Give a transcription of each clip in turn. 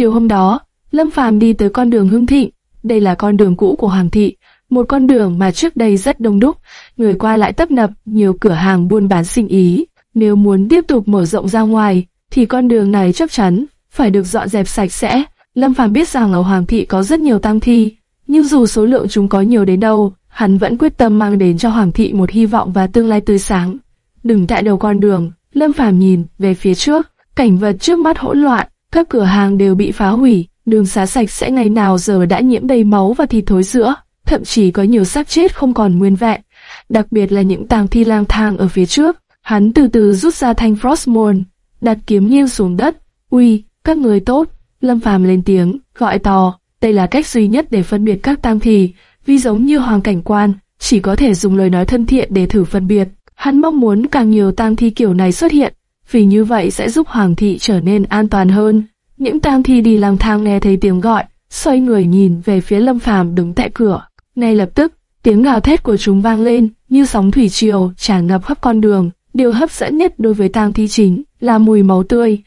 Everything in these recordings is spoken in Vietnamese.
Chiều hôm đó, Lâm Phàm đi tới con đường Hưng Thị. Đây là con đường cũ của Hoàng thị, một con đường mà trước đây rất đông đúc, người qua lại tấp nập, nhiều cửa hàng buôn bán sinh ý. Nếu muốn tiếp tục mở rộng ra ngoài, thì con đường này chắc chắn phải được dọn dẹp sạch sẽ. Lâm Phàm biết rằng ở Hoàng thị có rất nhiều tang thi, nhưng dù số lượng chúng có nhiều đến đâu, hắn vẫn quyết tâm mang đến cho Hoàng thị một hy vọng và tương lai tươi sáng. Đừng tại đầu con đường, Lâm Phàm nhìn về phía trước, cảnh vật trước mắt hỗn loạn, các cửa hàng đều bị phá hủy, đường xá sạch sẽ ngày nào giờ đã nhiễm đầy máu và thịt thối rữa, thậm chí có nhiều xác chết không còn nguyên vẹn, đặc biệt là những tang thi lang thang ở phía trước. Hắn từ từ rút ra thanh Frostmourne, đặt kiếm nghiêng xuống đất. Uy, các người tốt. Lâm Phàm lên tiếng, gọi to. Đây là cách duy nhất để phân biệt các tang thi, vì giống như hoàng cảnh quan, chỉ có thể dùng lời nói thân thiện để thử phân biệt. Hắn mong muốn càng nhiều tang thi kiểu này xuất hiện, vì như vậy sẽ giúp hoàng thị trở nên an toàn hơn. Những tang thi đi lang thang nghe thấy tiếng gọi, xoay người nhìn về phía Lâm Phàm đứng tại cửa. Ngay lập tức, tiếng gào thét của chúng vang lên như sóng thủy triều tràn ngập khắp con đường. Điều hấp dẫn nhất đối với tang thi chính là mùi máu tươi.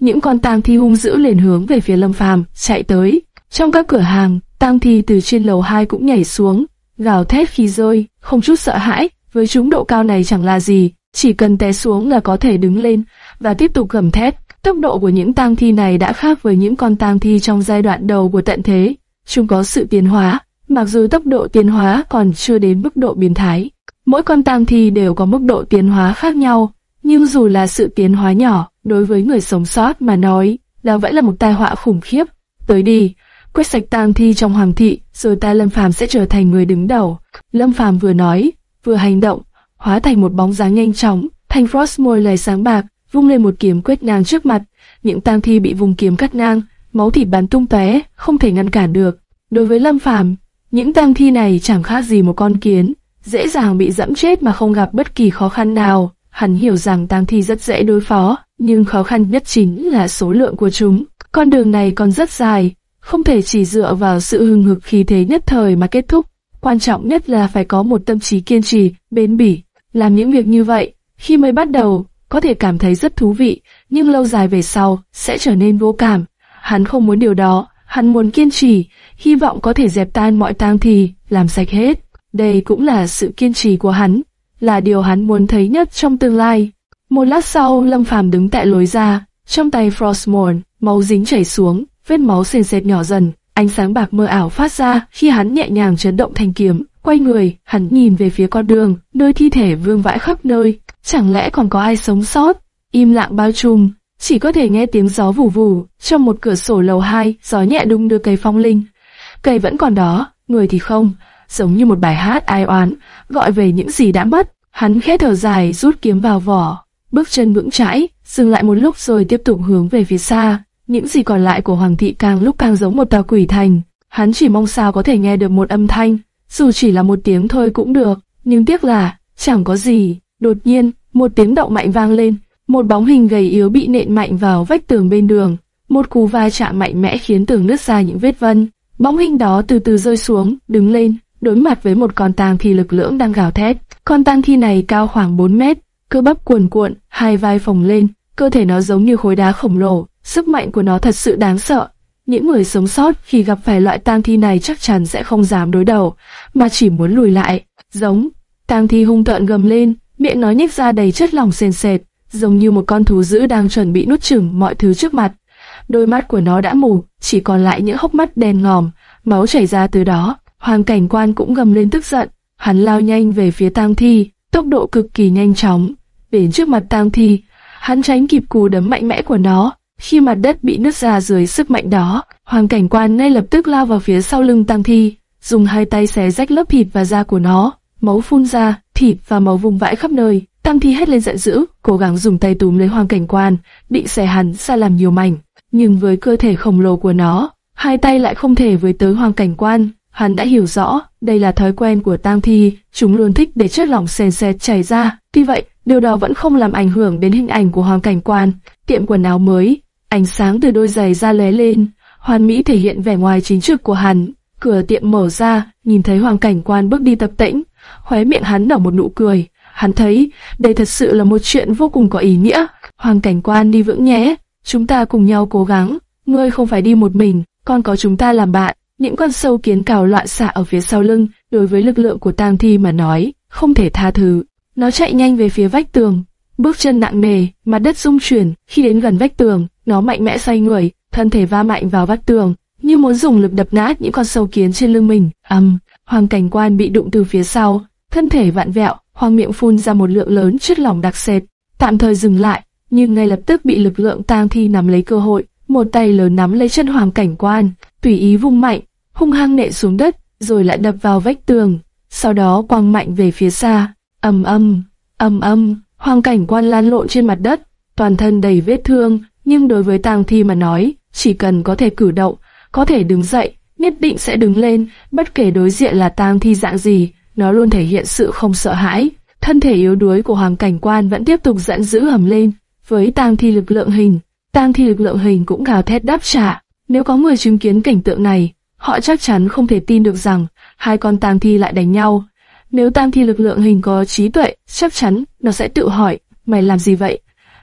Những con tang thi hung dữ liền hướng về phía Lâm Phàm, chạy tới. Trong các cửa hàng, tang thi từ trên lầu 2 cũng nhảy xuống, gào thét khi rơi, không chút sợ hãi. Với chúng độ cao này chẳng là gì, chỉ cần té xuống là có thể đứng lên và tiếp tục gầm thét. Tốc độ của những tang thi này đã khác với những con tang thi trong giai đoạn đầu của tận thế. Chúng có sự tiến hóa, mặc dù tốc độ tiến hóa còn chưa đến mức độ biến thái. Mỗi con tang thi đều có mức độ tiến hóa khác nhau, nhưng dù là sự tiến hóa nhỏ, đối với người sống sót mà nói, đó vẫn là một tai họa khủng khiếp. Tới đi, quét sạch tang thi trong hoàng thị, rồi ta Lâm Phàm sẽ trở thành người đứng đầu. Lâm Phàm vừa nói, vừa hành động, hóa thành một bóng dáng nhanh chóng, thanh frost môi lời sáng bạc, vung lên một kiếm quét ngang trước mặt. Những tang thi bị vùng kiếm cắt ngang, máu thịt bắn tung tóe, không thể ngăn cản được. Đối với Lâm Phàm, những tang thi này chẳng khác gì một con kiến, dễ dàng bị dẫm chết mà không gặp bất kỳ khó khăn nào. Hắn hiểu rằng tang thi rất dễ đối phó, nhưng khó khăn nhất chính là số lượng của chúng. Con đường này còn rất dài, không thể chỉ dựa vào sự hưng hực khí thế nhất thời mà kết thúc. Quan trọng nhất là phải có một tâm trí kiên trì, bền bỉ. Làm những việc như vậy, khi mới bắt đầu, có thể cảm thấy rất thú vị, nhưng lâu dài về sau, sẽ trở nên vô cảm. Hắn không muốn điều đó, hắn muốn kiên trì, hy vọng có thể dẹp tan mọi tang thì làm sạch hết. Đây cũng là sự kiên trì của hắn, là điều hắn muốn thấy nhất trong tương lai. Một lát sau, Lâm Phàm đứng tại lối ra, trong tay Frostmourne, máu dính chảy xuống, vết máu sền sệt nhỏ dần, ánh sáng bạc mơ ảo phát ra khi hắn nhẹ nhàng chấn động thanh kiếm. Quay người, hắn nhìn về phía con đường, nơi thi thể vương vãi khắp nơi. Chẳng lẽ còn có ai sống sót? Im lặng bao trùm, chỉ có thể nghe tiếng gió vù vù. Trong một cửa sổ lầu hai gió nhẹ đung đưa cây phong linh. Cây vẫn còn đó, người thì không, giống như một bài hát ai oán, gọi về những gì đã mất. Hắn khẽ thở dài, rút kiếm vào vỏ, bước chân vững chãi, dừng lại một lúc rồi tiếp tục hướng về phía xa. Những gì còn lại của Hoàng thị càng lúc càng giống một tòa quỷ thành. Hắn chỉ mong sao có thể nghe được một âm thanh, dù chỉ là một tiếng thôi cũng được, nhưng tiếc là chẳng có gì. Đột nhiên, một tiếng động mạnh vang lên, một bóng hình gầy yếu bị nện mạnh vào vách tường bên đường. Một cú va chạm mạnh mẽ khiến tường nứt ra những vết vân. Bóng hình đó từ từ rơi xuống, đứng lên, đối mặt với một con tang thi lực lưỡng đang gào thét. Con tang thi này cao khoảng 4 mét, cơ bắp cuồn cuộn, hai vai phồng lên, cơ thể nó giống như khối đá khổng lồ, sức mạnh của nó thật sự đáng sợ. Những người sống sót khi gặp phải loại tang thi này chắc chắn sẽ không dám đối đầu, mà chỉ muốn lùi lại. Giống, tang thi hung tợn gầm lên, miệng nó nhếch ra đầy chất lỏng sền sệt, giống như một con thú dữ đang chuẩn bị nuốt chửng mọi thứ trước mặt. Đôi mắt của nó đã mù, chỉ còn lại những hốc mắt đen ngòm, máu chảy ra từ đó. Hoàng cảnh quan cũng gầm lên tức giận, hắn lao nhanh về phía tang thi, tốc độ cực kỳ nhanh chóng. Đến trước mặt tang thi, hắn tránh kịp cú đấm mạnh mẽ của nó. Khi mặt đất bị nứt ra dưới sức mạnh đó, hoàng cảnh quan ngay lập tức lao vào phía sau lưng tang thi, dùng hai tay xé rách lớp thịt và da của nó, máu phun ra, thịt và máu vùng vãi khắp nơi. Tang thi hét lên giận dữ, cố gắng dùng tay túm lấy hoàng cảnh quan, định xẻ hắn ra làm nhiều mảnh. Nhưng với cơ thể khổng lồ của nó, hai tay lại không thể với tới hoàng cảnh quan. Hắn đã hiểu rõ, đây là thói quen của tang thi, chúng luôn thích để chất lỏng sền sệt chảy ra. Tuy vậy, điều đó vẫn không làm ảnh hưởng đến hình ảnh của hoàng cảnh quan. Tiệm quần áo mới, ánh sáng từ đôi giày ra lóe lên, hoàn mỹ thể hiện vẻ ngoài chính trực của hắn. Cửa tiệm mở ra, nhìn thấy hoàng cảnh quan bước đi tập tĩnh, khóe miệng hắn nở một nụ cười. Hắn thấy, đây thật sự là một chuyện vô cùng có ý nghĩa. Hoàng cảnh quan đi vững nhé, chúng ta cùng nhau cố gắng. ngươi không phải đi một mình, còn có chúng ta làm bạn. Những con sâu kiến cào loạn xạ ở phía sau lưng, đối với lực lượng của tang thi mà nói, không thể tha thứ. Nó chạy nhanh về phía vách tường, bước chân nặng nề, mặt đất rung chuyển. Khi đến gần vách tường, nó mạnh mẽ xoay người, thân thể va mạnh vào vách tường, như muốn dùng lực đập nát những con sâu kiến trên lưng mình. ầm, hoàng cảnh quan bị đụng từ phía sau, thân thể vặn vẹo, hoang miệng phun ra một lượng lớn chất lỏng đặc sệt, tạm thời dừng lại, nhưng ngay lập tức bị lực lượng tang thi nắm lấy cơ hội, một tay lớn nắm lấy chân hoàng cảnh quan, tùy ý vung mạnh, hung hăng nện xuống đất, rồi lại đập vào vách tường, sau đó quăng mạnh về phía xa, ầm ầm, ầm ầm, hoàng cảnh quan lan lộn trên mặt đất, toàn thân đầy vết thương, nhưng đối với tang thi mà nói, chỉ cần có thể cử động, có thể đứng dậy, nhất định sẽ đứng lên, bất kể đối diện là tang thi dạng gì, nó luôn thể hiện sự không sợ hãi. Thân thể yếu đuối của hoàng cảnh quan vẫn tiếp tục giận dữ hầm lên, với tang thi lực lượng hình, tang thi lực lượng hình cũng gào thét đáp trả. Nếu có người chứng kiến cảnh tượng này, họ chắc chắn không thể tin được rằng hai con tang thi lại đánh nhau. Nếu tang thi lực lượng hình có trí tuệ, chắc chắn nó sẽ tự hỏi, mày làm gì vậy?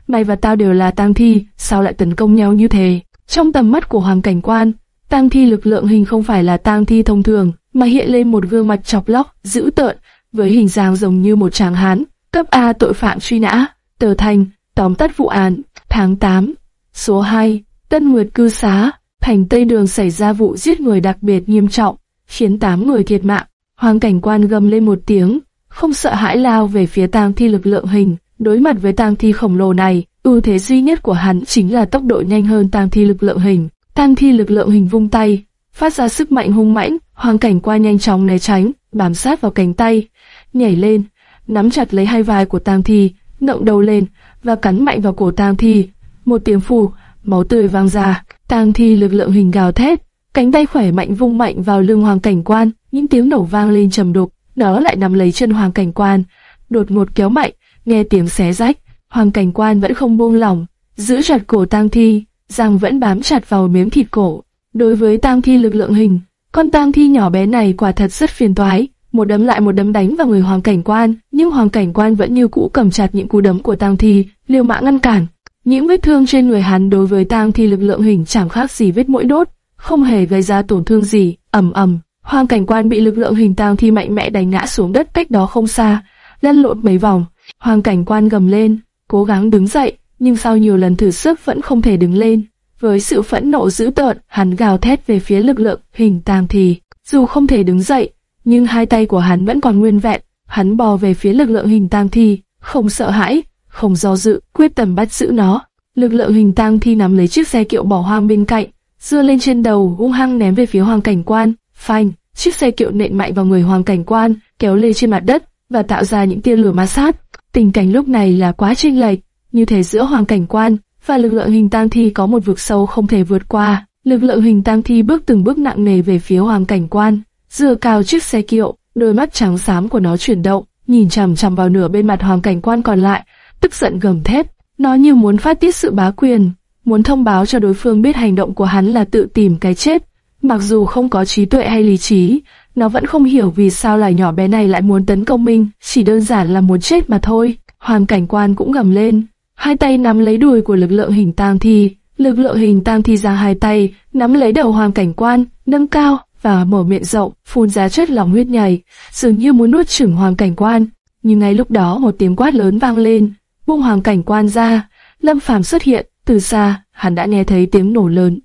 Mày và tao đều là tang thi, sao lại tấn công nhau như thế? Trong tầm mắt của hoàng cảnh quan, tang thi lực lượng hình không phải là tang thi thông thường, mà hiện lên một gương mặt chọc lóc, dữ tợn, với hình dáng giống như một tráng hán, cấp A tội phạm truy nã, tờ thành, tóm tắt vụ án, tháng 8, số 2, Tân Nguyệt cư xá, thành Tây Đường xảy ra vụ giết người đặc biệt nghiêm trọng, khiến 8 người thiệt mạng. Hoàng cảnh quan gầm lên một tiếng, không sợ hãi lao về phía tang thi lực lượng hình, đối mặt với tang thi khổng lồ này, ưu thế duy nhất của hắn chính là tốc độ nhanh hơn tang thi lực lượng hình. Tang thi lực lượng hình vung tay, phát ra sức mạnh hung mãnh, hoàng cảnh quan nhanh chóng né tránh, bám sát vào cánh tay, nhảy lên, nắm chặt lấy hai vai của tang thi, ngẩng đầu lên và cắn mạnh vào cổ tang thi. Một tiếng phù, máu tươi vang ra, tang thi lực lượng hình gào thét, cánh tay khỏe mạnh vung mạnh vào lưng hoàng cảnh quan, những tiếng nổ vang lên trầm đục, nó lại nắm lấy chân hoàng cảnh quan, đột ngột kéo mạnh, nghe tiếng xé rách, hoàng cảnh quan vẫn không buông lỏng, giữ chặt cổ tang thi, răng vẫn bám chặt vào miếng thịt cổ. Đối với tang thi lực lượng hình, con tang thi nhỏ bé này quả thật rất phiền toái, một đấm lại một đấm đánh vào người hoàng cảnh quan, nhưng hoàng cảnh quan vẫn như cũ cầm chặt những cú đấm của tang thi, liều mạng ngăn cản. Những vết thương trên người hắn đối với tang thi lực lượng hình chẳng khác gì vết mũi đốt, không hề gây ra tổn thương gì. ầm ầm, hoàng cảnh quan bị lực lượng hình tang thi mạnh mẽ đánh ngã xuống đất cách đó không xa, lăn lộn mấy vòng. Hoàng cảnh quan gầm lên, cố gắng đứng dậy, nhưng sau nhiều lần thử sức vẫn không thể đứng lên. Với sự phẫn nộ dữ tợn, hắn gào thét về phía lực lượng hình Tàng Thì. Dù không thể đứng dậy, nhưng hai tay của hắn vẫn còn nguyên vẹn. Hắn bò về phía lực lượng hình tang thi, không sợ hãi, không do dự, quyết tâm bắt giữ nó. Lực lượng hình tang thi nắm lấy chiếc xe kiệu bỏ hoang bên cạnh, dưa lên trên đầu, hung hăng ném về phía hoàng cảnh quan. Phanh, chiếc xe kiệu nện mạnh vào người hoàng cảnh quan, kéo lê trên mặt đất và tạo ra những tia lửa ma sát. Tình cảnh lúc này là quá chênh lệch, như thể giữa hoàng cảnh quan và lực lượng hình tang thi có một vực sâu không thể vượt qua. Lực lượng hình tang thi bước từng bước nặng nề về phía hoàng cảnh quan, dựa cao chiếc xe kiệu, đôi mắt trắng xám của nó chuyển động, nhìn chằm chằm vào nửa bên mặt hoàng cảnh quan còn lại, tức giận gầm thét, nó như muốn phát tiết sự bá quyền, muốn thông báo cho đối phương biết hành động của hắn là tự tìm cái chết. Mặc dù không có trí tuệ hay lý trí, nó vẫn không hiểu vì sao loài nhỏ bé này lại muốn tấn công mình, chỉ đơn giản là muốn chết mà thôi. Hoàng cảnh quan cũng gầm lên, hai tay nắm lấy đùi của lực lượng hình tang thi, lực lượng hình tang thi ra hai tay, nắm lấy đầu hoàng cảnh quan, nâng cao và mở miệng rộng, phun ra chất lỏng huyết nhầy, dường như muốn nuốt chửng hoàng cảnh quan. Nhưng ngay lúc đó một tiếng quát lớn vang lên, buông hoàng cảnh quan ra, Lâm Phàm xuất hiện, từ xa, hắn đã nghe thấy tiếng nổ lớn,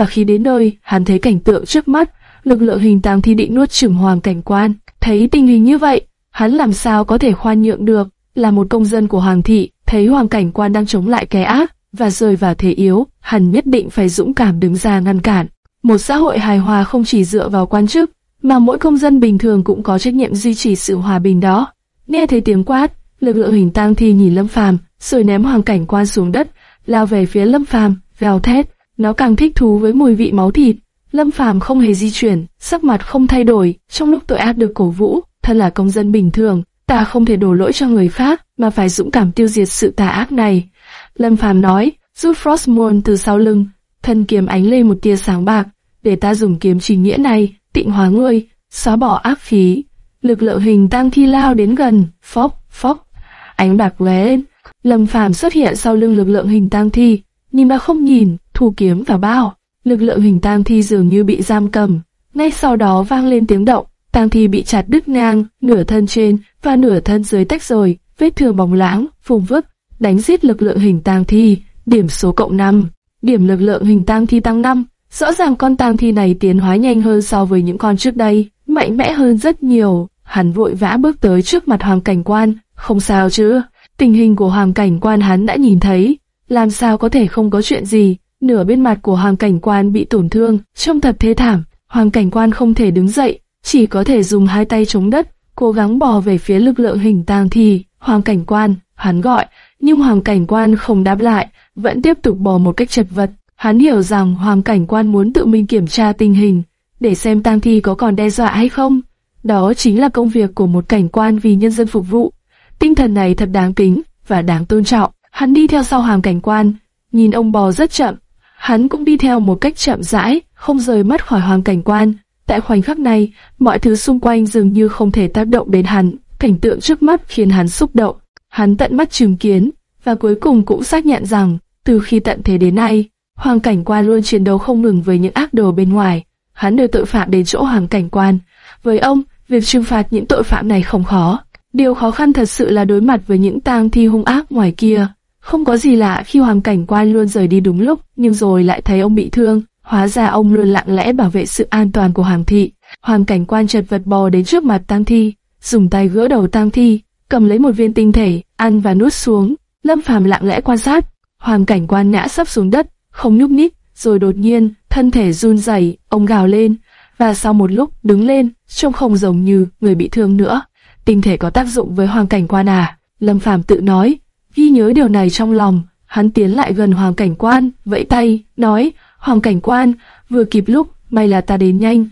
và khi đến nơi, hắn thấy cảnh tượng trước mắt, lực lượng hình tang thi định nuốt chửng hoàng cảnh quan, thấy tình hình như vậy, hắn làm sao có thể khoan nhượng được, là một công dân của hoàng thị, thấy hoàng cảnh quan đang chống lại kẻ ác và rơi vào thế yếu, hắn nhất định phải dũng cảm đứng ra ngăn cản. Một xã hội hài hòa không chỉ dựa vào quan chức, mà mỗi công dân bình thường cũng có trách nhiệm duy trì sự hòa bình đó. Nghe thấy tiếng quát, lực lượng hình tang thi nhìn Lâm Phàm, rồi ném hoàng cảnh quan xuống đất, lao về phía Lâm Phàm, gào thét. Nó càng thích thú với mùi vị máu thịt. Lâm Phàm không hề di chuyển, sắc mặt không thay đổi. Trong lúc tội ác được cổ vũ, thân là công dân bình thường, ta không thể đổ lỗi cho người khác, mà phải dũng cảm tiêu diệt sự tà ác này. Lâm Phàm nói, rút Frostmourne từ sau lưng, thân kiếm ánh lên một tia sáng bạc, để ta dùng kiếm trình nghĩa này, tịnh hóa ngươi, xóa bỏ ác phí. Lực lượng hình tăng thi lao đến gần, phốc, phốc, ánh bạc lóe lên. Lâm Phàm xuất hiện sau lưng lực lượng hình tang thi, nhưng mà không nhìn, thu kiếm và bao. lực lượng hình tang thi dường như bị giam cầm. Ngay sau đó vang lên tiếng động, tang thi bị chặt đứt ngang, nửa thân trên và nửa thân dưới tách rồi, vết thương bóng lãng, phùng vức, đánh giết lực lượng hình tang thi, điểm số cộng 5. Điểm lực lượng hình tang thi tăng 5, rõ ràng con tang thi này tiến hóa nhanh hơn so với những con trước đây, mạnh mẽ hơn rất nhiều. Hắn vội vã bước tới trước mặt hoàng cảnh quan, không sao chứ, tình hình của hoàng cảnh quan hắn đã nhìn thấy, làm sao có thể không có chuyện gì, nửa bên mặt của hoàng cảnh quan bị tổn thương, trông thật thế thảm, hoàng cảnh quan không thể đứng dậy, chỉ có thể dùng hai tay chống đất, cố gắng bò về phía lực lượng hình tang thi, hoàng cảnh quan, hắn gọi, nhưng hoàng cảnh quan không đáp lại, vẫn tiếp tục bò một cách chật vật. Hắn hiểu rằng hoàng cảnh quan muốn tự mình kiểm tra tình hình, để xem tang thi có còn đe dọa hay không. Đó chính là công việc của một cảnh quan vì nhân dân phục vụ. Tinh thần này thật đáng kính và đáng tôn trọng. Hắn đi theo sau hoàng cảnh quan, nhìn ông bò rất chậm. Hắn cũng đi theo một cách chậm rãi, không rời mắt khỏi hoàng cảnh quan. Tại khoảnh khắc này, mọi thứ xung quanh dường như không thể tác động đến hắn. Cảnh tượng trước mắt khiến hắn xúc động. Hắn tận mắt chứng kiến, và cuối cùng cũng xác nhận rằng, từ khi tận thế đến nay, Hoàng cảnh quan luôn chiến đấu không ngừng với những ác đồ bên ngoài. Hắn đưa tội phạm đến chỗ hoàng cảnh quan. Với ông, việc trừng phạt những tội phạm này không khó. Điều khó khăn thật sự là đối mặt với những tang thi hung ác ngoài kia. Không có gì lạ khi hoàng cảnh quan luôn rời đi đúng lúc, nhưng rồi lại thấy ông bị thương. Hóa ra ông luôn lặng lẽ bảo vệ sự an toàn của hoàng thị. Hoàng cảnh quan chật vật bò đến trước mặt tang thi, dùng tay gỡ đầu tang thi, cầm lấy một viên tinh thể, ăn và nuốt xuống. Lâm Phàm lặng lẽ quan sát, hoàng cảnh quan ngã sấp xuống đất, không nhúc nhích, rồi đột nhiên, thân thể run rẩy, ông gào lên, và sau một lúc đứng lên, trông không giống như người bị thương nữa. Tinh thể có tác dụng với hoàng cảnh quan à? Lâm Phàm tự nói, ghi nhớ điều này trong lòng, hắn tiến lại gần hoàng cảnh quan, vẫy tay, nói, hoàng cảnh quan, vừa kịp lúc, may là ta đến nhanh.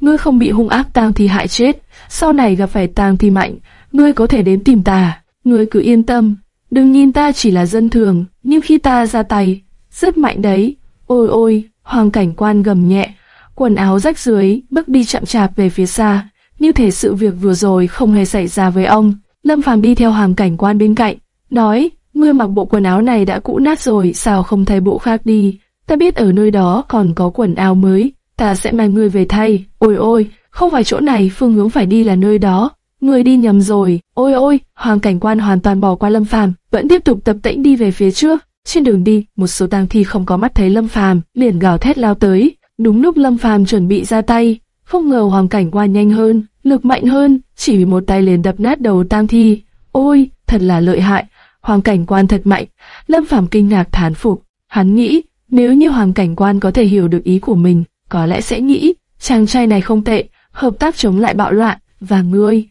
Ngươi không bị hung ác tang thì hại chết, sau này gặp phải tang thì mạnh, ngươi có thể đến tìm ta. Ngươi cứ yên tâm, đừng nhìn ta chỉ là dân thường, nhưng khi ta ra tay, rất mạnh đấy. Ôi ôi, hoàng cảnh quan gầm nhẹ, quần áo rách dưới, bước đi chậm chạp về phía xa, như thể sự việc vừa rồi không hề xảy ra với ông. Lâm Phàm đi theo hoàng cảnh quan bên cạnh, nói, ngươi mặc bộ quần áo này đã cũ nát rồi, sao không thay bộ khác đi? Ta biết ở nơi đó còn có quần áo mới, ta sẽ mang ngươi về thay. Ôi ôi, không phải chỗ này, phương hướng phải đi là nơi đó. Ngươi đi nhầm rồi. Ôi ôi, hoàng cảnh quan hoàn toàn bỏ qua Lâm Phàm, vẫn tiếp tục tập tễnh đi về phía trước. Trên đường đi, một số tang thi không có mắt thấy Lâm Phàm, liền gào thét lao tới. Đúng lúc Lâm Phàm chuẩn bị ra tay, không ngờ hoàng cảnh quan nhanh hơn, lực mạnh hơn, chỉ vì một tay liền đập nát đầu tang thi. Ôi, thật là lợi hại, hoàng cảnh quan thật mạnh. Lâm Phàm kinh ngạc thán phục, hắn nghĩ nếu như hoàng cảnh quan có thể hiểu được ý của mình, có lẽ sẽ nghĩ chàng trai này không tệ, hợp tác chống lại bạo loạn và ngươi,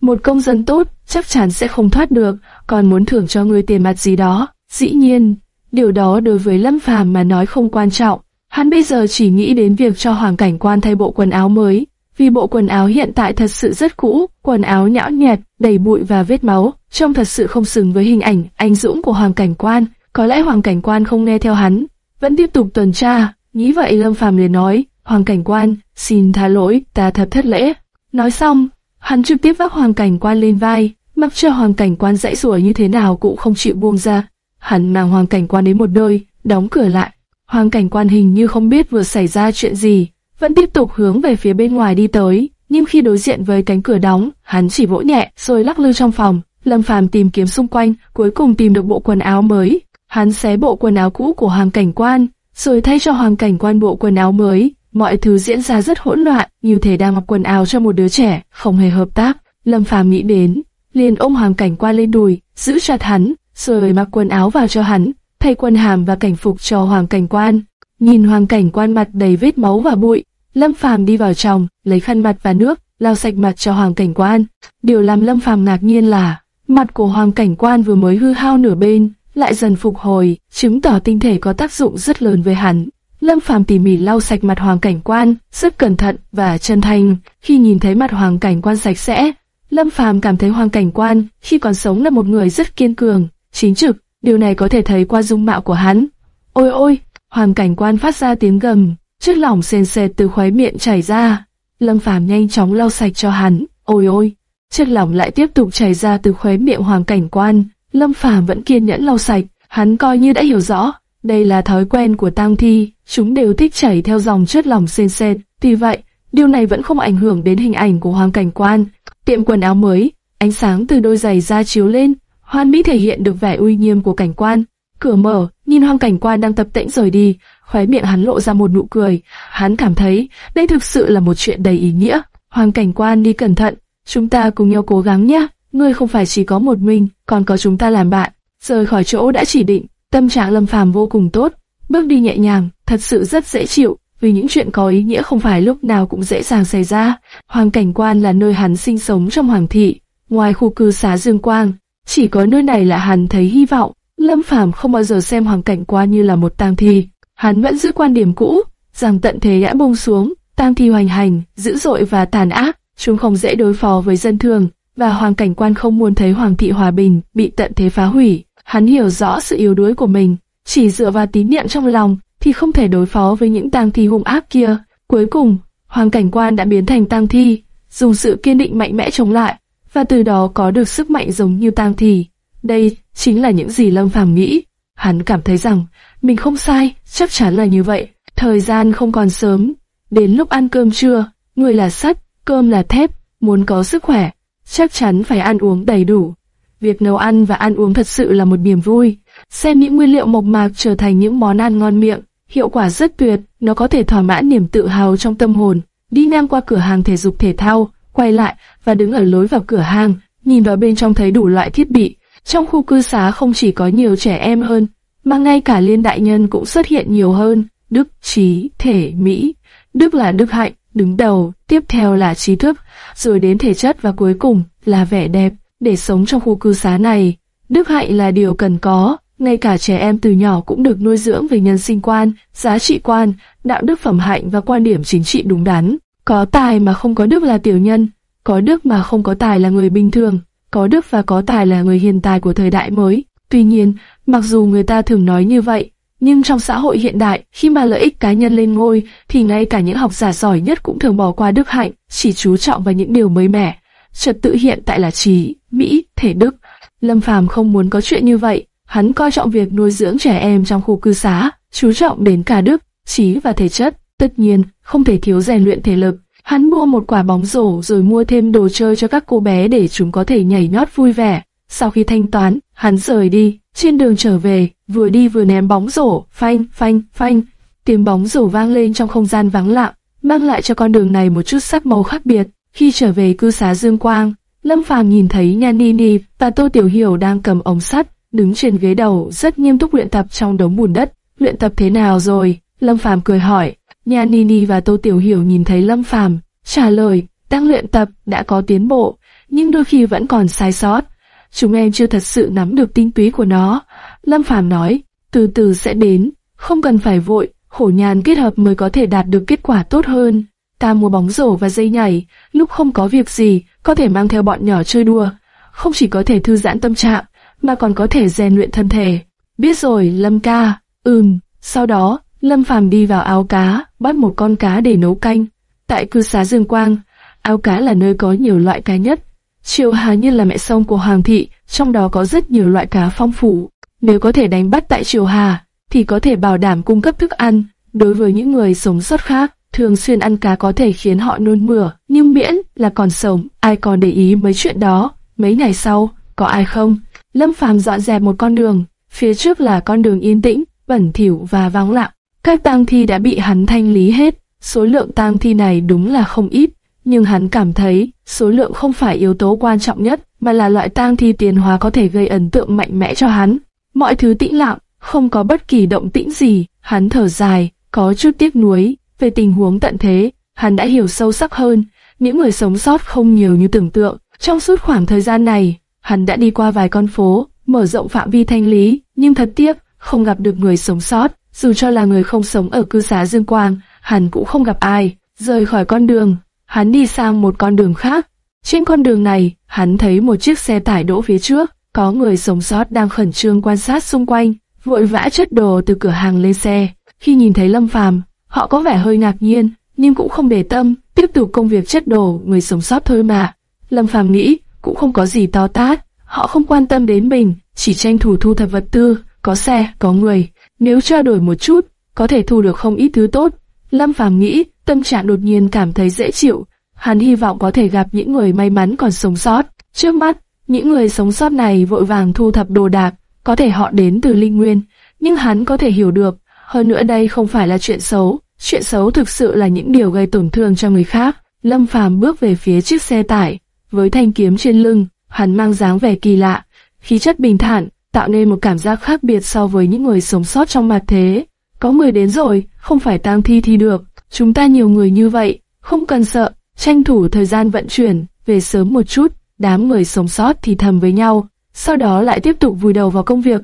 một công dân tốt chắc chắn sẽ không thoát được, còn muốn thưởng cho ngươi tiền mặt gì đó. Dĩ nhiên, điều đó đối với Lâm Phàm mà nói không quan trọng. Hắn bây giờ chỉ nghĩ đến việc cho Hoàng Cảnh Quan thay bộ quần áo mới, vì bộ quần áo hiện tại thật sự rất cũ, quần áo nhão nhẹt, đầy bụi và vết máu, trông thật sự không xứng với hình ảnh anh dũng của Hoàng Cảnh Quan. Có lẽ Hoàng Cảnh Quan không nghe theo hắn, vẫn tiếp tục tuần tra. Nghĩ vậy Lâm Phàm liền nói, Hoàng Cảnh Quan, xin tha lỗi, ta thật thất lễ. Nói xong, hắn trực tiếp vác Hoàng Cảnh Quan lên vai, mặc cho Hoàng Cảnh Quan dãy rủa như thế nào cũng không chịu buông ra. Hắn mang hoàng cảnh quan đến một nơi, đóng cửa lại. Hoàng cảnh quan hình như không biết vừa xảy ra chuyện gì, vẫn tiếp tục hướng về phía bên ngoài đi tới. Nhưng khi đối diện với cánh cửa đóng, hắn chỉ vỗ nhẹ rồi lắc lư trong phòng. Lâm Phàm tìm kiếm xung quanh, cuối cùng tìm được bộ quần áo mới. Hắn xé bộ quần áo cũ của hoàng cảnh quan, rồi thay cho hoàng cảnh quan bộ quần áo mới. Mọi thứ diễn ra rất hỗn loạn, như thể đang mặc quần áo cho một đứa trẻ, không hề hợp tác. Lâm Phàm nghĩ đến, liền ôm hoàng cảnh quan lên đùi, giữ chặt hắn, rồi mặc quần áo vào cho hắn, thay quần hàm và cảnh phục cho hoàng cảnh quan. Nhìn hoàng cảnh quan mặt đầy vết máu và bụi, Lâm Phàm đi vào trong, lấy khăn mặt và nước, lau sạch mặt cho hoàng cảnh quan. Điều làm Lâm Phàm ngạc nhiên là, mặt của hoàng cảnh quan vừa mới hư hao nửa bên, lại dần phục hồi, chứng tỏ tinh thể có tác dụng rất lớn với hắn. Lâm Phàm tỉ mỉ lau sạch mặt hoàng cảnh quan, rất cẩn thận và chân thành. Khi nhìn thấy mặt hoàng cảnh quan sạch sẽ, Lâm Phàm cảm thấy hoàng cảnh quan khi còn sống là một người rất kiên cường, chính trực, điều này có thể thấy qua dung mạo của hắn. Ôi ôi, hoàng cảnh quan phát ra tiếng gầm, chất lỏng sền sệt từ khóe miệng chảy ra. Lâm Phàm nhanh chóng lau sạch cho hắn. Ôi ôi, chất lỏng lại tiếp tục chảy ra từ khóe miệng hoàng cảnh quan. Lâm Phàm vẫn kiên nhẫn lau sạch, hắn coi như đã hiểu rõ, Đây là thói quen của tang thi, chúng đều thích chảy theo dòng chất lỏng sền sệt. Tuy vậy, điều này vẫn không ảnh hưởng đến hình ảnh của hoàng cảnh quan. Tiệm quần áo mới, ánh sáng từ đôi giày ra chiếu lên, hoan mỹ thể hiện được vẻ uy nghiêm của cảnh quan. Cửa mở, nhìn hoàng cảnh quan đang tập tễnh rời đi, khóe miệng hắn lộ ra một nụ cười. Hắn cảm thấy đây thực sự là một chuyện đầy ý nghĩa. Hoàng cảnh quan đi cẩn thận, chúng ta cùng nhau cố gắng nhé. Ngươi không phải chỉ có một mình, còn có chúng ta làm bạn. Rời khỏi chỗ đã chỉ định, tâm trạng Lâm Phàm vô cùng tốt, bước đi nhẹ nhàng, thật sự rất dễ chịu. Vì những chuyện có ý nghĩa không phải lúc nào cũng dễ dàng xảy ra. Hoàng cảnh quan là nơi hắn sinh sống trong hoàng thị, ngoài khu cư xá Dương Quang, chỉ có nơi này là hắn thấy hy vọng. Lâm Phàm không bao giờ xem hoàng cảnh quan như là một tang thi, hắn vẫn giữ quan điểm cũ, rằng tận thế đã buông xuống, tang thi hoành hành, dữ dội và tàn ác, chúng không dễ đối phó với dân thường, và hoàng cảnh quan không muốn thấy hoàng thị hòa bình bị tận thế phá hủy. Hắn hiểu rõ sự yếu đuối của mình, chỉ dựa vào tín niệm trong lòng thì không thể đối phó với những tang thi hung ác kia. Cuối cùng, hoàng cảnh quan đã biến thành tang thi, dùng sự kiên định mạnh mẽ chống lại, và từ đó có được sức mạnh giống như tang thi. Đây chính là những gì Lâm Phàm nghĩ. Hắn cảm thấy rằng mình không sai, chắc chắn là như vậy. Thời gian không còn sớm, đến lúc ăn cơm trưa, người là sắt, cơm là thép, muốn có sức khỏe, chắc chắn phải ăn uống đầy đủ. Việc nấu ăn và ăn uống thật sự là một niềm vui. Xem những nguyên liệu mộc mạc trở thành những món ăn ngon miệng, hiệu quả rất tuyệt, nó có thể thỏa mãn niềm tự hào trong tâm hồn. Đi ngang qua cửa hàng thể dục thể thao, quay lại và đứng ở lối vào cửa hàng, nhìn vào bên trong thấy đủ loại thiết bị. Trong khu cư xá không chỉ có nhiều trẻ em hơn, mà ngay cả liên đại nhân cũng xuất hiện nhiều hơn. Đức, trí, thể, mỹ. Đức là đức hạnh, đứng đầu, tiếp theo là trí thức, rồi đến thể chất và cuối cùng là vẻ đẹp. Để sống trong khu cư xá này, đức hạnh là điều cần có, ngay cả trẻ em từ nhỏ cũng được nuôi dưỡng về nhân sinh quan, giá trị quan, đạo đức phẩm hạnh và quan điểm chính trị đúng đắn. Có tài mà không có đức là tiểu nhân, có đức mà không có tài là người bình thường, có đức và có tài là người hiền tài của thời đại mới. Tuy nhiên, mặc dù người ta thường nói như vậy, nhưng trong xã hội hiện đại, khi mà lợi ích cá nhân lên ngôi, thì ngay cả những học giả giỏi nhất cũng thường bỏ qua đức hạnh, chỉ chú trọng vào những điều mới mẻ. Trật tự hiện tại là trí, mỹ, thể đức. Lâm Phàm không muốn có chuyện như vậy, hắn coi trọng việc nuôi dưỡng trẻ em trong khu cư xá, chú trọng đến cả đức, trí và thể chất. Tất nhiên, không thể thiếu rèn luyện thể lực. Hắn mua một quả bóng rổ rồi mua thêm đồ chơi cho các cô bé để chúng có thể nhảy nhót vui vẻ. Sau khi thanh toán, hắn rời đi. Trên đường trở về, vừa đi vừa ném bóng rổ, phanh, phanh, phanh. Tiếng bóng rổ vang lên trong không gian vắng lặng, mang lại cho con đường này một chút sắc màu khác biệt. Khi trở về cư xá Dương Quang, Lâm Phàm nhìn thấy Nha Nini và Tô Tiểu Hiểu đang cầm ống sắt, đứng trên ghế đầu rất nghiêm túc luyện tập trong đống bùn đất. Luyện tập thế nào rồi? Lâm Phàm cười hỏi. Nha Nini và Tô Tiểu Hiểu nhìn thấy Lâm Phàm, trả lời, đang luyện tập, đã có tiến bộ, nhưng đôi khi vẫn còn sai sót. Chúng em chưa thật sự nắm được tinh túy của nó. Lâm Phàm nói, từ từ sẽ đến, không cần phải vội, khổ nhàn kết hợp mới có thể đạt được kết quả tốt hơn. Ta mua bóng rổ và dây nhảy, lúc không có việc gì, có thể mang theo bọn nhỏ chơi đùa. Không chỉ có thể thư giãn tâm trạng, mà còn có thể rèn luyện thân thể. Biết rồi, Lâm ca. Ừm, sau đó, Lâm Phàm đi vào ao cá, bắt một con cá để nấu canh. Tại cư xá Dương Quang, ao cá là nơi có nhiều loại cá nhất. Triều Hà Nhiên là mẹ sông của Hoàng thị, trong đó có rất nhiều loại cá phong phú. Nếu có thể đánh bắt tại Triều Hà, thì có thể bảo đảm cung cấp thức ăn. Đối với những người sống sót khác, thường xuyên ăn cá có thể khiến họ nôn mửa, nhưng miễn là còn sống, ai còn để ý mấy chuyện đó. Mấy ngày sau, có ai không? Lâm Phàm dọn dẹp một con đường, phía trước là con đường yên tĩnh, bẩn thỉu và vắng lặng. Các tang thi đã bị hắn thanh lý hết, số lượng tang thi này đúng là không ít, nhưng hắn cảm thấy số lượng không phải yếu tố quan trọng nhất, mà là loại tang thi tiền hóa có thể gây ấn tượng mạnh mẽ cho hắn. Mọi thứ tĩnh lặng, không có bất kỳ động tĩnh gì, hắn thở dài, có chút tiếc nuối về tình huống tận thế, hắn đã hiểu sâu sắc hơn, những người sống sót không nhiều như tưởng tượng. Trong suốt khoảng thời gian này, hắn đã đi qua vài con phố, mở rộng phạm vi thanh lý, nhưng thật tiếc, không gặp được người sống sót. Dù cho là người không sống ở cư xá Dương Quang, hắn cũng không gặp ai. Rời khỏi con đường, hắn đi sang một con đường khác. Trên con đường này, hắn thấy một chiếc xe tải đỗ phía trước, có người sống sót đang khẩn trương quan sát xung quanh, vội vã chất đồ từ cửa hàng lên xe. Khi nhìn thấy Lâm Phàm, họ có vẻ hơi ngạc nhiên, nhưng cũng không để tâm, tiếp tục công việc chất đồ người sống sót thôi mà. Lâm Phàm nghĩ, cũng không có gì to tát, họ không quan tâm đến mình, chỉ tranh thủ thu thập vật tư, có xe, có người, nếu trao đổi một chút, có thể thu được không ít thứ tốt. Lâm Phàm nghĩ, tâm trạng đột nhiên cảm thấy dễ chịu. Hắn hy vọng có thể gặp những người may mắn còn sống sót. Trước mắt, những người sống sót này vội vàng thu thập đồ đạc, có thể họ đến từ linh nguyên, nhưng hắn có thể hiểu được. Hơn nữa đây không phải là chuyện xấu, chuyện xấu thực sự là những điều gây tổn thương cho người khác. Lâm Phàm bước về phía chiếc xe tải, với thanh kiếm trên lưng, hắn mang dáng vẻ kỳ lạ, khí chất bình thản, tạo nên một cảm giác khác biệt so với những người sống sót trong mặt thế. Có người đến rồi, không phải tang thi thì được, chúng ta nhiều người như vậy, không cần sợ, tranh thủ thời gian vận chuyển, về sớm một chút, đám người sống sót thì thầm với nhau, sau đó lại tiếp tục vùi đầu vào công việc.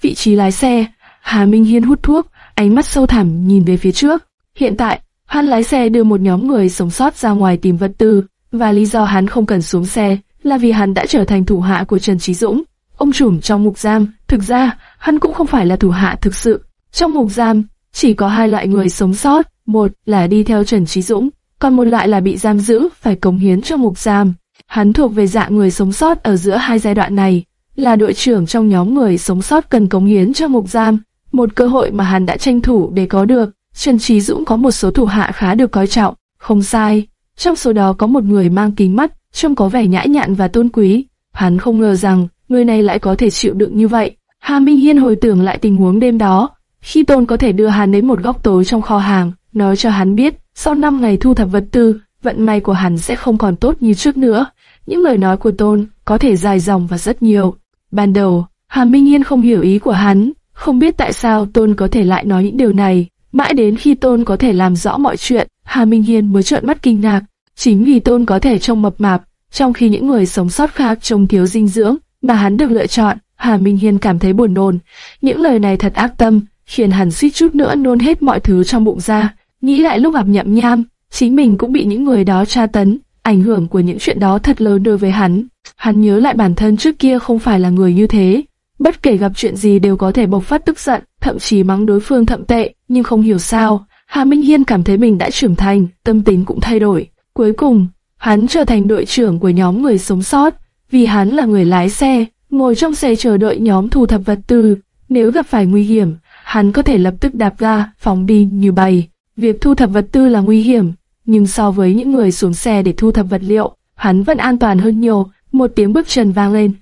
Vị trí lái xe, Hà Minh Hiên hút thuốc, ánh mắt sâu thẳm nhìn về phía trước. Hiện tại, hắn lái xe đưa một nhóm người sống sót ra ngoài tìm vật tư, và lý do hắn không cần xuống xe là vì hắn đã trở thành thủ hạ của Trần Trí Dũng. Ông trùm trong mục giam, thực ra, hắn cũng không phải là thủ hạ thực sự. Trong mục giam, chỉ có hai loại người sống sót, một là đi theo Trần Trí Dũng, còn một loại là bị giam giữ, phải cống hiến cho mục giam. Hắn thuộc về dạng người sống sót ở giữa hai giai đoạn này, là đội trưởng trong nhóm người sống sót cần cống hiến cho mục giam, một cơ hội mà hắn đã tranh thủ để có được. Trần Trí Dũng có một số thủ hạ khá được coi trọng, không sai. Trong số đó có một người mang kính mắt, trông có vẻ nhã nhặn và tôn quý. Hắn không ngờ rằng người này lại có thể chịu đựng như vậy. Hà Minh Hiên hồi tưởng lại tình huống đêm đó, khi Tôn có thể đưa hắn đến một góc tối trong kho hàng, nói cho hắn biết, sau 5 ngày thu thập vật tư, vận may của hắn sẽ không còn tốt như trước nữa. Những lời nói của Tôn có thể dài dòng và rất nhiều. Ban đầu, Hà Minh Hiên không hiểu ý của hắn, không biết tại sao Tôn có thể lại nói những điều này. Mãi đến khi Tôn có thể làm rõ mọi chuyện, Hà Minh Hiên mới trợn mắt kinh ngạc. Chính vì Tôn có thể trông mập mạp, trong khi những người sống sót khác trông thiếu dinh dưỡng, mà hắn được lựa chọn, Hà Minh Hiên cảm thấy buồn nôn. Những lời này thật ác tâm, khiến hắn suýt chút nữa nôn hết mọi thứ trong bụng ra. Nghĩ lại lúc gặp nhậm nham, chính mình cũng bị những người đó tra tấn, ảnh hưởng của những chuyện đó thật lớn đối với hắn. Hắn nhớ lại bản thân trước kia không phải là người như thế. Bất kể gặp chuyện gì đều có thể bộc phát tức giận, thậm chí mắng đối phương thậm tệ, nhưng không hiểu sao. Hà Minh Hiên cảm thấy mình đã trưởng thành, tâm tính cũng thay đổi. Cuối cùng, hắn trở thành đội trưởng của nhóm người sống sót, vì hắn là người lái xe, ngồi trong xe chờ đợi nhóm thu thập vật tư. Nếu gặp phải nguy hiểm, hắn có thể lập tức đạp ga, phóng đi như bay. Việc thu thập vật tư là nguy hiểm, nhưng so với những người xuống xe để thu thập vật liệu, hắn vẫn an toàn hơn nhiều. Một tiếng bước chân vang lên.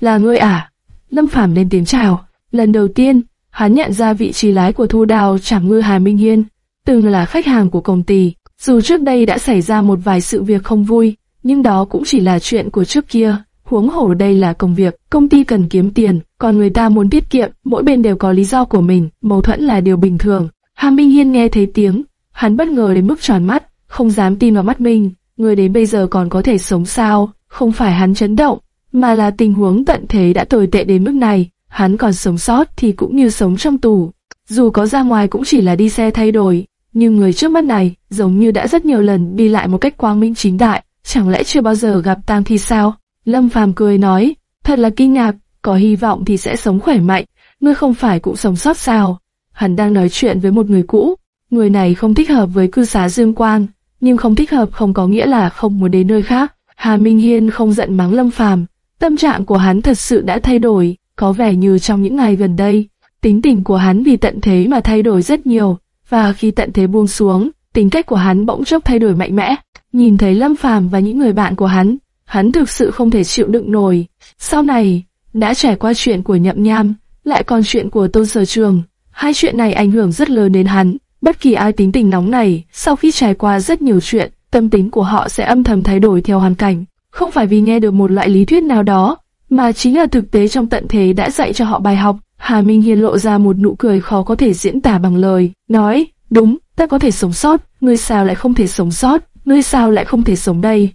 Là ngươi à? Lâm Phàm lên tiếng chào. Lần đầu tiên, hắn nhận ra vị trí lái của Thu Đào chẳng ngư Hà Minh Hiên, từng là khách hàng của công ty. Dù trước đây đã xảy ra một vài sự việc không vui, nhưng đó cũng chỉ là chuyện của trước kia. Huống hổ đây là công việc, công ty cần kiếm tiền, còn người ta muốn tiết kiệm, mỗi bên đều có lý do của mình, mâu thuẫn là điều bình thường. Hà Minh Hiên nghe thấy tiếng, hắn bất ngờ đến mức tròn mắt, không dám tin vào mắt mình, người đến bây giờ còn có thể sống sao, không phải hắn chấn động, mà là tình huống tận thế đã tồi tệ đến mức này, hắn còn sống sót thì cũng như sống trong tù. Dù có ra ngoài cũng chỉ là đi xe thay đổi, nhưng người trước mắt này giống như đã rất nhiều lần đi lại một cách quang minh chính đại, chẳng lẽ chưa bao giờ gặp tang thi sao? Lâm Phàm cười nói, thật là kinh ngạc, có hy vọng thì sẽ sống khỏe mạnh, ngươi không phải cũng sống sót sao? Hắn đang nói chuyện với một người cũ, người này không thích hợp với cư xá Dương Quang, nhưng không thích hợp không có nghĩa là không muốn đến nơi khác. Hà Minh Hiên không giận mắng Lâm Phàm, tâm trạng của hắn thật sự đã thay đổi, có vẻ như trong những ngày gần đây, tính tình của hắn vì tận thế mà thay đổi rất nhiều, và khi tận thế buông xuống, tính cách của hắn bỗng chốc thay đổi mạnh mẽ. Nhìn thấy Lâm Phàm và những người bạn của hắn, hắn thực sự không thể chịu đựng nổi. Sau này, đã trải qua chuyện của Nhậm Nham, lại còn chuyện của Tôn Sở Trường, hai chuyện này ảnh hưởng rất lớn đến hắn. Bất kỳ ai tính tình nóng này, sau khi trải qua rất nhiều chuyện, tâm tính của họ sẽ âm thầm thay đổi theo hoàn cảnh. Không phải vì nghe được một loại lý thuyết nào đó, mà chính là thực tế trong tận thế đã dạy cho họ bài học. Hà Minh Hiên lộ ra một nụ cười khó có thể diễn tả bằng lời, nói, đúng, ta có thể sống sót, ngươi sao lại không thể sống sót, ngươi sao lại không thể sống đây.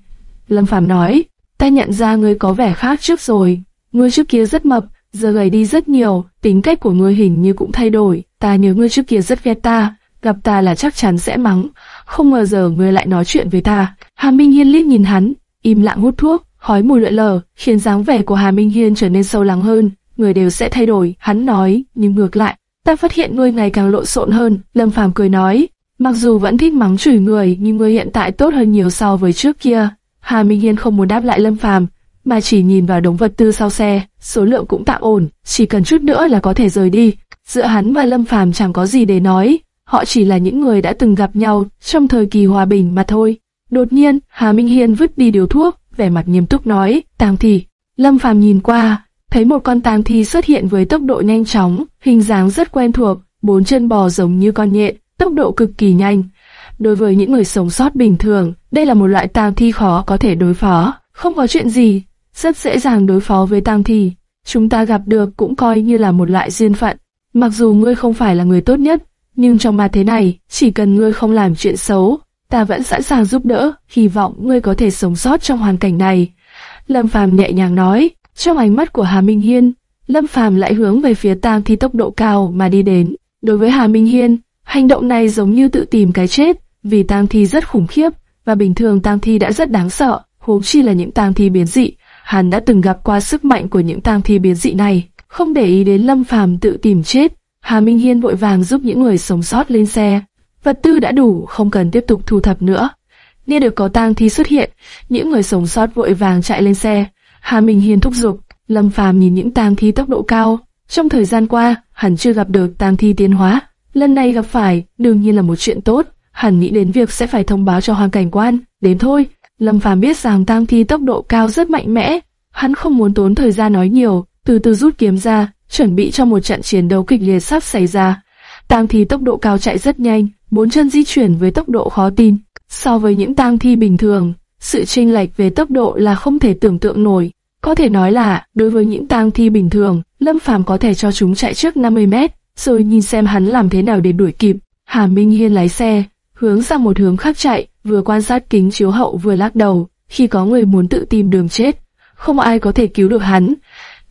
Lâm Phàm nói, ta nhận ra ngươi có vẻ khác trước rồi, ngươi trước kia rất mập, giờ gầy đi rất nhiều, tính cách của ngươi hình như cũng thay đổi, ta nhớ ngươi trước kia rất ghét ta, gặp ta là chắc chắn sẽ mắng, không ngờ giờ ngươi lại nói chuyện với ta. Hà Minh Hiên liếc nhìn hắn, im lặng hút thuốc, khói mùi lượn lờ, khiến dáng vẻ của Hà Minh Hiên trở nên sâu lắng hơn. Người đều sẽ thay đổi, hắn nói, nhưng ngược lại, ta phát hiện ngươi ngày càng lộn xộn hơn. Lâm Phàm cười nói, mặc dù vẫn thích mắng chửi người, nhưng ngươi hiện tại tốt hơn nhiều so với trước kia. Hà Minh Hiên không muốn đáp lại Lâm Phàm, mà chỉ nhìn vào đống vật tư sau xe, số lượng cũng tạm ổn, chỉ cần chút nữa là có thể rời đi. Giữa hắn và Lâm Phàm chẳng có gì để nói, họ chỉ là những người đã từng gặp nhau trong thời kỳ hòa bình mà thôi. Đột nhiên, Hà Minh Hiên vứt đi điều thuốc, vẻ mặt nghiêm túc nói, tang thi. Lâm Phàm nhìn qua, thấy một con tang thi xuất hiện với tốc độ nhanh chóng, hình dáng rất quen thuộc, bốn chân bò giống như con nhện, tốc độ cực kỳ nhanh. Đối với những người sống sót bình thường, đây là một loại tang thi khó có thể đối phó, không có chuyện gì, rất dễ dàng đối phó với tang thi. Chúng ta gặp được cũng coi như là một loại duyên phận. Mặc dù ngươi không phải là người tốt nhất, nhưng trong ma thế này, chỉ cần ngươi không làm chuyện xấu, ta vẫn sẵn sàng giúp đỡ, hy vọng ngươi có thể sống sót trong hoàn cảnh này. Lâm Phàm nhẹ nhàng nói, trong ánh mắt của Hà Minh Hiên, Lâm Phàm lại hướng về phía tang thi tốc độ cao mà đi đến. Đối với Hà Minh Hiên, hành động này giống như tự tìm cái chết, vì tang thi rất khủng khiếp, và bình thường tang thi đã rất đáng sợ, huống chi là những tang thi biến dị. Hắn đã từng gặp qua sức mạnh của những tang thi biến dị này, không để ý đến Lâm Phàm tự tìm chết. Hà Minh Hiên vội vàng giúp những người sống sót lên xe. Vật tư đã đủ, không cần tiếp tục thu thập nữa. Nghe được có tang thi xuất hiện, những người sống sót vội vàng chạy lên xe. Hà Minh Hiên thúc giục, Lâm Phàm nhìn những tang thi tốc độ cao. Trong thời gian qua, hắn chưa gặp được tang thi tiến hóa. Lần này gặp phải, đương nhiên là một chuyện tốt. Hắn nghĩ đến việc sẽ phải thông báo cho hoàng cảnh quan. Đến thôi, Lâm Phàm biết rằng tang thi tốc độ cao rất mạnh mẽ. Hắn không muốn tốn thời gian nói nhiều, từ từ rút kiếm ra, chuẩn bị cho một trận chiến đấu kịch liệt sắp xảy ra. Tang thi tốc độ cao chạy rất nhanh, bốn chân di chuyển với tốc độ khó tin. So với những tang thi bình thường, sự chênh lệch về tốc độ là không thể tưởng tượng nổi. Có thể nói là, đối với những tang thi bình thường, Lâm Phàm có thể cho chúng chạy trước 50 mét, rồi nhìn xem hắn làm thế nào để đuổi kịp. Hà Minh Hiên lái xe, hướng sang một hướng khác chạy, vừa quan sát kính chiếu hậu vừa lắc đầu, khi có người muốn tự tìm đường chết. Không ai có thể cứu được hắn.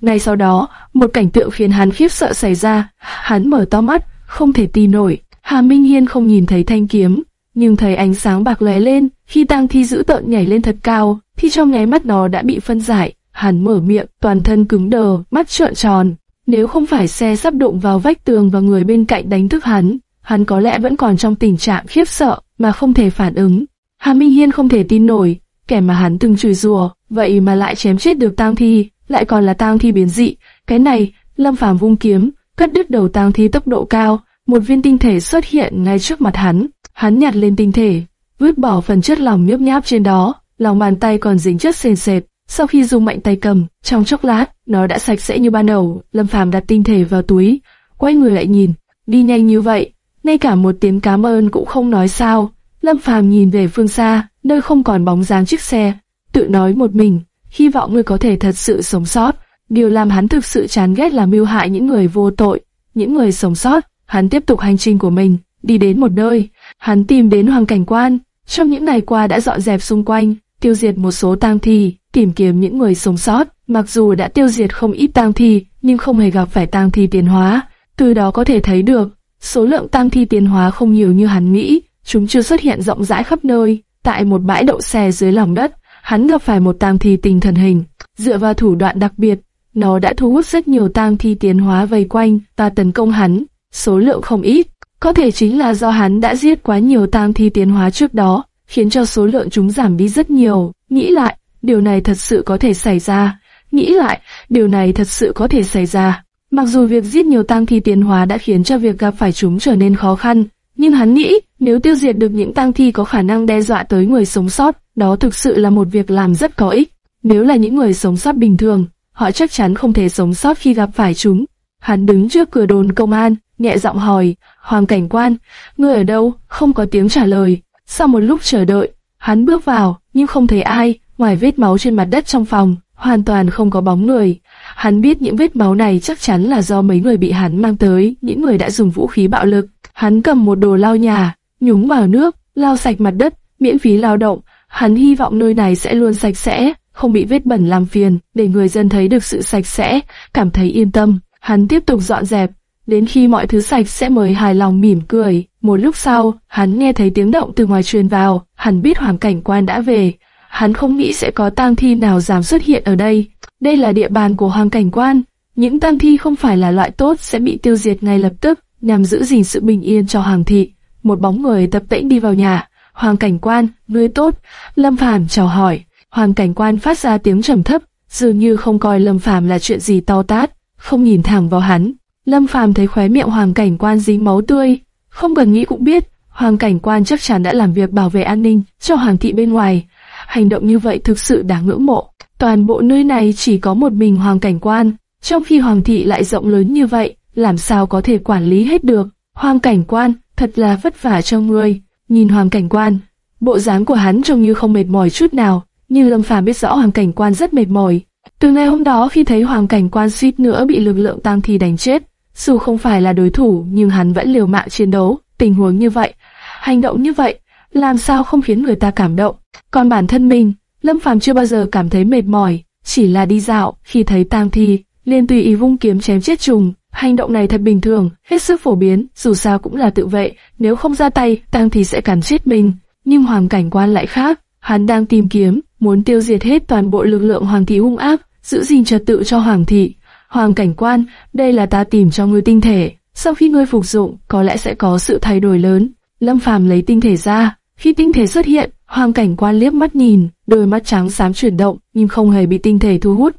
Ngay sau đó, một cảnh tượng khiến hắn khiếp sợ xảy ra, hắn mở to mắt, không thể tin nổi. Hà Minh Hiên không nhìn thấy thanh kiếm, nhưng thấy ánh sáng bạc lóe lên, khi tang thi giữ tợn nhảy lên thật cao, thì trong nháy mắt nó đã bị phân giải. Hắn mở miệng, toàn thân cứng đờ, mắt trợn tròn. Nếu không phải xe sắp đụng vào vách tường và người bên cạnh đánh thức hắn, hắn có lẽ vẫn còn trong tình trạng khiếp sợ mà không thể phản ứng. Hà Minh Hiên không thể tin nổi, kẻ mà hắn từng chửi rủa, vậy mà lại chém chết được tang thi, lại còn là tang thi biến dị. Cái này, Lâm Phàm vung kiếm, cắt đứt đầu tang thi tốc độ cao, một viên tinh thể xuất hiện ngay trước mặt hắn. Hắn nhặt lên tinh thể, vứt bỏ phần chất lỏng nhớp nháp trên đó, lòng bàn tay còn dính chất sền sệt. Sau khi dùng mạnh tay cầm, trong chốc lát, nó đã sạch sẽ như ban đầu. Lâm Phàm đặt tinh thể vào túi, quay người lại nhìn, đi nhanh như vậy, ngay cả một tiếng cảm ơn cũng không nói sao. Lâm Phàm nhìn về phương xa, nơi không còn bóng dáng chiếc xe, tự nói một mình, hy vọng ngươi có thể thật sự sống sót. Điều làm hắn thực sự chán ghét là mưu hại những người vô tội, những người sống sót. Hắn tiếp tục hành trình của mình, đi đến một nơi, hắn tìm đến hoàng cảnh quan. Trong những ngày qua đã dọn dẹp xung quanh, tiêu diệt một số tang thi, tìm kiếm những người sống sót. Mặc dù đã tiêu diệt không ít tang thi, nhưng không hề gặp phải tang thi tiến hóa. Từ đó có thể thấy được, số lượng tang thi tiến hóa không nhiều như hắn nghĩ, chúng chưa xuất hiện rộng rãi khắp nơi. Tại một bãi đậu xe dưới lòng đất, hắn gặp phải một tang thi tinh thần hình. Dựa vào thủ đoạn đặc biệt, nó đã thu hút rất nhiều tang thi tiến hóa vây quanh và tấn công hắn, số lượng không ít. Có thể chính là do hắn đã giết quá nhiều tang thi tiến hóa trước đó, khiến cho số lượng chúng giảm đi rất nhiều. Nghĩ lại, điều này thật sự có thể xảy ra. Nghĩ lại, điều này thật sự có thể xảy ra. Mặc dù việc giết nhiều tang thi tiến hóa đã khiến cho việc gặp phải chúng trở nên khó khăn, nhưng hắn nghĩ nếu tiêu diệt được những tang thi có khả năng đe dọa tới người sống sót, đó thực sự là một việc làm rất có ích. Nếu là những người sống sót bình thường, họ chắc chắn không thể sống sót khi gặp phải chúng. Hắn đứng trước cửa đồn công an, nhẹ giọng hỏi, Hoàng cảnh quan, ngươi ở đâu? Không có tiếng trả lời. Sau một lúc chờ đợi, hắn bước vào, nhưng không thấy ai, ngoài vết máu trên mặt đất trong phòng, hoàn toàn không có bóng người. Hắn biết những vết máu này chắc chắn là do mấy người bị hắn mang tới, những người đã dùng vũ khí bạo lực. Hắn cầm một đồ lau nhà, nhúng vào nước, lau sạch mặt đất, miễn phí lao động. Hắn hy vọng nơi này sẽ luôn sạch sẽ, không bị vết bẩn làm phiền, để người dân thấy được sự sạch sẽ, cảm thấy yên tâm. Hắn tiếp tục dọn dẹp, đến khi mọi thứ sạch sẽ mới hài lòng mỉm cười. Một lúc sau, hắn nghe thấy tiếng động từ ngoài truyền vào, hắn biết hoàng cảnh quan đã về. Hắn không nghĩ sẽ có tang thi nào dám xuất hiện ở đây. Đây là địa bàn của hoàng cảnh quan. Những tang thi không phải là loại tốt sẽ bị tiêu diệt ngay lập tức, nhằm giữ gìn sự bình yên cho hoàng thị. Một bóng người tập tễnh đi vào nhà. Hoàng cảnh quan, ngươi tốt. Lâm Phàm chào hỏi. Hoàng cảnh quan phát ra tiếng trầm thấp, dường như không coi Lâm Phàm là chuyện gì to tát, không nhìn thẳng vào hắn. Lâm Phàm thấy khóe miệng Hoàng Cảnh Quan dính máu tươi, không cần nghĩ cũng biết, Hoàng Cảnh Quan chắc chắn đã làm việc bảo vệ an ninh cho Hoàng thị bên ngoài. Hành động như vậy thực sự đáng ngưỡng mộ. Toàn bộ nơi này chỉ có một mình Hoàng Cảnh Quan, trong khi Hoàng thị lại rộng lớn như vậy, làm sao có thể quản lý hết được. Hoàng Cảnh Quan, thật là vất vả cho ngươi. Nhìn Hoàng Cảnh Quan, bộ dáng của hắn trông như không mệt mỏi chút nào, nhưng Lâm Phàm biết rõ Hoàng Cảnh Quan rất mệt mỏi. Từ ngày hôm đó khi thấy Hoàng Cảnh Quan suýt nữa bị lực lượng tăng thi đánh chết, dù không phải là đối thủ nhưng hắn vẫn liều mạng chiến đấu. Tình huống như vậy, hành động như vậy, làm sao không khiến người ta cảm động. Còn bản thân mình, Lâm Phàm chưa bao giờ cảm thấy mệt mỏi, chỉ là đi dạo, khi thấy tang thi, liền tùy ý vung kiếm chém chết trùng. Hành động này thật bình thường, hết sức phổ biến, dù sao cũng là tự vệ, nếu không ra tay, tang thi sẽ cắn chết mình. Nhưng hoàng cảnh quan lại khác, hắn đang tìm kiếm, muốn tiêu diệt hết toàn bộ lực lượng hoàng thị hung ác, giữ gìn trật tự cho hoàng thị. Hoàng cảnh quan, đây là ta tìm cho ngươi tinh thể, sau khi ngươi phục dụng, có lẽ sẽ có sự thay đổi lớn. Lâm Phàm lấy tinh thể ra, khi tinh thể xuất hiện, Hoàng cảnh quan liếc mắt nhìn, đôi mắt trắng xám chuyển động, nhưng không hề bị tinh thể thu hút.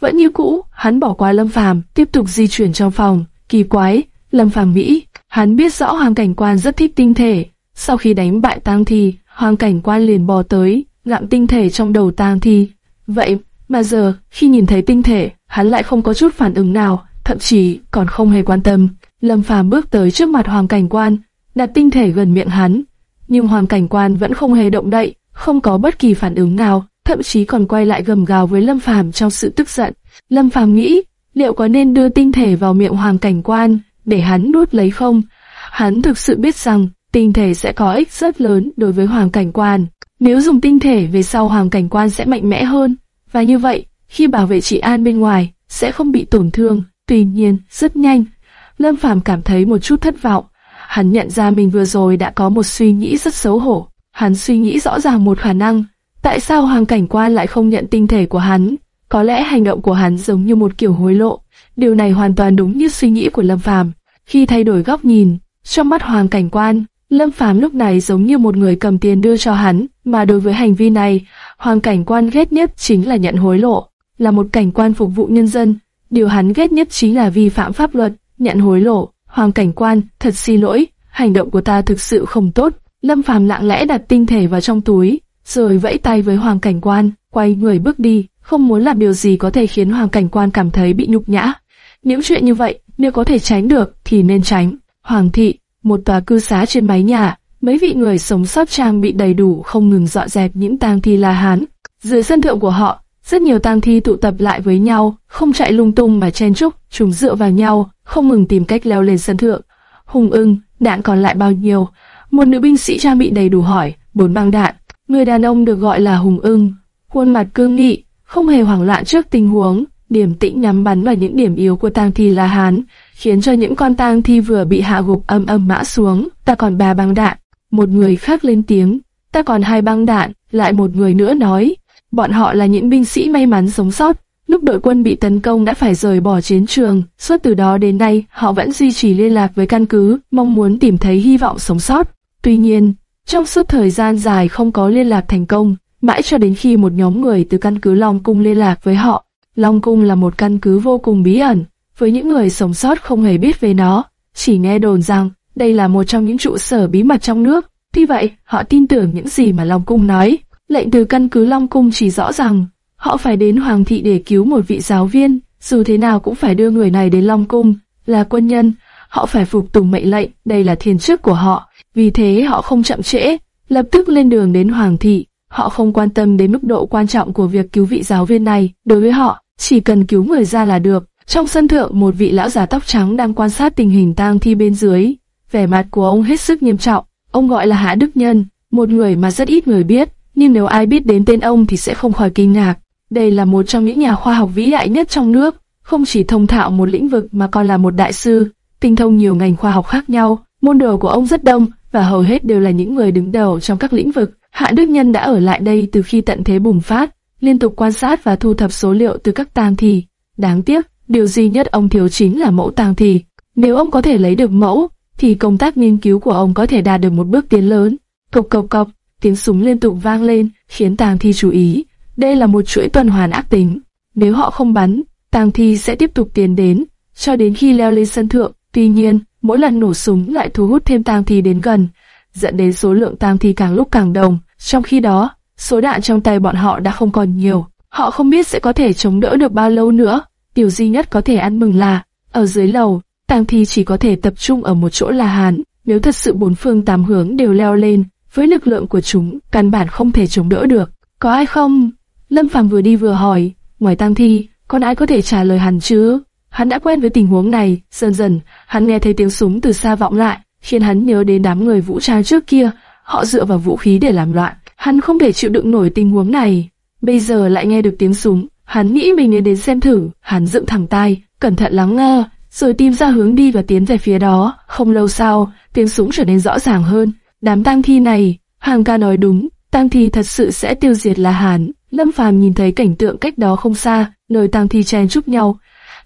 Vẫn như cũ, hắn bỏ qua Lâm Phàm, tiếp tục di chuyển trong phòng. Kỳ quái, Lâm Phàm nghĩ, hắn biết rõ Hoàng cảnh quan rất thích tinh thể. Sau khi đánh bại Tang Thi, Hoàng cảnh quan liền bò tới, gặm tinh thể trong đầu Tang Thi. Vậy mà giờ, khi nhìn thấy tinh thể, hắn lại không có chút phản ứng nào, thậm chí còn không hề quan tâm. Lâm Phàm bước tới trước mặt Hoàng cảnh quan, đặt tinh thể gần miệng hắn, nhưng Hoàng Cảnh Quan vẫn không hề động đậy, không có bất kỳ phản ứng nào, thậm chí còn quay lại gầm gào với Lâm Phàm trong sự tức giận. Lâm Phàm nghĩ, liệu có nên đưa tinh thể vào miệng Hoàng Cảnh Quan để hắn nuốt lấy không? Hắn thực sự biết rằng tinh thể sẽ có ích rất lớn đối với Hoàng Cảnh Quan. Nếu dùng tinh thể về sau Hoàng Cảnh Quan sẽ mạnh mẽ hơn, và như vậy, khi bảo vệ chị an bên ngoài, sẽ không bị tổn thương. Tuy nhiên, rất nhanh, Lâm Phàm cảm thấy một chút thất vọng. Hắn nhận ra mình vừa rồi đã có một suy nghĩ rất xấu hổ. Hắn suy nghĩ rõ ràng một khả năng. Tại sao Hoàng Cảnh Quan lại không nhận tinh thể của hắn? Có lẽ hành động của hắn giống như một kiểu hối lộ. Điều này hoàn toàn đúng như suy nghĩ của Lâm Phàm. Khi thay đổi góc nhìn, trong mắt Hoàng Cảnh Quan, Lâm Phàm lúc này giống như một người cầm tiền đưa cho hắn, mà đối với hành vi này, Hoàng Cảnh Quan ghét nhất chính là nhận hối lộ. Là một cảnh quan phục vụ nhân dân, điều hắn ghét nhất chính là vi phạm pháp luật, nhận hối lộ. Hoàng cảnh quan, thật xin lỗi, hành động của ta thực sự không tốt. Lâm Phàm lặng lẽ đặt tinh thể vào trong túi, rồi vẫy tay với Hoàng cảnh quan, quay người bước đi, không muốn làm điều gì có thể khiến Hoàng cảnh quan cảm thấy bị nhục nhã. Những chuyện như vậy, nếu có thể tránh được thì nên tránh. Hoàng thị, một tòa cư xá trên mái nhà, mấy vị người sống sót trang bị đầy đủ không ngừng dọn dẹp những tang thi La Hán. Dưới sân thượng của họ, rất nhiều tang thi tụ tập lại với nhau, không chạy lung tung mà chen chúc, chúng dựa vào nhau, không ngừng tìm cách leo lên sân thượng. Hùng ưng, đạn còn lại bao nhiêu? Một nữ binh sĩ trang bị đầy đủ hỏi, bốn băng đạn. Người đàn ông được gọi là Hùng ưng, khuôn mặt cương nghị, không hề hoảng loạn trước tình huống, điểm tĩnh nhắm bắn vào những điểm yếu của tang thi La Hán, khiến cho những con tang thi vừa bị hạ gục âm âm mã xuống. Ta còn ba băng đạn. Một người khác lên tiếng, ta còn hai băng đạn. Lại một người nữa nói, bọn họ là những binh sĩ may mắn sống sót. Lúc đội quân bị tấn công đã phải rời bỏ chiến trường, suốt từ đó đến nay họ vẫn duy trì liên lạc với căn cứ, mong muốn tìm thấy hy vọng sống sót. Tuy nhiên, trong suốt thời gian dài không có liên lạc thành công, mãi cho đến khi một nhóm người từ căn cứ Long Cung liên lạc với họ. Long Cung là một căn cứ vô cùng bí ẩn, với những người sống sót không hề biết về nó, chỉ nghe đồn rằng đây là một trong những trụ sở bí mật trong nước. Tuy vậy, họ tin tưởng những gì mà Long Cung nói. Lệnh từ căn cứ Long Cung chỉ rõ rằng Họ phải đến Hoàng thị để cứu một vị giáo viên, dù thế nào cũng phải đưa người này đến Long Cung, là quân nhân, họ phải phục tùng mệnh lệnh, đây là thiên chức của họ, vì thế họ không chậm trễ, lập tức lên đường đến Hoàng thị. Họ không quan tâm đến mức độ quan trọng của việc cứu vị giáo viên này, đối với họ, chỉ cần cứu người ra là được. Trong sân thượng một vị lão già tóc trắng đang quan sát tình hình tang thi bên dưới, vẻ mặt của ông hết sức nghiêm trọng. Ông gọi là Hạ Đức Nhân, một người mà rất ít người biết, nhưng nếu ai biết đến tên ông thì sẽ không khỏi kinh ngạc. Đây là một trong những nhà khoa học vĩ đại nhất trong nước, không chỉ thông thạo một lĩnh vực mà còn là một đại sư, tinh thông nhiều ngành khoa học khác nhau. Môn đồ của ông rất đông và hầu hết đều là những người đứng đầu trong các lĩnh vực. Hạ Đức Nhân đã ở lại đây từ khi tận thế bùng phát, liên tục quan sát và thu thập số liệu từ các tang thi. Đáng tiếc, điều duy nhất ông thiếu chính là mẫu tang thi. Nếu ông có thể lấy được mẫu, thì công tác nghiên cứu của ông có thể đạt được một bước tiến lớn. Cộc cộc cộc, tiếng súng liên tục vang lên, khiến tang thi chú ý. Đây là một chuỗi tuần hoàn ác tính. Nếu họ không bắn, tang thi sẽ tiếp tục tiến đến, cho đến khi leo lên sân thượng. Tuy nhiên, mỗi lần nổ súng lại thu hút thêm tang thi đến gần, dẫn đến số lượng tang thi càng lúc càng đông. Trong khi đó, số đạn trong tay bọn họ đã không còn nhiều. Họ không biết sẽ có thể chống đỡ được bao lâu nữa. Điều duy nhất có thể ăn mừng là, ở dưới lầu, tang thi chỉ có thể tập trung ở một chỗ là hàn Nếu thật sự bốn phương tám hướng đều leo lên, với lực lượng của chúng, căn bản không thể chống đỡ được. Có ai không? Lâm Phàm vừa đi vừa hỏi, ngoài tang thi, còn ai có thể trả lời hắn chứ? Hắn đã quen với tình huống này, dần dần, hắn nghe thấy tiếng súng từ xa vọng lại, khiến hắn nhớ đến đám người vũ trang trước kia, họ dựa vào vũ khí để làm loạn. Hắn không thể chịu đựng nổi tình huống này. Bây giờ lại nghe được tiếng súng, hắn nghĩ mình nên đến xem thử, hắn dựng thẳng tay, cẩn thận lắng nghe, rồi tìm ra hướng đi và tiến về phía đó. Không lâu sau, tiếng súng trở nên rõ ràng hơn. Đám tang thi này, hàng ca nói đúng, tang thi thật sự sẽ tiêu diệt La Hán. Lâm Phàm nhìn thấy cảnh tượng cách đó không xa, nơi tang thi chen chúc nhau,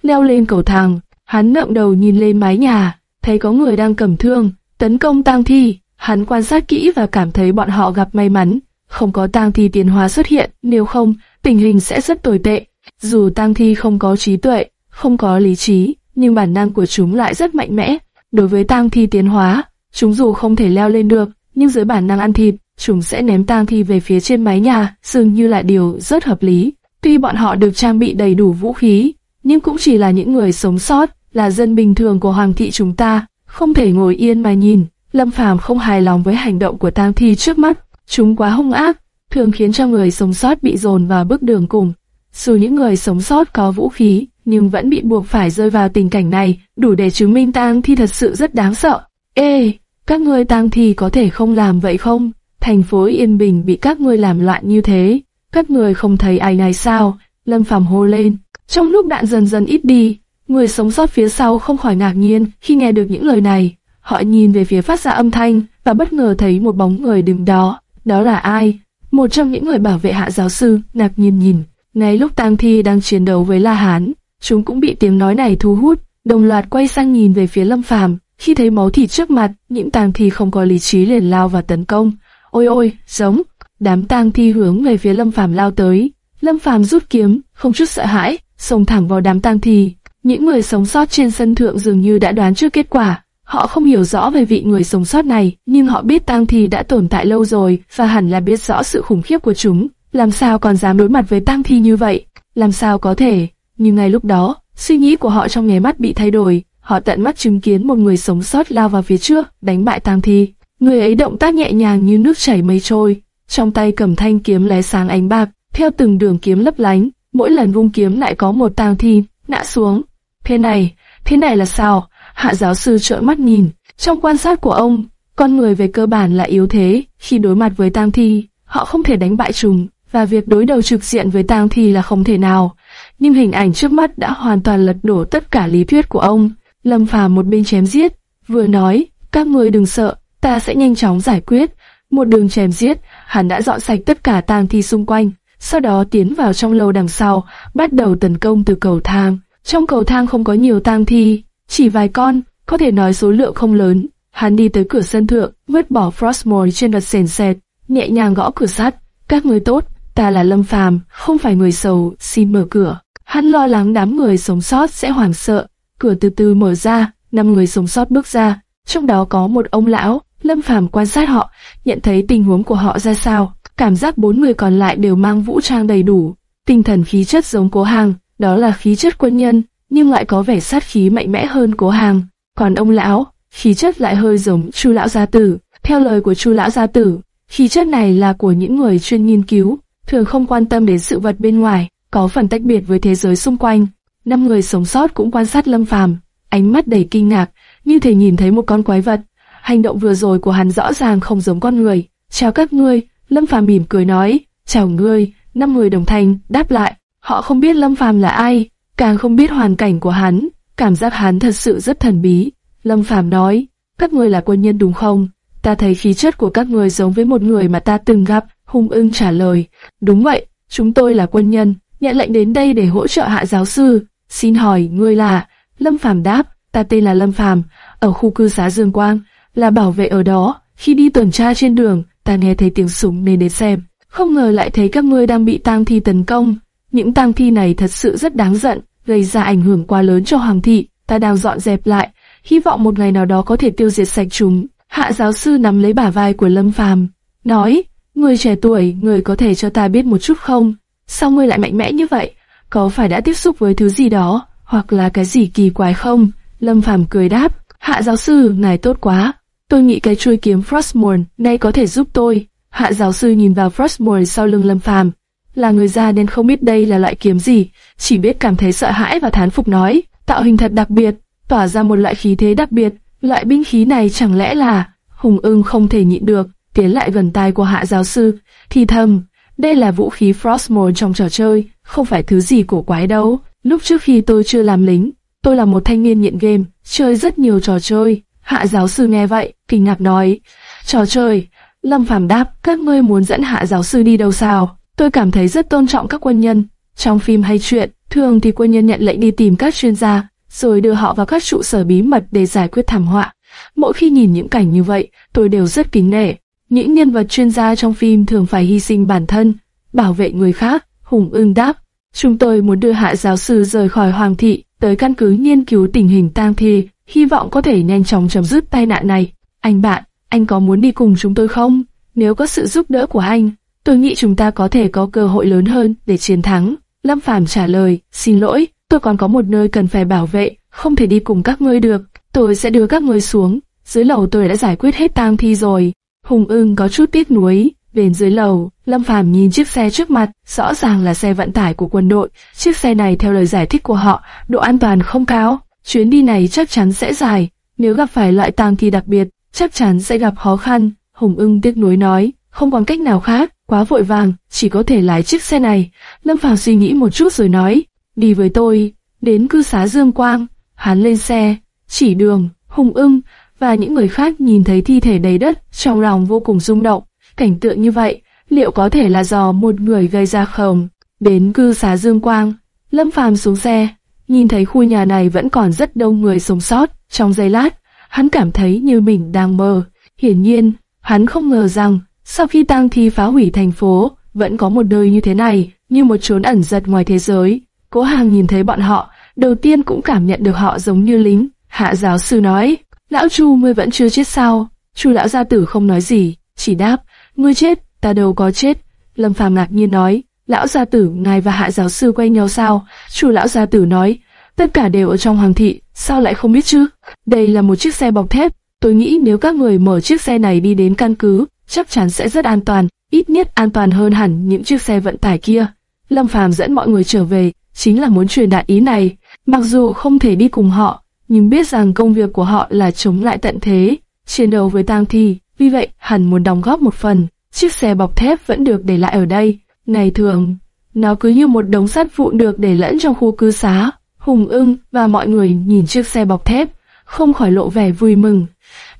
leo lên cầu thang. Hắn ngẩng đầu nhìn lên mái nhà, thấy có người đang cầm thương tấn công tang thi. Hắn quan sát kỹ và cảm thấy bọn họ gặp may mắn, không có tang thi tiến hóa xuất hiện, nếu không, tình hình sẽ rất tồi tệ. Dù tang thi không có trí tuệ, không có lý trí, nhưng bản năng của chúng lại rất mạnh mẽ. Đối với tang thi tiến hóa, chúng dù không thể leo lên được, nhưng dưới bản năng ăn thịt, chúng sẽ ném tang thi về phía trên mái nhà, dường như là điều rất hợp lý. Tuy bọn họ được trang bị đầy đủ vũ khí, nhưng cũng chỉ là những người sống sót, là dân bình thường của hoàng thị chúng ta, không thể ngồi yên mà nhìn. Lâm Phàm không hài lòng với hành động của tang thi trước mắt, chúng quá hung ác, thường khiến cho người sống sót bị dồn vào bước đường cùng. Dù những người sống sót có vũ khí, nhưng vẫn bị buộc phải rơi vào tình cảnh này, đủ để chứng minh tang thi thật sự rất đáng sợ. Ê, các ngươi tang thi có thể không làm vậy không? Thành phố yên bình bị các ngươi làm loạn như thế, các người không thấy ai này sao? Lâm Phàm hô lên. Trong lúc đạn dần dần ít đi, người sống sót phía sau không khỏi ngạc nhiên khi nghe được những lời này. Họ nhìn về phía phát ra âm thanh và bất ngờ thấy một bóng người đứng đó. Đó là ai? Một trong những người bảo vệ hạ giáo sư ngạc nhiên nhìn. Ngay lúc Tang Thi đang chiến đấu với La Hán, chúng cũng bị tiếng nói này thu hút, đồng loạt quay sang nhìn về phía Lâm Phàm. Khi thấy máu thịt trước mặt, những Tang Thi không có lý trí liền lao vào tấn công. Ôi ôi, giống! Đám Tang Thi hướng về phía Lâm Phàm lao tới. Lâm Phàm rút kiếm, không chút sợ hãi, xông thẳng vào đám tang thi. Những người sống sót trên sân thượng dường như đã đoán trước kết quả. Họ không hiểu rõ về vị người sống sót này, nhưng họ biết tang thi đã tồn tại lâu rồi và hẳn là biết rõ sự khủng khiếp của chúng. Làm sao còn dám đối mặt với tang thi như vậy? Làm sao có thể? Nhưng ngay lúc đó, suy nghĩ của họ trong nháy mắt bị thay đổi. Họ tận mắt chứng kiến một người sống sót lao vào phía trước, đánh bại tang thi. Người ấy động tác nhẹ nhàng như nước chảy mây trôi, trong tay cầm thanh kiếm lóe sáng ánh bạc, theo từng đường kiếm lấp lánh, mỗi lần vung kiếm lại có một tang thi ngã xuống. Thế này, thế này là sao? Hạ giáo sư trợn mắt nhìn. Trong quan sát của ông, con người về cơ bản là yếu thế. Khi đối mặt với tang thi, họ không thể đánh bại chúng, và việc đối đầu trực diện với tang thi là không thể nào. Nhưng hình ảnh trước mắt đã hoàn toàn lật đổ tất cả lý thuyết của ông. Lâm Phàm một bên chém giết, vừa nói, các người đừng sợ, ta sẽ nhanh chóng giải quyết. Một đường chém giết, hắn đã dọn sạch tất cả tang thi xung quanh, sau đó tiến vào trong lầu đằng sau, bắt đầu tấn công từ cầu thang. Trong cầu thang không có nhiều tang thi, chỉ vài con, có thể nói số lượng không lớn. Hắn đi tới cửa sân thượng, vứt bỏ Frostmore trên đợt sền sệt, nhẹ nhàng gõ cửa sắt. Các người tốt, ta là Lâm Phàm, không phải người xấu, xin mở cửa. Hắn lo lắng đám người sống sót sẽ hoảng sợ. Cửa từ từ mở ra, năm người sống sót bước ra, trong đó có một ông lão. Lâm Phàm quan sát họ, nhận thấy tình huống của họ ra sao. Cảm giác bốn người còn lại đều mang vũ trang đầy đủ, tinh thần khí chất giống cố hàng, đó là khí chất quân nhân, nhưng lại có vẻ sát khí mạnh mẽ hơn cố hàng. Còn ông lão, khí chất lại hơi giống chu lão gia tử. Theo lời của chu lão gia tử, khí chất này là của những người chuyên nghiên cứu, thường không quan tâm đến sự vật bên ngoài, có phần tách biệt với thế giới xung quanh. Năm người sống sót cũng quan sát Lâm Phàm, ánh mắt đầy kinh ngạc, như thể nhìn thấy một con quái vật. Hành động vừa rồi của hắn rõ ràng không giống con người. Chào các ngươi, Lâm Phàm mỉm cười nói, chào ngươi, năm người đồng thanh, đáp lại. Họ không biết Lâm Phàm là ai, càng không biết hoàn cảnh của hắn, cảm giác hắn thật sự rất thần bí. Lâm Phàm nói, các ngươi là quân nhân đúng không? Ta thấy khí chất của các ngươi giống với một người mà ta từng gặp, hung ưng trả lời. Đúng vậy, chúng tôi là quân nhân, nhận lệnh đến đây để hỗ trợ hạ giáo sư. Xin hỏi, ngươi là... Lâm Phàm đáp, ta tên là Lâm Phàm, ở khu cư xá Dương Quang, là bảo vệ ở đó. Khi đi tuần tra trên đường, ta nghe thấy tiếng súng nên đến xem. Không ngờ lại thấy các ngươi đang bị tang thi tấn công. Những tang thi này thật sự rất đáng giận, gây ra ảnh hưởng quá lớn cho hoàng thị. Ta đang dọn dẹp lại, hy vọng một ngày nào đó có thể tiêu diệt sạch chúng. Hạ giáo sư nắm lấy bả vai của Lâm Phàm, nói: Người trẻ tuổi, người có thể cho ta biết một chút không? Sao ngươi lại mạnh mẽ như vậy? Có phải đã tiếp xúc với thứ gì đó, hoặc là cái gì kỳ quái không? Lâm Phàm cười đáp, hạ giáo sư, ngài tốt quá. Tôi nghĩ cái chuôi kiếm Frostmourne nay có thể giúp tôi. Hạ giáo sư nhìn vào Frostmourne sau lưng Lâm Phàm, là người già nên không biết đây là loại kiếm gì, chỉ biết cảm thấy sợ hãi và thán phục nói, tạo hình thật đặc biệt, tỏa ra một loại khí thế đặc biệt, loại binh khí này chẳng lẽ là... Hùng ưng không thể nhịn được, tiến lại gần tai của hạ giáo sư, thì thầm, đây là vũ khí Frostmourne trong trò chơi, không phải thứ gì cổ quái đâu. Lúc trước khi tôi chưa làm lính, tôi là một thanh niên nghiện game, chơi rất nhiều trò chơi. Hạ giáo sư nghe vậy, kinh ngạc nói, trò chơi. Lâm Phàm đáp, các ngươi muốn dẫn hạ giáo sư đi đâu sao? Tôi cảm thấy rất tôn trọng các quân nhân. Trong phim hay chuyện, thường thì quân nhân nhận lệnh đi tìm các chuyên gia, rồi đưa họ vào các trụ sở bí mật để giải quyết thảm họa. Mỗi khi nhìn những cảnh như vậy, tôi đều rất kính nể. Những nhân vật chuyên gia trong phim thường phải hy sinh bản thân, bảo vệ người khác. Hùng ưng đáp, chúng tôi muốn đưa hạ giáo sư rời khỏi hoàng thị, tới căn cứ nghiên cứu tình hình tang thi, hy vọng có thể nhanh chóng chấm dứt tai nạn này. Anh bạn, anh có muốn đi cùng chúng tôi không? Nếu có sự giúp đỡ của anh, tôi nghĩ chúng ta có thể có cơ hội lớn hơn để chiến thắng. Lâm Phàm trả lời, xin lỗi, tôi còn có một nơi cần phải bảo vệ, không thể đi cùng các ngươi được. Tôi sẽ đưa các ngươi xuống. Dưới lầu tôi đã giải quyết hết tang thi rồi. Hùng ưng có chút tiếc nuối. Bên dưới lầu, Lâm Phàm nhìn chiếc xe trước mặt, rõ ràng là xe vận tải của quân đội. Chiếc xe này theo lời giải thích của họ, độ an toàn không cao. Chuyến đi này chắc chắn sẽ dài. Nếu gặp phải loại tang thi đặc biệt, chắc chắn sẽ gặp khó khăn. Hùng ưng tiếc nuối nói, không còn cách nào khác, quá vội vàng, chỉ có thể lái chiếc xe này. Lâm Phàm suy nghĩ một chút rồi nói, đi với tôi, đến cư xá Dương Quang. Hắn lên xe, chỉ đường, Hùng ưng và những người khác nhìn thấy thi thể đầy đất, trong lòng vô cùng rung động. Cảnh tượng như vậy, liệu có thể là do một người gây ra không? Đến cư xá Dương Quang, Lâm Phàm xuống xe, nhìn thấy khu nhà này vẫn còn rất đông người sống sót. Trong giây lát, hắn cảm thấy như mình đang mơ. Hiển nhiên, hắn không ngờ rằng, sau khi tang thi phá hủy thành phố, vẫn có một nơi như thế này, như một chốn ẩn giật ngoài thế giới. Cố Hàng nhìn thấy bọn họ, đầu tiên cũng cảm nhận được họ giống như lính. Hạ giáo sư nói, lão Chu mới vẫn chưa chết sao? Chu lão gia tử không nói gì, chỉ đáp, ngươi chết, ta đâu có chết. Lâm Phàm ngạc nhiên nói, lão gia tử, ngài và hạ giáo sư quay nhau sao? Chủ lão gia tử nói, tất cả đều ở trong hoàng thị, sao lại không biết chứ? Đây là một chiếc xe bọc thép, tôi nghĩ nếu các người mở chiếc xe này đi đến căn cứ, chắc chắn sẽ rất an toàn, ít nhất an toàn hơn hẳn những chiếc xe vận tải kia. Lâm Phàm dẫn mọi người trở về, chính là muốn truyền đạt ý này. Mặc dù không thể đi cùng họ, nhưng biết rằng công việc của họ là chống lại tận thế, chiến đấu với tang thi, vì vậy hẳn muốn đóng góp một phần. Chiếc xe bọc thép vẫn được để lại ở đây. Ngày thường, nó cứ như một đống sắt vụn được để lẫn trong khu cư xá. Hùng ưng và mọi người nhìn chiếc xe bọc thép, không khỏi lộ vẻ vui mừng.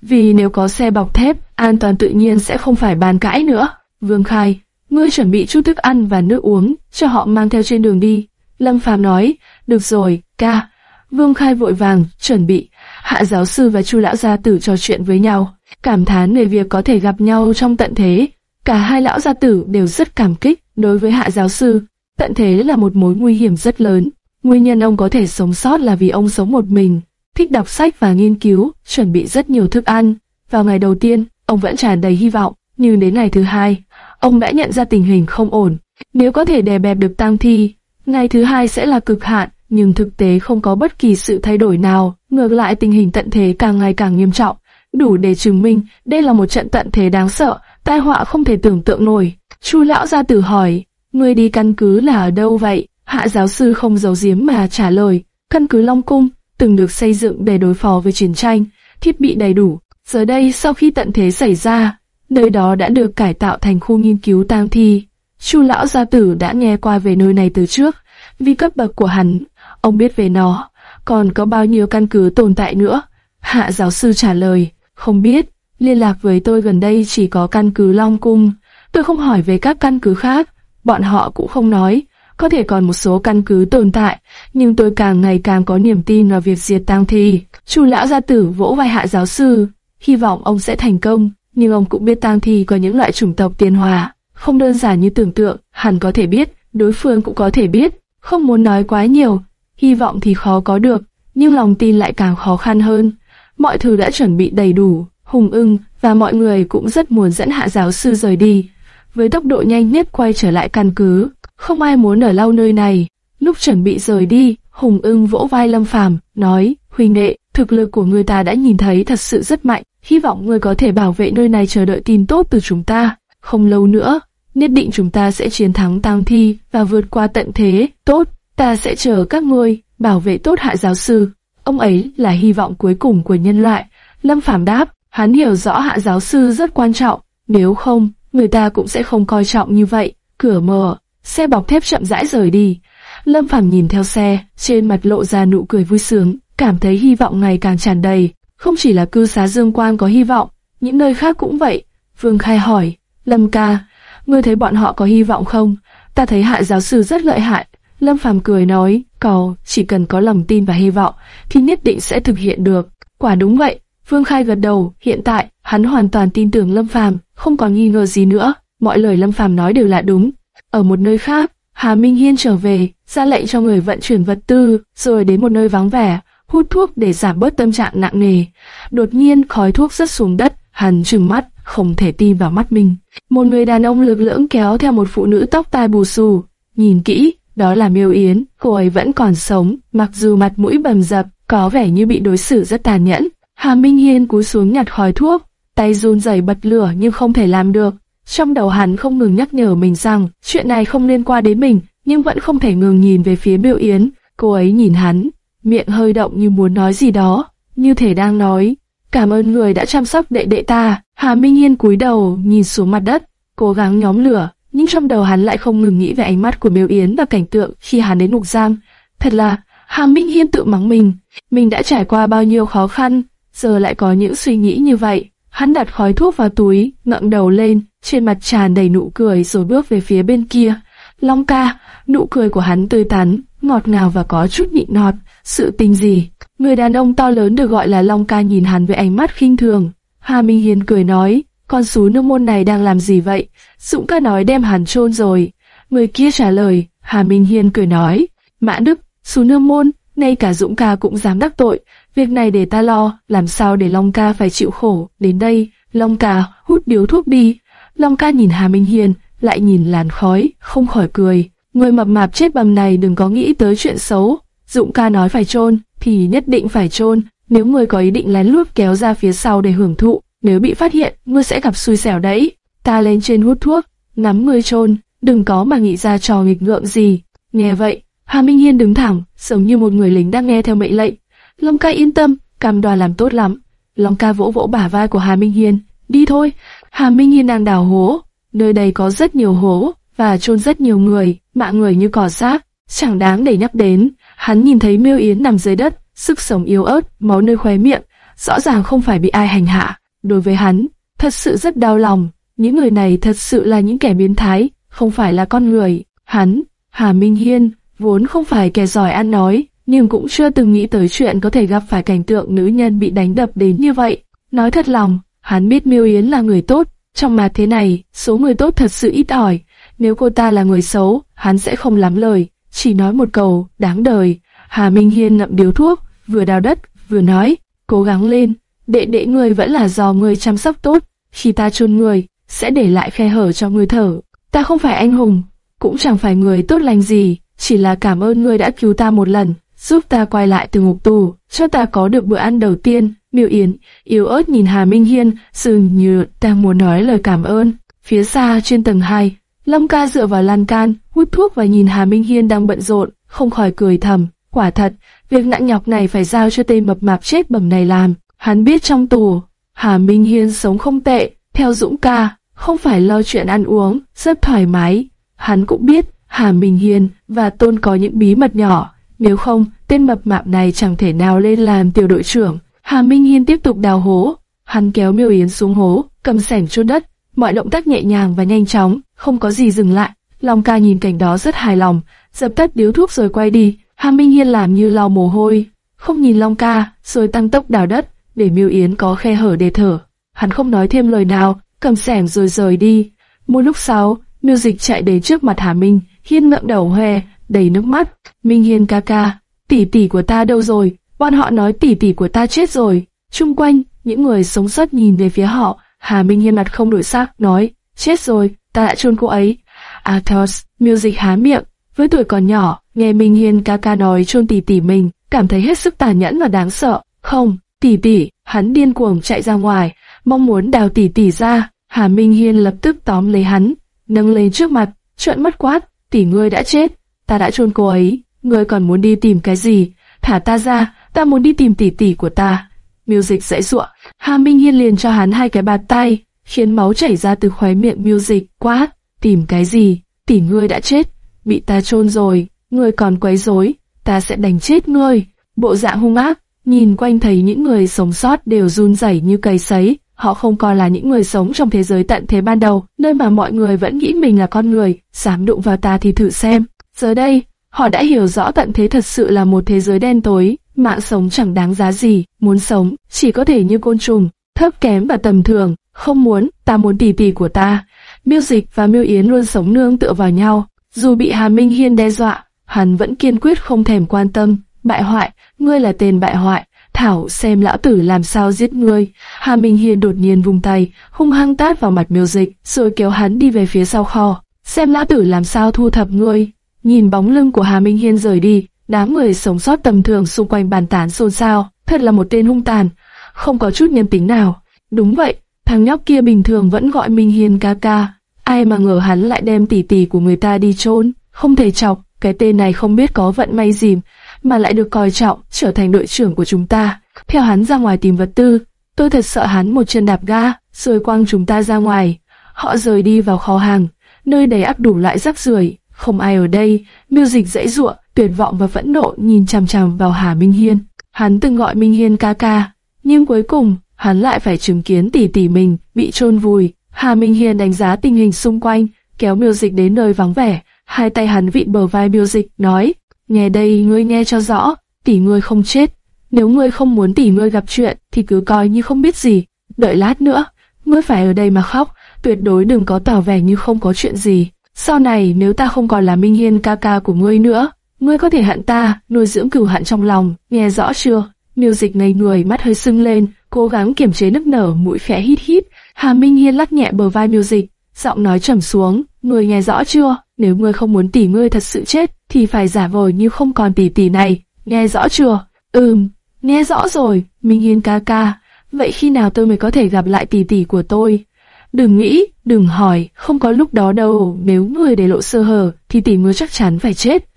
Vì nếu có xe bọc thép, an toàn tự nhiên sẽ không phải bàn cãi nữa. Vương Khai, ngươi chuẩn bị chút thức ăn và nước uống, cho họ mang theo trên đường đi. Lâm Phàm nói, được rồi, ca. Vương Khai vội vàng, chuẩn bị. Hạ giáo sư và Chu lão gia tử trò chuyện với nhau, cảm thán về việc có thể gặp nhau trong tận thế. Cả hai lão gia tử đều rất cảm kích đối với hạ giáo sư. Tận thế là một mối nguy hiểm rất lớn. Nguyên nhân ông có thể sống sót là vì ông sống một mình, thích đọc sách và nghiên cứu, chuẩn bị rất nhiều thức ăn. Vào ngày đầu tiên, ông vẫn tràn đầy hy vọng, nhưng đến ngày thứ hai, ông đã nhận ra tình hình không ổn. Nếu có thể đè bẹp được tang thi, ngày thứ hai sẽ là cực hạn, nhưng thực tế không có bất kỳ sự thay đổi nào. Ngược lại tình hình tận thế càng ngày càng nghiêm trọng, đủ để chứng minh đây là một trận tận thế đáng sợ, tai họa không thể tưởng tượng nổi. Chu lão gia tử hỏi, ngươi đi căn cứ là ở đâu vậy? Hạ giáo sư không giấu giếm mà trả lời, căn cứ Long Cung, từng được xây dựng để đối phó với chiến tranh, thiết bị đầy đủ. Giờ đây sau khi tận thế xảy ra, nơi đó đã được cải tạo thành khu nghiên cứu tang thi. Chu lão gia tử đã nghe qua về nơi này từ trước, vì cấp bậc của hắn, ông biết về nó, còn có bao nhiêu căn cứ tồn tại nữa. Hạ giáo sư trả lời, không biết, liên lạc với tôi gần đây chỉ có căn cứ Long Cung, tôi không hỏi về các căn cứ khác, bọn họ cũng không nói, có thể còn một số căn cứ tồn tại, nhưng tôi càng ngày càng có niềm tin vào việc diệt tang thi. Chu lão gia tử vỗ vai hạ giáo sư, hy vọng ông sẽ thành công, nhưng ông cũng biết tang thi có những loại chủng tộc tiến hòa, không đơn giản như tưởng tượng, hẳn có thể biết đối phương cũng có thể biết, không muốn nói quá nhiều, hy vọng thì khó có được, nhưng lòng tin lại càng khó khăn hơn. Mọi thứ đã chuẩn bị đầy đủ, Hùng ưng và mọi người cũng rất muốn dẫn hạ giáo sư rời đi. Với tốc độ nhanh nhất quay trở lại căn cứ, không ai muốn ở lâu nơi này. Lúc chuẩn bị rời đi, Hùng ưng vỗ vai Lâm Phàm nói, huynh đệ, thực lực của người ta đã nhìn thấy thật sự rất mạnh, hy vọng người có thể bảo vệ nơi này chờ đợi tin tốt từ chúng ta. Không lâu nữa, nhất định chúng ta sẽ chiến thắng tang thi và vượt qua tận thế. Tốt, ta sẽ chờ các ngươi, bảo vệ tốt hạ giáo sư. Ông ấy là hy vọng cuối cùng của nhân loại. Lâm Phàm đáp, hắn hiểu rõ hạ giáo sư rất quan trọng, nếu không, người ta cũng sẽ không coi trọng như vậy. Cửa mở, xe bọc thép chậm rãi rời đi. Lâm Phàm nhìn theo xe, trên mặt lộ ra nụ cười vui sướng, cảm thấy hy vọng ngày càng tràn đầy. Không chỉ là cư xá Dương Quan có hy vọng, những nơi khác cũng vậy. Vương Khai hỏi, Lâm ca, ngươi thấy bọn họ có hy vọng không? Ta thấy hạ giáo sư rất lợi hại. Lâm Phàm cười nói, cầu, chỉ cần có lòng tin và hy vọng, thì nhất định sẽ thực hiện được. Quả đúng vậy, Vương Khai gật đầu, hiện tại, hắn hoàn toàn tin tưởng Lâm Phàm, không còn nghi ngờ gì nữa, mọi lời Lâm Phàm nói đều là đúng. Ở một nơi khác, Hà Minh Hiên trở về, ra lệnh cho người vận chuyển vật tư, rồi đến một nơi vắng vẻ, hút thuốc để giảm bớt tâm trạng nặng nề. Đột nhiên khói thuốc rớt xuống đất, hắn trừng mắt, không thể tin vào mắt mình. Một người đàn ông lực lưỡng kéo theo một phụ nữ tóc tai bù xù, nhìn kỹ, đó là Miêu Yến, cô ấy vẫn còn sống, mặc dù mặt mũi bầm dập, có vẻ như bị đối xử rất tàn nhẫn. Hà Minh Hiên cúi xuống nhặt khói thuốc, tay run rẩy bật lửa nhưng không thể làm được. Trong đầu hắn không ngừng nhắc nhở mình rằng chuyện này không liên quan đến mình, nhưng vẫn không thể ngừng nhìn về phía Miêu Yến. Cô ấy nhìn hắn, miệng hơi động như muốn nói gì đó, như thể đang nói, cảm ơn người đã chăm sóc đệ đệ ta. Hà Minh Hiên cúi đầu nhìn xuống mặt đất, cố gắng nhóm lửa, nhưng trong đầu hắn lại không ngừng nghĩ về ánh mắt của Miêu Yến và cảnh tượng khi hắn đến ngục giam. Thật là, Hà Minh Hiên tự mắng mình, mình đã trải qua bao nhiêu khó khăn, giờ lại có những suy nghĩ như vậy. Hắn đặt khói thuốc vào túi, ngẩng đầu lên, trên mặt tràn đầy nụ cười rồi bước về phía bên kia. Long ca, nụ cười của hắn tươi tắn, ngọt ngào và có chút nhịn nọt. Sự tình gì? Người đàn ông to lớn được gọi là Long ca nhìn hắn với ánh mắt khinh thường. Hà Minh Hiên cười nói, con sú nước môn này đang làm gì vậy? Dũng ca nói đem hắn chôn rồi. Người kia trả lời, Hà Minh Hiên cười nói, Mã Đức, sú nước môn, ngay cả Dũng ca cũng dám đắc tội, việc này để ta lo, làm sao để Long ca phải chịu khổ, đến đây, Long ca hút điếu thuốc đi. Long ca nhìn Hà Minh Hiên, lại nhìn làn khói, không khỏi cười. Người mập mạp chết bầm này đừng có nghĩ tới chuyện xấu. Dũng ca nói phải chôn, thì nhất định phải chôn. Nếu người có ý định lén lút kéo ra phía sau để hưởng thụ, nếu bị phát hiện, ngươi sẽ gặp xui xẻo đấy. Ta lên trên hút thuốc, nắm ngươi chôn, đừng có mà nghĩ ra trò nghịch ngợm gì. Nghe vậy, Hà Minh Hiên đứng thẳng, giống như một người lính đang nghe theo mệnh lệnh. Long ca yên tâm, cam đoan làm tốt lắm. Long ca vỗ vỗ bả vai của Hà Minh Hiên, đi thôi. Hà Minh Hiên đang đào hố, nơi đây có rất nhiều hố và chôn rất nhiều người, mạng người như cỏ rác, chẳng đáng để nhắc đến. Hắn nhìn thấy Miêu Yến nằm dưới đất, sức sống yếu ớt, máu nơi khóe miệng, rõ ràng không phải bị ai hành hạ. Đối với hắn, thật sự rất đau lòng. Những người này thật sự là những kẻ biến thái, không phải là con người. Hắn, Hà Minh Hiên, vốn không phải kẻ giỏi ăn nói, nhưng cũng chưa từng nghĩ tới chuyện có thể gặp phải cảnh tượng nữ nhân bị đánh đập đến như vậy. Nói thật lòng, hắn biết Miêu Yến là người tốt, trong mặt thế này, số người tốt thật sự ít ỏi. Nếu cô ta là người xấu, hắn sẽ không lắm lời, chỉ nói một câu, đáng đời. Hà Minh Hiên ngậm điếu thuốc, vừa đào đất, vừa nói, cố gắng lên, đệ đệ người vẫn là do người chăm sóc tốt, khi ta chôn người, sẽ để lại khe hở cho người thở. Ta không phải anh hùng, cũng chẳng phải người tốt lành gì, chỉ là cảm ơn người đã cứu ta một lần, giúp ta quay lại từ ngục tù, cho ta có được bữa ăn đầu tiên. Miêu Yến, yếu ớt nhìn Hà Minh Hiên, dường như đang muốn nói lời cảm ơn. Phía xa trên tầng 2, Lâm ca dựa vào lan can, hút thuốc và nhìn Hà Minh Hiên đang bận rộn, không khỏi cười thầm. Quả thật, việc nặng nhọc này phải giao cho tên mập mạp chết bẩm này làm. Hắn biết trong tù, Hà Minh Hiên sống không tệ, theo Dũng ca, không phải lo chuyện ăn uống, rất thoải mái. Hắn cũng biết, Hà Minh Hiên và Tôn có những bí mật nhỏ, nếu không, tên mập mạp này chẳng thể nào lên làm tiểu đội trưởng. Hà Minh Hiên tiếp tục đào hố, hắn kéo Miêu Yến xuống hố, cầm sẻng chôn đất, mọi động tác nhẹ nhàng và nhanh chóng, không có gì dừng lại. Long ca nhìn cảnh đó rất hài lòng, dập tắt điếu thuốc rồi quay đi. Hà Minh Hiên làm như lau mồ hôi, không nhìn Long ca, rồi tăng tốc đào đất, để Miêu Yến có khe hở để thở. Hắn không nói thêm lời nào, cầm sẻng rồi rời đi. Một lúc sau, Miêu Dịch chạy đến trước mặt Hà Minh, Hiên ngậm đầu hoe, đầy nước mắt. Minh Hiên ca ca, tỷ tỷ của ta đâu rồi? Bọn họ nói tỷ tỷ của ta chết rồi. Trung quanh, những người sống sót nhìn về phía họ. Hà Minh Hiên mặt không đổi sắc, nói, chết rồi, ta đã chôn cô ấy. Athos, Dịch há miệng, với tuổi còn nhỏ, nghe Minh Hiên ca ca nói chôn tỷ tỷ mình, cảm thấy hết sức tàn nhẫn và đáng sợ. Không, tỷ tỷ, hắn điên cuồng chạy ra ngoài, mong muốn đào tỷ tỷ ra. Hà Minh Hiên lập tức tóm lấy hắn, nâng lên trước mặt, trợn mắt quát, tỷ ngươi đã chết, ta đã chôn cô ấy, ngươi còn muốn đi tìm cái gì? Thả ta ra, ta muốn đi tìm tỷ tỷ của ta. Music dãy dụa, Hà Minh Hiên liền cho hắn hai cái bạt tay, khiến máu chảy ra từ khóe miệng Music, quát, tìm cái gì? Tỷ ngươi đã chết, bị ta chôn rồi, ngươi còn quấy rối, ta sẽ đánh chết ngươi. Bộ dạng hung ác, nhìn quanh thấy những người sống sót đều run rẩy như cây sấy, họ không còn là những người sống trong thế giới tận thế ban đầu, nơi mà mọi người vẫn nghĩ mình là con người, dám đụng vào ta thì thử xem. Giờ đây, họ đã hiểu rõ tận thế thật sự là một thế giới đen tối, mạng sống chẳng đáng giá gì, muốn sống, chỉ có thể như côn trùng, thấp kém và tầm thường, không muốn, ta muốn tỷ tỷ của ta. Miêu Dịch và Miêu Yến luôn sống nương tựa vào nhau, dù bị Hà Minh Hiên đe dọa, hắn vẫn kiên quyết không thèm quan tâm. Bại hoại, ngươi là tên bại hoại, thảo xem lão tử làm sao giết ngươi. Hà Minh Hiên đột nhiên vung tay, hung hăng tát vào mặt Miêu Dịch, rồi kéo hắn đi về phía sau kho, xem lão tử làm sao thu thập ngươi. Nhìn bóng lưng của Hà Minh Hiên rời đi, đám người sống sót tầm thường xung quanh bàn tán xôn xao, thật là một tên hung tàn, không có chút nhân tính nào. Đúng vậy, thằng nhóc kia bình thường vẫn gọi Minh Hiên ca ca, ai mà ngờ hắn lại đem tỷ tỷ của người ta đi trốn, không thể chọc, cái tên này không biết có vận may gì, mà lại được coi trọng, trở thành đội trưởng của chúng ta. Theo hắn ra ngoài tìm vật tư, tôi thật sợ hắn một chân đạp ga, rồi quăng chúng ta ra ngoài. Họ rời đi vào kho hàng, nơi đầy ắp đủ loại rác rưởi, không ai ở đây. Miêu Dịch dãy ruộng, tuyệt vọng và phẫn nộ nhìn chằm chằm vào Hà Minh Hiên. Hắn từng gọi Minh Hiên ca ca, nhưng cuối cùng hắn lại phải chứng kiến tỷ tỷ mình bị chôn vùi. Hà Minh Hiên đánh giá tình hình xung quanh, kéo Miêu Dịch đến nơi vắng vẻ, hai tay hắn vịn bờ vai Miêu Dịch, nói: Nghe đây ngươi nghe cho rõ, tỷ ngươi không chết. Nếu ngươi không muốn tỷ ngươi gặp chuyện, thì cứ coi như không biết gì. Đợi lát nữa, ngươi phải ở đây mà khóc, tuyệt đối đừng có tỏ vẻ như không có chuyện gì. Sau này nếu ta không còn là Minh Hiên ca ca của ngươi nữa, ngươi có thể hận ta, nuôi dưỡng cừu hận trong lòng, nghe rõ chưa? Miêu dịch ngây người mắt hơi sưng lên, cố gắng kiềm chế nức nở mũi khẽ hít hít. Hà Minh Hiên lắc nhẹ bờ vai miêu dịch, giọng nói trầm xuống, ngươi nghe rõ chưa? Nếu ngươi không muốn tỷ ngươi thật sự chết, thì phải giả vờ như không còn tỷ tỷ này, nghe rõ chưa? Ừm, nghe rõ rồi, Minh Hiên ca ca. Vậy khi nào tôi mới có thể gặp lại tỷ tỷ của tôi? Đừng nghĩ, đừng hỏi, không có lúc đó đâu, nếu người để lộ sơ hở, thì tỷ mưa chắc chắn phải chết.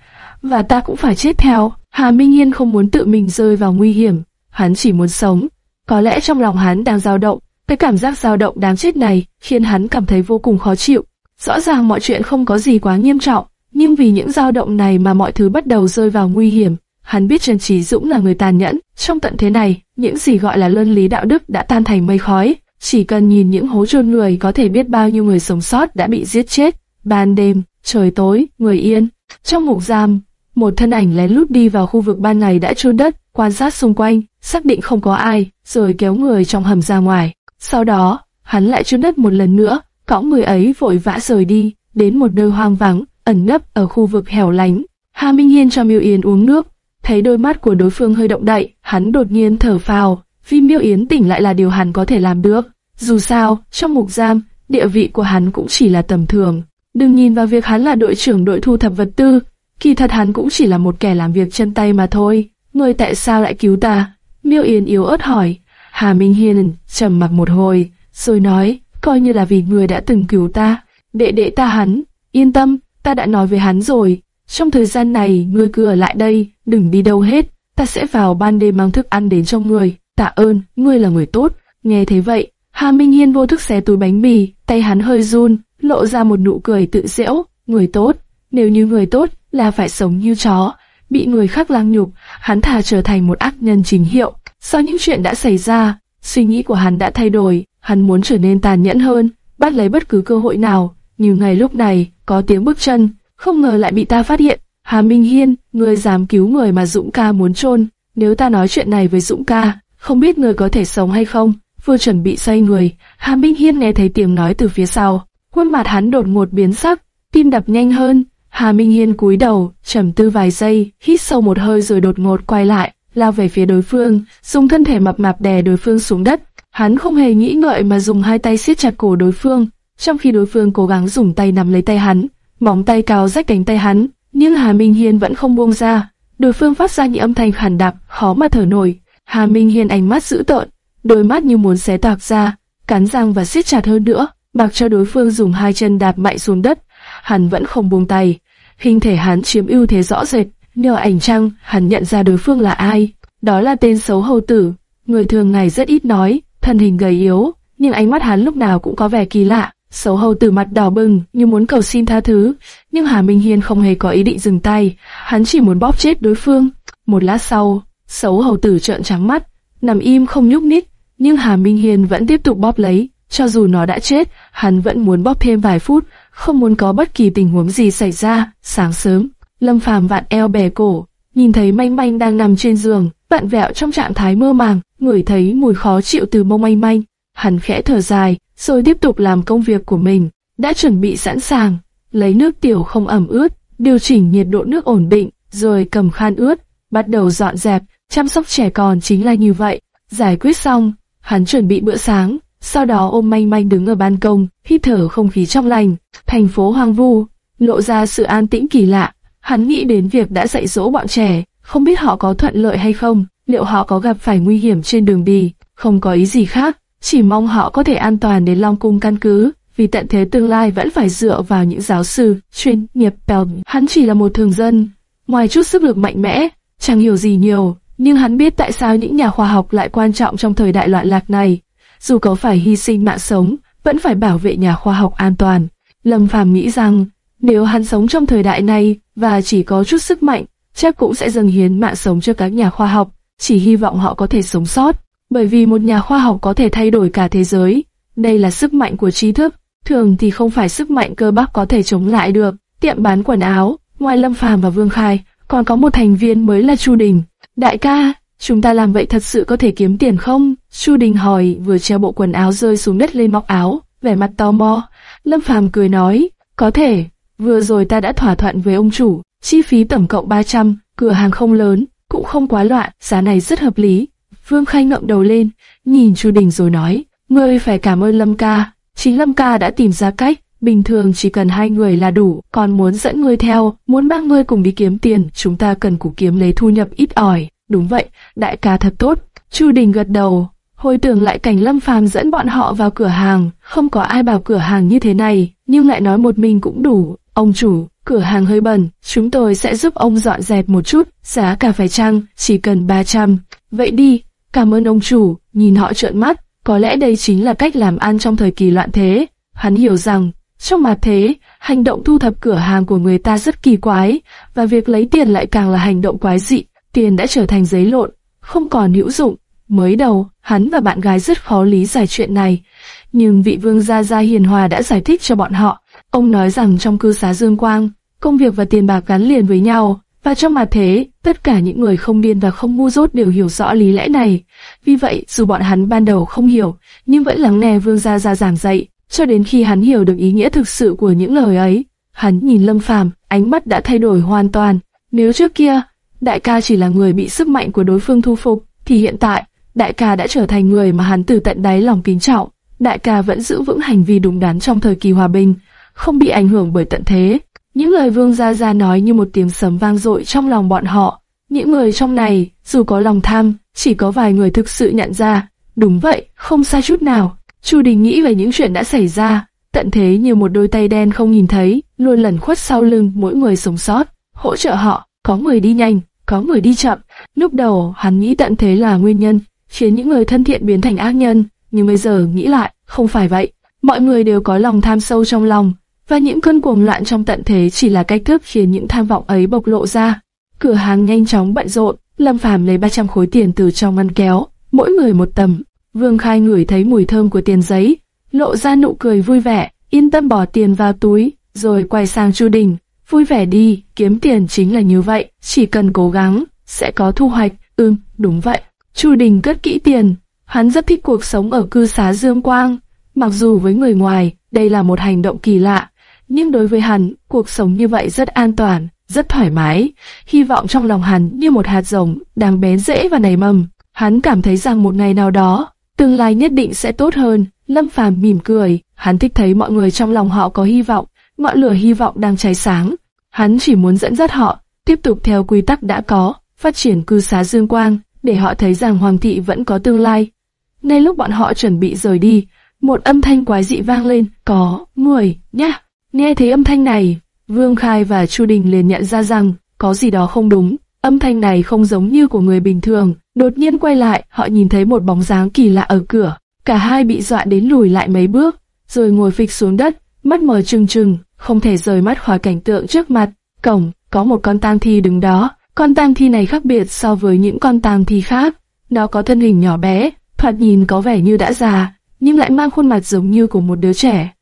Và ta cũng phải chết theo. Hà Minh Hiên không muốn tự mình rơi vào nguy hiểm, hắn chỉ muốn sống. Có lẽ trong lòng hắn đang dao động, cái cảm giác dao động đáng chết này khiến hắn cảm thấy vô cùng khó chịu. Rõ ràng mọi chuyện không có gì quá nghiêm trọng, nhưng vì những dao động này mà mọi thứ bắt đầu rơi vào nguy hiểm. Hắn biết Trần Trí Dũng là người tàn nhẫn, trong tận thế này, những gì gọi là luân lý đạo đức đã tan thành mây khói. Chỉ cần nhìn những hố chôn người có thể biết bao nhiêu người sống sót đã bị giết chết. Ban đêm, trời tối, người yên. Trong ngục giam, một thân ảnh lén lút đi vào khu vực ban ngày đã chôn đất, quan sát xung quanh, xác định không có ai, rồi kéo người trong hầm ra ngoài. Sau đó, hắn lại chôn đất một lần nữa, cõng người ấy vội vã rời đi, đến một nơi hoang vắng, ẩn nấp ở khu vực hẻo lánh. Hà Minh Hiên cho Miêu Yến uống nước, thấy đôi mắt của đối phương hơi động đậy, hắn đột nhiên thở phào, vì Miêu Yến tỉnh lại là điều hắn có thể làm được. Dù sao, trong mục giam, địa vị của hắn cũng chỉ là tầm thường. Đừng nhìn vào việc hắn là đội trưởng đội thu thập vật tư, kỳ thật hắn cũng chỉ là một kẻ làm việc chân tay mà thôi. Người tại sao lại cứu ta? Miêu Yến yếu ớt hỏi. Hà Minh Hiên trầm mặc một hồi, rồi nói, coi như là vì người đã từng cứu ta. Đệ đệ ta hắn, yên tâm, ta đã nói với hắn rồi. Trong thời gian này, ngươi cứ ở lại đây, đừng đi đâu hết. Ta sẽ vào ban đêm mang thức ăn đến cho ngươi. Tạ ơn, ngươi là người tốt. Nghe thế vậy, Hà Minh Hiên vô thức xé túi bánh mì, tay hắn hơi run, lộ ra một nụ cười tự giễu. Người tốt, nếu như người tốt là phải sống như chó, bị người khác lang nhục, hắn thà trở thành một ác nhân chính hiệu. Sau những chuyện đã xảy ra, suy nghĩ của hắn đã thay đổi, hắn muốn trở nên tàn nhẫn hơn, bắt lấy bất cứ cơ hội nào. Như ngày lúc này, có tiếng bước chân, không ngờ lại bị ta phát hiện. Hà Minh Hiên, người dám cứu người mà Dũng ca muốn chôn. Nếu ta nói chuyện này với Dũng ca, không biết người có thể sống hay không. Vừa chuẩn bị xoay người, Hà Minh Hiên nghe thấy tiếng nói từ phía sau. Khuôn mặt hắn đột ngột biến sắc, tim đập nhanh hơn. Hà Minh Hiên cúi đầu, trầm tư vài giây, hít sâu một hơi rồi đột ngột quay lại, lao về phía đối phương, dùng thân thể mập mạp đè đối phương xuống đất. Hắn không hề nghĩ ngợi mà dùng hai tay siết chặt cổ đối phương, trong khi đối phương cố gắng dùng tay nắm lấy tay hắn, móng tay cao rách cánh tay hắn, nhưng Hà Minh Hiên vẫn không buông ra. Đối phương phát ra những âm thanh khàn đạp, khó mà thở nổi. Hà Minh Hiên ánh mắt dữ tợn, đôi mắt như muốn xé toạc ra, cắn răng và siết chặt hơn nữa, mặc cho đối phương dùng hai chân đạp mạnh xuống đất. Hắn vẫn không buông tay, hình thể hắn chiếm ưu thế rõ rệt. Nhờ ảnh trăng, hắn nhận ra đối phương là ai. Đó là tên xấu hầu tử, người thường ngày rất ít nói, thân hình gầy yếu, nhưng ánh mắt hắn lúc nào cũng có vẻ kỳ lạ sấu hầu tử mặt đỏ bừng như muốn cầu xin tha thứ, nhưng Hà Minh Hiên không hề có ý định dừng tay, hắn chỉ muốn bóp chết đối phương. Một lát sau, sấu hầu tử trợn trắng mắt, nằm im không nhúc nhích, nhưng Hà Minh Hiên vẫn tiếp tục bóp lấy, cho dù nó đã chết, hắn vẫn muốn bóp thêm vài phút, không muốn có bất kỳ tình huống gì xảy ra. Sáng sớm, Lâm Phàm vặn eo bè cổ, nhìn thấy Manh Manh đang nằm trên giường, vặn vẹo trong trạng thái mơ màng, ngửi thấy mùi khó chịu từ mông Manh Manh, hắn khẽ thở dài, rồi tiếp tục làm công việc của mình. Đã chuẩn bị sẵn sàng, lấy nước tiểu không ẩm ướt, điều chỉnh nhiệt độ nước ổn định, rồi cầm khăn ướt, bắt đầu dọn dẹp, chăm sóc trẻ con chính là như vậy. Giải quyết xong, hắn chuẩn bị bữa sáng, sau đó ôm manh manh đứng ở ban công, hít thở không khí trong lành. Thành phố hoang vu, lộ ra sự an tĩnh kỳ lạ. Hắn nghĩ đến việc đã dạy dỗ bọn trẻ, không biết họ có thuận lợi hay không, liệu họ có gặp phải nguy hiểm trên đường đi, không có ý gì khác, chỉ mong họ có thể an toàn đến Long Cung căn cứ, vì tận thế tương lai vẫn phải dựa vào những giáo sư, chuyên nghiệp bèo. Hắn chỉ là một thường dân, ngoài chút sức lực mạnh mẽ, chẳng hiểu gì nhiều, nhưng hắn biết tại sao những nhà khoa học lại quan trọng trong thời đại loạn lạc này. Dù có phải hy sinh mạng sống, vẫn phải bảo vệ nhà khoa học an toàn. Lâm Phàm nghĩ rằng, nếu hắn sống trong thời đại này và chỉ có chút sức mạnh, chắc cũng sẽ dâng hiến mạng sống cho các nhà khoa học, chỉ hy vọng họ có thể sống sót. Bởi vì một nhà khoa học có thể thay đổi cả thế giới. Đây là sức mạnh của trí thức, thường thì không phải sức mạnh cơ bắp có thể chống lại được. Tiệm bán quần áo, ngoài Lâm Phàm và Vương Khai, còn có một thành viên mới là Chu Đình. Đại ca, chúng ta làm vậy thật sự có thể kiếm tiền không? Chu Đình hỏi vừa treo bộ quần áo rơi xuống đất lên móc áo, vẻ mặt tò mò. Lâm Phàm cười nói, có thể, vừa rồi ta đã thỏa thuận với ông chủ, chi phí tổng cộng 300, cửa hàng không lớn, cũng không quá loạn, giá này rất hợp lý. Vương Khai ngậm đầu lên, nhìn Chu Đình rồi nói, ngươi phải cảm ơn Lâm ca, chính Lâm ca đã tìm ra cách, bình thường chỉ cần hai người là đủ, còn muốn dẫn ngươi theo, muốn mang ngươi cùng đi kiếm tiền, chúng ta cần củ kiếm lấy thu nhập ít ỏi. Đúng vậy, đại ca thật tốt. Chu Đình gật đầu, hồi tưởng lại cảnh Lâm Phàm dẫn bọn họ vào cửa hàng, không có ai bảo cửa hàng như thế này, nhưng lại nói một mình cũng đủ. Ông chủ, cửa hàng hơi bẩn, chúng tôi sẽ giúp ông dọn dẹp một chút, giá cả phải chăng, chỉ cần 300. Vậy đi, cảm ơn ông chủ, nhìn họ trợn mắt, có lẽ đây chính là cách làm ăn trong thời kỳ loạn thế. Hắn hiểu rằng, trong mặt thế, hành động thu thập cửa hàng của người ta rất kỳ quái, và việc lấy tiền lại càng là hành động quái dị. Tiền đã trở thành giấy lộn, không còn hữu dụng. Mới đầu, hắn và bạn gái rất khó lý giải chuyện này, nhưng vị vương gia gia hiền hòa đã giải thích cho bọn họ. Ông nói rằng trong cư xá Dương Quang, công việc và tiền bạc gắn liền với nhau, và trong mặt thế, tất cả những người không điên và không ngu dốt đều hiểu rõ lý lẽ này. Vì vậy, dù bọn hắn ban đầu không hiểu, nhưng vẫn lắng nghe vương gia gia giảng dạy, cho đến khi hắn hiểu được ý nghĩa thực sự của những lời ấy. Hắn nhìn Lâm Phàm, ánh mắt đã thay đổi hoàn toàn. Nếu trước kia, đại ca chỉ là người bị sức mạnh của đối phương thu phục, thì hiện tại, đại ca đã trở thành người mà hắn từ tận đáy lòng kính trọng. Đại ca vẫn giữ vững hành vi đúng đắn trong thời kỳ hòa bình, không bị ảnh hưởng bởi tận thế. Những lời Vương Gia Gia nói như một tiếng sấm vang dội trong lòng bọn họ. Những người trong này, dù có lòng tham, chỉ có vài người thực sự nhận ra. Đúng vậy, không sai chút nào. Chu Đình nghĩ về những chuyện đã xảy ra. Tận thế như một đôi tay đen không nhìn thấy, luôn lẩn khuất sau lưng mỗi người sống sót, hỗ trợ họ. Có người đi nhanh, có người đi chậm. Lúc đầu hắn nghĩ tận thế là nguyên nhân, khiến những người thân thiện biến thành ác nhân. Nhưng bây giờ nghĩ lại, không phải vậy. Mọi người đều có lòng tham sâu trong lòng, và những cơn cuồng loạn trong tận thế chỉ là cách thức khiến những tham vọng ấy bộc lộ ra. Cửa hàng nhanh chóng bận rộn, Lâm Phàm lấy 300 khối tiền từ trong ngăn kéo, mỗi người một tầm. Vương Khai ngửi thấy mùi thơm của tiền giấy, lộ ra nụ cười vui vẻ, yên tâm bỏ tiền vào túi, rồi quay sang Chu Đình, vui vẻ đi, kiếm tiền chính là như vậy, chỉ cần cố gắng, sẽ có thu hoạch, ưm, đúng vậy. Chu Đình cất kỹ tiền, hắn rất thích cuộc sống ở cư xá Dương Quang, mặc dù với người ngoài, đây là một hành động kỳ lạ, nhưng đối với hắn, cuộc sống như vậy rất an toàn, rất thoải mái. Hy vọng trong lòng hắn như một hạt giống đang bén rễ và nảy mầm. Hắn cảm thấy rằng một ngày nào đó, tương lai nhất định sẽ tốt hơn. Lâm Phàm mỉm cười, hắn thích thấy mọi người trong lòng họ có hy vọng, ngọn lửa hy vọng đang cháy sáng. Hắn chỉ muốn dẫn dắt họ, tiếp tục theo quy tắc đã có, phát triển cư xá dương quang, để họ thấy rằng Hoàng thị vẫn có tương lai. Ngay lúc bọn họ chuẩn bị rời đi, một âm thanh quái dị vang lên, có, người, nhá. Nghe thấy âm thanh này, Vương Khai và Chu Đình liền nhận ra rằng, có gì đó không đúng. Âm thanh này không giống như của người bình thường. Đột nhiên quay lại, họ nhìn thấy một bóng dáng kỳ lạ ở cửa. Cả hai bị dọa đến lùi lại mấy bước, rồi ngồi phịch xuống đất, mắt mở trừng trừng, không thể rời mắt khỏi cảnh tượng trước mặt. Cổng, có một con tang thi đứng đó. Con tang thi này khác biệt so với những con tang thi khác. Nó có thân hình nhỏ bé, thoạt nhìn có vẻ như đã già, nhưng lại mang khuôn mặt giống như của một đứa trẻ.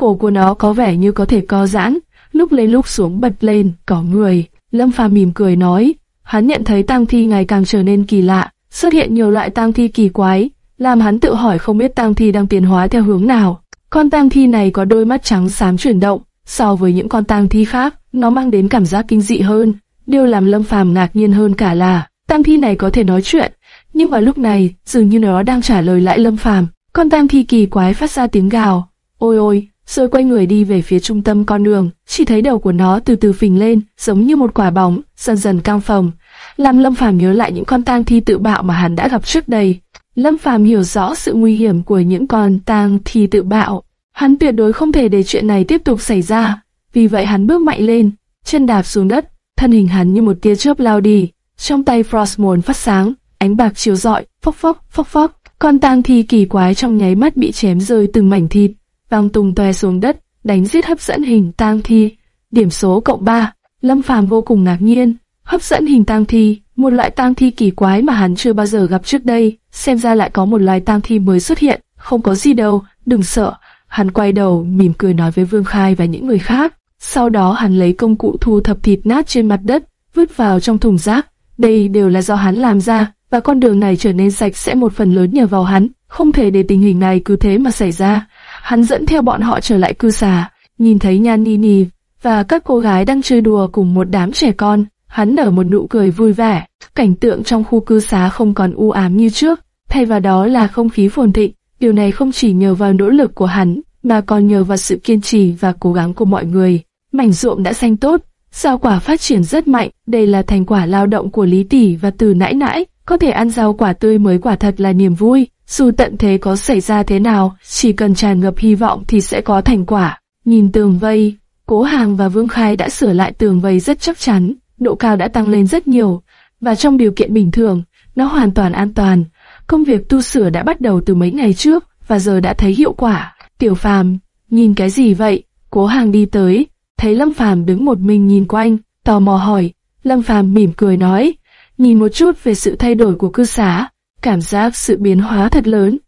Cổ của nó có vẻ như có thể co giãn, lúc lên lúc xuống bật lên, có người. Lâm Phàm mỉm cười nói, hắn nhận thấy tang thi ngày càng trở nên kỳ lạ, xuất hiện nhiều loại tang thi kỳ quái, làm hắn tự hỏi không biết tang thi đang tiến hóa theo hướng nào. Con tang thi này có đôi mắt trắng xám chuyển động, so với những con tang thi khác, nó mang đến cảm giác kinh dị hơn. Điều làm Lâm Phàm ngạc nhiên hơn cả là, tang thi này có thể nói chuyện, nhưng vào lúc này, dường như nó đang trả lời lại Lâm Phàm. Con tang thi kỳ quái phát ra tiếng gào, ôi ôi, rồi quay người đi về phía trung tâm con đường, chỉ thấy đầu của nó từ từ phình lên, giống như một quả bóng, dần dần căng phồng, làm Lâm Phàm nhớ lại những con tang thi tự bạo mà hắn đã gặp trước đây. Lâm Phàm hiểu rõ sự nguy hiểm của những con tang thi tự bạo, hắn tuyệt đối không thể để chuyện này tiếp tục xảy ra, vì vậy hắn bước mạnh lên, chân đạp xuống đất, thân hình hắn như một tia chớp lao đi, trong tay Frostmourne phát sáng, ánh bạc chiếu rọi, phốc phốc, phốc phốc, con tang thi kỳ quái trong nháy mắt bị chém rơi từng mảnh thịt văng tung toe xuống đất, đánh giết hấp dẫn hình tang thi. Điểm số cộng 3, Lâm Phàm vô cùng ngạc nhiên, hấp dẫn hình tang thi, một loại tang thi kỳ quái mà hắn chưa bao giờ gặp trước đây, xem ra lại có một loài tang thi mới xuất hiện, không có gì đâu, đừng sợ. Hắn quay đầu, mỉm cười nói với Vương Khai và những người khác. Sau đó hắn lấy công cụ thu thập thịt nát trên mặt đất, vứt vào trong thùng rác. Đây đều là do hắn làm ra, và con đường này trở nên sạch sẽ một phần lớn nhờ vào hắn. Không thể để tình hình này cứ thế mà xảy ra hắn dẫn theo bọn họ trở lại cư xá, nhìn thấy Nhan Nini và các cô gái đang chơi đùa cùng một đám trẻ con, hắn nở một nụ cười vui vẻ. Cảnh tượng trong khu cư xá không còn u ám như trước, thay vào đó là không khí phồn thịnh. Điều này không chỉ nhờ vào nỗ lực của hắn, mà còn nhờ vào sự kiên trì và cố gắng của mọi người. Mảnh ruộng đã xanh tốt, rau quả phát triển rất mạnh, đây là thành quả lao động của Lý Tỷ và Từ Nãi Nãi, có thể ăn rau quả tươi mới quả thật là niềm vui. Dù tận thế có xảy ra thế nào, chỉ cần tràn ngập hy vọng thì sẽ có thành quả. Nhìn tường vây, Cố Hàng và Vương Khai đã sửa lại tường vây rất chắc chắn, độ cao đã tăng lên rất nhiều, và trong điều kiện bình thường, nó hoàn toàn an toàn. Công việc tu sửa đã bắt đầu từ mấy ngày trước, và giờ đã thấy hiệu quả. Tiểu Phàm, nhìn cái gì vậy? Cố Hàng đi tới, thấy Lâm Phàm đứng một mình nhìn quanh, tò mò hỏi. Lâm Phàm mỉm cười nói, nhìn một chút về sự thay đổi của cư xá, cảm giác sự biến hóa thật lớn.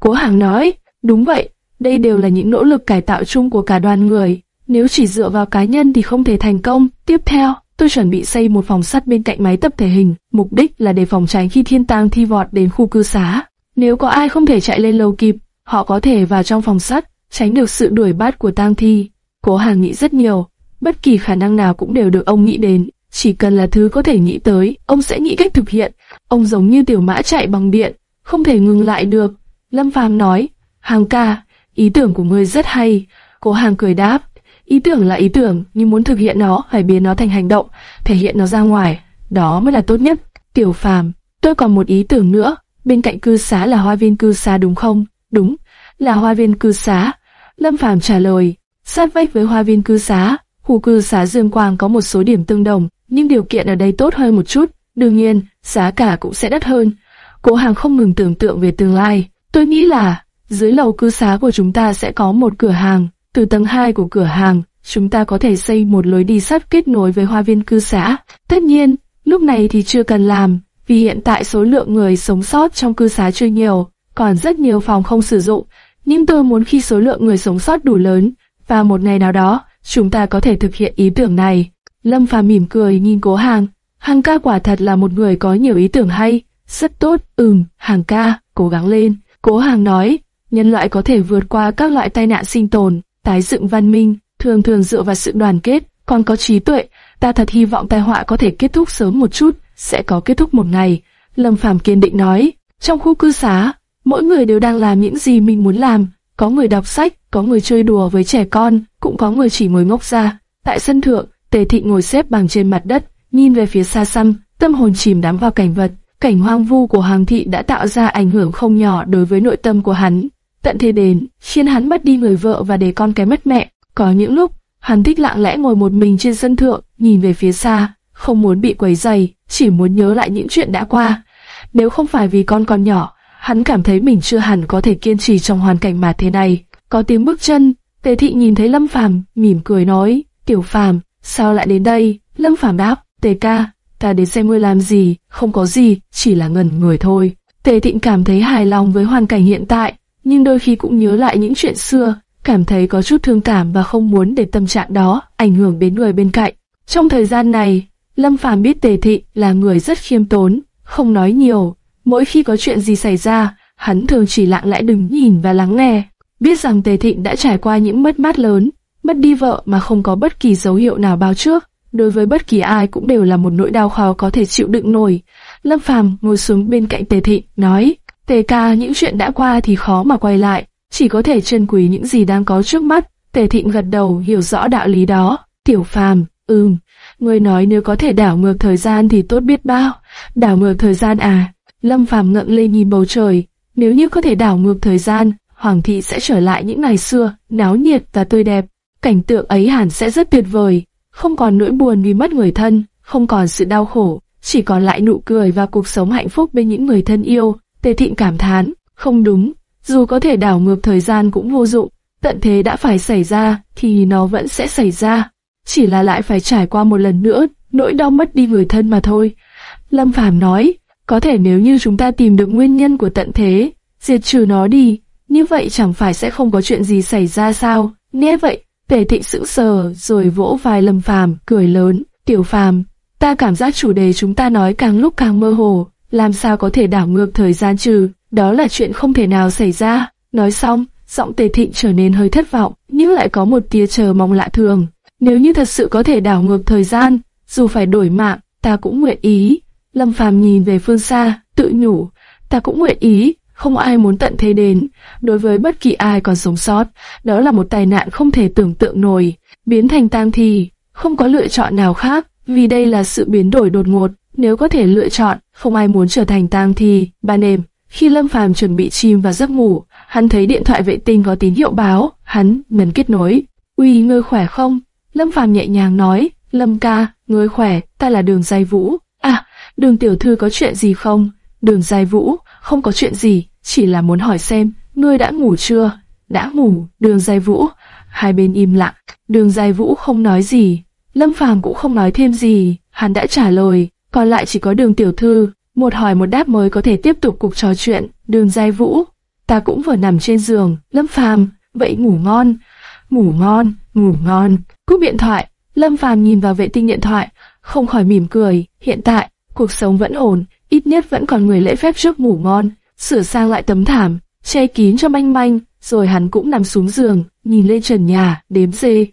Cố Hàng nói, đúng vậy, đây đều là những nỗ lực cải tạo chung của cả đoàn người. Nếu chỉ dựa vào cá nhân thì không thể thành công. Tiếp theo, tôi chuẩn bị xây một phòng sắt bên cạnh máy tập thể hình, mục đích là để phòng tránh khi thiên tang thi vọt đến khu cư xá. Nếu có ai không thể chạy lên lầu kịp, họ có thể vào trong phòng sắt, tránh được sự đuổi bắt của tang thi. Cố Hàng nghĩ rất nhiều, bất kỳ khả năng nào cũng đều được ông nghĩ đến. Chỉ cần là thứ có thể nghĩ tới, ông sẽ nghĩ cách thực hiện. Ông giống như tiểu mã chạy bằng điện, không thể ngừng lại được. Lâm Phàm nói, Hàng ca, ý tưởng của ngươi rất hay. Cố Hàng cười đáp, ý tưởng là ý tưởng, nhưng muốn thực hiện nó phải biến nó thành hành động, thể hiện nó ra ngoài, đó mới là tốt nhất. Tiểu Phàm, tôi còn một ý tưởng nữa, bên cạnh cư xá là hoa viên cư xá đúng không? Đúng, là hoa viên cư xá. Lâm Phàm trả lời, sát vách với hoa viên cư xá, khu cư xá Dương Quang có một số điểm tương đồng, nhưng điều kiện ở đây tốt hơn một chút, đương nhiên, giá cả cũng sẽ đắt hơn. Cố hàng không ngừng tưởng tượng về tương lai, tôi nghĩ là, dưới lầu cư xá của chúng ta sẽ có một cửa hàng, từ tầng 2 của cửa hàng, chúng ta có thể xây một lối đi sắt kết nối với hoa viên cư xá. Tất nhiên, lúc này thì chưa cần làm, vì hiện tại số lượng người sống sót trong cư xá chưa nhiều, còn rất nhiều phòng không sử dụng, nhưng tôi muốn khi số lượng người sống sót đủ lớn, và một ngày nào đó, chúng ta có thể thực hiện ý tưởng này. Lâm Phàm mỉm cười nhìn Cố Hàng, Hàng ca quả thật là một người có nhiều ý tưởng hay, rất tốt, ừm, Hàng ca, cố gắng lên. Cố Hàng nói, nhân loại có thể vượt qua các loại tai nạn sinh tồn, tái dựng văn minh, thường thường dựa vào sự đoàn kết, còn có trí tuệ. Ta thật hy vọng tai họa có thể kết thúc sớm một chút, sẽ có kết thúc một ngày. Lâm Phàm kiên định nói, trong khu cư xá, mỗi người đều đang làm những gì mình muốn làm. Có người đọc sách, có người chơi đùa với trẻ con, cũng có người chỉ mới ngốc ra. Tại sân thượng, Tề Thị ngồi xếp bằng trên mặt đất, nhìn về phía xa xăm, tâm hồn chìm đắm vào cảnh vật. Cảnh hoang vu của Hoàng thị đã tạo ra ảnh hưởng không nhỏ đối với nội tâm của hắn. Tận thế đến, khiến hắn mất đi người vợ và để con cái mất mẹ. Có những lúc, hắn thích lặng lẽ ngồi một mình trên sân thượng, nhìn về phía xa, không muốn bị quấy rầy, chỉ muốn nhớ lại những chuyện đã qua. Nếu không phải vì con còn nhỏ, hắn cảm thấy mình chưa hẳn có thể kiên trì trong hoàn cảnh mà thế này. Có tiếng bước chân, Tề Thị nhìn thấy Lâm Phàm, mỉm cười nói, "Tiểu Phàm, sao lại đến đây?" Lâm Phàm đáp, "Tề ca, ta đến xem ngươi làm gì, không có gì, chỉ là ngẩn người thôi." Tề Thịnh cảm thấy hài lòng với hoàn cảnh hiện tại, nhưng đôi khi cũng nhớ lại những chuyện xưa, cảm thấy có chút thương cảm và không muốn để tâm trạng đó ảnh hưởng đến người bên cạnh. Trong thời gian này, Lâm Phàm biết Tề Thị là người rất khiêm tốn, không nói nhiều. Mỗi khi có chuyện gì xảy ra, hắn thường chỉ lặng lẽ đứng nhìn và lắng nghe. Biết rằng Tề Thịnh đã trải qua những mất mát lớn, mất đi vợ mà không có bất kỳ dấu hiệu nào báo trước. Đối với bất kỳ ai cũng đều là một nỗi đau khó có thể chịu đựng nổi. Lâm Phàm ngồi xuống bên cạnh Tề Thịnh, nói, Tề ca những chuyện đã qua thì khó mà quay lại, chỉ có thể trân quý những gì đang có trước mắt. Tề Thịnh gật đầu hiểu rõ đạo lý đó. Tiểu Phàm, ừm, ngươi nói nếu có thể đảo ngược thời gian thì tốt biết bao. Đảo ngược thời gian à? Lâm Phàm ngậm lên nhìn bầu trời. Nếu như có thể đảo ngược thời gian, Hoàng thị sẽ trở lại những ngày xưa, náo nhiệt và tươi đẹp. Cảnh tượng ấy hẳn sẽ rất tuyệt vời. Không còn nỗi buồn vì mất người thân, không còn sự đau khổ, chỉ còn lại nụ cười và cuộc sống hạnh phúc bên những người thân yêu. Tề Thịnh cảm thán, không đúng, dù có thể đảo ngược thời gian cũng vô dụng, tận thế đã phải xảy ra thì nó vẫn sẽ xảy ra, chỉ là lại phải trải qua một lần nữa nỗi đau mất đi người thân mà thôi. Lâm Phàm nói, có thể nếu như chúng ta tìm được nguyên nhân của tận thế, diệt trừ nó đi, như vậy chẳng phải sẽ không có chuyện gì xảy ra sao? Nghe vậy, Tề Thịnh sững sờ rồi vỗ vai Lâm Phàm, cười lớn, "Tiểu Phàm, ta cảm giác chủ đề chúng ta nói càng lúc càng mơ hồ, làm sao có thể đảo ngược thời gian trừ, đó là chuyện không thể nào xảy ra." Nói xong, giọng Tề Thịnh trở nên hơi thất vọng, nhưng lại có một tia chờ mong lạ thường. Nếu như thật sự có thể đảo ngược thời gian, dù phải đổi mạng, ta cũng nguyện ý. Lâm Phàm nhìn về phương xa, tự nhủ, ta cũng nguyện ý, không ai muốn tận thế đến. Đối với bất kỳ ai còn sống sót, đó là một tai nạn không thể tưởng tượng nổi, biến thành tang thi, không có lựa chọn nào khác, vì đây là sự biến đổi đột ngột. Nếu có thể lựa chọn, không ai muốn trở thành tang thi. Ban đêm, khi Lâm Phàm chuẩn bị chìm vào giấc ngủ, hắn thấy điện thoại vệ tinh có tín hiệu báo, hắn nhấn kết nối. Uy, ngươi khỏe không? Lâm Phàm nhẹ nhàng nói, Lâm ca, ngươi khỏe, ta là Đường Giai Vũ. À, Đường tiểu thư có chuyện gì không? Đường Giai Vũ, không có chuyện gì, chỉ là muốn hỏi xem, ngươi đã ngủ chưa? Đã ngủ, Đường Giai Vũ. Hai bên im lặng, Đường Giai Vũ không nói gì, Lâm Phàm cũng không nói thêm gì, hắn đã trả lời, còn lại chỉ có Đường tiểu thư, một hỏi một đáp mới có thể tiếp tục cuộc trò chuyện. Đường Giai Vũ, ta cũng vừa nằm trên giường, Lâm Phàm, vậy ngủ ngon, ngủ ngon, ngủ ngon. Cúp điện thoại, Lâm Phàm nhìn vào vệ tinh điện thoại, không khỏi mỉm cười. Hiện tại, cuộc sống vẫn ổn, ít nhất vẫn còn người lễ phép trước ngủ ngon. Sửa sang lại tấm thảm, che kín cho manh manh, rồi hắn cũng nằm xuống giường, nhìn lên trần nhà, đếm dê.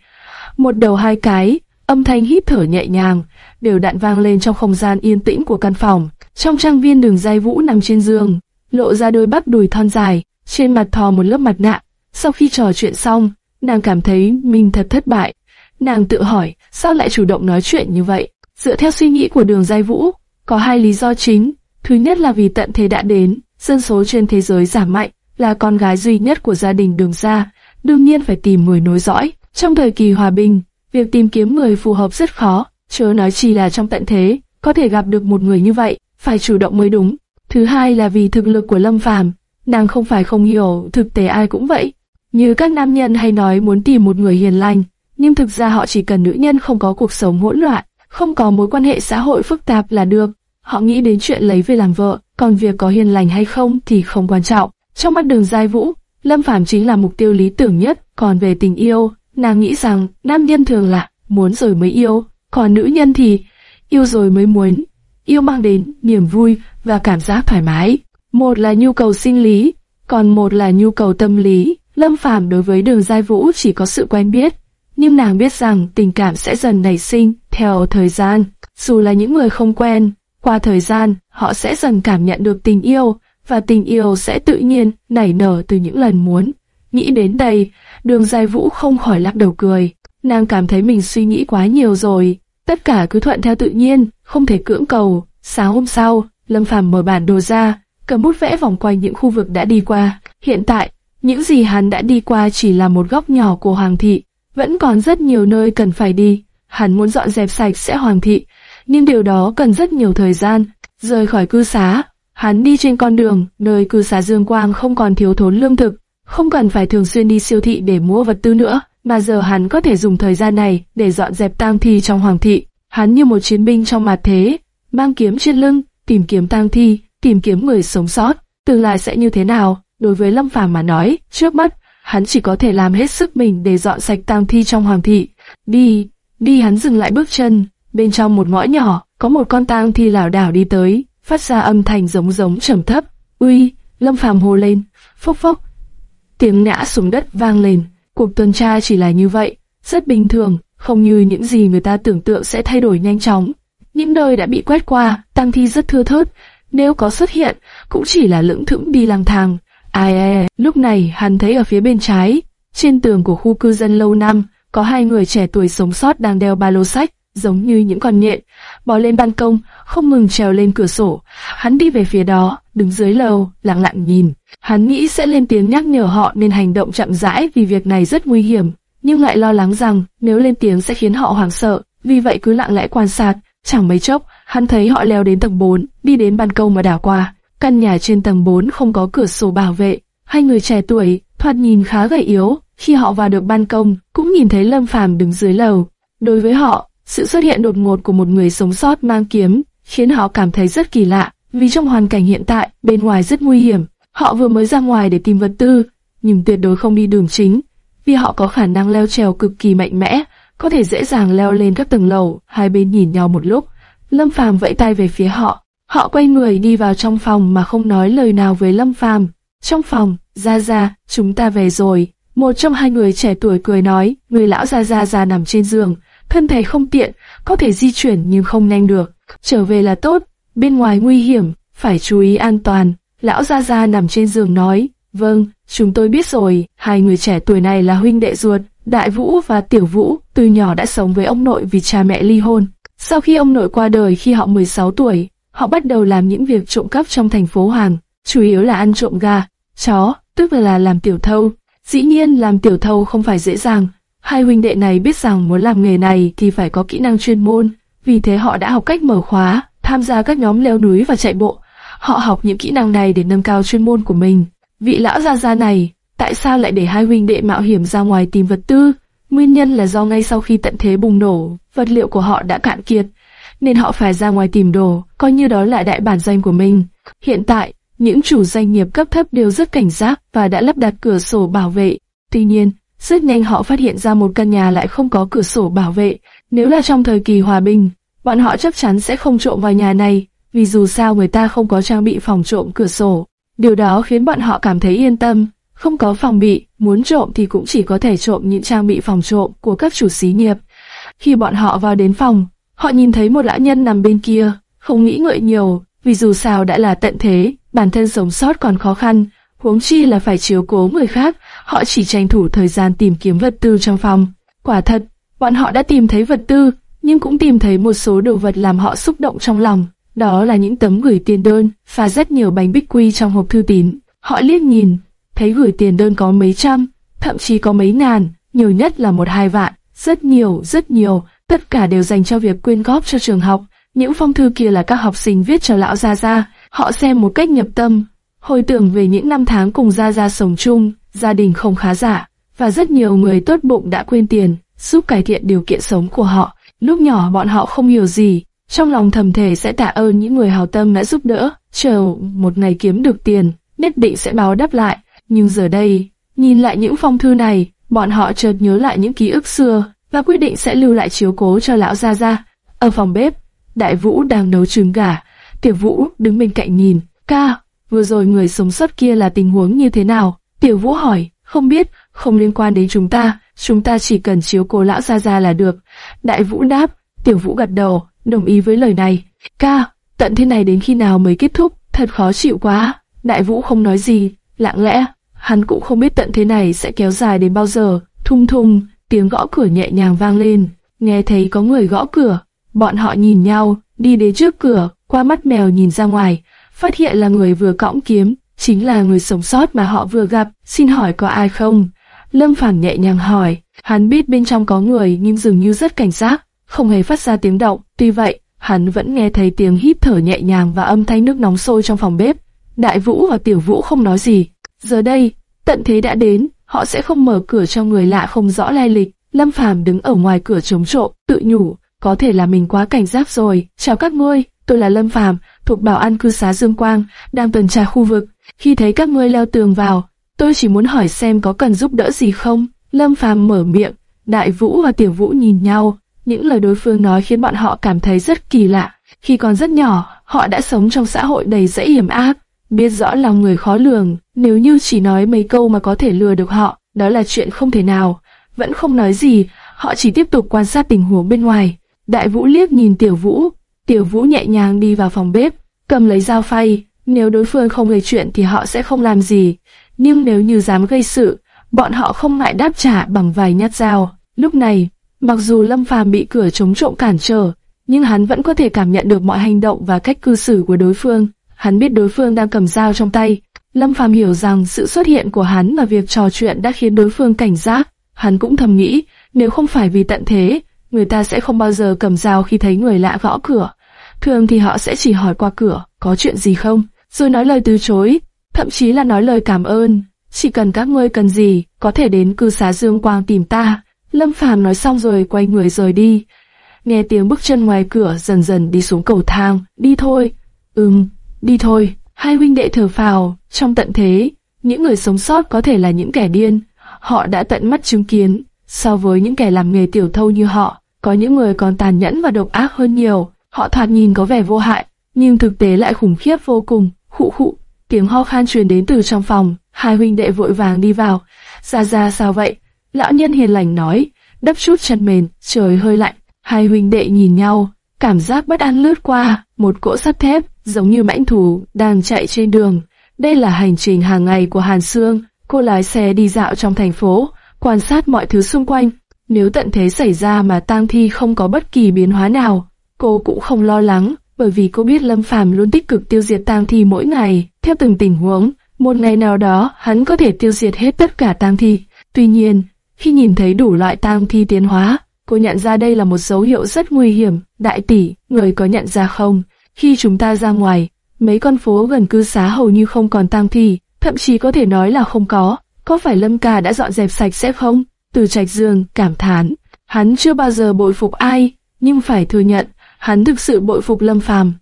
Một đầu hai cái, âm thanh hít thở nhẹ nhàng, đều đạn vang lên trong không gian yên tĩnh của căn phòng. Trong trang viên đường dây vũ nằm trên giường, lộ ra đôi bắp đùi thon dài, trên mặt thò một lớp mặt nạ. Sau khi trò chuyện xong, nàng cảm thấy mình thật thất bại. Nàng tự hỏi, sao lại chủ động nói chuyện như vậy? Dựa theo suy nghĩ của đường dây vũ, có hai lý do chính. Thứ nhất là vì tận thế đã đến, dân số trên thế giới giảm mạnh, là con gái duy nhất của gia đình đường gia, đương nhiên phải tìm người nối dõi. Trong thời kỳ hòa bình, việc tìm kiếm người phù hợp rất khó, chớ nói chi là trong tận thế, có thể gặp được một người như vậy, phải chủ động mới đúng. Thứ hai là vì thực lực của Lâm Phàm, nàng không phải không hiểu, thực tế ai cũng vậy. Như các nam nhân hay nói muốn tìm một người hiền lành, nhưng thực ra họ chỉ cần nữ nhân không có cuộc sống hỗn loạn, không có mối quan hệ xã hội phức tạp là được. Họ nghĩ đến chuyện lấy về làm vợ, còn việc có hiền lành hay không thì không quan trọng. Trong mắt đường giai vũ, Lâm Phàm chính là mục tiêu lý tưởng nhất, còn về tình yêu, nàng nghĩ rằng nam nhân thường là muốn rồi mới yêu, còn nữ nhân thì yêu rồi mới muốn. Yêu mang đến niềm vui và cảm giác thoải mái. Một là nhu cầu sinh lý, còn một là nhu cầu tâm lý. Lâm Phàm đối với đường giai vũ chỉ có sự quen biết, nhưng nàng biết rằng tình cảm sẽ dần nảy sinh theo thời gian. Dù là những người không quen, qua thời gian, họ sẽ dần cảm nhận được tình yêu, và tình yêu sẽ tự nhiên nảy nở từ những lần muốn. Nghĩ đến đây, đường dài vũ không khỏi lắc đầu cười. Nàng cảm thấy mình suy nghĩ quá nhiều rồi. Tất cả cứ thuận theo tự nhiên, không thể cưỡng cầu. Sáng hôm sau, Lâm Phàm mở bản đồ ra, cầm bút vẽ vòng quanh những khu vực đã đi qua. Hiện tại, những gì hắn đã đi qua chỉ là một góc nhỏ của Hoàng thị, vẫn còn rất nhiều nơi cần phải đi. Hắn muốn dọn dẹp sạch sẽ Hoàng thị, nhưng điều đó cần rất nhiều thời gian. Rời khỏi cư xá, hắn đi trên con đường, nơi cư xá Dương Quang không còn thiếu thốn lương thực, không cần phải thường xuyên đi siêu thị để mua vật tư nữa, mà giờ hắn có thể dùng thời gian này để dọn dẹp tang thi trong Hoàng thị. Hắn như một chiến binh trong mặt thế, mang kiếm trên lưng, tìm kiếm tang thi, tìm kiếm người sống sót. Tương lai sẽ như thế nào? Đối với Lâm Phàm mà nói, trước mắt, hắn chỉ có thể làm hết sức mình để dọn sạch tang thi trong hoàng thị. Đi, đi hắn dừng lại bước chân, bên trong một ngõ nhỏ, có một con tang thi lảo đảo đi tới, phát ra âm thanh giống giống trầm thấp. Uy, Lâm Phàm hô lên, phốc phốc. Tiếng ngã xuống đất vang lên, cuộc tuần tra chỉ là như vậy, rất bình thường, không như những gì người ta tưởng tượng sẽ thay đổi nhanh chóng. Những nơi đã bị quét qua, tang thi rất thưa thớt, nếu có xuất hiện, cũng chỉ là lưỡng thững đi lang thang. Ai ai, lúc này hắn thấy ở phía bên trái, trên tường của khu cư dân lâu năm, có hai người trẻ tuổi sống sót đang đeo ba lô sách, giống như những con nhện, bò lên ban công, không ngừng trèo lên cửa sổ. Hắn đi về phía đó, đứng dưới lầu, lặng lặng nhìn. Hắn nghĩ sẽ lên tiếng nhắc nhở họ nên hành động chậm rãi vì việc này rất nguy hiểm, nhưng lại lo lắng rằng nếu lên tiếng sẽ khiến họ hoảng sợ, vì vậy cứ lặng lẽ quan sát. Chẳng mấy chốc, hắn thấy họ leo đến tầng 4, đi đến ban công mà đảo qua. Căn nhà trên tầng 4 không có cửa sổ bảo vệ. Hai người trẻ tuổi, thoạt nhìn khá gầy yếu, khi họ vào được ban công, cũng nhìn thấy Lâm Phàm đứng dưới lầu. Đối với họ, sự xuất hiện đột ngột của một người sống sót mang kiếm khiến họ cảm thấy rất kỳ lạ, vì trong hoàn cảnh hiện tại, bên ngoài rất nguy hiểm. Họ vừa mới ra ngoài để tìm vật tư, nhưng tuyệt đối không đi đường chính, vì họ có khả năng leo trèo cực kỳ mạnh mẽ, có thể dễ dàng leo lên các tầng lầu. Hai bên nhìn nhau một lúc, Lâm Phàm vẫy tay về phía họ. Họ quay người đi vào trong phòng mà không nói lời nào với Lâm Phàm. Trong phòng, Gia Gia, chúng ta về rồi. Một trong hai người trẻ tuổi cười nói, người lão Gia Gia Gia nằm trên giường, thân thể không tiện, có thể di chuyển nhưng không nhanh được. Trở về là tốt, bên ngoài nguy hiểm, phải chú ý an toàn. Lão Gia Gia nằm trên giường nói, vâng, chúng tôi biết rồi, hai người trẻ tuổi này là huynh đệ ruột, Đại Vũ và Tiểu Vũ, từ nhỏ đã sống với ông nội vì cha mẹ ly hôn. Sau khi ông nội qua đời khi họ 16 tuổi, họ bắt đầu làm những việc trộm cắp trong thành phố Hoàng, chủ yếu là ăn trộm gà, chó, tức là làm tiểu thâu. Dĩ nhiên làm tiểu thâu không phải dễ dàng. Hai huynh đệ này biết rằng muốn làm nghề này thì phải có kỹ năng chuyên môn, vì thế họ đã học cách mở khóa, tham gia các nhóm leo núi và chạy bộ. Họ học những kỹ năng này để nâng cao chuyên môn của mình. Vị lão gia gia này, tại sao lại để hai huynh đệ mạo hiểm ra ngoài tìm vật tư? Nguyên nhân là do ngay sau khi tận thế bùng nổ, vật liệu của họ đã cạn kiệt, nên họ phải ra ngoài tìm đồ, coi như đó là đại bản doanh của mình. Hiện tại, những chủ doanh nghiệp cấp thấp đều rất cảnh giác và đã lắp đặt cửa sổ bảo vệ. Tuy nhiên, rất nhanh họ phát hiện ra một căn nhà lại không có cửa sổ bảo vệ. Nếu là trong thời kỳ hòa bình, bọn họ chắc chắn sẽ không trộm vào nhà này, vì dù sao người ta không có trang bị phòng trộm cửa sổ. Điều đó khiến bọn họ cảm thấy yên tâm, không có phòng bị, muốn trộm thì cũng chỉ có thể trộm những trang bị phòng trộm của các chủ xí nghiệp. Khi bọn họ vào đến phòng, họ nhìn thấy một lão nhân nằm bên kia, không nghĩ ngợi nhiều, vì dù sao đã là tận thế, bản thân sống sót còn khó khăn, huống chi là phải chiếu cố người khác, họ chỉ tranh thủ thời gian tìm kiếm vật tư trong phòng. Quả thật, bọn họ đã tìm thấy vật tư, nhưng cũng tìm thấy một số đồ vật làm họ xúc động trong lòng. Đó là những tấm gửi tiền đơn và rất nhiều bánh bích quy trong hộp thư tín. Họ liếc nhìn, thấy gửi tiền đơn có mấy trăm, thậm chí có mấy ngàn, nhiều nhất là một hai vạn, rất nhiều, rất nhiều, tất cả đều dành cho việc quyên góp cho trường học. Những phong thư kia là các học sinh viết cho lão Gia Gia, họ xem một cách nhập tâm, hồi tưởng về những năm tháng cùng Gia Gia sống chung, gia đình không khá giả, và rất nhiều người tốt bụng đã quên tiền, giúp cải thiện điều kiện sống của họ. Lúc nhỏ bọn họ không hiểu gì, trong lòng thầm thể sẽ tạ ơn những người hào tâm đã giúp đỡ, chờ một ngày kiếm được tiền, nhất định sẽ báo đáp lại. Nhưng giờ đây, nhìn lại những phong thư này, bọn họ chợt nhớ lại những ký ức xưa và quyết định sẽ lưu lại chiếu cố cho lão Gia Gia. Ở phòng bếp, Đại Vũ đang nấu trứng gà, Tiểu Vũ đứng bên cạnh nhìn. Ca, vừa rồi người sống sót kia là tình huống như thế nào? Tiểu Vũ hỏi, không biết, không liên quan đến chúng ta. chúng ta chỉ cần chiếu cố lão ra ra là được. Đại Vũ đáp, Tiểu Vũ gật đầu, đồng ý với lời này. Ca, tận thế này đến khi nào mới kết thúc, thật khó chịu quá. Đại Vũ không nói gì, lặng lẽ, hắn cũng không biết tận thế này sẽ kéo dài đến bao giờ. Thung thung, tiếng gõ cửa nhẹ nhàng vang lên, nghe thấy có người gõ cửa, bọn họ nhìn nhau, đi đến trước cửa, qua mắt mèo nhìn ra ngoài, phát hiện là người vừa cõng kiếm, chính là người sống sót mà họ vừa gặp, xin hỏi có ai không? Lâm Phàm nhẹ nhàng hỏi, hắn biết bên trong có người nhưng dường như rất cảnh giác, không hề phát ra tiếng động, tuy vậy, hắn vẫn nghe thấy tiếng hít thở nhẹ nhàng và âm thanh nước nóng sôi trong phòng bếp. Đại Vũ và Tiểu Vũ không nói gì. Giờ đây, tận thế đã đến, họ sẽ không mở cửa cho người lạ không rõ lai lịch. Lâm Phàm đứng ở ngoài cửa chống trộm, tự nhủ, có thể là mình quá cảnh giác rồi. Chào các ngươi, tôi là Lâm Phàm, thuộc bảo an cư xá Dương Quang, đang tuần tra khu vực. Khi thấy các ngươi leo tường vào, tôi chỉ muốn hỏi xem có cần giúp đỡ gì không. Lâm Phàm mở miệng, Đại Vũ và Tiểu Vũ nhìn nhau, những lời đối phương nói khiến bọn họ cảm thấy rất kỳ lạ. Khi còn rất nhỏ, họ đã sống trong xã hội đầy dãy hiểm ác, biết rõ lòng người khó lường, nếu như chỉ nói mấy câu mà có thể lừa được họ, đó là chuyện không thể nào. Vẫn không nói gì, họ chỉ tiếp tục quan sát tình huống bên ngoài. Đại Vũ liếc nhìn Tiểu Vũ, Tiểu Vũ nhẹ nhàng đi vào phòng bếp, cầm lấy dao phay, nếu đối phương không gây chuyện thì họ sẽ không làm gì, nhưng nếu như dám gây sự, bọn họ không ngại đáp trả bằng vài nhát dao. Lúc này, mặc dù Lâm Phàm bị cửa chống trộm cản trở, nhưng hắn vẫn có thể cảm nhận được mọi hành động và cách cư xử của đối phương. Hắn biết đối phương đang cầm dao trong tay. Lâm Phàm hiểu rằng sự xuất hiện của hắn và việc trò chuyện đã khiến đối phương cảnh giác. Hắn cũng thầm nghĩ, nếu không phải vì tận thế, người ta sẽ không bao giờ cầm dao khi thấy người lạ gõ cửa. Thường thì họ sẽ chỉ hỏi qua cửa, có chuyện gì không, rồi nói lời từ chối, thậm chí là nói lời cảm ơn. Chỉ cần các ngươi cần gì, có thể đến cư xá Dương Quang tìm ta. Lâm Phàm nói xong rồi quay người rời đi. Nghe tiếng bước chân ngoài cửa dần dần đi xuống cầu thang, đi thôi. Ừm, đi thôi. Hai huynh đệ thở phào, trong tận thế, những người sống sót có thể là những kẻ điên. Họ đã tận mắt chứng kiến, so với những kẻ làm nghề tiểu thâu như họ, có những người còn tàn nhẫn và độc ác hơn nhiều. Họ thoạt nhìn có vẻ vô hại, nhưng thực tế lại khủng khiếp vô cùng. Khụ khụ, tiếng ho khan truyền đến từ trong phòng, hai huynh đệ vội vàng đi vào. Ra ra sao vậy? Lão nhân hiền lành nói, đắp chút chân mền, trời hơi lạnh. Hai huynh đệ nhìn nhau, cảm giác bất an lướt qua, một cỗ sắt thép, giống như mãnh thú, đang chạy trên đường. Đây là hành trình hàng ngày của Hàn Sương, cô lái xe đi dạo trong thành phố, quan sát mọi thứ xung quanh. Nếu tận thế xảy ra mà tang thi không có bất kỳ biến hóa nào, cô cũng không lo lắng, bởi vì cô biết Lâm Phàm luôn tích cực tiêu diệt tang thi mỗi ngày, theo từng tình huống. Một ngày nào đó, hắn có thể tiêu diệt hết tất cả tang thi. Tuy nhiên, khi nhìn thấy đủ loại tang thi tiến hóa, cô nhận ra đây là một dấu hiệu rất nguy hiểm. Đại tỷ, người có nhận ra không? Khi chúng ta ra ngoài, mấy con phố gần cư xá hầu như không còn tang thi, thậm chí có thể nói là không có. Có phải Lâm Ca đã dọn dẹp sạch sẽ không? Từ Trạch Dương cảm thán, hắn chưa bao giờ bội phục ai, nhưng phải thừa nhận, hắn thực sự bội phục Lâm Phàm.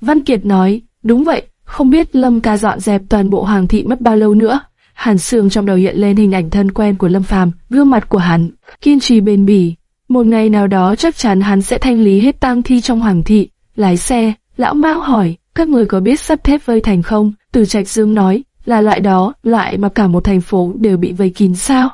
Văn Kiệt nói, đúng vậy, không biết Lâm ca dọn dẹp toàn bộ hoàng thị mất bao lâu nữa. Hàn Sương trong đầu hiện lên hình ảnh thân quen của Lâm Phàm, gương mặt của hắn, kiên trì bền bỉ. Một ngày nào đó chắc chắn hắn sẽ thanh lý hết tang thi trong hoàng thị. Lái xe, lão Mao hỏi, các người có biết sắp thép vây thành không? Từ Trạch Dương nói, là loại đó, loại mà cả một thành phố đều bị vây kín sao?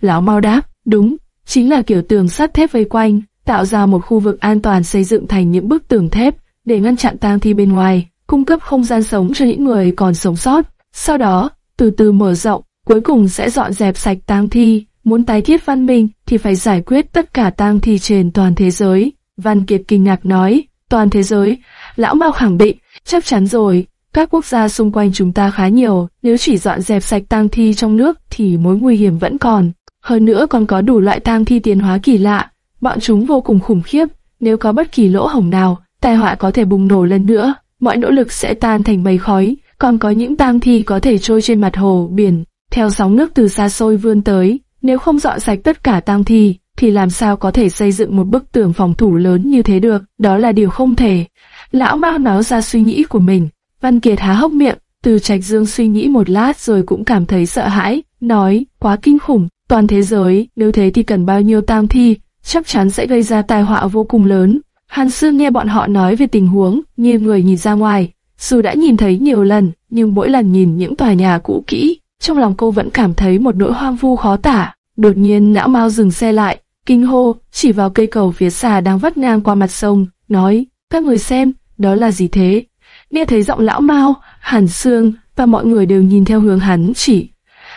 Lão Mao đáp, đúng, chính là kiểu tường sắt thép vây quanh, tạo ra một khu vực an toàn xây dựng thành những bức tường thép để ngăn chặn tang thi bên ngoài, cung cấp không gian sống cho những người còn sống sót. Sau đó, từ từ mở rộng, cuối cùng sẽ dọn dẹp sạch tang thi. Muốn tái thiết văn minh thì phải giải quyết tất cả tang thi trên toàn thế giới. Văn Kiệt kinh ngạc nói, toàn thế giới. Lão Mao khẳng định, chắc chắn rồi. Các quốc gia xung quanh chúng ta khá nhiều, nếu chỉ dọn dẹp sạch tang thi trong nước thì mối nguy hiểm vẫn còn. Hơn nữa còn có đủ loại tang thi tiến hóa kỳ lạ, bọn chúng vô cùng khủng khiếp, nếu có bất kỳ lỗ hổng nào, tai họa có thể bùng nổ lần nữa, mọi nỗ lực sẽ tan thành mây khói, còn có những tang thi có thể trôi trên mặt hồ, biển, theo sóng nước từ xa xôi vươn tới, nếu không dọn sạch tất cả tang thi, thì làm sao có thể xây dựng một bức tường phòng thủ lớn như thế được, đó là điều không thể. Lão Mao nói ra suy nghĩ của mình, Văn Kiệt há hốc miệng, từ Trạch Dương suy nghĩ một lát rồi cũng cảm thấy sợ hãi, nói, quá kinh khủng, toàn thế giới, nếu thế thì cần bao nhiêu tang thi, chắc chắn sẽ gây ra tai họa vô cùng lớn. Hàn Sương nghe bọn họ nói về tình huống, như người nhìn ra ngoài, dù đã nhìn thấy nhiều lần, nhưng mỗi lần nhìn những tòa nhà cũ kỹ, trong lòng cô vẫn cảm thấy một nỗi hoang vu khó tả. Đột nhiên não mau dừng xe lại, kinh hô, chỉ vào cây cầu phía xa đang vắt ngang qua mặt sông, nói, các người xem, đó là gì thế? Nghe thấy giọng lão Mao, Hàn Sương và mọi người đều nhìn theo hướng hắn chỉ.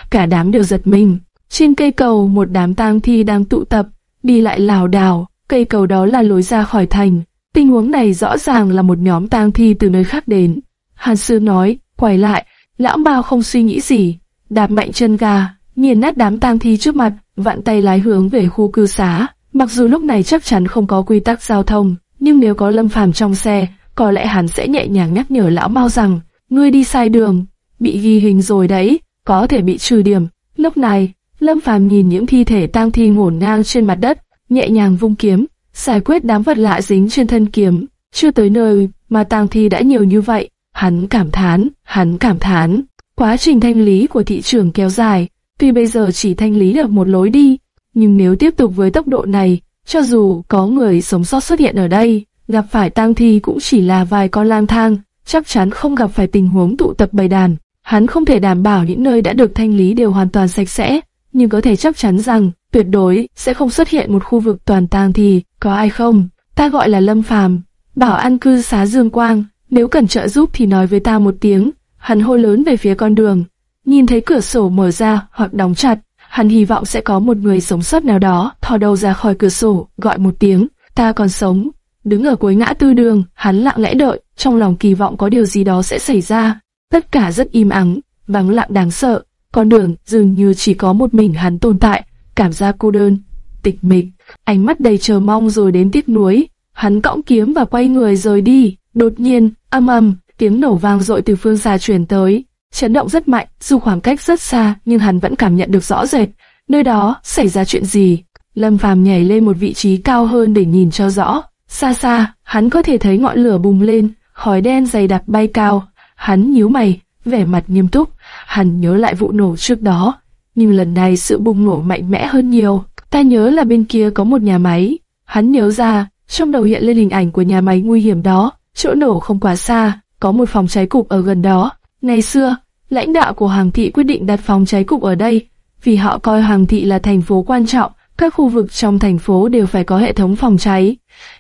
Cả đám đều giật mình. Trên cây cầu một đám tang thi đang tụ tập, đi lại lảo đảo, cây cầu đó là lối ra khỏi thành. Tình huống này rõ ràng là một nhóm tang thi từ nơi khác đến. Hàn Sương nói, quay lại, lão Mao không suy nghĩ gì, đạp mạnh chân ga, nghiền nát đám tang thi trước mặt, vặn tay lái hướng về khu cư xá. Mặc dù lúc này chắc chắn không có quy tắc giao thông, nhưng nếu có Lâm Phàm trong xe, có lẽ hắn sẽ nhẹ nhàng nhắc nhở lão Mao rằng, ngươi đi sai đường, bị ghi hình rồi đấy, có thể bị trừ điểm. Lúc này, Lâm Phàm nhìn những thi thể tang thi ngổn ngang trên mặt đất, nhẹ nhàng vung kiếm, giải quyết đám vật lạ dính trên thân kiếm. Chưa tới nơi mà tang thi đã nhiều như vậy, hắn cảm thán, hắn cảm thán. Quá trình thanh lý của thị trường kéo dài, tuy bây giờ chỉ thanh lý được một lối đi, nhưng nếu tiếp tục với tốc độ này, cho dù có người sống sót xuất hiện ở đây, gặp phải tang thi cũng chỉ là vài con lang thang, chắc chắn không gặp phải tình huống tụ tập bầy đàn. Hắn không thể đảm bảo những nơi đã được thanh lý đều hoàn toàn sạch sẽ, nhưng có thể chắc chắn rằng tuyệt đối sẽ không xuất hiện một khu vực toàn tang thi. Có ai không? Ta gọi là Lâm Phàm, bảo an cư xá Dương Quang. Nếu cần trợ giúp thì nói với ta một tiếng. Hắn hô lớn về phía con đường. Nhìn thấy cửa sổ mở ra hoặc đóng chặt, hắn hy vọng sẽ có một người sống sót nào đó thò đầu ra khỏi cửa sổ, gọi một tiếng. Ta còn sống. Đứng ở cuối ngã tư đường, hắn lặng lẽ đợi, trong lòng kỳ vọng có điều gì đó sẽ xảy ra. Tất cả rất im ắng, vắng lặng đáng sợ. Con đường dường như chỉ có một mình hắn tồn tại, cảm giác cô đơn, tịch mịch, ánh mắt đầy chờ mong rồi đến tiếc nuối. Hắn cõng kiếm và quay người rời đi. Đột nhiên, âm ầm, tiếng nổ vang dội từ phương xa truyền tới, chấn động rất mạnh, dù khoảng cách rất xa, nhưng hắn vẫn cảm nhận được rõ rệt. Nơi đó xảy ra chuyện gì? Lâm Phàm nhảy lên một vị trí cao hơn để nhìn cho rõ. Xa xa, hắn có thể thấy ngọn lửa bùng lên, khói đen dày đặc bay cao. Hắn nhíu mày, vẻ mặt nghiêm túc. Hắn nhớ lại vụ nổ trước đó, nhưng lần này sự bùng nổ mạnh mẽ hơn nhiều. Ta nhớ là bên kia có một nhà máy. Hắn nhớ ra, trong đầu hiện lên hình ảnh của nhà máy nguy hiểm đó. Chỗ nổ không quá xa, có một phòng cháy cục ở gần đó. Ngày xưa, lãnh đạo của Hàng Thị quyết định đặt phòng cháy cục ở đây, vì họ coi Hàng Thị là thành phố quan trọng, các khu vực trong thành phố đều phải có hệ thống phòng cháy.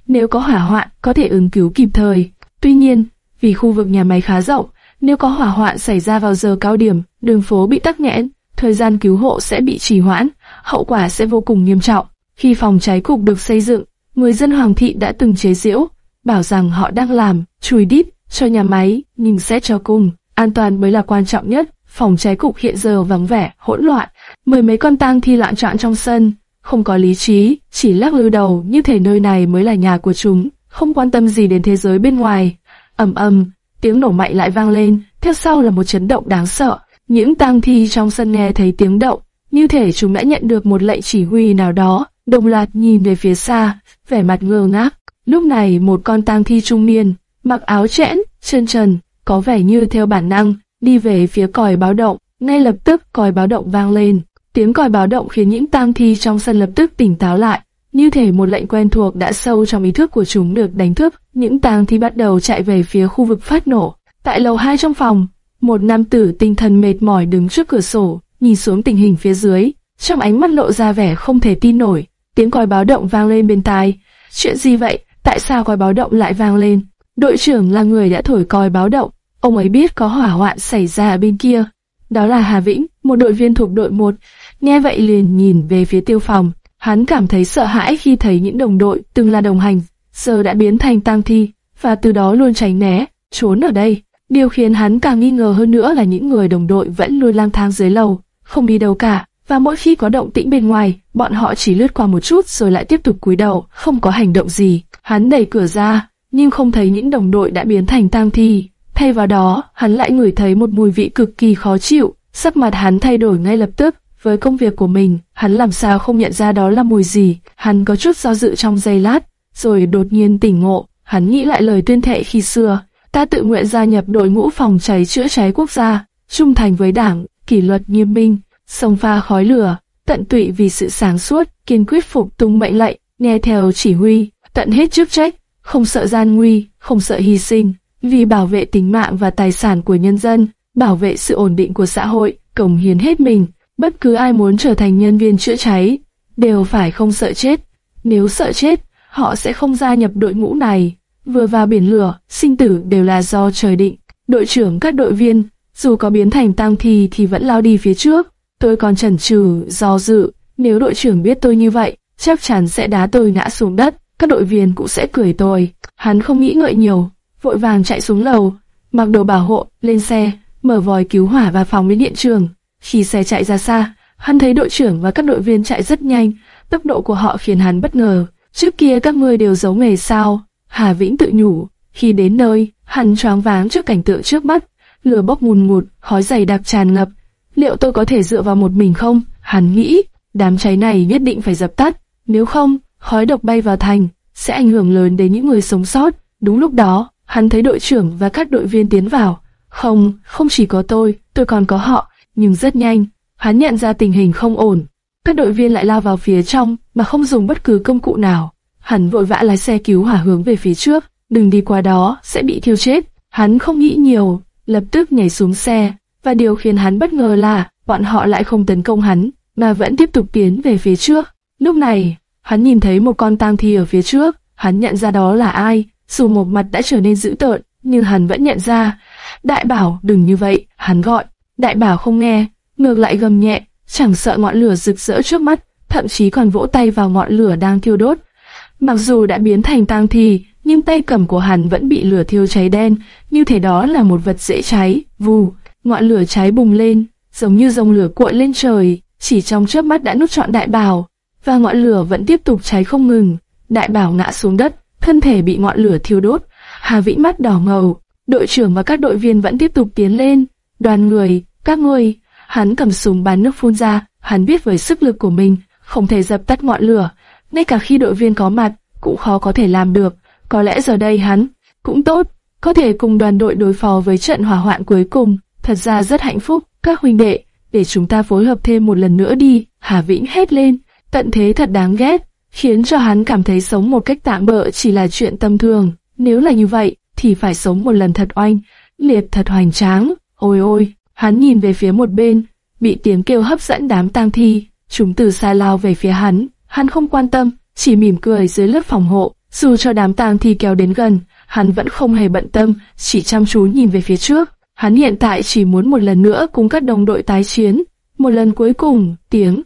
Nếu có hỏa hoạn, có thể ứng cứu kịp thời. Tuy nhiên, vì khu vực nhà máy khá rộng, nếu có hỏa hoạn xảy ra vào giờ cao điểm, đường phố bị tắc nghẽn, thời gian cứu hộ sẽ bị trì hoãn, hậu quả sẽ vô cùng nghiêm trọng. Khi phòng cháy cục được xây dựng, người dân Hoàng Thị đã từng chế giễu, bảo rằng họ đang làm, chùi đít, cho nhà máy, nhưng xét cho cùng, an toàn mới là quan trọng nhất. Phòng cháy cục hiện giờ vắng vẻ, hỗn loạn, mười mấy con tang thi loạn trọn trong sân, không có lý trí, chỉ lắc lư đầu như thể nơi này mới là nhà của chúng, không quan tâm gì đến thế giới bên ngoài. ầm ầm, tiếng nổ mạnh lại vang lên, theo sau là một chấn động đáng sợ. Những tang thi trong sân nghe thấy tiếng động, như thể chúng đã nhận được một lệnh chỉ huy nào đó, đồng loạt nhìn về phía xa, vẻ mặt ngơ ngác. Lúc này một con tang thi trung niên, mặc áo chẽn, chân trần, có vẻ như theo bản năng, đi về phía còi báo động. Ngay lập tức còi báo động vang lên, tiếng còi báo động khiến những tang thi trong sân lập tức tỉnh táo lại, như thể một lệnh quen thuộc đã sâu trong ý thức của chúng được đánh thức. Những tang thi bắt đầu chạy về phía khu vực phát nổ. Tại lầu 2 trong phòng, một nam tử tinh thần mệt mỏi đứng trước cửa sổ, nhìn xuống tình hình phía dưới, trong ánh mắt lộ ra vẻ không thể tin nổi. Tiếng còi báo động vang lên bên tai. Chuyện gì vậy? Tại sao còi báo động lại vang lên? Đội trưởng là người đã thổi còi báo động, ông ấy biết có hỏa hoạn xảy ra ở bên kia. Đó là Hà Vĩnh, một đội viên thuộc đội 1. Nghe vậy liền nhìn về phía tiêu phòng. Hắn cảm thấy sợ hãi khi thấy những đồng đội từng là đồng hành, giờ đã biến thành tang thi, và từ đó luôn tránh né, trốn ở đây. Điều khiến hắn càng nghi ngờ hơn nữa là những người đồng đội vẫn luôn lang thang dưới lầu, không đi đâu cả. Và mỗi khi có động tĩnh bên ngoài, bọn họ chỉ lướt qua một chút rồi lại tiếp tục cúi đầu, không có hành động gì. Hắn đẩy cửa ra, nhưng không thấy những đồng đội đã biến thành tang thi. Thay vào đó, hắn lại ngửi thấy một mùi vị cực kỳ khó chịu, sắc mặt hắn thay đổi ngay lập tức. Với công việc của mình, hắn làm sao không nhận ra đó là mùi gì, hắn có chút do dự trong giây lát, rồi đột nhiên tỉnh ngộ, hắn nghĩ lại lời tuyên thệ khi xưa, ta tự nguyện gia nhập đội ngũ phòng cháy chữa cháy quốc gia, trung thành với đảng, kỷ luật nghiêm minh, sông pha khói lửa, tận tụy vì sự sáng suốt, kiên quyết phục tùng mệnh lệnh, nghe theo chỉ huy, tận hết chức trách, không sợ gian nguy, không sợ hy sinh, vì bảo vệ tính mạng và tài sản của nhân dân, bảo vệ sự ổn định của xã hội, cống hiến hết mình. Bất cứ ai muốn trở thành nhân viên chữa cháy, đều phải không sợ chết. Nếu sợ chết, họ sẽ không gia nhập đội ngũ này. Vừa vào biển lửa, sinh tử đều là do trời định. Đội trưởng các đội viên, dù có biến thành tang thi thì vẫn lao đi phía trước. Tôi còn chần chừ, do dự, nếu đội trưởng biết tôi như vậy, chắc chắn sẽ đá tôi ngã xuống đất, các đội viên cũng sẽ cười tôi. Hắn không nghĩ ngợi nhiều, vội vàng chạy xuống lầu, mặc đồ bảo hộ, lên xe, mở vòi cứu hỏa và phòng đến hiện trường. Khi xe chạy ra xa, hắn thấy đội trưởng và các đội viên chạy rất nhanh, tốc độ của họ khiến hắn bất ngờ. Trước kia các ngươi đều giấu nghề sao? Hà Vĩnh tự nhủ. Khi đến nơi, hắn choáng váng trước cảnh tượng trước mắt, lửa bốc ngùn ngụt, khói dày đặc tràn ngập. Liệu tôi có thể dựa vào một mình không? Hắn nghĩ, đám cháy này nhất định phải dập tắt, nếu không, khói độc bay vào thành, sẽ ảnh hưởng lớn đến những người sống sót. Đúng lúc đó, hắn thấy đội trưởng và các đội viên tiến vào. Không, không chỉ có tôi, tôi còn có họ, nhưng rất nhanh, hắn nhận ra tình hình không ổn. Các đội viên lại lao vào phía trong mà không dùng bất cứ công cụ nào. Hắn vội vã lái xe cứu hỏa hướng về phía trước, đừng đi qua đó, sẽ bị thiêu chết. Hắn không nghĩ nhiều, lập tức nhảy xuống xe, và điều khiến hắn bất ngờ là bọn họ lại không tấn công hắn, mà vẫn tiếp tục tiến về phía trước. Lúc này, hắn nhìn thấy một con tang thi ở phía trước, hắn nhận ra đó là ai, dù một mặt đã trở nên dữ tợn, nhưng hắn vẫn nhận ra. Đại bảo đừng như vậy, hắn gọi. Đại bảo không nghe, ngược lại gầm nhẹ, chẳng sợ ngọn lửa rực rỡ trước mắt, thậm chí còn vỗ tay vào ngọn lửa đang thiêu đốt. Mặc dù đã biến thành tang thi, nhưng tay cầm của hắn vẫn bị lửa thiêu cháy đen, như thể đó là một vật dễ cháy. Vù, ngọn lửa cháy bùng lên, giống như dòng lửa cuộn lên trời, chỉ trong chớp mắt đã nút trọn đại bảo, và ngọn lửa vẫn tiếp tục cháy không ngừng. Đại bảo ngã xuống đất, thân thể bị ngọn lửa thiêu đốt. Hà Vĩ mắt đỏ ngầu, đội trưởng và các đội viên vẫn tiếp tục tiến lên. Đoàn người, các ngươi, hắn cầm súng bắn nước phun ra, hắn biết với sức lực của mình, không thể dập tắt ngọn lửa, ngay cả khi đội viên có mặt, cũng khó có thể làm được. Có lẽ giờ đây hắn, cũng tốt, có thể cùng đoàn đội đối phó với trận hỏa hoạn cuối cùng. Thật ra rất hạnh phúc, các huynh đệ, để chúng ta phối hợp thêm một lần nữa đi. Hà Vĩnh hét lên, tận thế thật đáng ghét, khiến cho hắn cảm thấy sống một cách tạm bỡ chỉ là chuyện tâm thường. Nếu là như vậy, thì phải sống một lần thật oanh, liệt thật hoành tráng. Ôi ôi, hắn nhìn về phía một bên, bị tiếng kêu hấp dẫn đám tang thi, chúng từ xa lao về phía hắn. Hắn không quan tâm, chỉ mỉm cười dưới lớp phòng hộ, dù cho đám tang thi kéo đến gần, hắn vẫn không hề bận tâm, chỉ chăm chú nhìn về phía trước. Hắn hiện tại chỉ muốn một lần nữa cùng các đồng đội tái chiến, một lần cuối cùng, tiếng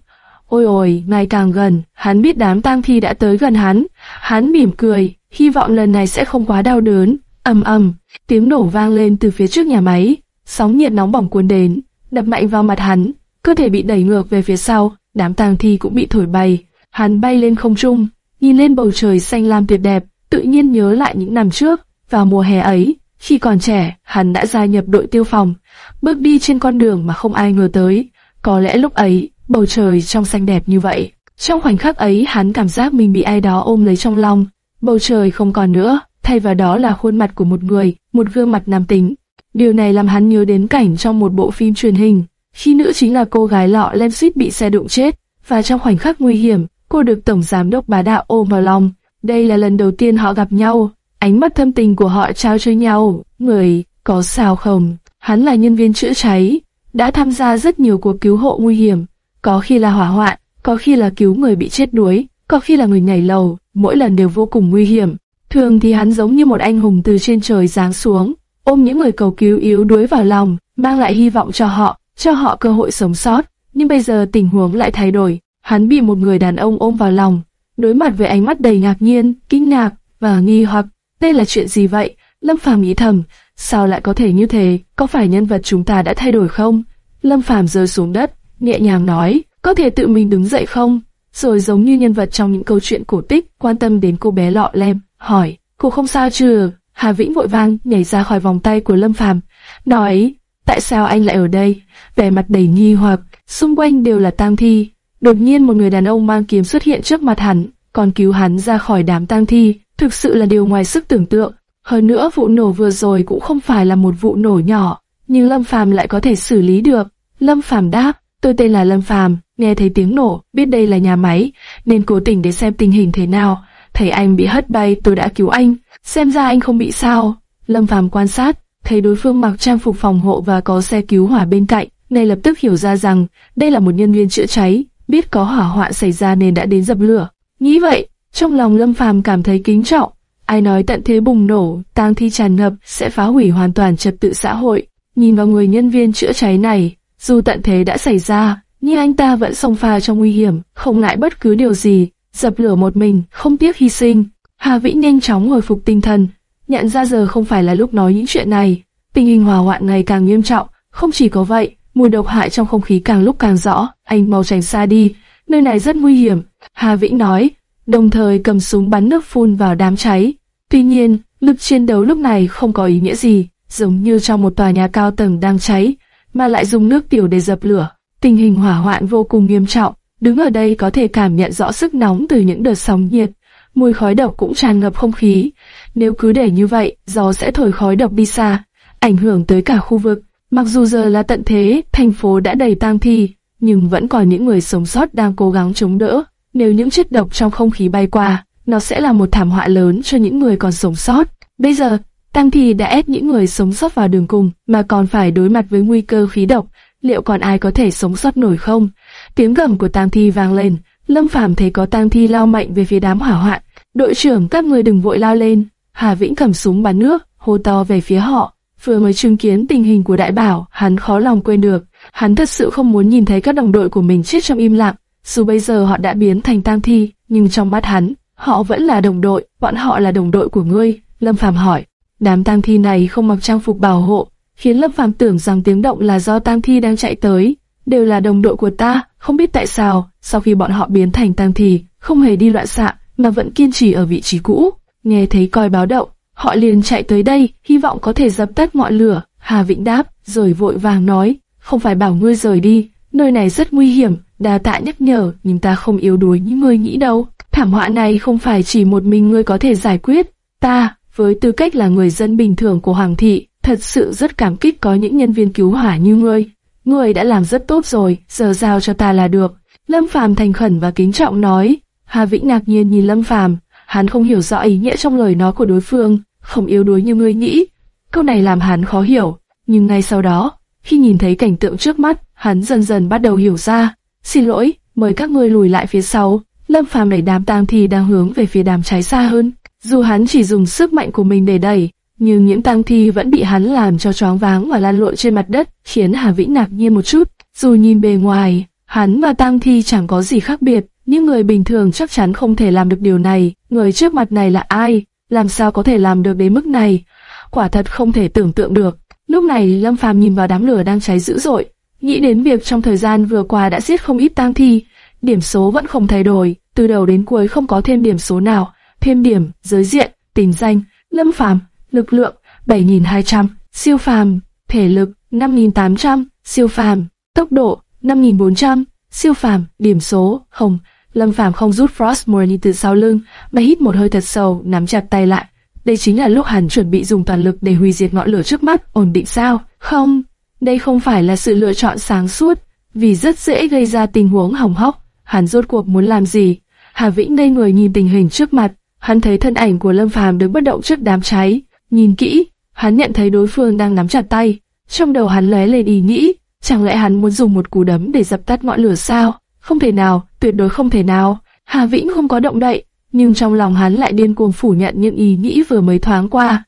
Ôi ôi, ngày càng gần, hắn biết đám tang thi đã tới gần hắn. Hắn mỉm cười, hy vọng lần này sẽ không quá đau đớn. ầm ầm, tiếng nổ vang lên từ phía trước nhà máy, sóng nhiệt nóng bỏng cuốn đến, đập mạnh vào mặt hắn, cơ thể bị đẩy ngược về phía sau, đám tang thi cũng bị thổi bay. Hắn bay lên không trung, nhìn lên bầu trời xanh lam tuyệt đẹp, tự nhiên nhớ lại những năm trước, vào mùa hè ấy, khi còn trẻ, hắn đã gia nhập đội tiêu phòng, bước đi trên con đường mà không ai ngờ tới. Có lẽ lúc ấy, bầu trời trong xanh đẹp như vậy. Trong khoảnh khắc ấy hắn cảm giác mình bị ai đó ôm lấy trong lòng. Bầu trời không còn nữa, thay vào đó là khuôn mặt của một người, một gương mặt nam tính. Điều này làm hắn nhớ đến cảnh trong một bộ phim truyền hình, khi nữ chính là cô gái lọ lem suýt bị xe đụng chết, và trong khoảnh khắc nguy hiểm, cô được tổng giám đốc bá đạo ôm vào lòng. Đây là lần đầu tiên họ gặp nhau, ánh mắt thâm tình của họ trao cho nhau. Người, có sao không? Hắn là nhân viên chữa cháy, đã tham gia rất nhiều cuộc cứu hộ nguy hiểm, có khi là hỏa hoạn, có khi là cứu người bị chết đuối, có khi là người nhảy lầu, mỗi lần đều vô cùng nguy hiểm. Thường thì hắn giống như một anh hùng từ trên trời giáng xuống, ôm những người cầu cứu yếu đuối vào lòng, mang lại hy vọng cho họ, cho họ cơ hội sống sót. Nhưng bây giờ tình huống lại thay đổi, hắn bị một người đàn ông ôm vào lòng, đối mặt với ánh mắt đầy ngạc nhiên, kinh ngạc và nghi hoặc. Đây là chuyện gì vậy? Lâm Phàm nghĩ thầm, sao lại có thể như thế? Có phải nhân vật chúng ta đã thay đổi không? Lâm Phàm rơi xuống đất, nhẹ nhàng nói, có thể tự mình đứng dậy không? Rồi giống như nhân vật trong những câu chuyện cổ tích, quan tâm đến cô bé lọ lem, hỏi, cô không sao chưa? Hà Vĩnh vội vang nhảy ra khỏi vòng tay của Lâm Phàm, nói, tại sao anh lại ở đây? Vẻ mặt đầy nghi hoặc, xung quanh đều là tang thi. Đột nhiên một người đàn ông mang kiếm xuất hiện trước mặt hắn, còn cứu hắn ra khỏi đám tang thi, thực sự là điều ngoài sức tưởng tượng. Hơn nữa vụ nổ vừa rồi cũng không phải là một vụ nổ nhỏ, nhưng Lâm Phàm lại có thể xử lý được. Lâm Phàm đáp, Tôi tên là Lâm Phàm, nghe thấy tiếng nổ, biết đây là nhà máy, nên cố tình để xem tình hình thế nào. Thấy anh bị hất bay, tôi đã cứu anh, xem ra anh không bị sao. Lâm Phàm quan sát, thấy đối phương mặc trang phục phòng hộ và có xe cứu hỏa bên cạnh, này lập tức hiểu ra rằng đây là một nhân viên chữa cháy, biết có hỏa hoạn xảy ra nên đã đến dập lửa. Nghĩ vậy, trong lòng Lâm Phàm cảm thấy kính trọng. Ai nói tận thế bùng nổ, tang thi tràn ngập sẽ phá hủy hoàn toàn trật tự xã hội. Nhìn vào người nhân viên chữa cháy này, dù tận thế đã xảy ra, nhưng anh ta vẫn xông pha trong nguy hiểm, không ngại bất cứ điều gì, dập lửa một mình, không tiếc hy sinh. Hà Vĩnh nhanh chóng hồi phục tinh thần, nhận ra giờ không phải là lúc nói những chuyện này. Tình hình hỏa hoạn ngày càng nghiêm trọng, không chỉ có vậy, mùi độc hại trong không khí càng lúc càng rõ, anh mau tránh xa đi, nơi này rất nguy hiểm. Hà Vĩnh nói, đồng thời cầm súng bắn nước phun vào đám cháy. Tuy nhiên, lực chiến đấu lúc này không có ý nghĩa gì, giống như trong một tòa nhà cao tầng đang cháy, mà lại dùng nước tiểu để dập lửa. Tình hình hỏa hoạn vô cùng nghiêm trọng, đứng ở đây có thể cảm nhận rõ sức nóng từ những đợt sóng nhiệt. Mùi khói độc cũng tràn ngập không khí. Nếu cứ để như vậy, gió sẽ thổi khói độc đi xa, ảnh hưởng tới cả khu vực. Mặc dù giờ là tận thế, thành phố đã đầy tang thi, nhưng vẫn còn những người sống sót đang cố gắng chống đỡ. Nếu những chất độc trong không khí bay qua, nó sẽ là một thảm họa lớn cho những người còn sống sót. Bây giờ, tang thi đã ép những người sống sót vào đường cùng, mà còn phải đối mặt với nguy cơ khí độc. Liệu còn ai có thể sống sót nổi không? Tiếng gầm của tang thi vang lên. Lâm Phàm thấy có tang thi lao mạnh về phía đám hỏa hoạn. Đội trưởng các người đừng vội lao lên. Hà Vĩnh cầm súng bắn nước, hô to về phía họ. Vừa mới chứng kiến tình hình của đại bảo, hắn khó lòng quên được. Hắn thật sự không muốn nhìn thấy các đồng đội của mình chết trong im lặng. Dù bây giờ họ đã biến thành tang thi, nhưng trong mắt hắn, họ vẫn là đồng đội, bọn họ là đồng đội của ngươi. Lâm Phàm hỏi, đám tang thi này không mặc trang phục bảo hộ, khiến Lâm Phàm tưởng rằng tiếng động là do tang thi đang chạy tới. Đều là đồng đội của ta, không biết tại sao, sau khi bọn họ biến thành tang thì không hề đi loạn xạ, mà vẫn kiên trì ở vị trí cũ. Nghe thấy coi báo động, họ liền chạy tới đây, hy vọng có thể dập tắt ngọn lửa. Hà Vĩnh đáp, rồi vội vàng nói, không phải bảo ngươi rời đi, nơi này rất nguy hiểm, đa tạ nhắc nhở, nhưng ta không yếu đuối như ngươi nghĩ đâu. Thảm họa này không phải chỉ một mình ngươi có thể giải quyết, ta, với tư cách là người dân bình thường của Hoàng thị, thật sự rất cảm kích có những nhân viên cứu hỏa như ngươi. Người đã làm rất tốt rồi, giờ giao cho ta là được. Lâm Phàm thành khẩn và kính trọng nói. Hà Vĩnh ngạc nhiên nhìn Lâm Phàm, hắn không hiểu rõ ý nghĩa trong lời nói của đối phương, không yếu đuối như ngươi nghĩ. Câu này làm hắn khó hiểu, nhưng ngay sau đó, khi nhìn thấy cảnh tượng trước mắt, hắn dần dần bắt đầu hiểu ra. Xin lỗi, mời các ngươi lùi lại phía sau. Lâm Phàm đẩy đám tang thi đang hướng về phía đám cháy xa hơn. Dù hắn chỉ dùng sức mạnh của mình để đẩy, nhưng những tang thi vẫn bị hắn làm cho choáng váng và lan lộn trên mặt đất, khiến Hà Vĩnh ngạc nhiên một chút. Dù nhìn bề ngoài, hắn và tang thi chẳng có gì khác biệt, nhưng người bình thường chắc chắn không thể làm được điều này. Người trước mặt này là ai? Làm sao có thể làm được đến mức này? Quả thật không thể tưởng tượng được. Lúc này Lâm Phàm nhìn vào đám lửa đang cháy dữ dội, nghĩ đến việc trong thời gian vừa qua đã giết không ít tang thi, điểm số vẫn không thay đổi, từ đầu đến cuối không có thêm điểm số nào, thêm điểm, giới diện, tình danh, Lâm Phàm, lực lượng 7200, siêu phàm, thể lực 5800, siêu phàm, tốc độ 5400, siêu phàm, điểm số không. Lâm Phàm không rút Frostmourne từ sau lưng, mà hít một hơi thật sâu, nắm chặt tay lại. Đây chính là lúc hắn chuẩn bị dùng toàn lực để hủy diệt ngọn lửa trước mắt, ổn định sao? Không, đây không phải là sự lựa chọn sáng suốt, vì rất dễ gây ra tình huống hỏng hóc. Hắn rốt cuộc muốn làm gì? Hà Vĩnh đây người nhìn tình hình trước mặt, hắn thấy thân ảnh của Lâm Phàm đứng bất động trước đám cháy. Nhìn kỹ, hắn nhận thấy đối phương đang nắm chặt tay. Trong đầu hắn lóe lên ý nghĩ, chẳng lẽ hắn muốn dùng một cú đấm để dập tắt ngọn lửa sao? Không thể nào, tuyệt đối không thể nào. Hà Vĩnh không có động đậy, nhưng trong lòng hắn lại điên cuồng phủ nhận những ý nghĩ vừa mới thoáng qua.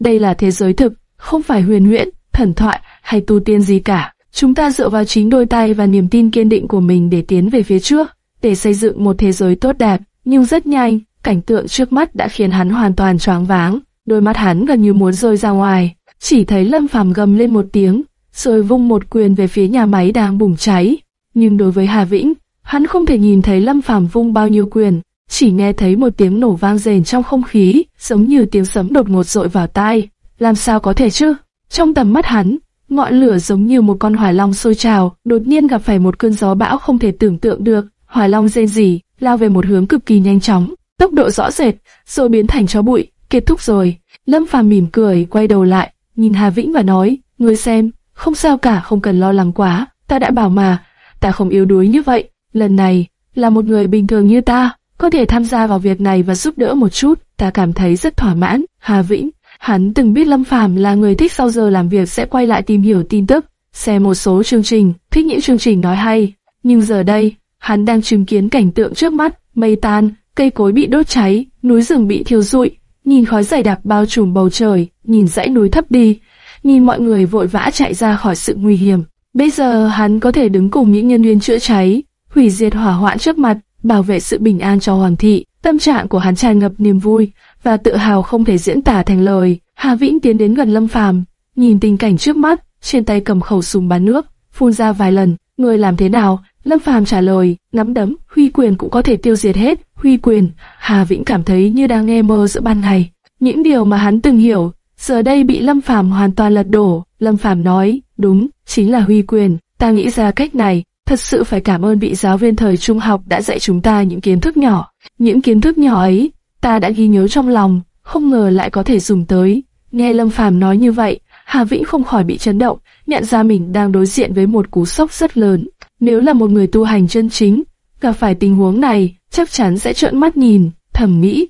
Đây là thế giới thực, không phải huyền huyễn, thần thoại hay tu tiên gì cả. Chúng ta dựa vào chính đôi tay và niềm tin kiên định của mình để tiến về phía trước, để xây dựng một thế giới tốt đẹp. Nhưng rất nhanh, cảnh tượng trước mắt đã khiến hắn hoàn toàn choáng váng, đôi mắt hắn gần như muốn rơi ra ngoài. Chỉ thấy Lâm Phàm gầm lên một tiếng, rồi vung một quyền về phía nhà máy đang bùng cháy. Nhưng đối với Hà Vĩnh, hắn không thể nhìn thấy Lâm Phàm vung bao nhiêu quyền, chỉ nghe thấy một tiếng nổ vang rền trong không khí, giống như tiếng sấm đột ngột dội vào tai. Làm sao có thể chứ? Trong tầm mắt hắn, ngọn lửa giống như một con hỏa long sôi trào, đột nhiên gặp phải một cơn gió bão không thể tưởng tượng được. Hỏa long rên rỉ, lao về một hướng cực kỳ nhanh chóng, tốc độ rõ rệt, rồi biến thành chó bụi. Kết thúc rồi. Lâm Phàm mỉm cười, quay đầu lại, nhìn Hà Vĩnh và nói: "Ngươi xem, không sao cả, không cần lo lắng quá. Ta đã bảo mà, ta không yếu đuối như vậy. Lần này, là một người bình thường như ta, có thể tham gia vào việc này và giúp đỡ một chút, ta cảm thấy rất thỏa mãn. Hà Vĩnh, hắn từng biết Lâm Phàm là người thích sau giờ làm việc sẽ quay lại tìm hiểu tin tức, xem một số chương trình, thích những chương trình nói hay. Nhưng giờ đây, hắn đang chứng kiến cảnh tượng trước mắt, mây tan, cây cối bị đốt cháy, núi rừng bị thiêu rụi, nhìn khói dày đặc bao trùm bầu trời, nhìn dãy núi thấp đi, nhìn mọi người vội vã chạy ra khỏi sự nguy hiểm. Bây giờ hắn có thể đứng cùng những nhân viên chữa cháy, hủy diệt hỏa hoạn trước mặt, bảo vệ sự bình an cho hoàng thị. Tâm trạng của hắn tràn ngập niềm vui và tự hào không thể diễn tả thành lời. Hà Vĩnh tiến đến gần Lâm Phàm, nhìn tình cảnh trước mắt, trên tay cầm khẩu súng bắn nước, phun ra vài lần. Người làm thế nào? Lâm Phàm trả lời, nắm đấm, huy quyền cũng có thể tiêu diệt hết. Huy quyền, Hà Vĩnh cảm thấy như đang nghe mơ giữa ban ngày. Những điều mà hắn từng hiểu, giờ đây bị Lâm Phàm hoàn toàn lật đổ. Lâm Phàm nói, đúng, chính là huy quyền. Ta nghĩ ra cách này, thật sự phải cảm ơn vị giáo viên thời trung học đã dạy chúng ta những kiến thức nhỏ. Những kiến thức nhỏ ấy, ta đã ghi nhớ trong lòng, không ngờ lại có thể dùng tới. Nghe Lâm Phàm nói như vậy, Hà Vĩnh không khỏi bị chấn động, nhận ra mình đang đối diện với một cú sốc rất lớn. Nếu là một người tu hành chân chính, gặp phải tình huống này, chắc chắn sẽ trợn mắt nhìn, thầm nghĩ.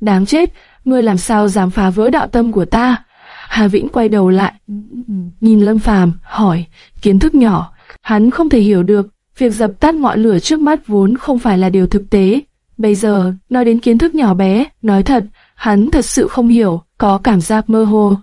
Đáng chết, ngươi làm sao dám phá vỡ đạo tâm của ta? Hà Vĩnh quay đầu lại, nhìn Lâm Phàm, hỏi, kiến thức nhỏ, hắn không thể hiểu được, việc dập tắt ngọn lửa trước mắt vốn không phải là điều thực tế. Bây giờ, nói đến kiến thức nhỏ bé, nói thật, hắn thật sự không hiểu, có cảm giác mơ hồ.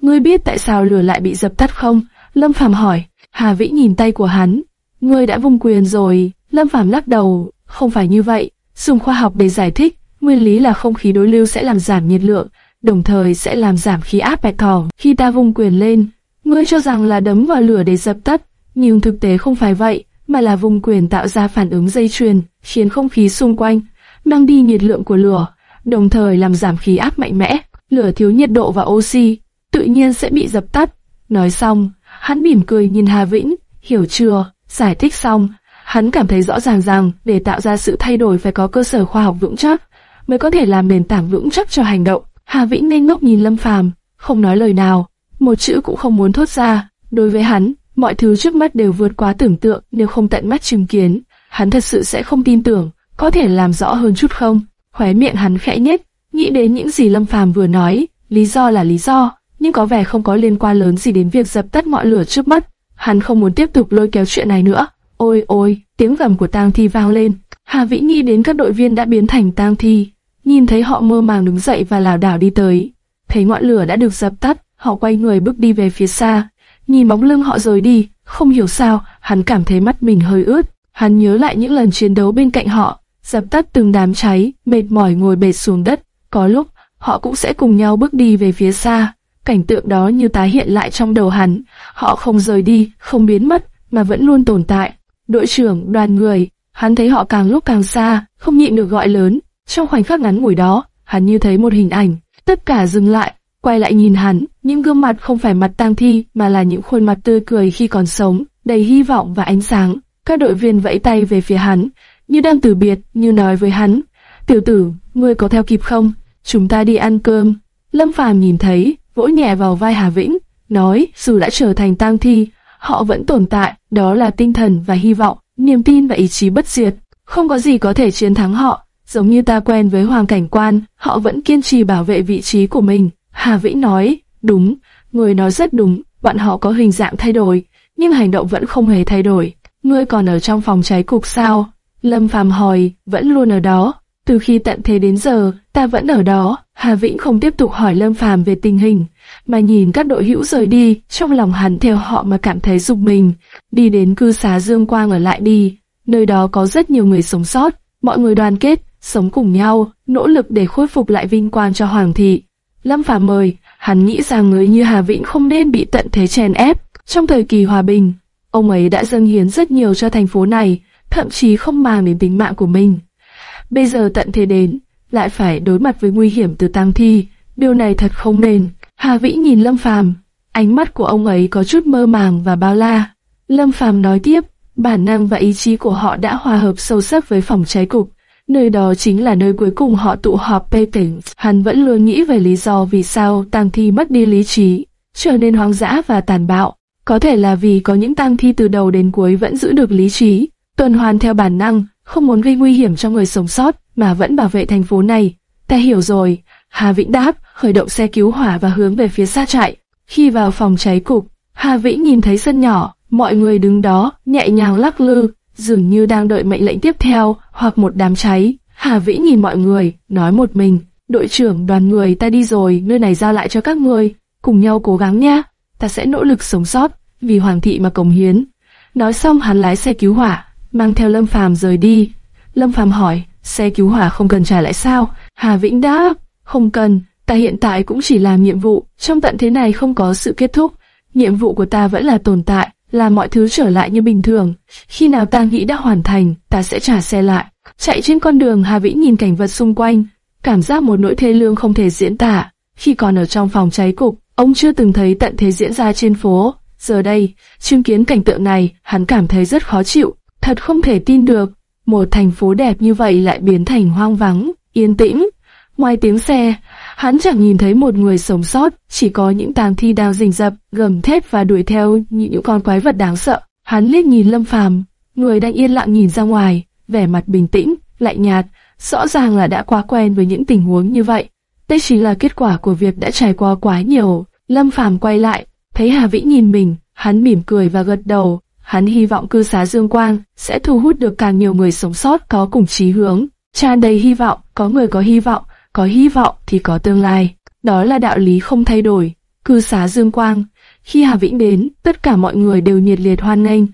Ngươi biết tại sao lửa lại bị dập tắt không? Lâm Phàm hỏi. Hà Vĩ nhìn tay của hắn. Ngươi đã vung quyền rồi. Lâm Phàm lắc đầu. Không phải như vậy. Dùng khoa học để giải thích. Nguyên lý là không khí đối lưu sẽ làm giảm nhiệt lượng, đồng thời sẽ làm giảm khí áp bạch thỏ. Khi ta vung quyền lên, ngươi cho rằng là đấm vào lửa để dập tắt, nhưng thực tế không phải vậy, mà là vùng quyền tạo ra phản ứng dây chuyền, khiến không khí xung quanh mang đi nhiệt lượng của lửa, đồng thời làm giảm khí áp mạnh mẽ. Lửa thiếu nhiệt độ và oxy, tự nhiên sẽ bị dập tắt. Nói xong, hắn mỉm cười nhìn Hà Vĩnh, hiểu chưa? Giải thích xong, hắn cảm thấy rõ ràng rằng để tạo ra sự thay đổi phải có cơ sở khoa học vững chắc, mới có thể làm nền tảng vững chắc cho hành động. Hà Vĩnh nên ngốc nhìn Lâm Phàm, không nói lời nào, một chữ cũng không muốn thốt ra. Đối với hắn, mọi thứ trước mắt đều vượt quá tưởng tượng nếu không tận mắt chứng kiến, hắn thật sự sẽ không tin tưởng, có thể làm rõ hơn chút không? Khóe miệng hắn khẽ nhếch, nghĩ đến những gì Lâm Phàm vừa nói, lý do là lý do, nhưng có vẻ không có liên quan lớn gì đến việc dập tắt mọi lửa trước mắt. Hắn không muốn tiếp tục lôi kéo chuyện này nữa. Ôi ôi, tiếng gầm của tang thi vang lên. Hà Vĩ nghĩ đến các đội viên đã biến thành tang thi, nhìn thấy họ mơ màng đứng dậy và lảo đảo đi tới. Thấy ngọn lửa đã được dập tắt, họ quay người bước đi về phía xa. Nhìn bóng lưng họ rời đi, không hiểu sao, hắn cảm thấy mắt mình hơi ướt. Hắn nhớ lại những lần chiến đấu bên cạnh họ, dập tắt từng đám cháy, mệt mỏi ngồi bệt xuống đất. Có lúc, họ cũng sẽ cùng nhau bước đi về phía xa. Cảnh tượng đó như tái hiện lại trong đầu hắn. Họ không rời đi, không biến mất, mà vẫn luôn tồn tại. Đội trưởng, đoàn người, hắn thấy họ càng lúc càng xa, không nhịn được gọi lớn. Trong khoảnh khắc ngắn ngủi đó, hắn như thấy một hình ảnh. Tất cả dừng lại, quay lại nhìn hắn. Những gương mặt không phải mặt tang thi, mà là những khuôn mặt tươi cười khi còn sống, đầy hy vọng và ánh sáng. Các đội viên vẫy tay về phía hắn, như đang từ biệt, như nói với hắn. Tiểu tử, ngươi có theo kịp không? Chúng ta đi ăn cơm. Lâm Phàm nhìn thấy, vỗ nhẹ vào vai Hà Vĩnh, nói dù đã trở thành tang thi, họ vẫn tồn tại, đó là tinh thần và hy vọng, niềm tin và ý chí bất diệt. Không có gì có thể chiến thắng họ, giống như ta quen với hoàng cảnh quan, họ vẫn kiên trì bảo vệ vị trí của mình. Hà Vĩnh nói, đúng, người nói rất đúng, bọn họ có hình dạng thay đổi, nhưng hành động vẫn không hề thay đổi. Ngươi còn ở trong phòng cháy cục sao? Lâm Phàm hỏi, vẫn luôn ở đó. Từ khi tận thế đến giờ, ta vẫn ở đó. Hà Vĩnh không tiếp tục hỏi Lâm Phàm về tình hình, mà nhìn các đội hữu rời đi, trong lòng hắn theo họ mà cảm thấy dục mình. Đi đến cư xá Dương Quang ở lại đi, nơi đó có rất nhiều người sống sót, mọi người đoàn kết, sống cùng nhau, nỗ lực để khôi phục lại vinh quang cho Hoàng thị. Lâm Phàm mời, hắn nghĩ rằng người như Hà Vĩnh không nên bị tận thế chèn ép. Trong thời kỳ hòa bình, ông ấy đã dâng hiến rất nhiều cho thành phố này, thậm chí không màng đến tính mạng của mình. Bây giờ tận thế đến, lại phải đối mặt với nguy hiểm từ tang thi, điều này thật không nên. Hà Vĩ nhìn Lâm Phàm, ánh mắt của ông ấy có chút mơ màng và bao la. Lâm Phàm nói tiếp, bản năng và ý chí của họ đã hòa hợp sâu sắc với phòng cháy cục. Nơi đó chính là nơi cuối cùng họ tụ họp bê tỉnh. Hắn vẫn luôn nghĩ về lý do vì sao tang thi mất đi lý trí, trở nên hoang dã và tàn bạo. Có thể là vì có những tang thi từ đầu đến cuối vẫn giữ được lý trí, tuần hoàn theo bản năng, không muốn gây nguy hiểm cho người sống sót, mà vẫn bảo vệ thành phố này. Ta hiểu rồi. Hà Vĩnh đáp, khởi động xe cứu hỏa và hướng về phía xa trại. Khi vào phòng cháy cục, Hà Vĩnh nhìn thấy sân nhỏ, Mọi người đứng đó, nhẹ nhàng lắc lư, dường như đang đợi mệnh lệnh tiếp theo, hoặc một đám cháy. Hà Vĩ nhìn mọi người, nói một mình, đội trưởng đoàn người ta đi rồi, nơi này giao lại cho các người, cùng nhau cố gắng nha, ta sẽ nỗ lực sống sót, vì hoàng thị mà cống hiến. Nói xong hắn lái xe cứu hỏa, mang theo Lâm Phàm rời đi. Lâm Phàm hỏi, xe cứu hỏa không cần trả lại sao? Hà Vĩnh đáp, không cần, ta hiện tại cũng chỉ làm nhiệm vụ, trong tận thế này không có sự kết thúc. Nhiệm vụ của ta vẫn là tồn tại, là mọi thứ trở lại như bình thường. Khi nào ta nghĩ đã hoàn thành, ta sẽ trả xe lại. Chạy trên con đường Hà Vĩnh nhìn cảnh vật xung quanh, cảm giác một nỗi thê lương không thể diễn tả. Khi còn ở trong phòng cháy cục, ông chưa từng thấy tận thế diễn ra trên phố. Giờ đây, chứng kiến cảnh tượng này, hắn cảm thấy rất khó chịu. Thật không thể tin được, một thành phố đẹp như vậy lại biến thành hoang vắng, yên tĩnh. Ngoài tiếng xe, hắn chẳng nhìn thấy một người sống sót, chỉ có những tang thi đào rình rập, gầm thép và đuổi theo như những con quái vật đáng sợ. Hắn liếc nhìn Lâm Phàm, người đang yên lặng nhìn ra ngoài, vẻ mặt bình tĩnh, lạnh nhạt, rõ ràng là đã quá quen với những tình huống như vậy. Đây chính là kết quả của việc đã trải qua quá nhiều. Lâm Phàm quay lại, thấy Hà Vĩ nhìn mình, hắn mỉm cười và gật đầu. Hắn hy vọng cư xá Dương Quang sẽ thu hút được càng nhiều người sống sót có cùng chí hướng, tràn đầy hy vọng, có người có hy vọng, có hy vọng thì có tương lai. Đó là đạo lý không thay đổi. Cư xá Dương Quang, khi Hà Vĩnh đến, tất cả mọi người đều nhiệt liệt hoan nghênh.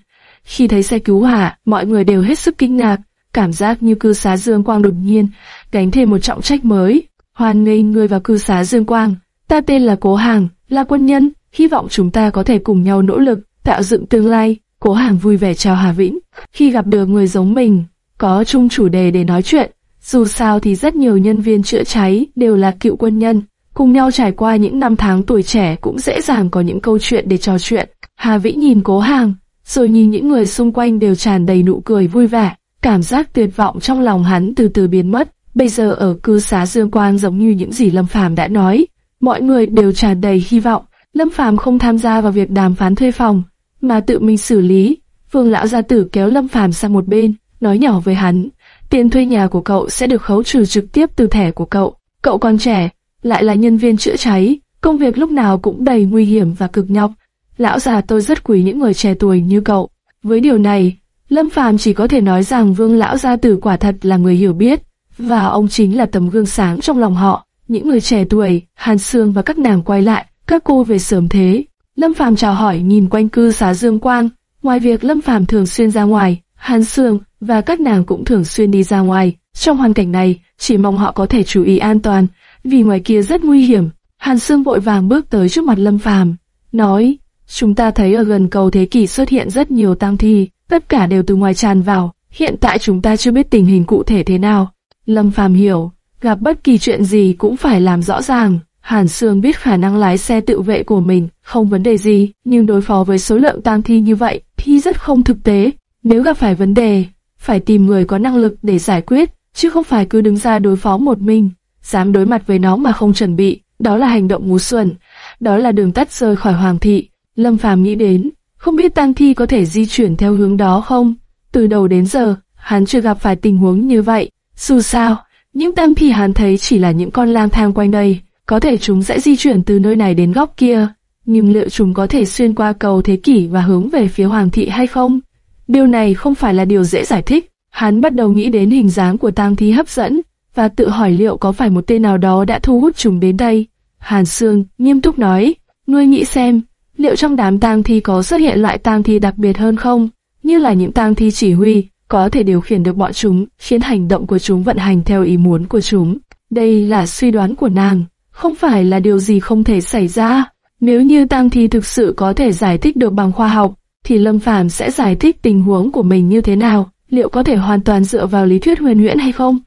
Khi thấy xe cứu hỏa, mọi người đều hết sức kinh ngạc, cảm giác như cư xá Dương Quang đột nhiên gánh thêm một trọng trách mới. Hoan nghênh người vào cư xá Dương Quang. Ta tên là Cố Hàng, là quân nhân, hy vọng chúng ta có thể cùng nhau nỗ lực, tạo dựng tương lai. Cố Hàng vui vẻ chào Hà Vĩnh. Khi gặp được người giống mình, có chung chủ đề để nói chuyện, dù sao thì rất nhiều nhân viên chữa cháy đều là cựu quân nhân, cùng nhau trải qua những năm tháng tuổi trẻ cũng dễ dàng có những câu chuyện để trò chuyện. Hà Vĩ nhìn cố hàng, rồi nhìn những người xung quanh đều tràn đầy nụ cười vui vẻ, cảm giác tuyệt vọng trong lòng hắn từ từ biến mất. Bây giờ ở cư xá Dương Quang giống như những gì Lâm Phàm đã nói, mọi người đều tràn đầy hy vọng. Lâm Phàm không tham gia vào việc đàm phán thuê phòng, mà tự mình xử lý. Vương lão gia tử kéo Lâm Phàm sang một bên, nói nhỏ với hắn, tiền thuê nhà của cậu sẽ được khấu trừ trực tiếp từ thẻ của cậu. Cậu còn trẻ, lại là nhân viên chữa cháy, công việc lúc nào cũng đầy nguy hiểm và cực nhọc. Lão già tôi rất quý những người trẻ tuổi như cậu. Với điều này, Lâm Phàm chỉ có thể nói rằng Vương lão gia tử quả thật là người hiểu biết, và ông chính là tấm gương sáng trong lòng họ. Những người trẻ tuổi, Hàn Sương và các nàng quay lại, các cô về sớm thế. Lâm Phàm chào hỏi nhìn quanh cư xá Dương Quang, ngoài việc Lâm Phàm thường xuyên ra ngoài, Hàn Sương và các nàng cũng thường xuyên đi ra ngoài. Trong hoàn cảnh này, chỉ mong họ có thể chú ý an toàn, vì ngoài kia rất nguy hiểm. Hàn Sương vội vàng bước tới trước mặt Lâm Phàm, nói: "Chúng ta thấy ở gần cầu thế kỷ xuất hiện rất nhiều tang thi, tất cả đều từ ngoài tràn vào. Hiện tại chúng ta chưa biết tình hình cụ thể thế nào." Lâm Phàm hiểu, gặp bất kỳ chuyện gì cũng phải làm rõ ràng. Hàn Sương biết khả năng lái xe tự vệ của mình, không vấn đề gì, nhưng đối phó với số lượng tang thi như vậy thì rất không thực tế. Nếu gặp phải vấn đề, phải tìm người có năng lực để giải quyết, chứ không phải cứ đứng ra đối phó một mình, dám đối mặt với nó mà không chuẩn bị, đó là hành động ngu xuẩn, đó là đường tắt rời khỏi hoàng thị. Lâm Phàm nghĩ đến, không biết tang thi có thể di chuyển theo hướng đó không? Từ đầu đến giờ, hắn chưa gặp phải tình huống như vậy. Dù sao, những tang thi hắn thấy chỉ là những con lang thang quanh đây, có thể chúng sẽ di chuyển từ nơi này đến góc kia, nhưng liệu chúng có thể xuyên qua cầu thế kỷ và hướng về phía hoàng thị hay không? Điều này không phải là điều dễ giải thích. Hắn bắt đầu nghĩ đến hình dáng của tang thi hấp dẫn, và tự hỏi liệu có phải một tên nào đó đã thu hút chúng đến đây. Hàn Sương nghiêm túc nói, ngươi nghĩ xem, liệu trong đám tang thi có xuất hiện loại tang thi đặc biệt hơn không? Như là những tang thi chỉ huy, có thể điều khiển được bọn chúng, khiến hành động của chúng vận hành theo ý muốn của chúng. Đây là suy đoán của nàng, không phải là điều gì không thể xảy ra. Nếu như tang thi thực sự có thể giải thích được bằng khoa học, thì Lâm Phàm sẽ giải thích tình huống của mình như thế nào, liệu có thể hoàn toàn dựa vào lý thuyết huyền huyễn hay không?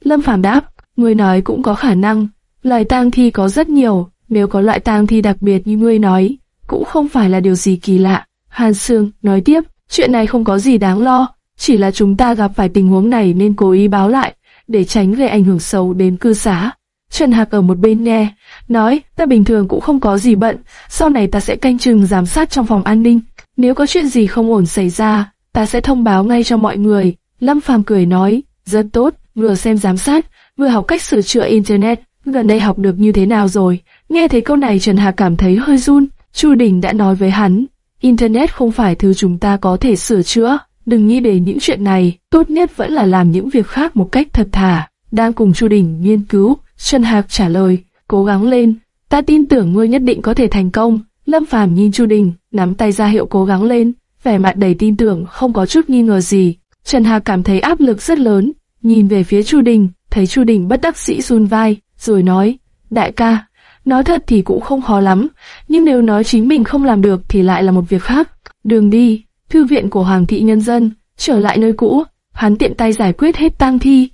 Lâm Phàm đáp, ngươi nói cũng có khả năng, loài tang thi có rất nhiều, nếu có loại tang thi đặc biệt như ngươi nói, cũng không phải là điều gì kỳ lạ. Hàn Sương nói tiếp, chuyện này không có gì đáng lo, chỉ là chúng ta gặp phải tình huống này nên cố ý báo lại, để tránh gây ảnh hưởng xấu đến cư xá. Trần Hạc ở một bên nghe, nói, ta bình thường cũng không có gì bận, sau này ta sẽ canh chừng giám sát trong phòng an ninh, nếu có chuyện gì không ổn xảy ra, ta sẽ thông báo ngay cho mọi người. Lâm Phàm cười nói, rất tốt, vừa xem giám sát, vừa học cách sửa chữa Internet, gần đây học được như thế nào rồi. Nghe thấy câu này Trần Hà cảm thấy hơi run, Chu Đình đã nói với hắn, Internet không phải thứ chúng ta có thể sửa chữa. Đừng nghĩ đến những chuyện này, tốt nhất vẫn là làm những việc khác một cách thật thà. Đang cùng Chu Đình nghiên cứu, Trần Hạc trả lời, cố gắng lên, ta tin tưởng ngươi nhất định có thể thành công. Lâm Phàm nhìn Chu Đình, nắm tay ra hiệu cố gắng lên, vẻ mặt đầy tin tưởng, không có chút nghi ngờ gì. Trần Hạc cảm thấy áp lực rất lớn, nhìn về phía Chu Đình, thấy Chu Đình bất đắc sĩ run vai, rồi nói, đại ca, nói thật thì cũng không khó lắm, nhưng nếu nói chính mình không làm được thì lại là một việc khác. Đường đi, thư viện của Hoàng thị Nhân dân, trở lại nơi cũ, hắn tiện tay giải quyết hết tang thi.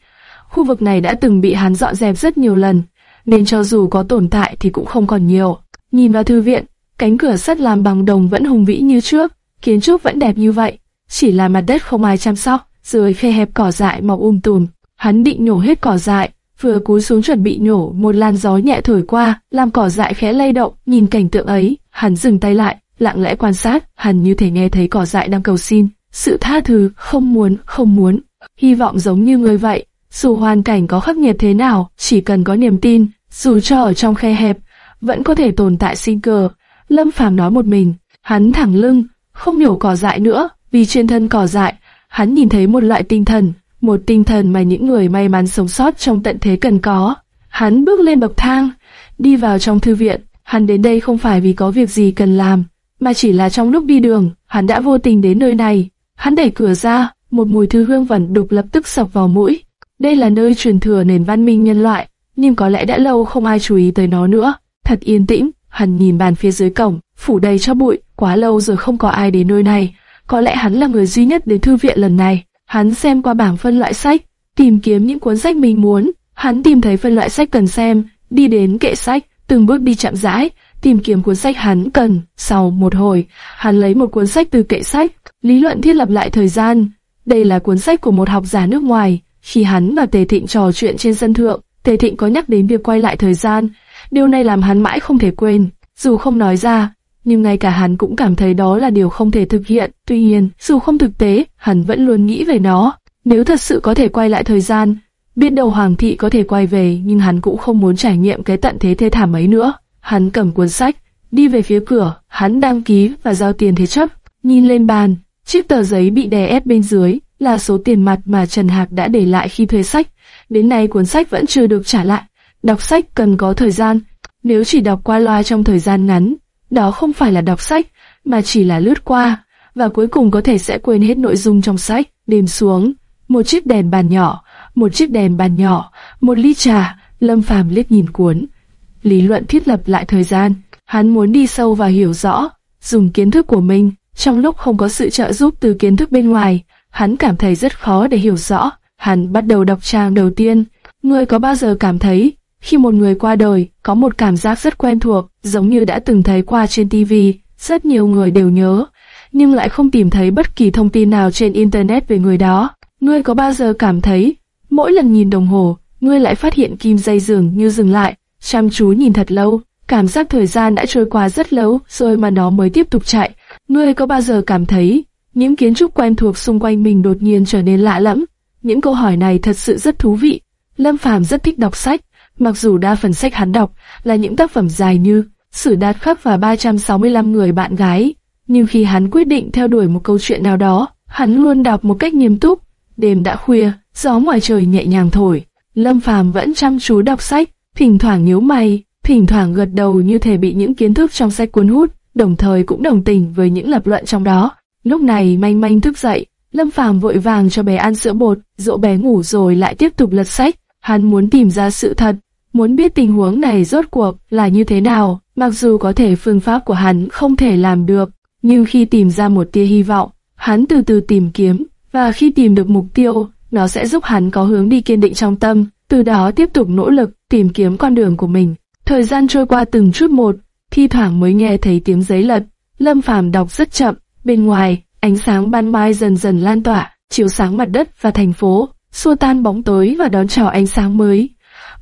Khu vực này đã từng bị hắn dọn dẹp rất nhiều lần, nên cho dù có tồn tại thì cũng không còn nhiều. Nhìn vào thư viện, cánh cửa sắt làm bằng đồng vẫn hùng vĩ như trước, kiến trúc vẫn đẹp như vậy, chỉ là mặt đất không ai chăm sóc, dưới khe hẹp cỏ dại mọc um tùm. Hắn định nhổ hết cỏ dại, vừa cúi xuống chuẩn bị nhổ, một làn gió nhẹ thổi qua, làm cỏ dại khẽ lay động. Nhìn cảnh tượng ấy, hắn dừng tay lại, lặng lẽ quan sát, hắn như thể nghe thấy cỏ dại đang cầu xin, sự tha thứ, không muốn, không muốn, hy vọng giống như người vậy. Dù hoàn cảnh có khắc nghiệt thế nào, chỉ cần có niềm tin, dù cho ở trong khe hẹp, vẫn có thể tồn tại sinh cơ. Lâm Phàm nói một mình, hắn thẳng lưng, không nhổ cỏ dại nữa, vì trên thân cỏ dại, hắn nhìn thấy một loại tinh thần, một tinh thần mà những người may mắn sống sót trong tận thế cần có. Hắn bước lên bậc thang, đi vào trong thư viện, hắn đến đây không phải vì có việc gì cần làm, mà chỉ là trong lúc đi đường, hắn đã vô tình đến nơi này. Hắn đẩy cửa ra, một mùi thư hương vẩn đục lập tức sộc vào mũi. Đây là nơi truyền thừa nền văn minh nhân loại, nhưng có lẽ đã lâu không ai chú ý tới nó nữa. Thật yên tĩnh, hắn nhìn bàn phía dưới cổng, phủ đầy cho bụi, quá lâu rồi không có ai đến nơi này. Có lẽ hắn là người duy nhất đến thư viện lần này. Hắn xem qua bảng phân loại sách, tìm kiếm những cuốn sách mình muốn. Hắn tìm thấy phân loại sách cần xem, đi đến kệ sách, từng bước đi chậm rãi, tìm kiếm cuốn sách hắn cần. Sau một hồi, hắn lấy một cuốn sách từ kệ sách, lý luận thiết lập lại thời gian. Đây là cuốn sách của một học giả nước ngoài. Khi hắn và Tề Thịnh trò chuyện trên sân thượng, Tề Thịnh có nhắc đến việc quay lại thời gian. Điều này làm hắn mãi không thể quên. Dù không nói ra, nhưng ngay cả hắn cũng cảm thấy đó là điều không thể thực hiện. Tuy nhiên, dù không thực tế, hắn vẫn luôn nghĩ về nó. Nếu thật sự có thể quay lại thời gian, biết đầu Hoàng thị có thể quay về, nhưng hắn cũng không muốn trải nghiệm cái tận thế thê thảm ấy nữa. Hắn cầm cuốn sách, đi về phía cửa, hắn đăng ký và giao tiền thế chấp. Nhìn lên bàn, chiếc tờ giấy bị đè ép bên dưới là số tiền mặt mà Trần Hạc đã để lại khi thuê sách. Đến nay cuốn sách vẫn chưa được trả lại. Đọc sách cần có thời gian. Nếu chỉ đọc qua loa trong thời gian ngắn, đó không phải là đọc sách, mà chỉ là lướt qua, và cuối cùng có thể sẽ quên hết nội dung trong sách. Đêm xuống, một chiếc đèn bàn nhỏ, một chiếc đèn bàn nhỏ, một ly trà, Lâm Phàm liếc nhìn cuốn. Lý luận thiết lập lại thời gian, hắn muốn đi sâu và hiểu rõ, dùng kiến thức của mình, trong lúc không có sự trợ giúp từ kiến thức bên ngoài, hắn cảm thấy rất khó để hiểu rõ. Hắn bắt đầu đọc trang đầu tiên. Người có bao giờ cảm thấy khi một người qua đời, có một cảm giác rất quen thuộc, giống như đã từng thấy qua trên TV, rất nhiều người đều nhớ, nhưng lại không tìm thấy bất kỳ thông tin nào trên Internet về người đó. Ngươi có bao giờ cảm thấy, mỗi lần nhìn đồng hồ, ngươi lại phát hiện kim dây dường như dừng lại, chăm chú nhìn thật lâu, cảm giác thời gian đã trôi qua rất lâu rồi mà nó mới tiếp tục chạy. Ngươi có bao giờ cảm thấy, những kiến trúc quen thuộc xung quanh mình đột nhiên trở nên lạ lẫm? Những câu hỏi này thật sự rất thú vị. Lâm Phàm rất thích đọc sách, Mặc dù đa phần sách hắn đọc là những tác phẩm dài như Sử Đạt Khắc và 365 người bạn gái, nhưng khi hắn quyết định theo đuổi một câu chuyện nào đó, hắn luôn đọc một cách nghiêm túc. Đêm đã khuya, gió ngoài trời nhẹ nhàng thổi, Lâm Phàm vẫn chăm chú đọc sách, thỉnh thoảng nhíu mày, thỉnh thoảng gật đầu như thể bị những kiến thức trong sách cuốn hút, đồng thời cũng đồng tình với những lập luận trong đó. Lúc này manh manh thức dậy, Lâm Phàm vội vàng cho bé ăn sữa bột, dỗ bé ngủ rồi lại tiếp tục lật sách. Hắn muốn tìm ra sự thật, muốn biết tình huống này rốt cuộc là như thế nào, mặc dù có thể phương pháp của hắn không thể làm được, nhưng khi tìm ra một tia hy vọng, hắn từ từ tìm kiếm, và khi tìm được mục tiêu, nó sẽ giúp hắn có hướng đi kiên định trong tâm, từ đó tiếp tục nỗ lực tìm kiếm con đường của mình. Thời gian trôi qua từng chút một, thi thoảng mới nghe thấy tiếng giấy lật, Lâm Phàm đọc rất chậm, bên ngoài, ánh sáng ban mai dần dần lan tỏa, chiếu sáng mặt đất và thành phố, xua tan bóng tối và đón chào ánh sáng mới.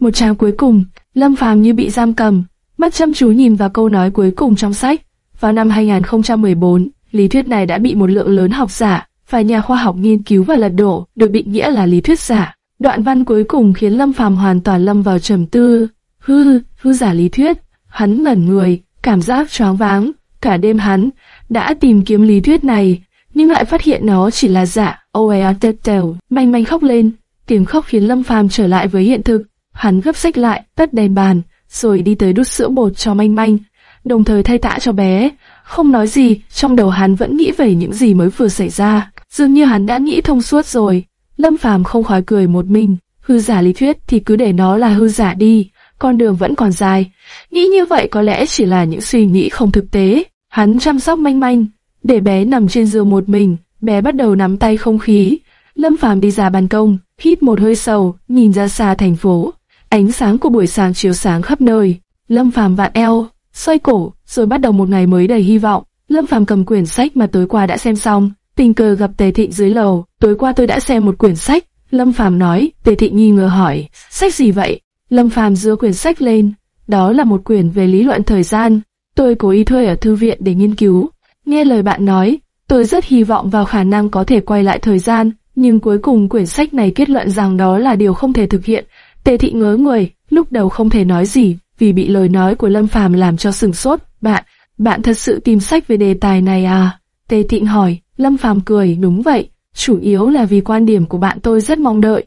Một trang cuối cùng, Lâm Phàm như bị giam cầm, mắt chăm chú nhìn vào câu nói cuối cùng trong sách. Vào năm 2014, lý thuyết này đã bị một lượng lớn học giả và nhà khoa học nghiên cứu và lật đổ, được định nghĩa là lý thuyết giả. Đoạn văn cuối cùng khiến Lâm Phàm hoàn toàn lâm vào trầm tư. Hư, hư giả lý thuyết. Hắn ngẩn người, cảm giác choáng váng. Cả đêm hắn đã tìm kiếm lý thuyết này, nhưng lại phát hiện nó chỉ là giả. Oeatettel manh manh khóc lên, tiếng khóc khiến Lâm Phàm trở lại với hiện thực. Hắn gấp sách lại, tắt đèn bàn, rồi đi tới đút sữa bột cho manh manh, đồng thời thay tã cho bé. Không nói gì, trong đầu hắn vẫn nghĩ về những gì mới vừa xảy ra. Dường như hắn đã nghĩ thông suốt rồi. Lâm Phàm không khỏi cười một mình. Hư giả lý thuyết thì cứ để nó là hư giả đi, con đường vẫn còn dài. Nghĩ như vậy có lẽ chỉ là những suy nghĩ không thực tế. Hắn chăm sóc manh manh, để bé nằm trên giường một mình, bé bắt đầu nắm tay không khí. Lâm Phàm đi ra ban công, hít một hơi sâu, nhìn ra xa thành phố. Ánh sáng của buổi sáng chiếu sáng khắp nơi. Lâm Phàm vạn eo, xoay cổ, rồi bắt đầu một ngày mới đầy hy vọng. Lâm Phàm cầm quyển sách mà tối qua đã xem xong, tình cờ gặp Tề Thịnh dưới lầu. Tối qua tôi đã xem một quyển sách. Lâm Phàm nói. Tề Thịnh nghi ngờ hỏi, sách gì vậy? Lâm Phàm đưa quyển sách lên. Đó là một quyển về lý luận thời gian. Tôi cố ý thuê ở thư viện để nghiên cứu. Nghe lời bạn nói, tôi rất hy vọng vào khả năng có thể quay lại thời gian, nhưng cuối cùng quyển sách này kết luận rằng đó là điều không thể thực hiện. Tề thị ngớ người, lúc đầu không thể nói gì, vì bị lời nói của Lâm Phàm làm cho sừng sốt. Bạn, bạn thật sự tìm sách về đề tài này à? Tề Thịnh hỏi, Lâm Phàm cười, đúng vậy, chủ yếu là vì quan điểm của bạn tôi rất mong đợi.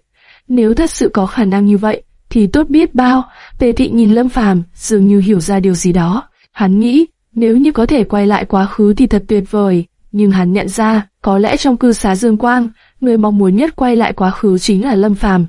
Nếu thật sự có khả năng như vậy, thì tốt biết bao. Tề Thịnh nhìn Lâm Phàm, dường như hiểu ra điều gì đó. Hắn nghĩ, nếu như có thể quay lại quá khứ thì thật tuyệt vời. Nhưng hắn nhận ra, có lẽ trong cư xá Dương Quang, người mong muốn nhất quay lại quá khứ chính là Lâm Phàm.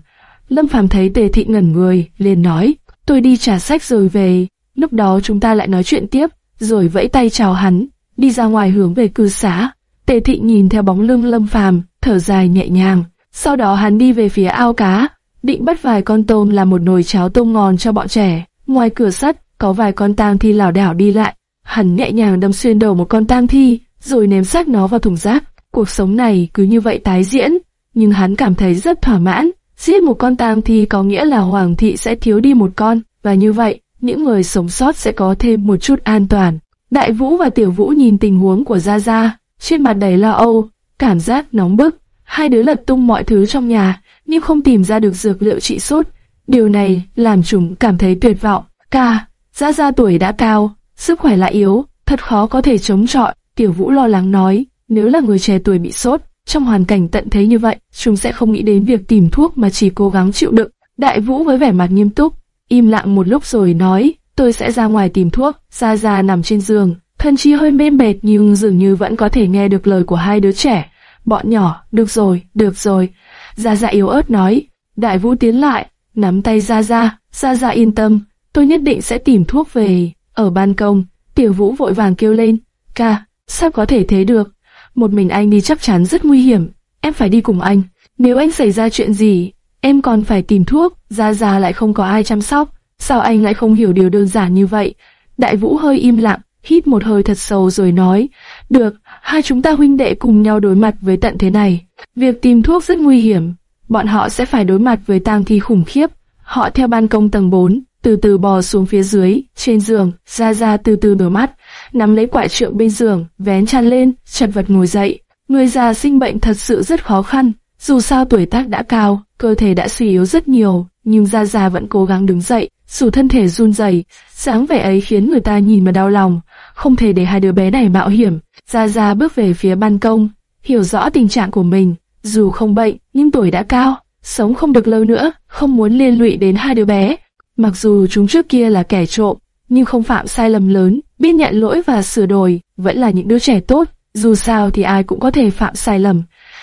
Lâm Phàm thấy Tề Thị ngẩn người, liền nói, tôi đi trả sách rồi về. Lúc đó chúng ta lại nói chuyện tiếp, rồi vẫy tay chào hắn, đi ra ngoài hướng về cư xá. Tề Thị nhìn theo bóng lưng Lâm Phàm, thở dài nhẹ nhàng. Sau đó hắn đi về phía ao cá, định bắt vài con tôm làm một nồi cháo tôm ngon cho bọn trẻ. Ngoài cửa sắt, có vài con tang thi lảo đảo đi lại. Hắn nhẹ nhàng đâm xuyên đầu một con tang thi, rồi ném xác nó vào thùng rác. Cuộc sống này cứ như vậy tái diễn, nhưng hắn cảm thấy rất thỏa mãn. Giết một con tang thi có nghĩa là hoàng thị sẽ thiếu đi một con, và như vậy, những người sống sót sẽ có thêm một chút an toàn. Đại Vũ và Tiểu Vũ nhìn tình huống của Gia Gia, trên mặt đầy lo âu, cảm giác nóng bức. Hai đứa lật tung mọi thứ trong nhà, nhưng không tìm ra được dược liệu trị sốt. Điều này làm chúng cảm thấy tuyệt vọng. Ca, Gia Gia tuổi đã cao, sức khỏe lại yếu, thật khó có thể chống chọi. Tiểu Vũ lo lắng nói, nếu là người trẻ tuổi bị sốt, trong hoàn cảnh tận thế như vậy, chúng sẽ không nghĩ đến việc tìm thuốc mà chỉ cố gắng chịu đựng. Đại Vũ với vẻ mặt nghiêm túc, im lặng một lúc rồi nói, tôi sẽ ra ngoài tìm thuốc. Gia Gia nằm trên giường, thân chi hơi mê mệt nhưng dường như vẫn có thể nghe được lời của hai đứa trẻ. Bọn nhỏ, được rồi, được rồi. Gia Gia yếu ớt nói. Đại Vũ tiến lại, nắm tay Gia Gia. Gia Gia yên tâm, tôi nhất định sẽ tìm thuốc về. Ở ban công, Tiểu Vũ vội vàng kêu lên. Ca, sao có thể thế được? Một mình anh đi chắc chắn rất nguy hiểm. Em phải đi cùng anh. Nếu anh xảy ra chuyện gì, em còn phải tìm thuốc. Gia Gia lại không có ai chăm sóc. Sao anh lại không hiểu điều đơn giản như vậy? Đại Vũ hơi im lặng, hít một hơi thật sâu rồi nói, được, hai chúng ta huynh đệ cùng nhau đối mặt với tận thế này. Việc tìm thuốc rất nguy hiểm, bọn họ sẽ phải đối mặt với tang thi khủng khiếp. Họ theo ban công tầng 4, từ từ bò xuống phía dưới, trên giường, ra ra từ từ mở mắt, nắm lấy quải trượng bên giường, vén chăn lên, chật vật ngồi dậy. Người già sinh bệnh thật sự rất khó khăn, dù sao tuổi tác đã cao, cơ thể đã suy yếu rất nhiều, nhưng Gia Gia vẫn cố gắng đứng dậy, dù thân thể run rẩy, sáng vẻ ấy khiến người ta nhìn mà đau lòng, không thể để hai đứa bé này mạo hiểm. Gia Gia bước về phía ban công, hiểu rõ tình trạng của mình, dù không bệnh, nhưng tuổi đã cao, sống không được lâu nữa, không muốn liên lụy đến hai đứa bé. Mặc dù chúng trước kia là kẻ trộm, nhưng không phạm sai lầm lớn, biết nhận lỗi và sửa đổi, vẫn là những đứa trẻ tốt. Dù sao thì ai cũng có thể phạm sai lầm,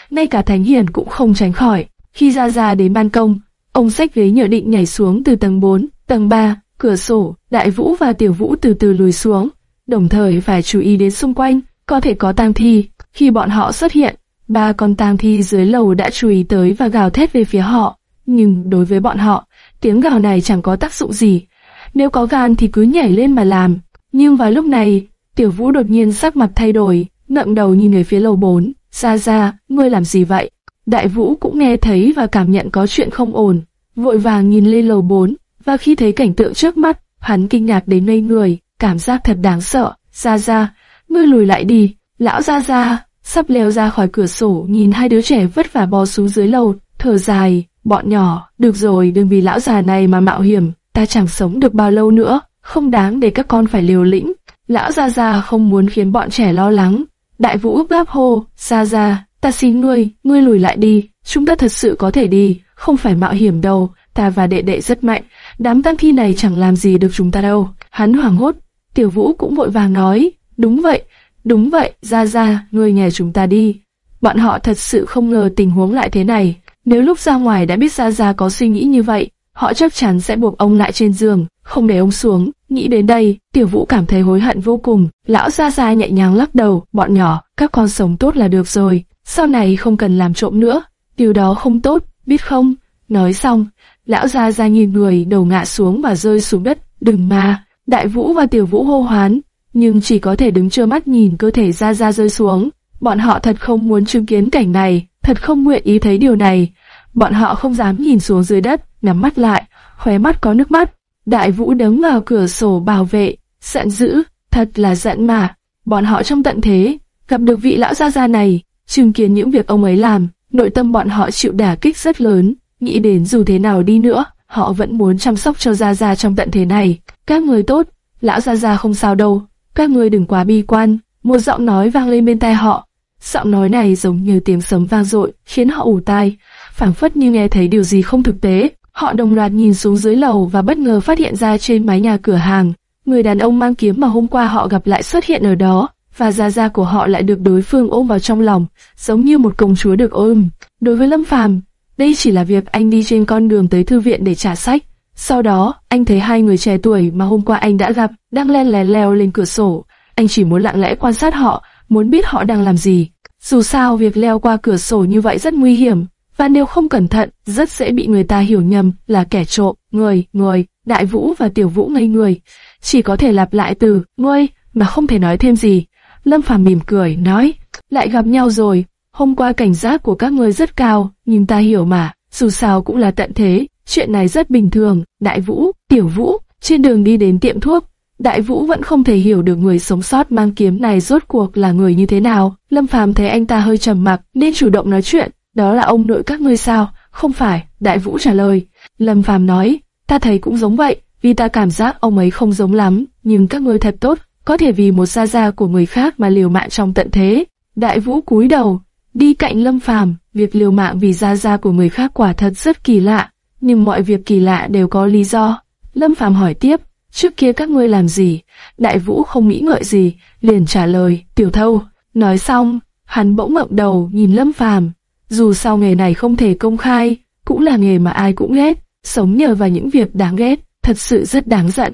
ngay cả Thánh Hiền cũng không tránh khỏi. Khi ra ra đến ban công, ông xách ghế nhựa định nhảy xuống từ tầng 4, tầng 3, cửa sổ, Đại Vũ và Tiểu Vũ từ từ lùi xuống, đồng thời phải chú ý đến xung quanh, có thể có tang thi. Khi bọn họ xuất hiện, ba con tang thi dưới lầu đã chú ý tới và gào thét về phía họ. Nhưng đối với bọn họ, tiếng gào này chẳng có tác dụng gì. Nếu có gan thì cứ nhảy lên mà làm. Nhưng vào lúc này, Tiểu Vũ đột nhiên sắc mặt thay đổi, ngậm đầu nhìn về phía lầu 4. Ra ra, ngươi làm gì vậy? Đại Vũ cũng nghe thấy và cảm nhận có chuyện không ổn, vội vàng nhìn lên lầu 4, và khi thấy cảnh tượng trước mắt, hắn kinh ngạc đến ngây người, cảm giác thật đáng sợ. Ra ra, ngươi lùi lại đi, lão ra ra, sắp leo ra khỏi cửa sổ nhìn hai đứa trẻ vất vả bò xuống dưới lầu, thở dài, bọn nhỏ, được rồi đừng vì lão già này mà mạo hiểm, ta chẳng sống được bao lâu nữa, không đáng để các con phải liều lĩnh. Lão Gia Gia không muốn khiến bọn trẻ lo lắng. Đại Vũ úp gáp hô, Gia Gia, ta xin ngươi, ngươi lùi lại đi, chúng ta thật sự có thể đi, không phải mạo hiểm đâu, ta và đệ đệ rất mạnh, đám tăng thi này chẳng làm gì được chúng ta đâu. Hắn hoảng hốt, Tiểu Vũ cũng vội vàng nói, đúng vậy, đúng vậy, Gia Gia, ngươi nhờ chúng ta đi. Bọn họ thật sự không ngờ tình huống lại thế này, nếu lúc ra ngoài đã biết Gia Gia có suy nghĩ như vậy, họ chắc chắn sẽ buộc ông lại trên giường, không để ông xuống. Nghĩ đến đây, Tiểu Vũ cảm thấy hối hận vô cùng. Lão Gia Gia nhẹ nhàng lắc đầu, bọn nhỏ, các con sống tốt là được rồi, sau này không cần làm trộm nữa. Điều đó không tốt, biết không? Nói xong, lão Gia Gia nhìn người đầu ngã xuống và rơi xuống đất. Đừng mà! Đại Vũ và Tiểu Vũ hô hoán, nhưng chỉ có thể đứng trơ mắt nhìn cơ thể Gia Gia rơi xuống. Bọn họ thật không muốn chứng kiến cảnh này, thật không nguyện ý thấy điều này. Bọn họ không dám nhìn xuống dưới đất, nhắm mắt lại, khóe mắt có nước mắt. Đại Vũ đứng vào cửa sổ bảo vệ, giận dữ, thật là giận mà. Bọn họ trong tận thế, gặp được vị lão gia gia này, chứng kiến những việc ông ấy làm, nội tâm bọn họ chịu đả kích rất lớn, nghĩ đến dù thế nào đi nữa, họ vẫn muốn chăm sóc cho gia gia trong tận thế này. Các người tốt, lão gia gia không sao đâu, các người đừng quá bi quan. Một giọng nói vang lên bên tai họ, giọng nói này giống như tiếng sấm vang dội, khiến họ ủ tai, phảng phất như nghe thấy điều gì không thực tế. Họ đồng loạt nhìn xuống dưới lầu và bất ngờ phát hiện ra trên mái nhà cửa hàng, người đàn ông mang kiếm mà hôm qua họ gặp lại xuất hiện ở đó, và gia gia của họ lại được đối phương ôm vào trong lòng, giống như một công chúa được ôm. Đối với Lâm Phàm, đây chỉ là việc anh đi trên con đường tới thư viện để trả sách. Sau đó, anh thấy hai người trẻ tuổi mà hôm qua anh đã gặp đang len lén leo lên cửa sổ. Anh chỉ muốn lặng lẽ quan sát họ, muốn biết họ đang làm gì. Dù sao việc leo qua cửa sổ như vậy rất nguy hiểm, và nếu không cẩn thận, rất dễ bị người ta hiểu nhầm là kẻ trộm, người, người, đại vũ và tiểu vũ ngây người. Chỉ có thể lặp lại từ, ngươi, mà không thể nói thêm gì. Lâm Phàm mỉm cười, nói, lại gặp nhau rồi, hôm qua cảnh giác của các ngươi rất cao, nhưng ta hiểu mà, dù sao cũng là tận thế, chuyện này rất bình thường, đại vũ, tiểu vũ, trên đường đi đến tiệm thuốc, Đại Vũ vẫn không thể hiểu được người sống sót mang kiếm này rốt cuộc là người như thế nào. Lâm Phàm thấy anh ta hơi trầm mặc, nên chủ động nói chuyện. Đó là ông nội các ngươi sao? Không phải, Đại Vũ trả lời. Lâm Phàm nói, ta thấy cũng giống vậy, vì ta cảm giác ông ấy không giống lắm, nhưng các ngươi thật tốt, có thể vì một gia gia của người khác mà liều mạng trong tận thế. Đại Vũ cúi đầu, đi cạnh Lâm Phàm, việc liều mạng vì gia gia của người khác quả thật rất kỳ lạ, nhưng mọi việc kỳ lạ đều có lý do. Lâm Phàm hỏi tiếp, trước kia các ngươi làm gì? Đại Vũ không nghĩ ngợi gì, liền trả lời, tiểu thâu. Nói xong, hắn bỗng ngậm đầu nhìn Lâm Phàm, dù sao nghề này không thể công khai, cũng là nghề mà ai cũng ghét, sống nhờ vào những việc đáng ghét, thật sự rất đáng giận.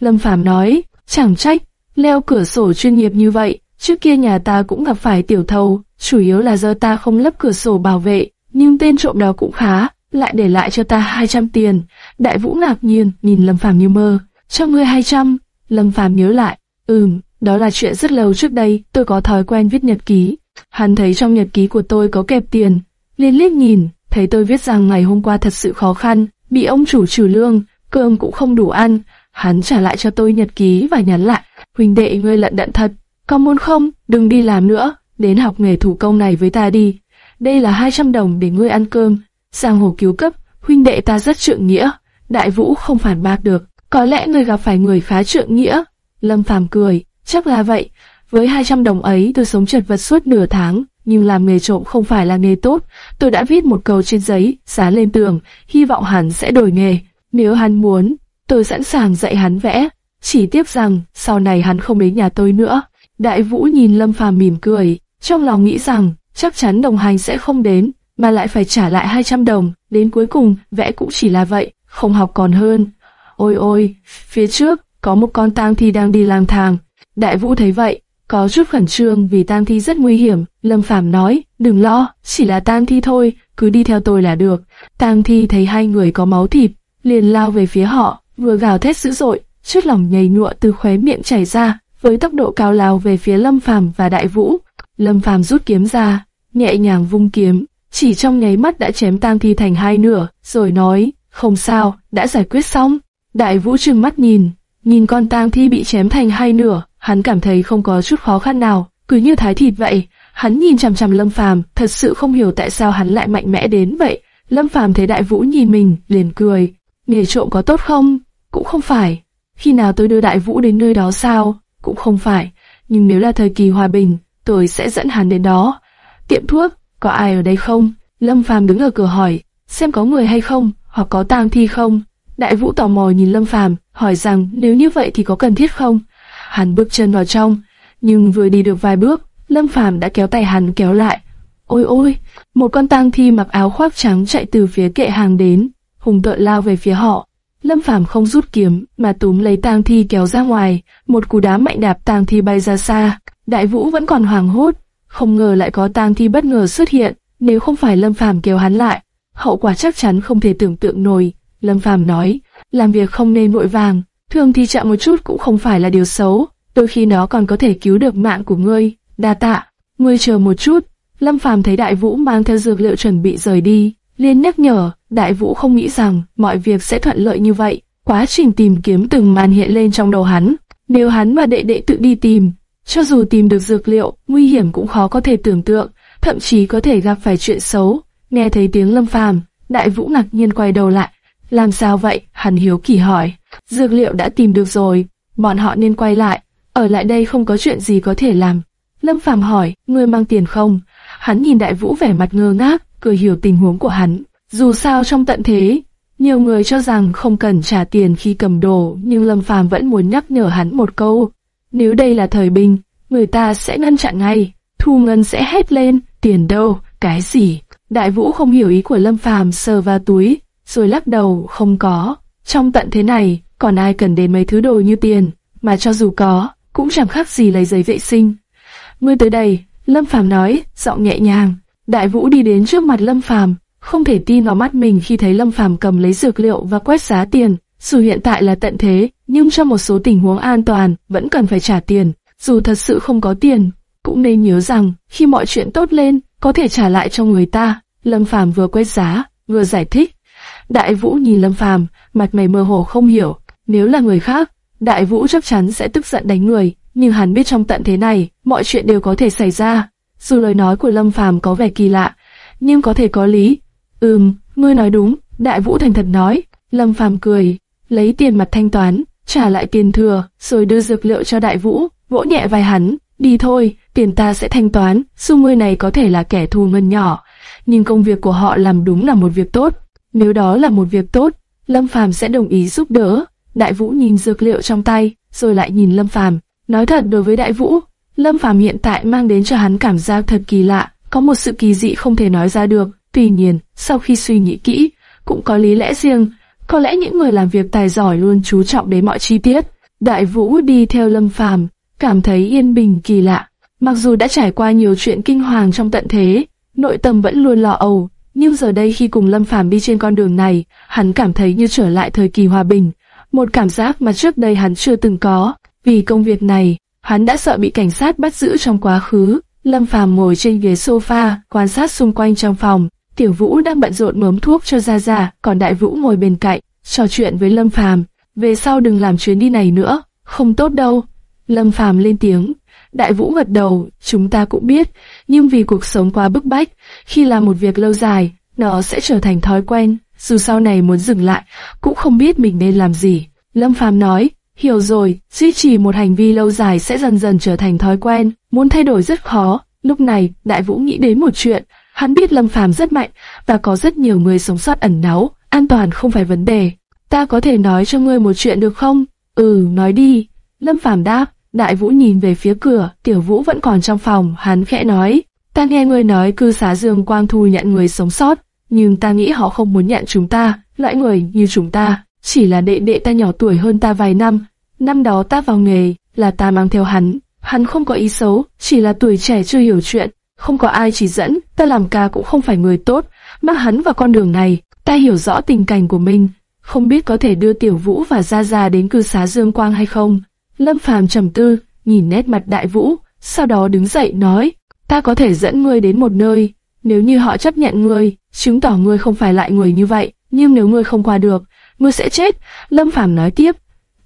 Lâm Phàm nói, chẳng trách, leo cửa sổ chuyên nghiệp như vậy, trước kia nhà ta cũng gặp phải tiểu thâu, chủ yếu là do ta không lấp cửa sổ bảo vệ, nhưng tên trộm đó cũng khá, lại để lại cho ta 200 tiền. Đại Vũ ngạc nhiên nhìn Lâm Phàm như mơ, cho ngươi 200. Lâm Phàm nhớ lại, ừm, đó là chuyện rất lâu trước đây, tôi có thói quen viết nhật ký. Hắn thấy trong nhật ký của tôi có kẹp tiền, liền liếc nhìn, thấy tôi viết rằng ngày hôm qua thật sự khó khăn, bị ông chủ trừ lương, cơm cũng không đủ ăn. Hắn trả lại cho tôi nhật ký và nhắn lại, huynh đệ ngươi lận đận thật, có muốn không, đừng đi làm nữa, đến học nghề thủ công này với ta đi. Đây là 200 đồng để ngươi ăn cơm. Giang hồ cứu cấp, huynh đệ ta rất trượng nghĩa, đại vũ không phản bác được. Có lẽ người gặp phải người phá trượng nghĩa. Lâm Phàm cười, chắc là vậy, với 200 đồng ấy tôi sống chật vật suốt nửa tháng, nhưng làm nghề trộm không phải là nghề tốt. Tôi đã viết một câu trên giấy, dán lên tường, hy vọng hắn sẽ đổi nghề. Nếu hắn muốn, tôi sẵn sàng dạy hắn vẽ. Chỉ tiếc rằng, sau này hắn không đến nhà tôi nữa. Đại Vũ nhìn Lâm Phàm mỉm cười, trong lòng nghĩ rằng, chắc chắn đồng hành sẽ không đến, mà lại phải trả lại 200 đồng. Đến cuối cùng, vẽ cũng chỉ là vậy, không học còn hơn. Ôi ôi, phía trước, có một con tang thi đang đi lang thang. Đại Vũ thấy vậy, có chút khẩn trương vì tang thi rất nguy hiểm, Lâm Phàm nói, đừng lo, chỉ là tang thi thôi, cứ đi theo tôi là được. Tang thi thấy hai người có máu thịt, liền lao về phía họ, vừa gào thét dữ dội, chút lỏng nhầy nhụa từ khóe miệng chảy ra, với tốc độ cao lao về phía Lâm Phàm và Đại Vũ. Lâm Phàm rút kiếm ra, nhẹ nhàng vung kiếm, chỉ trong nháy mắt đã chém tang thi thành hai nửa, rồi nói, không sao, đã giải quyết xong. Đại Vũ trừng mắt nhìn, nhìn con tang thi bị chém thành hai nửa, hắn cảm thấy không có chút khó khăn nào, cứ như thái thịt vậy. Hắn nhìn chằm chằm Lâm Phàm, thật sự không hiểu tại sao hắn lại mạnh mẽ đến vậy. Lâm Phàm thấy Đại Vũ nhìn mình, liền cười. Nghề trộm có tốt không? Cũng không phải. Khi nào tôi đưa Đại Vũ đến nơi đó sao? cũng không phải. Nhưng nếu là thời kỳ hòa bình, tôi sẽ dẫn hắn đến đó. Tiệm thuốc, có ai ở đây không? Lâm Phàm đứng ở cửa hỏi, xem có người hay không, hoặc có tang thi không. Đại Vũ tò mò nhìn Lâm Phàm, hỏi rằng nếu như vậy thì có cần thiết không? Hắn bước chân vào trong, nhưng vừa đi được vài bước, Lâm Phàm đã kéo tay hắn kéo lại. Ôi ôi, một con tang thi mặc áo khoác trắng chạy từ phía kệ hàng đến, hùng tợn lao về phía họ. Lâm Phàm không rút kiếm, mà túm lấy tang thi kéo ra ngoài, một cú đá mạnh đạp tang thi bay ra xa. Đại Vũ vẫn còn hoảng hốt, không ngờ lại có tang thi bất ngờ xuất hiện, nếu không phải Lâm Phàm kéo hắn lại, hậu quả chắc chắn không thể tưởng tượng nổi. Lâm Phàm nói, làm việc không nên vội vàng, thường thì chậm một chút cũng không phải là điều xấu, đôi khi nó còn có thể cứu được mạng của ngươi. Đa tạ, ngươi chờ một chút. Lâm Phàm thấy Đại Vũ mang theo dược liệu chuẩn bị rời đi, liền nhắc nhở, Đại Vũ không nghĩ rằng mọi việc sẽ thuận lợi như vậy. Quá trình tìm kiếm từng màn hiện lên trong đầu hắn, nếu hắn và đệ đệ tự đi tìm, cho dù tìm được dược liệu, nguy hiểm cũng khó có thể tưởng tượng, thậm chí có thể gặp phải chuyện xấu. Nghe thấy tiếng Lâm Phàm, Đại Vũ ngạc nhiên quay đầu lại. Làm sao vậy? Hắn hiếu kỳ hỏi. Dược liệu đã tìm được rồi, bọn họ nên quay lại. Ở lại đây không có chuyện gì có thể làm. Lâm Phàm hỏi, ngươi mang tiền không? Hắn nhìn Đại Vũ vẻ mặt ngơ ngác, cười hiểu tình huống của hắn. Dù sao trong tận thế, nhiều người cho rằng không cần trả tiền khi cầm đồ, nhưng Lâm Phàm vẫn muốn nhắc nhở hắn một câu. Nếu đây là thời bình, người ta sẽ ngăn chặn ngay. Thu Ngân sẽ hét lên, tiền đâu, cái gì? Đại Vũ không hiểu ý của Lâm Phàm sờ vào túi, rồi lắc đầu, không có. Trong tận thế này, còn ai cần đến mấy thứ đồ như tiền, mà cho dù có, cũng chẳng khác gì lấy giấy vệ sinh. Ngươi tới đây, Lâm Phàm nói, giọng nhẹ nhàng. Đại Vũ đi đến trước mặt Lâm Phàm, không thể tin vào mắt mình khi thấy Lâm Phàm cầm lấy dược liệu và quét giá tiền. Dù hiện tại là tận thế, nhưng trong một số tình huống an toàn vẫn cần phải trả tiền. Dù thật sự không có tiền, cũng nên nhớ rằng khi mọi chuyện tốt lên, có thể trả lại cho người ta. Lâm Phàm vừa quét giá, vừa giải thích. Đại Vũ nhìn Lâm Phàm, mặt mày mơ hồ không hiểu. Nếu là người khác, Đại Vũ chắc chắn sẽ tức giận đánh người, nhưng hắn biết trong tận thế này, mọi chuyện đều có thể xảy ra. Dù lời nói của Lâm Phàm có vẻ kỳ lạ, nhưng có thể có lý. Ừm, ngươi nói đúng, Đại Vũ thành thật nói. Lâm Phàm cười, lấy tiền mặt thanh toán, trả lại tiền thừa, rồi đưa dược liệu cho Đại Vũ, vỗ nhẹ vai hắn. Đi thôi, tiền ta sẽ thanh toán, xung ngươi này có thể là kẻ thù ngân nhỏ, nhưng công việc của họ làm đúng là một việc tốt. Nếu đó là một việc tốt, Lâm Phàm sẽ đồng ý giúp đỡ. Đại Vũ nhìn dược liệu trong tay, rồi lại nhìn Lâm Phàm. Nói thật đối với Đại Vũ, Lâm Phàm hiện tại mang đến cho hắn cảm giác thật kỳ lạ, có một sự kỳ dị không thể nói ra được. Tuy nhiên, sau khi suy nghĩ kỹ, cũng có lý lẽ riêng. Có lẽ những người làm việc tài giỏi luôn chú trọng đến mọi chi tiết. Đại Vũ đi theo Lâm Phàm, cảm thấy yên bình kỳ lạ. Mặc dù đã trải qua nhiều chuyện kinh hoàng trong tận thế, nội tâm vẫn luôn lo âu, nhưng giờ đây khi cùng Lâm Phàm đi trên con đường này, hắn cảm thấy như trở lại thời kỳ hòa bình, một cảm giác mà trước đây hắn chưa từng có. Vì công việc này, hắn đã sợ bị cảnh sát bắt giữ trong quá khứ. Lâm Phàm ngồi trên ghế sofa, quan sát xung quanh trong phòng. Tiểu Vũ đang bận rộn mớm thuốc cho Gia Gia, còn Đại Vũ ngồi bên cạnh, trò chuyện với Lâm Phàm. Về sau đừng làm chuyến đi này nữa, không tốt đâu. Lâm Phàm lên tiếng. Đại Vũ gật đầu, chúng ta cũng biết, nhưng vì cuộc sống quá bức bách, khi làm một việc lâu dài, nó sẽ trở thành thói quen. Dù sau này muốn dừng lại, cũng không biết mình nên làm gì. Lâm Phàm nói, hiểu rồi, duy trì một hành vi lâu dài sẽ dần dần trở thành thói quen, muốn thay đổi rất khó. Lúc này, Đại Vũ nghĩ đến một chuyện, hắn biết Lâm Phàm rất mạnh và có rất nhiều người sống sót ẩn náu, an toàn không phải vấn đề. Ta có thể nói cho ngươi một chuyện được không? Ừ, nói đi. Lâm Phàm đáp, Đại Vũ nhìn về phía cửa, Tiểu Vũ vẫn còn trong phòng, hắn khẽ nói, ta nghe ngươi nói cư xá Dương Quang thu nhận người sống sót, nhưng ta nghĩ họ không muốn nhận chúng ta, loại người như chúng ta, chỉ là đệ đệ ta nhỏ tuổi hơn ta vài năm. Năm đó ta vào nghề, là ta mang theo hắn, hắn không có ý xấu, chỉ là tuổi trẻ chưa hiểu chuyện, không có ai chỉ dẫn, ta làm ca cũng không phải người tốt, mang hắn vào con đường này, ta hiểu rõ tình cảnh của mình, không biết có thể đưa Tiểu Vũ và Gia Gia đến cư xá Dương Quang hay không. Lâm Phàm trầm tư, nhìn nét mặt Đại Vũ, sau đó đứng dậy nói, ta có thể dẫn ngươi đến một nơi, nếu như họ chấp nhận ngươi, chứng tỏ ngươi không phải lại người như vậy, nhưng nếu ngươi không qua được, ngươi sẽ chết. Lâm Phàm nói tiếp,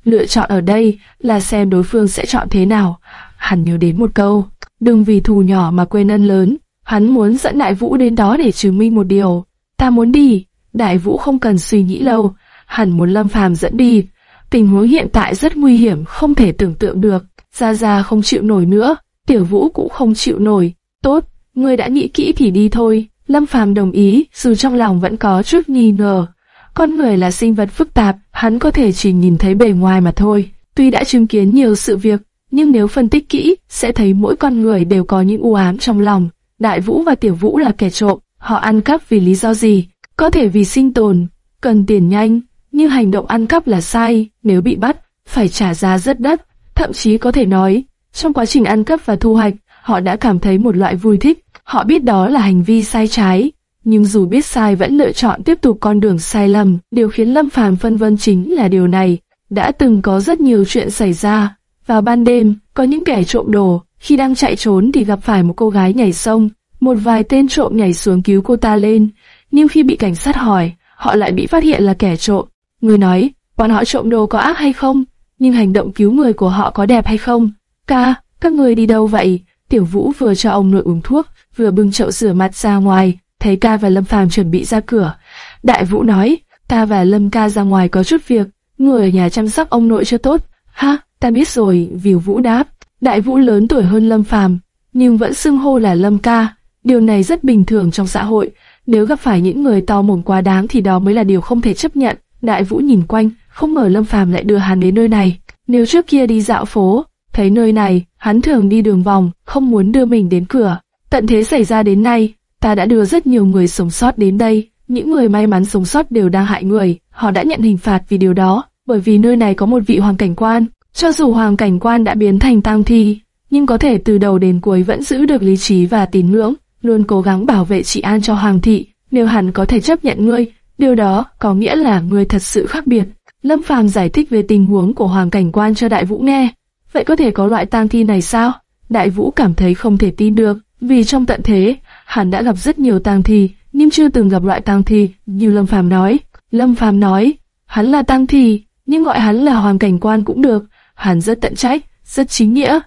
lựa chọn ở đây là xem đối phương sẽ chọn thế nào. Hắn nhớ đến một câu, đừng vì thù nhỏ mà quên ân lớn. Hắn muốn dẫn Đại Vũ đến đó để chứng minh một điều. Ta muốn đi. Đại Vũ không cần suy nghĩ lâu, hắn muốn Lâm Phàm dẫn đi. Tình huống hiện tại rất nguy hiểm, không thể tưởng tượng được. Gia Gia không chịu nổi nữa, Tiểu Vũ cũng không chịu nổi. Tốt, ngươi đã nghĩ kỹ thì đi thôi. Lâm Phàm đồng ý, dù trong lòng vẫn có chút nghi ngờ. Con người là sinh vật phức tạp, hắn có thể chỉ nhìn thấy bề ngoài mà thôi. Tuy đã chứng kiến nhiều sự việc, nhưng nếu phân tích kỹ, sẽ thấy mỗi con người đều có những u ám trong lòng. Đại Vũ và Tiểu Vũ là kẻ trộm, họ ăn cắp vì lý do gì? Có thể vì sinh tồn, cần tiền nhanh, nhưng hành động ăn cắp là sai, nếu bị bắt, phải trả giá rất đắt. Thậm chí có thể nói, trong quá trình ăn cắp và thu hoạch, họ đã cảm thấy một loại vui thích. Họ biết đó là hành vi sai trái, nhưng dù biết sai vẫn lựa chọn tiếp tục con đường sai lầm. Điều khiến Lâm Phàm phân vân chính là điều này. Đã từng có rất nhiều chuyện xảy ra. Vào ban đêm, có những kẻ trộm đồ, khi đang chạy trốn thì gặp phải một cô gái nhảy sông. Một vài tên trộm nhảy xuống cứu cô ta lên, nhưng khi bị cảnh sát hỏi, họ lại bị phát hiện là kẻ trộm. Người nói, bọn họ trộm đồ có ác hay không? Nhưng hành động cứu người của họ có đẹp hay không? Ca, các người đi đâu vậy? Tiểu Vũ vừa cho ông nội uống thuốc, vừa bưng chậu rửa mặt ra ngoài, thấy ca và Lâm Phàm chuẩn bị ra cửa. Đại Vũ nói, ta và Lâm ca ra ngoài có chút việc, người ở nhà chăm sóc ông nội cho tốt. Ha, ta biết rồi, Viều Vũ đáp. Đại Vũ lớn tuổi hơn Lâm Phàm, nhưng vẫn xưng hô là Lâm ca. Điều này rất bình thường trong xã hội. Nếu gặp phải những người to mồm quá đáng thì đó mới là điều không thể chấp nhận. Đại Vũ nhìn quanh, không ngờ Lâm Phàm lại đưa hắn đến nơi này. Nếu trước kia đi dạo phố, thấy nơi này, hắn thường đi đường vòng, không muốn đưa mình đến cửa. Tận thế xảy ra đến nay, ta đã đưa rất nhiều người sống sót đến đây. Những người may mắn sống sót đều đang hại người, họ đã nhận hình phạt vì điều đó, bởi vì nơi này có một vị hoàng cảnh quan. Cho dù hoàng cảnh quan đã biến thành tang thi, nhưng có thể từ đầu đến cuối vẫn giữ được lý trí và tín ngưỡng, luôn cố gắng bảo vệ trị an cho hoàng thị. Nếu hắn có thể chấp nhận ngươi, điều đó có nghĩa là người thật sự khác biệt. Lâm Phàm giải thích về tình huống của hoàng cảnh quan cho Đại Vũ nghe. Vậy có thể có loại tang thi này sao? Đại Vũ cảm thấy không thể tin được, vì trong tận thế, hắn đã gặp rất nhiều tang thi, nhưng chưa từng gặp loại tang thi như Lâm Phàm nói. Lâm Phàm nói, hắn là tang thi, nhưng gọi hắn là hoàng cảnh quan cũng được. Hắn rất tận trách, rất chính nghĩa.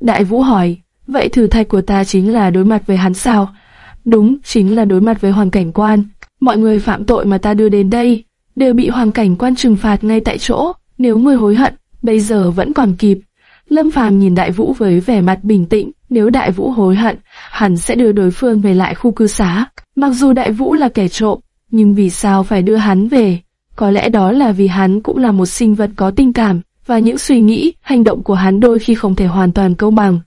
Đại Vũ hỏi, vậy thử thách của ta chính là đối mặt với hắn sao? Đúng, chính là đối mặt với hoàng cảnh quan. Mọi người phạm tội mà ta đưa đến đây, đều bị hoàng cảnh quan trừng phạt ngay tại chỗ. Nếu ngươi hối hận, bây giờ vẫn còn kịp. Lâm Phàm nhìn Đại Vũ với vẻ mặt bình tĩnh, nếu Đại Vũ hối hận, hẳn sẽ đưa đối phương về lại khu cư xá. Mặc dù Đại Vũ là kẻ trộm, nhưng vì sao phải đưa hắn về? Có lẽ đó là vì hắn cũng là một sinh vật có tình cảm, và những suy nghĩ, hành động của hắn đôi khi không thể hoàn toàn công bằng.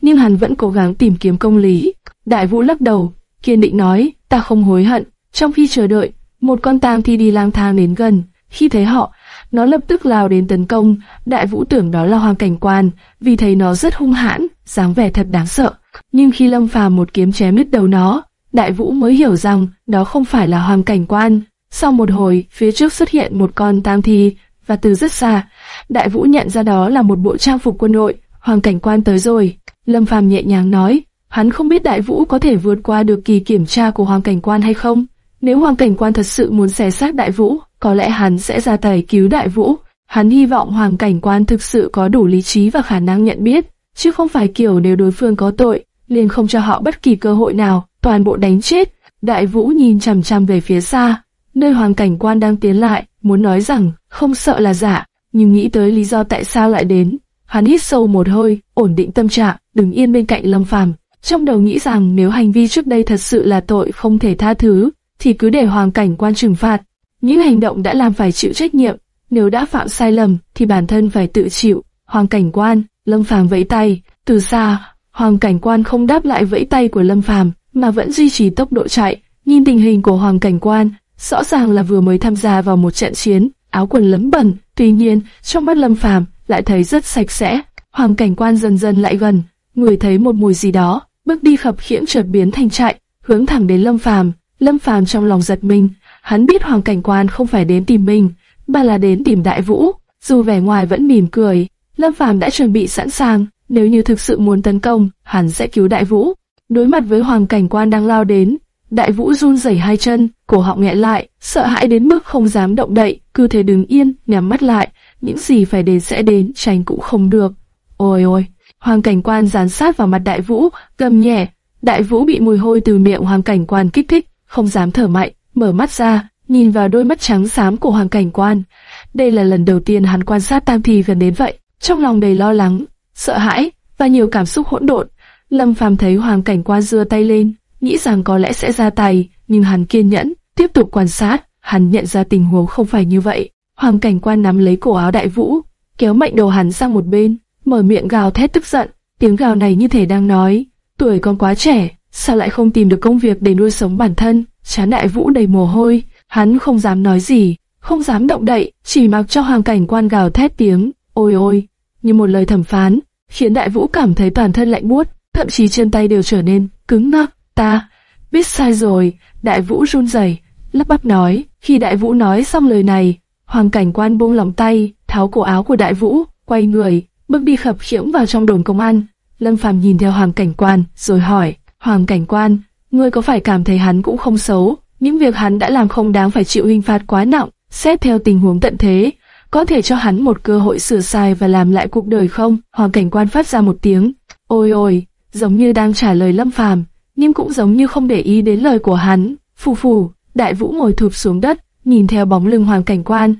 Nhưng hắn vẫn cố gắng tìm kiếm công lý. Đại Vũ lắc đầu, kiên định nói, ta không hối hận. Trong khi chờ đợi, một con tang thi đi lang thang đến gần. Khi thấy họ, nó lập tức lao đến tấn công. Đại Vũ tưởng đó là hoàng cảnh quan, vì thấy nó rất hung hãn, dáng vẻ thật đáng sợ. Nhưng khi Lâm Phàm một kiếm chém đứt đầu nó, Đại Vũ mới hiểu rằng đó không phải là hoàng cảnh quan. Sau một hồi, phía trước xuất hiện một con tang thi, và từ rất xa, Đại Vũ nhận ra đó là một bộ trang phục quân đội. Hoàng cảnh quan tới rồi. Lâm Phàm nhẹ nhàng nói, hắn không biết Đại Vũ có thể vượt qua được kỳ kiểm tra của Hoàng cảnh quan hay không. Nếu Hoàng cảnh quan thật sự muốn xé xác Đại Vũ, có lẽ hắn sẽ ra tay cứu Đại Vũ. Hắn hy vọng Hoàng cảnh quan thực sự có đủ lý trí và khả năng nhận biết, chứ không phải kiểu nếu đối phương có tội, liền không cho họ bất kỳ cơ hội nào, toàn bộ đánh chết. Đại Vũ nhìn chằm chằm về phía xa, nơi Hoàng cảnh quan đang tiến lại, muốn nói rằng không sợ là giả, nhưng nghĩ tới lý do tại sao lại đến. Hắn hít sâu một hơi, ổn định tâm trạng, đứng yên bên cạnh Lâm Phàm. Trong đầu nghĩ rằng nếu hành vi trước đây thật sự là tội không thể tha thứ, thì cứ để hoàng cảnh quan trừng phạt. Những hành động đã làm phải chịu trách nhiệm, nếu đã phạm sai lầm thì bản thân phải tự chịu. Hoàng cảnh quan, Lâm Phàm vẫy tay, từ xa, hoàng cảnh quan không đáp lại vẫy tay của Lâm Phàm, mà vẫn duy trì tốc độ chạy. Nhìn tình hình của hoàng cảnh quan, rõ ràng là vừa mới tham gia vào một trận chiến, áo quần lấm bẩn, tuy nhiên, trong mắt Lâm Phàm lại thấy rất sạch sẽ. Hoàng cảnh quan dần dần lại gần, người thấy một mùi gì đó, bước đi khập khiễng chợt biến thành chạy, hướng thẳng đến Lâm Phàm. Lâm Phàm trong lòng giật mình, hắn biết Hoàng cảnh quan không phải đến tìm mình, mà là đến tìm Đại Vũ. Dù vẻ ngoài vẫn mỉm cười, Lâm Phàm đã chuẩn bị sẵn sàng, nếu như thực sự muốn tấn công, hắn sẽ cứu Đại Vũ. Đối mặt với Hoàng cảnh quan đang lao đến, Đại Vũ run rẩy hai chân, cổ họng nghẹn lại, sợ hãi đến mức không dám động đậy, cứ thế đứng yên, nhắm mắt lại, những gì phải đến sẽ đến, tránh cũng không được. Ôi ôi, Hoàng cảnh quan dán sát vào mặt Đại Vũ, gầm nhẹ. Đại Vũ bị mùi hôi từ miệng Hoàng cảnh quan kích thích, không dám thở mạnh, mở mắt ra, nhìn vào đôi mắt trắng xám của Hoàng cảnh quan. Đây là lần đầu tiên hắn quan sát Tam Thi gần đến vậy, trong lòng đầy lo lắng. sợ hãi và nhiều cảm xúc hỗn độn. Lâm Phàm thấy Hoàng Cảnh Quan giơ tay lên, nghĩ rằng có lẽ sẽ ra tay, nhưng hắn kiên nhẫn, tiếp tục quan sát, hắn nhận ra tình huống không phải như vậy. Hoàng Cảnh Quan nắm lấy cổ áo Đại Vũ, kéo mạnh đầu hắn sang một bên, mở miệng gào thét tức giận, tiếng gào này như thể đang nói, tuổi còn quá trẻ, sao lại không tìm được công việc để nuôi sống bản thân? Chán Đại Vũ đầy mồ hôi, hắn không dám nói gì, không dám động đậy, chỉ mặc cho Hoàng Cảnh Quan gào thét tiếng, ôi ôi, như một lời thẩm phán, khiến Đại Vũ cảm thấy toàn thân lạnh buốt, thậm chí chân tay đều trở nên cứng ngắc. Ta biết sai rồi, Đại Vũ run rẩy, lắp bắp nói. Khi Đại Vũ nói xong lời này, Hoàng Cảnh Quan buông lòng tay, tháo cổ áo của Đại Vũ, quay người, bước đi khập khiễng vào trong đồn công an. Lâm Phàm nhìn theo Hoàng Cảnh Quan, rồi hỏi, Hoàng Cảnh Quan, ngươi có phải cảm thấy hắn cũng không xấu, những việc hắn đã làm không đáng phải chịu hình phạt quá nặng, xét theo tình huống tận thế, có thể cho hắn một cơ hội sửa sai và làm lại cuộc đời không? Hoàng Cảnh Quan phát ra một tiếng, ôi ôi, giống như đang trả lời Lâm Phàm, nhưng cũng giống như không để ý đến lời của hắn. Phù phù, Đại Vũ ngồi thụp xuống đất, nhìn theo bóng lưng Hoàng Cảnh Quan,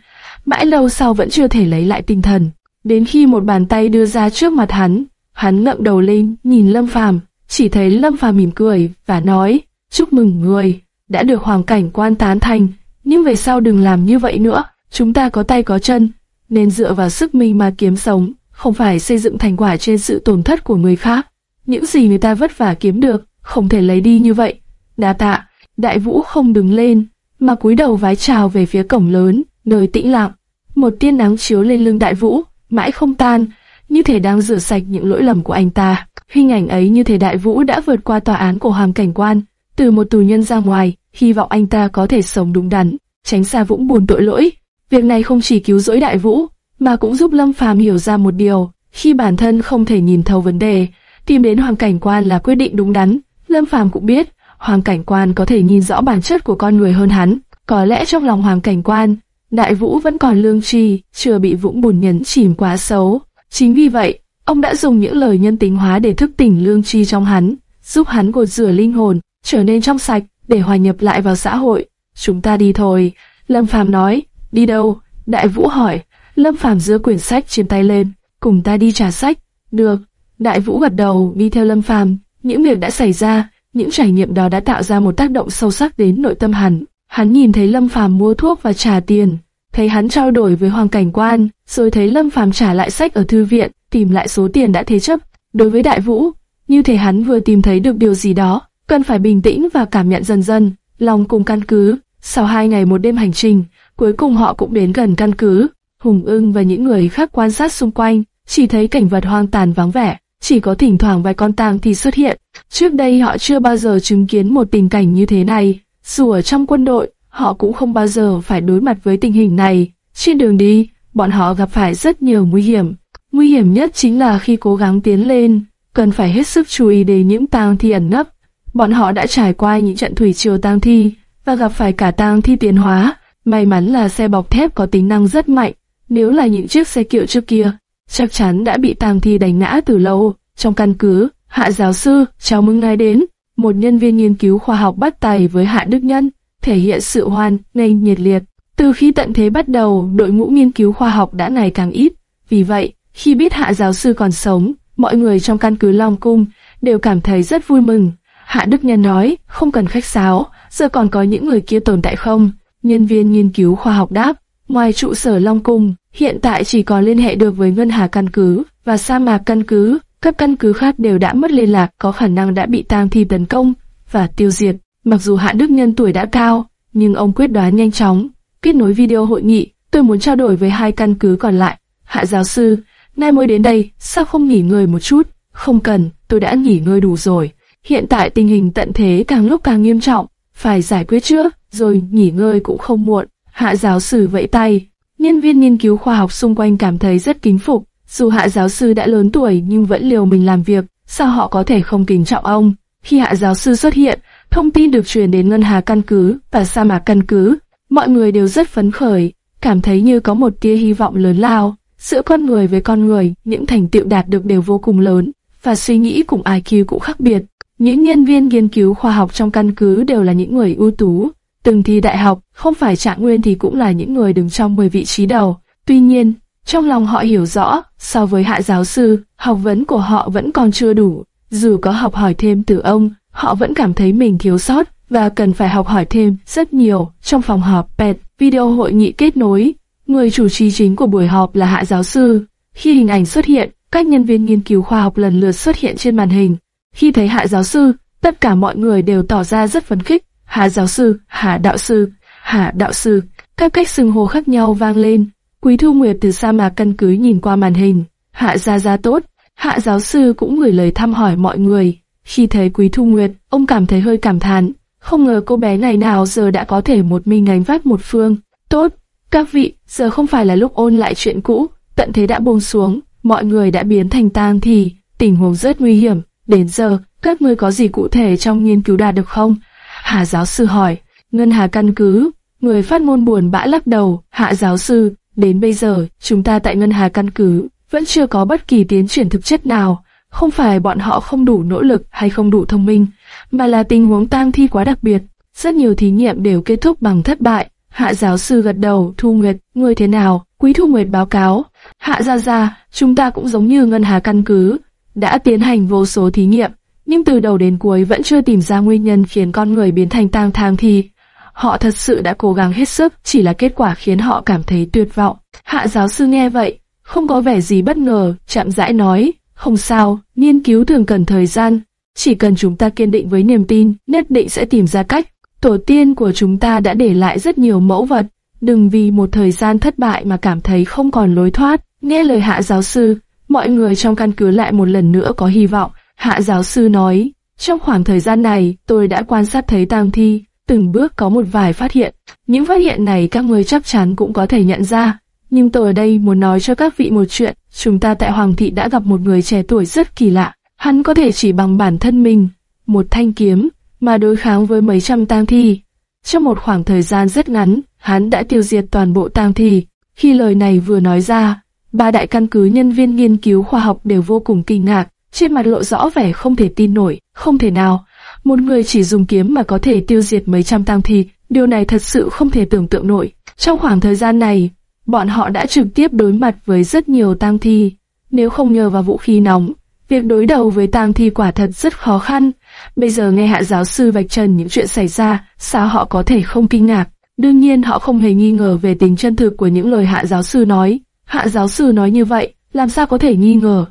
mãi lâu sau vẫn chưa thể lấy lại tinh thần. Đến khi một bàn tay đưa ra trước mặt hắn, hắn ngậm đầu lên, nhìn Lâm Phàm, chỉ thấy Lâm Phàm mỉm cười và nói: "Chúc mừng người đã được Hoàng Cảnh Quan tán thành, nhưng về sau đừng làm như vậy nữa. Chúng ta có tay có chân, nên dựa vào sức mình mà kiếm sống, không phải xây dựng thành quả trên sự tổn thất của người khác." những gì người ta vất vả kiếm được, không thể lấy đi như vậy. Đa tạ, đại vũ không đứng lên, mà cúi đầu vái chào về phía cổng lớn, nơi tĩnh lặng. Một tia nắng chiếu lên lưng đại vũ, mãi không tan, như thể đang rửa sạch những lỗi lầm của anh ta. Hình ảnh ấy như thể đại vũ đã vượt qua tòa án của hoàng cảnh quan, từ một tù nhân ra ngoài, hy vọng anh ta có thể sống đúng đắn, tránh xa vũng buồn tội lỗi. Việc này không chỉ cứu rỗi đại vũ, mà cũng giúp Lâm Phàm hiểu ra một điều, khi bản thân không thể nhìn thấu vấn đề, tìm đến Hoàng Cảnh Quan là quyết định đúng đắn. Lâm Phàm cũng biết, Hoàng Cảnh Quan có thể nhìn rõ bản chất của con người hơn hắn. Có lẽ trong lòng Hoàng Cảnh Quan, Đại Vũ vẫn còn lương tri, chưa bị vũng bùn nhấn chìm quá xấu. Chính vì vậy, ông đã dùng những lời nhân tính hóa để thức tỉnh lương tri trong hắn, giúp hắn gột rửa linh hồn, trở nên trong sạch, để hòa nhập lại vào xã hội. Chúng ta đi thôi, Lâm Phàm nói. Đi đâu? Đại Vũ hỏi. Lâm Phàm giơ quyển sách trên tay lên, cùng ta đi trả sách. Được. Đại Vũ gật đầu đi theo Lâm Phàm, những việc đã xảy ra, những trải nghiệm đó đã tạo ra một tác động sâu sắc đến nội tâm hắn. Hắn nhìn thấy Lâm Phàm mua thuốc và trả tiền, thấy hắn trao đổi với Hoàng Cảnh Quan, rồi thấy Lâm Phàm trả lại sách ở thư viện, tìm lại số tiền đã thế chấp. Đối với Đại Vũ, như thể hắn vừa tìm thấy được điều gì đó, cần phải bình tĩnh và cảm nhận dần dần, lòng cùng căn cứ. Sau hai ngày một đêm hành trình, cuối cùng họ cũng đến gần căn cứ. Hùng ưng và những người khác quan sát xung quanh, chỉ thấy cảnh vật hoang tàn vắng vẻ chỉ có thỉnh thoảng vài con tang thì xuất hiện. Trước đây họ chưa bao giờ chứng kiến một tình cảnh như thế này. Dù ở trong quân đội, họ cũng không bao giờ phải đối mặt với tình hình này. Trên đường đi, bọn họ gặp phải rất nhiều nguy hiểm. Nguy hiểm nhất chính là khi cố gắng tiến lên, cần phải hết sức chú ý đến những tang thi ẩn nấp. Bọn họ đã trải qua những trận thủy triều tang thi và gặp phải cả tang thi tiến hóa. May mắn là xe bọc thép có tính năng rất mạnh. Nếu là những chiếc xe kiệu trước kia, chắc chắn đã bị tang thi đánh ngã từ lâu. Trong căn cứ, Hạ giáo sư, chào mừng ngài đến. Một nhân viên nghiên cứu khoa học bắt tay với Hạ Đức Nhân, thể hiện sự hoan nghênh nhiệt liệt. Từ khi tận thế bắt đầu, đội ngũ nghiên cứu khoa học đã ngày càng ít. Vì vậy, khi biết Hạ giáo sư còn sống, mọi người trong căn cứ Long Cung đều cảm thấy rất vui mừng. Hạ Đức Nhân nói, không cần khách sáo, giờ còn có những người kia tồn tại không? Nhân viên nghiên cứu khoa học đáp, ngoài trụ sở Long Cung, hiện tại chỉ còn liên hệ được với Ngân Hà căn cứ và sa mạc căn cứ. Các căn cứ khác đều đã mất liên lạc, có khả năng đã bị tang thi tấn công và tiêu diệt. Mặc dù Hạ Đức Nhân tuổi đã cao, nhưng ông quyết đoán nhanh chóng kết nối video hội nghị. Tôi muốn trao đổi với hai căn cứ còn lại. Hạ giáo sư, nay mới đến đây, sao không nghỉ ngơi một chút? Không cần, tôi đã nghỉ ngơi đủ rồi. Hiện tại tình hình tận thế càng lúc càng nghiêm trọng, phải giải quyết trước, rồi nghỉ ngơi cũng không muộn. Hạ giáo sư vẫy tay. Nhân viên nghiên cứu khoa học xung quanh cảm thấy rất kính phục. Dù hạ giáo sư đã lớn tuổi nhưng vẫn liều mình làm việc, sao họ có thể không kính trọng ông? Khi hạ giáo sư xuất hiện, thông tin được truyền đến ngân hà căn cứ và sa mạc căn cứ. Mọi người đều rất phấn khởi, cảm thấy như có một tia hy vọng lớn lao. Giữa con người với con người, những thành tựu đạt được đều vô cùng lớn, và suy nghĩ cùng IQ cũng khác biệt. Những nhân viên nghiên cứu khoa học trong căn cứ đều là những người ưu tú. Từng thi đại học, không phải trạng nguyên thì cũng là những người đứng trong 10 vị trí đầu. Tuy nhiên, Trong lòng họ hiểu rõ, so với hạ giáo sư, học vấn của họ vẫn còn chưa đủ. Dù có học hỏi thêm từ ông, họ vẫn cảm thấy mình thiếu sót và cần phải học hỏi thêm rất nhiều. Trong phòng họp PET, video hội nghị kết nối, người chủ trì chính của buổi họp là hạ giáo sư. Khi hình ảnh xuất hiện, các nhân viên nghiên cứu khoa học lần lượt xuất hiện trên màn hình. Khi thấy hạ giáo sư, tất cả mọi người đều tỏ ra rất phấn khích. Hạ giáo sư, hạ đạo sư, hạ đạo sư, các cách xưng hô khác nhau vang lên. Quý Thu Nguyệt từ xa mà căn cứ nhìn qua màn hình. Hạ gia gia tốt, hạ giáo sư cũng gửi lời thăm hỏi mọi người. Khi thấy Quý Thu Nguyệt, ông cảm thấy hơi cảm thán. Không ngờ cô bé này nào giờ đã có thể một mình gánh vác một phương. Tốt, các vị, giờ không phải là lúc ôn lại chuyện cũ, tận thế đã buông xuống, mọi người đã biến thành tang thì, tình huống rất nguy hiểm. Đến giờ, các ngươi có gì cụ thể trong nghiên cứu đạt được không? Hà giáo sư hỏi. Ngân Hà căn cứ, người phát ngôn buồn bã lắc đầu. Hạ giáo sư, đến bây giờ, chúng ta tại Ngân Hà căn cứ vẫn chưa có bất kỳ tiến triển thực chất nào. Không phải bọn họ không đủ nỗ lực hay không đủ thông minh, mà là tình huống tang thi quá đặc biệt. Rất nhiều thí nghiệm đều kết thúc bằng thất bại. Hạ giáo sư gật đầu, Thu Nguyệt, ngươi thế nào? Quý Thu Nguyệt báo cáo. Hạ gia gia, chúng ta cũng giống như Ngân Hà căn cứ, đã tiến hành vô số thí nghiệm, nhưng từ đầu đến cuối vẫn chưa tìm ra nguyên nhân khiến con người biến thành tang thang thì họ thật sự đã cố gắng hết sức, chỉ là kết quả khiến họ cảm thấy tuyệt vọng. Hạ giáo sư nghe vậy, không có vẻ gì bất ngờ, chậm rãi nói, không sao, nghiên cứu thường cần thời gian, chỉ cần chúng ta kiên định với niềm tin, nhất định sẽ tìm ra cách. Tổ tiên của chúng ta đã để lại rất nhiều mẫu vật, đừng vì một thời gian thất bại mà cảm thấy không còn lối thoát. Nghe lời hạ giáo sư, mọi người trong căn cứ lại một lần nữa có hy vọng. Hạ giáo sư nói, trong khoảng thời gian này, tôi đã quan sát thấy tang thi, từng bước có một vài phát hiện. Những phát hiện này các người chắc chắn cũng có thể nhận ra. Nhưng tôi ở đây muốn nói cho các vị một chuyện, chúng ta tại Hoàng thị đã gặp một người trẻ tuổi rất kỳ lạ. Hắn có thể chỉ bằng bản thân mình, một thanh kiếm, mà đối kháng với mấy trăm tang thi. Trong một khoảng thời gian rất ngắn, hắn đã tiêu diệt toàn bộ tang thi. Khi lời này vừa nói ra, ba đại căn cứ nhân viên nghiên cứu khoa học đều vô cùng kinh ngạc, trên mặt lộ rõ vẻ không thể tin nổi, không thể nào. Một người chỉ dùng kiếm mà có thể tiêu diệt mấy trăm tang thi, điều này thật sự không thể tưởng tượng nổi. Trong khoảng thời gian này, bọn họ đã trực tiếp đối mặt với rất nhiều tang thi. Nếu không nhờ vào vũ khí nóng, việc đối đầu với tang thi quả thật rất khó khăn. Bây giờ nghe hạ giáo sư vạch trần những chuyện xảy ra, sao họ có thể không kinh ngạc? Đương nhiên họ không hề nghi ngờ về tính chân thực của những lời hạ giáo sư nói. Hạ giáo sư nói như vậy, làm sao có thể nghi ngờ?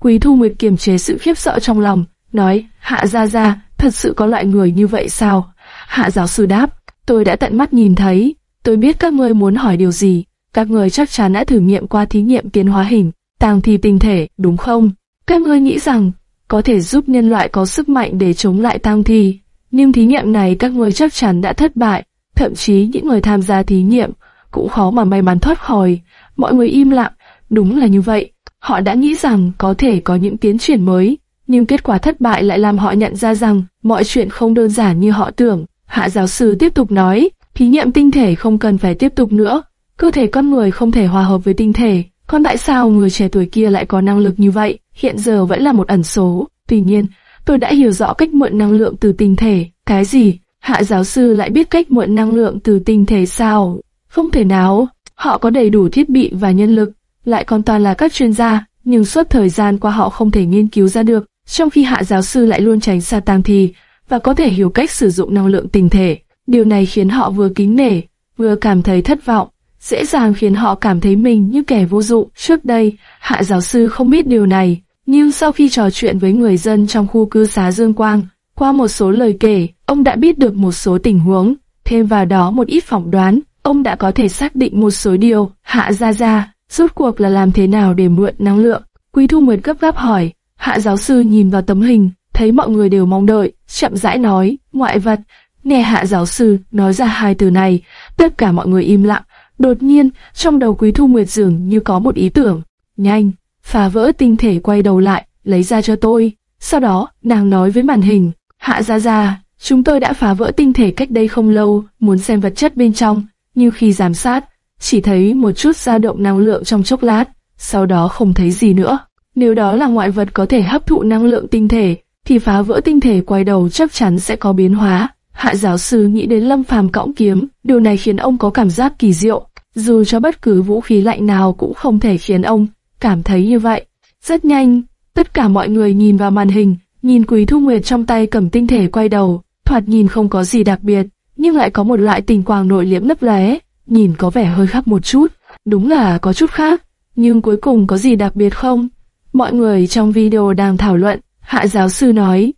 Quý Thu Nguyệt kiềm chế sự khiếp sợ trong lòng, nói, Hạ Gia Gia, thật sự có loại người như vậy sao? Hạ giáo sư đáp, tôi đã tận mắt nhìn thấy, tôi biết các ngươi muốn hỏi điều gì, các người chắc chắn đã thử nghiệm qua thí nghiệm tiến hóa hình, tàng thi tinh thể, đúng không? Các ngươi nghĩ rằng, có thể giúp nhân loại có sức mạnh để chống lại tang thi, nhưng thí nghiệm này các người chắc chắn đã thất bại, thậm chí những người tham gia thí nghiệm cũng khó mà may mắn thoát khỏi. Mọi người im lặng, đúng là như vậy. Họ đã nghĩ rằng có thể có những tiến triển mới, nhưng kết quả thất bại lại làm họ nhận ra rằng mọi chuyện không đơn giản như họ tưởng. Hạ giáo sư tiếp tục nói, thí nghiệm tinh thể không cần phải tiếp tục nữa, cơ thể con người không thể hòa hợp với tinh thể. Còn tại sao người trẻ tuổi kia lại có năng lực như vậy, hiện giờ vẫn là một ẩn số. Tuy nhiên, tôi đã hiểu rõ cách mượn năng lượng từ tinh thể. Cái gì? Hạ giáo sư lại biết cách mượn năng lượng từ tinh thể sao? Không thể nào, họ có đầy đủ thiết bị và nhân lực, lại còn toàn là các chuyên gia, nhưng suốt thời gian qua họ không thể nghiên cứu ra được, trong khi hạ giáo sư lại luôn tránh xa tang thi và có thể hiểu cách sử dụng năng lượng tinh thể. Điều này khiến họ vừa kính nể, vừa cảm thấy thất vọng, dễ dàng khiến họ cảm thấy mình như kẻ vô dụng. Trước đây, hạ giáo sư không biết điều này, nhưng sau khi trò chuyện với người dân trong khu cư xá Dương Quang, qua một số lời kể, ông đã biết được một số tình huống, thêm vào đó một ít phỏng đoán, ông đã có thể xác định một số điều. Hạ Gia Gia, rốt cuộc là làm thế nào để mượn năng lượng? Quý Thu Nguyệt gấp gáp hỏi. Hạ giáo sư nhìn vào tấm hình, thấy mọi người đều mong đợi, chậm rãi nói, ngoại vật. Nghe hạ giáo sư nói ra hai từ này, tất cả mọi người im lặng. Đột nhiên, trong đầu Quý Thu Nguyệt dường như có một ý tưởng. Nhanh, phá vỡ tinh thể quay đầu lại, lấy ra cho tôi. Sau đó, nàng nói với màn hình, Hạ Gia Gia, chúng tôi đã phá vỡ tinh thể cách đây không lâu, muốn xem vật chất bên trong, nhưng khi giám sát, chỉ thấy một chút dao động năng lượng trong chốc lát, sau đó không thấy gì nữa. Nếu đó là ngoại vật có thể hấp thụ năng lượng tinh thể, thì phá vỡ tinh thể quay đầu chắc chắn sẽ có biến hóa. Hạ giáo sư nghĩ đến Lâm Phàm cõng kiếm, điều này khiến ông có cảm giác kỳ diệu. dù cho bất cứ vũ khí lạnh nào cũng không thể khiến ông cảm thấy như vậy. Rất nhanh, tất cả mọi người nhìn vào màn hình, nhìn Quý Thu Nguyệt trong tay cầm tinh thể quay đầu, thoạt nhìn không có gì đặc biệt, nhưng lại có một loại tình quang nội liễm lấp lóe, nhìn có vẻ hơi khác một chút. Đúng là có chút khác, nhưng cuối cùng có gì đặc biệt không? Mọi người trong video đang thảo luận, hạ giáo sư nói,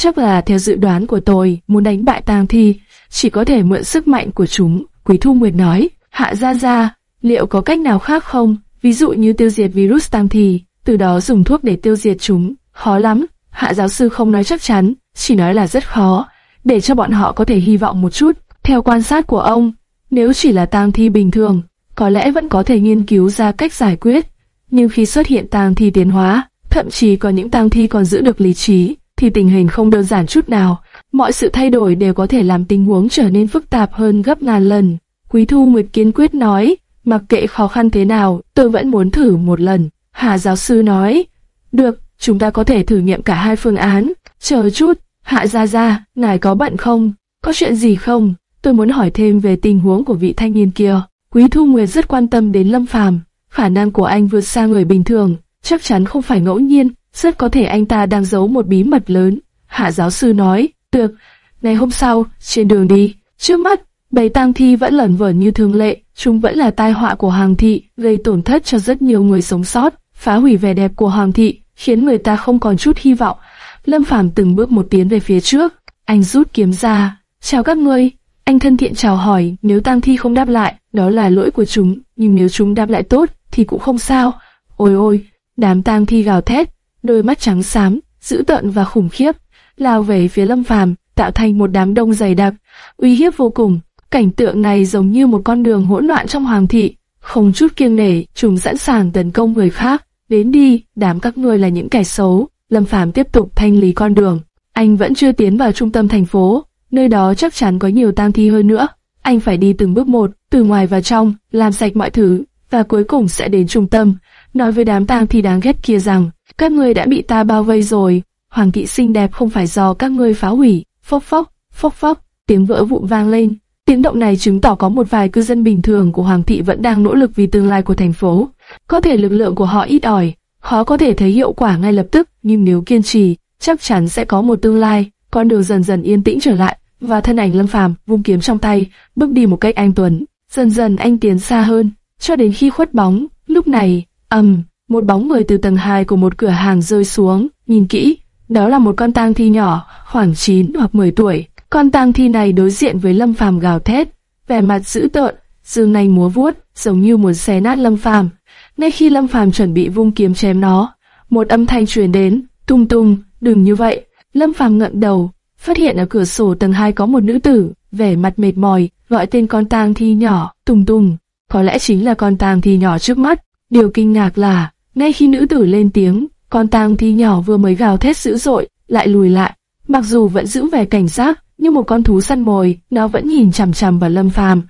chắc là theo dự đoán của tôi, muốn đánh bại tang thi, chỉ có thể mượn sức mạnh của chúng. Quý Thu Nguyệt nói, hạ ra ra, liệu có cách nào khác không? Ví dụ như tiêu diệt virus tang thi, từ đó dùng thuốc để tiêu diệt chúng, khó lắm. Hạ giáo sư không nói chắc chắn, chỉ nói là rất khó, để cho bọn họ có thể hy vọng một chút. Theo quan sát của ông, nếu chỉ là tang thi bình thường, có lẽ vẫn có thể nghiên cứu ra cách giải quyết. Nhưng khi xuất hiện tang thi tiến hóa, thậm chí có những tang thi còn giữ được lý trí, thì tình hình không đơn giản chút nào. Mọi sự thay đổi đều có thể làm tình huống trở nên phức tạp hơn gấp ngàn lần. Quý Thu Nguyệt kiên quyết nói, mặc kệ khó khăn thế nào, tôi vẫn muốn thử một lần. Hà giáo sư nói, được, chúng ta có thể thử nghiệm cả hai phương án. Chờ chút, Hạ Gia Gia, ngài có bận không? Có chuyện gì không? Tôi muốn hỏi thêm về tình huống của vị thanh niên kia. Quý Thu Nguyệt rất quan tâm đến Lâm Phàm, khả năng của anh vượt xa người bình thường, chắc chắn không phải ngẫu nhiên, rất có thể anh ta đang giấu một bí mật lớn. Hạ giáo sư nói, được, ngày hôm sau, trên đường đi, trước mắt, bầy tang thi vẫn lẩn vẩn như thường lệ, chúng vẫn là tai họa của Hoàng thị, gây tổn thất cho rất nhiều người sống sót, phá hủy vẻ đẹp của Hoàng thị, khiến người ta không còn chút hy vọng. Lâm Phàm từng bước một tiến về phía trước, anh rút kiếm ra, chào các ngươi. Anh thân thiện chào hỏi, nếu tang thi không đáp lại, đó là lỗi của chúng, nhưng nếu chúng đáp lại tốt, thì cũng không sao. Ôi ôi, đám tang thi gào thét, đôi mắt trắng xám, dữ tợn và khủng khiếp, lao về phía Lâm Phàm, tạo thành một đám đông dày đặc, uy hiếp vô cùng. Cảnh tượng này giống như một con đường hỗn loạn trong hoàng thị, không chút kiêng nể, chúng sẵn sàng tấn công người khác. Đến đi, đám các ngươi là những kẻ xấu. Lâm Phàm tiếp tục thanh lý con đường. Anh vẫn chưa tiến vào trung tâm thành phố, nơi đó chắc chắn có nhiều tang thi hơn nữa. Anh phải đi từng bước một, từ ngoài vào trong, làm sạch mọi thứ, và cuối cùng sẽ đến trung tâm, nói với đám tang thi đáng ghét kia rằng, các ngươi đã bị ta bao vây rồi, hoàng thị xinh đẹp không phải do các ngươi phá hủy. Phốc phốc, phốc phốc, tiếng vỡ vụn vang lên. Tiếng động này chứng tỏ có một vài cư dân bình thường của hoàng thị vẫn đang nỗ lực vì tương lai của thành phố. Có thể lực lượng của họ ít ỏi, khó có thể thấy hiệu quả ngay lập tức, nhưng nếu kiên trì, chắc chắn sẽ có một tương lai. Con đường dần dần yên tĩnh trở lại, và thân ảnh Lâm Phàm vung kiếm trong tay, bước đi một cách anh tuấn. Dần dần anh tiến xa hơn, cho đến khi khuất bóng. Lúc này, ầm, um, một bóng người từ tầng 2 của một cửa hàng rơi xuống. Nhìn kỹ, đó là một con tang thi nhỏ, khoảng 9 hoặc 10 tuổi. Con tang thi này đối diện với Lâm Phàm gào thét, vẻ mặt dữ tợn, dương nanh múa vuốt, giống như muốn xé nát Lâm Phàm. Ngay khi Lâm Phàm chuẩn bị vung kiếm chém nó, một âm thanh truyền đến, tung tung, đừng như vậy. Lâm Phàm ngẩng đầu, phát hiện ở cửa sổ tầng 2 có một nữ tử, vẻ mặt mệt mỏi, gọi tên con tang thi nhỏ, tung tung. Có lẽ chính là con tang thi nhỏ trước mắt. Điều kinh ngạc là, ngay khi nữ tử lên tiếng, con tang thi nhỏ vừa mới gào thét dữ dội, lại lùi lại. Mặc dù vẫn giữ vẻ cảnh giác, nhưng một con thú săn mồi, nó vẫn nhìn chằm chằm vào Lâm Phàm.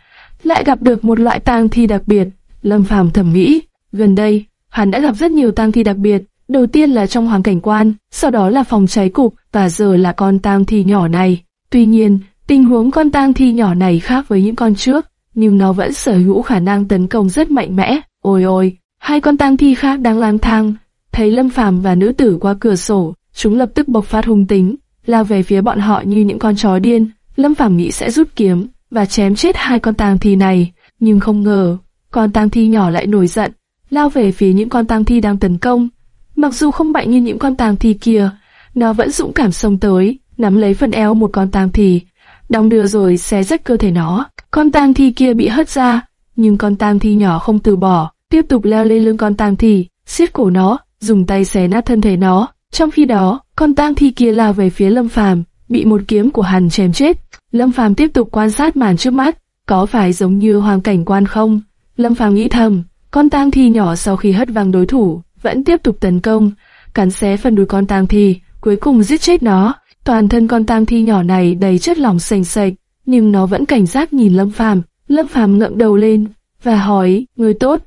Lại gặp được một loại tang thi đặc biệt, Lâm Phàm thẩm mỹ. Gần đây, hắn đã gặp rất nhiều tang thi đặc biệt. Đầu tiên là trong hoàng cảnh quan, sau đó là phòng cháy cục, và giờ là con tang thi nhỏ này. Tuy nhiên, tình huống con tang thi nhỏ này khác với những con trước, nhưng nó vẫn sở hữu khả năng tấn công rất mạnh mẽ. Ôi ôi, hai con tang thi khác đang lang thang, thấy Lâm Phàm và nữ tử qua cửa sổ, chúng lập tức bộc phát hung tính, lao về phía bọn họ như những con chó điên. Lâm Phàm nghĩ sẽ rút kiếm và chém chết hai con tang thi này, nhưng không ngờ, con tang thi nhỏ lại nổi giận, lao về phía những con tang thi đang tấn công. Mặc dù không mạnh như những con tang thi kia, nó vẫn dũng cảm xông tới, nắm lấy phần eo một con tang thi, đong đưa rồi xé rách cơ thể nó. Con tang thi kia bị hất ra, nhưng con tang thi nhỏ không từ bỏ, tiếp tục leo lên lưng con tang thi, siết cổ nó, dùng tay xé nát thân thể nó. Trong khi đó, con tang thi kia lao về phía Lâm Phàm, bị một kiếm của hắn chém chết. Lâm Phàm tiếp tục quan sát màn trước mắt, có phải giống như hoàng cảnh quan không? Lâm Phàm nghĩ thầm, con tang thi nhỏ sau khi hất văng đối thủ, vẫn tiếp tục tấn công, cắn xé phần đuôi con tang thi, cuối cùng giết chết nó. Toàn thân con tang thi nhỏ này đầy chất lỏng sền sệt, nhưng nó vẫn cảnh giác nhìn Lâm Phàm. Lâm Phàm ngẩng đầu lên và hỏi, người tốt,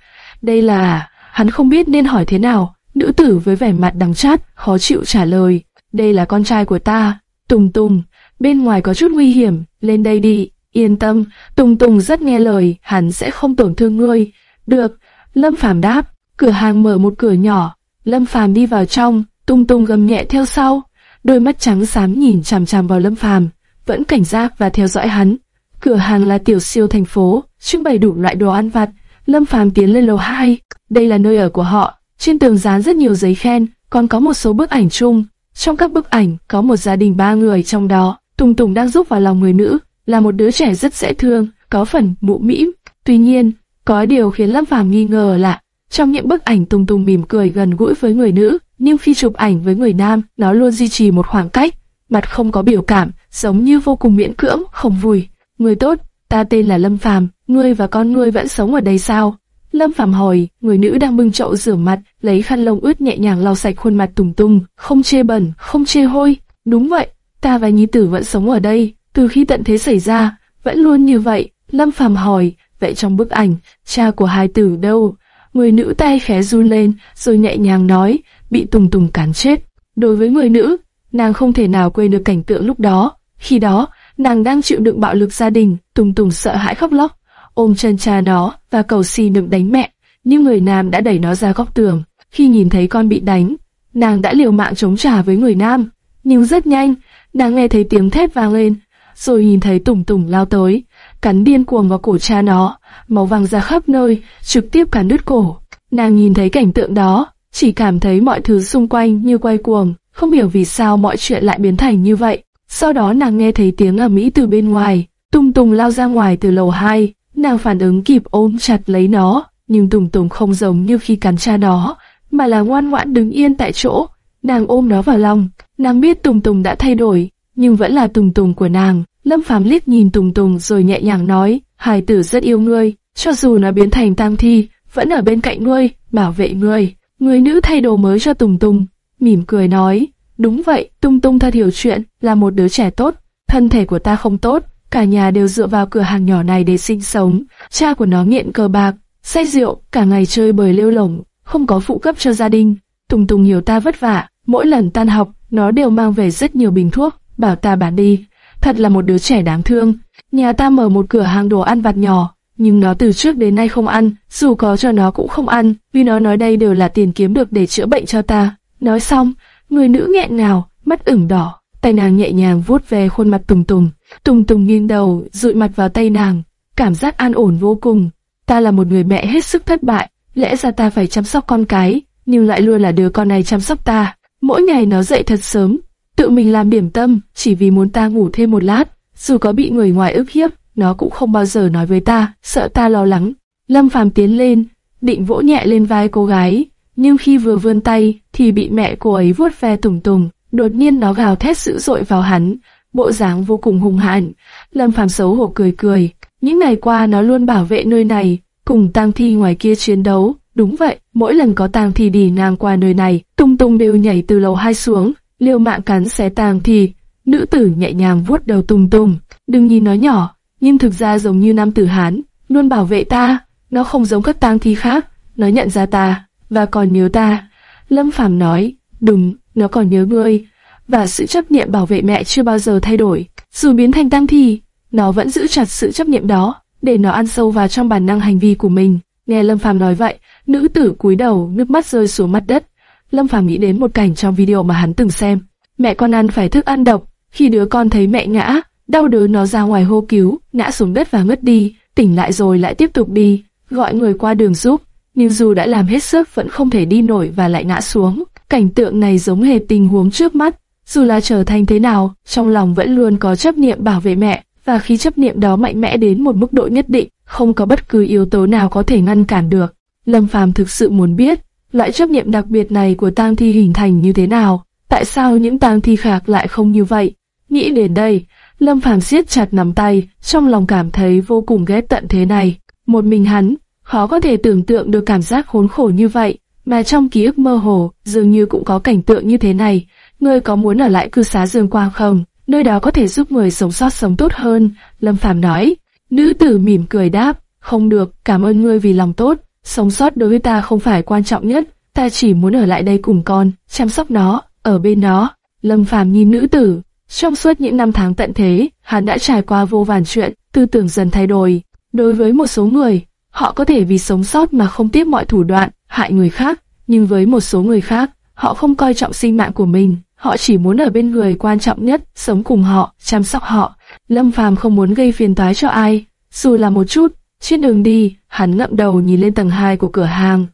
đây là... Hắn không biết nên hỏi thế nào. Nữ tử với vẻ mặt đắng chát, khó chịu trả lời, đây là con trai của ta. Tùng tùng, bên ngoài có chút nguy hiểm, lên đây đi. Yên tâm, Tùng Tùng rất nghe lời, hắn sẽ không tổn thương ngươi. Được, Lâm Phàm đáp, cửa hàng mở một cửa nhỏ, Lâm Phàm đi vào trong, Tùng Tùng gầm nhẹ theo sau, đôi mắt trắng xám nhìn chằm chằm vào Lâm Phàm, vẫn cảnh giác và theo dõi hắn. Cửa hàng là tiểu siêu thành phố, trưng bày đủ loại đồ ăn vặt. Lâm Phàm tiến lên lầu 2, đây là nơi ở của họ. Trên tường dán rất nhiều giấy khen, còn có một số bức ảnh chung. Trong các bức ảnh có một gia đình ba người trong đó, Tùng Tùng đang giúp vào lòng người nữ, là một đứa trẻ rất dễ thương, có phần mụ mĩm. Tuy nhiên, có điều khiến Lâm Phàm nghi ngờ là trong những bức ảnh Tùng Tùng mỉm cười gần gũi với người nữ, nhưng khi chụp ảnh với người nam, nó luôn duy trì một khoảng cách, mặt không có biểu cảm, giống như vô cùng miễn cưỡng, không vui. Người tốt, ta tên là Lâm Phàm, ngươi và con ngươi vẫn sống ở đây sao? Lâm Phàm hỏi, người nữ đang bưng chậu rửa mặt, lấy khăn lông ướt nhẹ nhàng lau sạch khuôn mặt Tùng Tùng, không chê bẩn, không chê hôi. Đúng vậy, ta và nhi tử vẫn sống ở đây, từ khi tận thế xảy ra, vẫn luôn như vậy. Lâm Phàm hỏi, vậy trong bức ảnh, cha của hai tử đâu? Người nữ tay khẽ run lên, rồi nhẹ nhàng nói, bị Tùng Tùng cán chết. Đối với người nữ, nàng không thể nào quên được cảnh tượng lúc đó. Khi đó, nàng đang chịu đựng bạo lực gia đình, Tùng Tùng sợ hãi khóc lóc, ôm chân cha nó và cầu xin đừng đánh mẹ. Nhưng người nam đã đẩy nó ra góc tường. Khi nhìn thấy con bị đánh, nàng đã liều mạng chống trả với người nam. Nhưng rất nhanh, nàng nghe thấy tiếng thét vang lên, rồi nhìn thấy Tùng Tùng lao tới, cắn điên cuồng vào cổ cha nó, máu văng ra khắp nơi, trực tiếp cắn đứt cổ. Nàng nhìn thấy cảnh tượng đó, chỉ cảm thấy mọi thứ xung quanh như quay cuồng, không hiểu vì sao mọi chuyện lại biến thành như vậy. Sau đó nàng nghe thấy tiếng ầm mỹ từ bên ngoài, Tùng Tùng lao ra ngoài từ lầu 2, nàng phản ứng kịp ôm chặt lấy nó, nhưng Tùng Tùng không giống như khi cắn cha nó, mà là ngoan ngoãn đứng yên tại chỗ. Nàng ôm nó vào lòng, nàng biết Tùng Tùng đã thay đổi, nhưng vẫn là Tùng Tùng của nàng. Lâm Phàm liếc nhìn Tùng Tùng rồi nhẹ nhàng nói, hài tử rất yêu ngươi, cho dù nó biến thành tang thi, vẫn ở bên cạnh ngươi, bảo vệ ngươi. Người nữ thay đồ mới cho Tùng Tùng, mỉm cười nói, đúng vậy, Tùng Tùng thật hiểu chuyện, là một đứa trẻ tốt, thân thể của ta không tốt, cả nhà đều dựa vào cửa hàng nhỏ này để sinh sống. Cha của nó nghiện cờ bạc, say rượu, cả ngày chơi bời lêu lổng, không có phụ cấp cho gia đình. Tùng Tùng hiểu ta vất vả, mỗi lần tan học, nó đều mang về rất nhiều bình thuốc, bảo ta bán đi. Thật là một đứa trẻ đáng thương. Nhà ta mở một cửa hàng đồ ăn vặt nhỏ, nhưng nó từ trước đến nay không ăn, dù có cho nó cũng không ăn, vì nó nói đây đều là tiền kiếm được để chữa bệnh cho ta. Nói xong, người nữ nghẹn ngào, mắt ửng đỏ, tay nàng nhẹ nhàng vuốt về khuôn mặt Tùng Tùng. Tùng Tùng nghiêng đầu, dụi mặt vào tay nàng, cảm giác an ổn vô cùng. Ta là một người mẹ hết sức thất bại, lẽ ra ta phải chăm sóc con cái, nhưng lại luôn là đứa con này chăm sóc ta. Mỗi ngày nó dậy thật sớm, tự mình làm điểm tâm, chỉ vì muốn ta ngủ thêm một lát. Dù có bị người ngoài ức hiếp, nó cũng không bao giờ nói với ta, sợ ta lo lắng. Lâm Phàm tiến lên, định vỗ nhẹ lên vai cô gái, nhưng khi vừa vươn tay thì bị mẹ cô ấy vuốt ve tùng tùng. Đột nhiên nó gào thét dữ dội vào hắn, bộ dáng vô cùng hung hãn. Lâm Phàm xấu hổ cười cười. Những ngày qua nó luôn bảo vệ nơi này, cùng tang thi ngoài kia chiến đấu. Đúng vậy, mỗi lần có tang thi đi ngang qua nơi này, tung tung đều nhảy từ lầu hai xuống, liều mạng cắn xé tang thi. Nữ tử nhẹ nhàng vuốt đầu tung tung, đừng nhìn nó nhỏ, nhưng thực ra giống như nam tử Hán, luôn bảo vệ ta. Nó không giống các tang thi khác, nó nhận ra ta và còn nhớ ta. Lâm Phàm nói, đúng, nó còn nhớ ngươi và sự chấp niệm bảo vệ mẹ chưa bao giờ thay đổi. Dù biến thành tang thi, nó vẫn giữ chặt sự chấp niệm đó, để nó ăn sâu vào trong bản năng hành vi của mình. Nghe Lâm Phàm nói vậy, nữ tử cúi đầu, nước mắt rơi xuống mặt đất. Lâm Phàm nghĩ đến một cảnh trong video mà hắn từng xem. Mẹ con ăn phải thức ăn độc, khi đứa con thấy mẹ ngã, đau đớn nó ra ngoài hô cứu, ngã xuống đất và ngất đi, tỉnh lại rồi lại tiếp tục đi, gọi người qua đường giúp. Nhưng dù đã làm hết sức vẫn không thể đi nổi và lại ngã xuống. Cảnh tượng này giống hệt tình huống trước mắt. Dù là trở thành thế nào, trong lòng vẫn luôn có chấp niệm bảo vệ mẹ, và khi chấp niệm đó mạnh mẽ đến một mức độ nhất định, không có bất cứ yếu tố nào có thể ngăn cản được. Lâm Phàm thực sự muốn biết, loại chấp niệm đặc biệt này của tang thi hình thành như thế nào, tại sao những tang thi khác lại không như vậy? Nghĩ đến đây, Lâm Phàm siết chặt nắm tay, trong lòng cảm thấy vô cùng ghét tận thế này. Một mình hắn, khó có thể tưởng tượng được cảm giác khốn khổ như vậy, mà trong ký ức mơ hồ, dường như cũng có cảnh tượng như thế này. Ngươi có muốn ở lại cư xá Dương Quang không? Nơi đó có thể giúp người sống sót sống tốt hơn, Lâm Phàm nói. Nữ tử mỉm cười đáp, không được, cảm ơn ngươi vì lòng tốt, sống sót đối với ta không phải quan trọng nhất, ta chỉ muốn ở lại đây cùng con, chăm sóc nó, ở bên nó. Lâm Phàm nhìn nữ tử, trong suốt những năm tháng tận thế, hắn đã trải qua vô vàn chuyện, tư tưởng dần thay đổi. Đối với một số người, họ có thể vì sống sót mà không tiếp mọi thủ đoạn, hại người khác, nhưng với một số người khác, họ không coi trọng sinh mạng của mình, họ chỉ muốn ở bên người quan trọng nhất, sống cùng họ, chăm sóc họ. Lâm Phàm không muốn gây phiền toái cho ai, dù là một chút. Trên đường đi, hắn ngậm đầu nhìn lên tầng 2 của cửa hàng,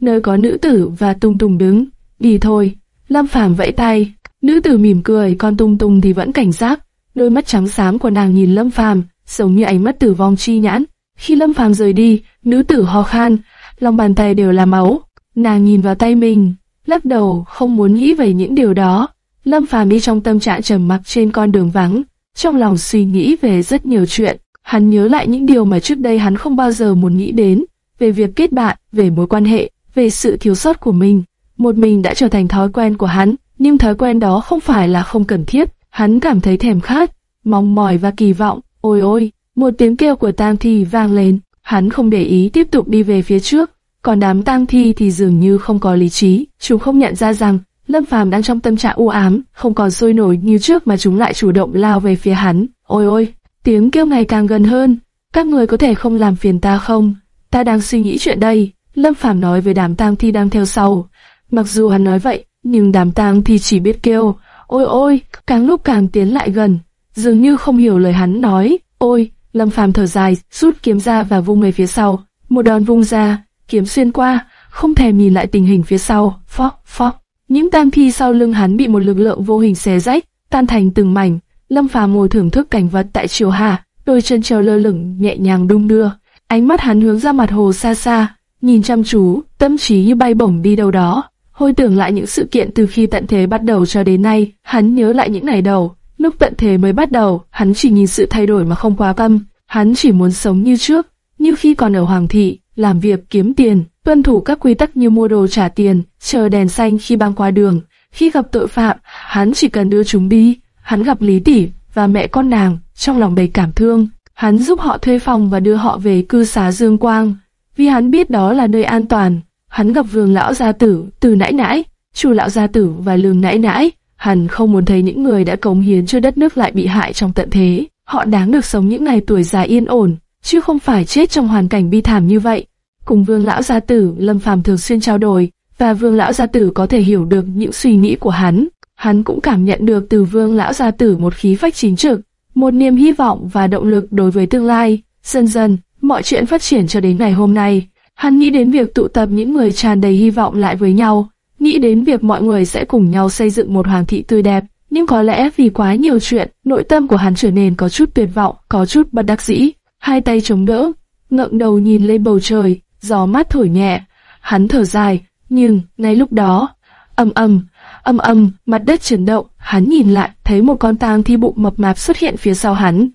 nơi có nữ tử và Tung Tung đứng. Đi thôi. Lâm Phàm vẫy tay, nữ tử mỉm cười, còn Tung Tung thì vẫn cảnh giác. Đôi mắt trắng xám của nàng nhìn Lâm Phàm, giống như ánh mắt tử vong chi nhãn. Khi Lâm Phàm rời đi, nữ tử ho khan, lòng bàn tay đều là máu. Nàng nhìn vào tay mình, lắc đầu, không muốn nghĩ về những điều đó. Lâm Phàm đi trong tâm trạng trầm mặc trên con đường vắng, trong lòng suy nghĩ về rất nhiều chuyện. Hắn nhớ lại những điều mà trước đây hắn không bao giờ muốn nghĩ đến, về việc kết bạn, về mối quan hệ, về sự thiếu sót của mình. Một mình đã trở thành thói quen của hắn, nhưng thói quen đó không phải là không cần thiết. Hắn cảm thấy thèm khát, mong mỏi và kỳ vọng. Ôi ôi, một tiếng kêu của Tam thi vang lên. Hắn không để ý tiếp tục đi về phía trước. Còn đám tang thi thì dường như không có lý trí, chúng không nhận ra rằng Lâm Phàm đang trong tâm trạng u ám, không còn sôi nổi như trước mà chúng lại chủ động lao về phía hắn. Ôi ôi, tiếng kêu ngày càng gần hơn. Các người có thể không làm phiền ta không? Ta đang suy nghĩ chuyện đây. Lâm Phàm nói với đám tang thi đang theo sau. Mặc dù hắn nói vậy, nhưng đám tang thi chỉ biết kêu. Ôi ôi, càng lúc càng tiến lại gần, dường như không hiểu lời hắn nói. Ôi, Lâm Phàm thở dài, rút kiếm ra và vung về phía sau. Một đòn vung ra, kiếm xuyên qua, không thèm nhìn lại tình hình phía sau. Phóc, phóc. Những tan thi sau lưng hắn bị một lực lượng vô hình xé rách, tan thành từng mảnh. Lâm Phàm ngồi thưởng thức cảnh vật tại triều hà, đôi chân treo lơ lửng nhẹ nhàng đung đưa. Ánh mắt hắn hướng ra mặt hồ xa xa, nhìn chăm chú, tâm trí như bay bổng đi đâu đó. Hồi tưởng lại những sự kiện từ khi tận thế bắt đầu cho đến nay, hắn nhớ lại những ngày đầu. Lúc tận thế mới bắt đầu, hắn chỉ nhìn sự thay đổi mà không quá tâm, Hắn chỉ muốn sống như trước, như khi còn ở Hoàng thị, làm việc kiếm tiền, tuân thủ các quy tắc như mua đồ trả tiền, chờ đèn xanh khi băng qua đường. Khi gặp tội phạm, hắn chỉ cần đưa chúng đi. Hắn gặp Lý Tỷ và mẹ con nàng, trong lòng đầy cảm thương. Hắn giúp họ thuê phòng và đưa họ về cư xá Dương Quang, vì hắn biết đó là nơi an toàn. Hắn gặp Vương lão gia tử, Từ nãy nãy, Chu lão gia tử và Lương nãy nãy. Hắn không muốn thấy những người đã cống hiến cho đất nước lại bị hại trong tận thế. Họ đáng được sống những ngày tuổi già yên ổn, chứ không phải chết trong hoàn cảnh bi thảm như vậy. Cùng Vương lão gia tử, Lâm Phàm thường xuyên trao đổi, và Vương lão gia tử có thể hiểu được những suy nghĩ của hắn. Hắn cũng cảm nhận được từ Vương lão gia tử một khí phách chính trực, một niềm hy vọng và động lực đối với tương lai. Dần dần, mọi chuyện phát triển cho đến ngày hôm nay. Hắn nghĩ đến việc tụ tập những người tràn đầy hy vọng lại với nhau, nghĩ đến việc mọi người sẽ cùng nhau xây dựng một hoàng thị tươi đẹp. Nhưng có lẽ vì quá nhiều chuyện, nội tâm của hắn trở nên có chút tuyệt vọng, có chút bất đắc dĩ. Hai tay chống đỡ, ngẩng đầu nhìn lên bầu trời, gió mát thổi nhẹ. Hắn thở dài, nhưng ngay lúc đó, âm âm, âm âm, mặt đất chấn động. Hắn nhìn lại, thấy một con tang thi bụng mập mạp xuất hiện phía sau hắn.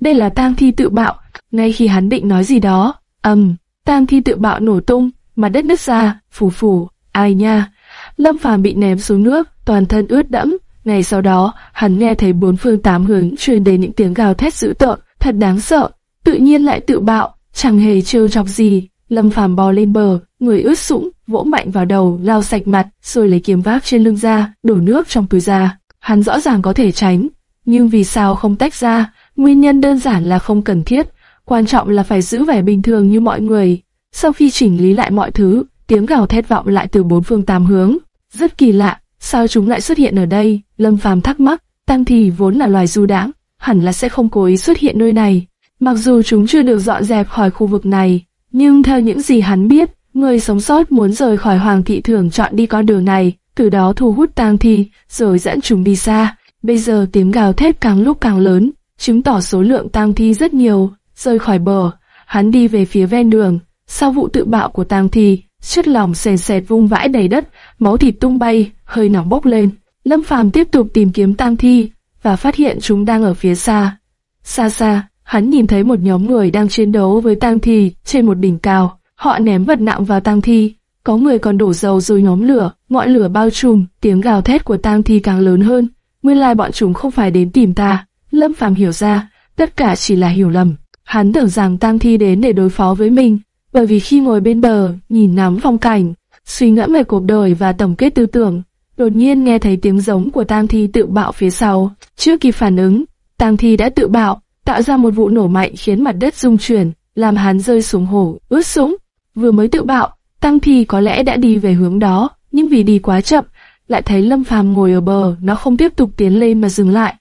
Đây là tang thi tự bạo. Ngay khi hắn định nói gì đó, âm, tang thi tự bạo nổ tung, mặt đất nứt ra, phủ phủ, Ai nha? Lâm Phàm bị ném xuống nước, toàn thân ướt đẫm. Ngày sau đó, hắn nghe thấy bốn phương tám hướng truyền đến những tiếng gào thét dữ tợn, thật đáng sợ. Tự nhiên lại tự bạo, chẳng hề trêu chọc gì. Lâm Phàm bò lên bờ, người ướt sũng, vỗ mạnh vào đầu, lau sạch mặt, rồi lấy kiếm vác trên lưng ra, đổ nước trong túi ra. Hắn rõ ràng có thể tránh, nhưng vì sao không tách ra? Nguyên nhân đơn giản là không cần thiết, quan trọng là phải giữ vẻ bình thường như mọi người. Sau khi chỉnh lý lại mọi thứ, tiếng gào thét vọng lại từ bốn phương tám hướng. Rất kỳ lạ, sao chúng lại xuất hiện ở đây? Lâm Phàm thắc mắc, tăng thì vốn là loài du đãng, hẳn là sẽ không cố ý xuất hiện nơi này. Mặc dù chúng chưa được dọn dẹp khỏi khu vực này, nhưng theo những gì hắn biết, người sống sót muốn rời khỏi Hoàng thị thường chọn đi con đường này, từ đó thu hút tang thi, rồi dẫn chúng đi xa. Bây giờ tiếng gào thét càng lúc càng lớn, chứng tỏ số lượng tang thi rất nhiều, rời khỏi bờ. Hắn đi về phía ven đường, sau vụ tự bạo của tang thi, chất lỏng sền sệt vung vãi đầy đất, máu thịt tung bay, hơi nóng bốc lên. Lâm Phàm tiếp tục tìm kiếm tang thi và phát hiện chúng đang ở phía xa. Xa xa, hắn nhìn thấy một nhóm người đang chiến đấu với tang thi trên một đỉnh cao. Họ ném vật nặng vào tang thi, có người còn đổ dầu rồi nhóm lửa, ngọn lửa bao trùm, tiếng gào thét của tang thi càng lớn hơn. Nguyên lai bọn chúng không phải đến tìm ta. Lâm Phàm hiểu ra, tất cả chỉ là hiểu lầm. Hắn tưởng rằng tang thi đến để đối phó với mình, bởi vì khi ngồi bên bờ, nhìn ngắm phong cảnh, suy ngẫm về cuộc đời và tổng kết tư tưởng, đột nhiên nghe thấy tiếng giống của tang thi tự bạo phía sau. Trước kịp phản ứng, tang thi đã tự bạo, tạo ra một vụ nổ mạnh khiến mặt đất rung chuyển, làm hắn rơi xuống hồ, ướt sũng. Vừa mới tự bạo, Tăng Thi có lẽ đã đi về hướng đó, nhưng vì đi quá chậm, lại thấy Lâm Phàm ngồi ở bờ, nó không tiếp tục tiến lên mà dừng lại.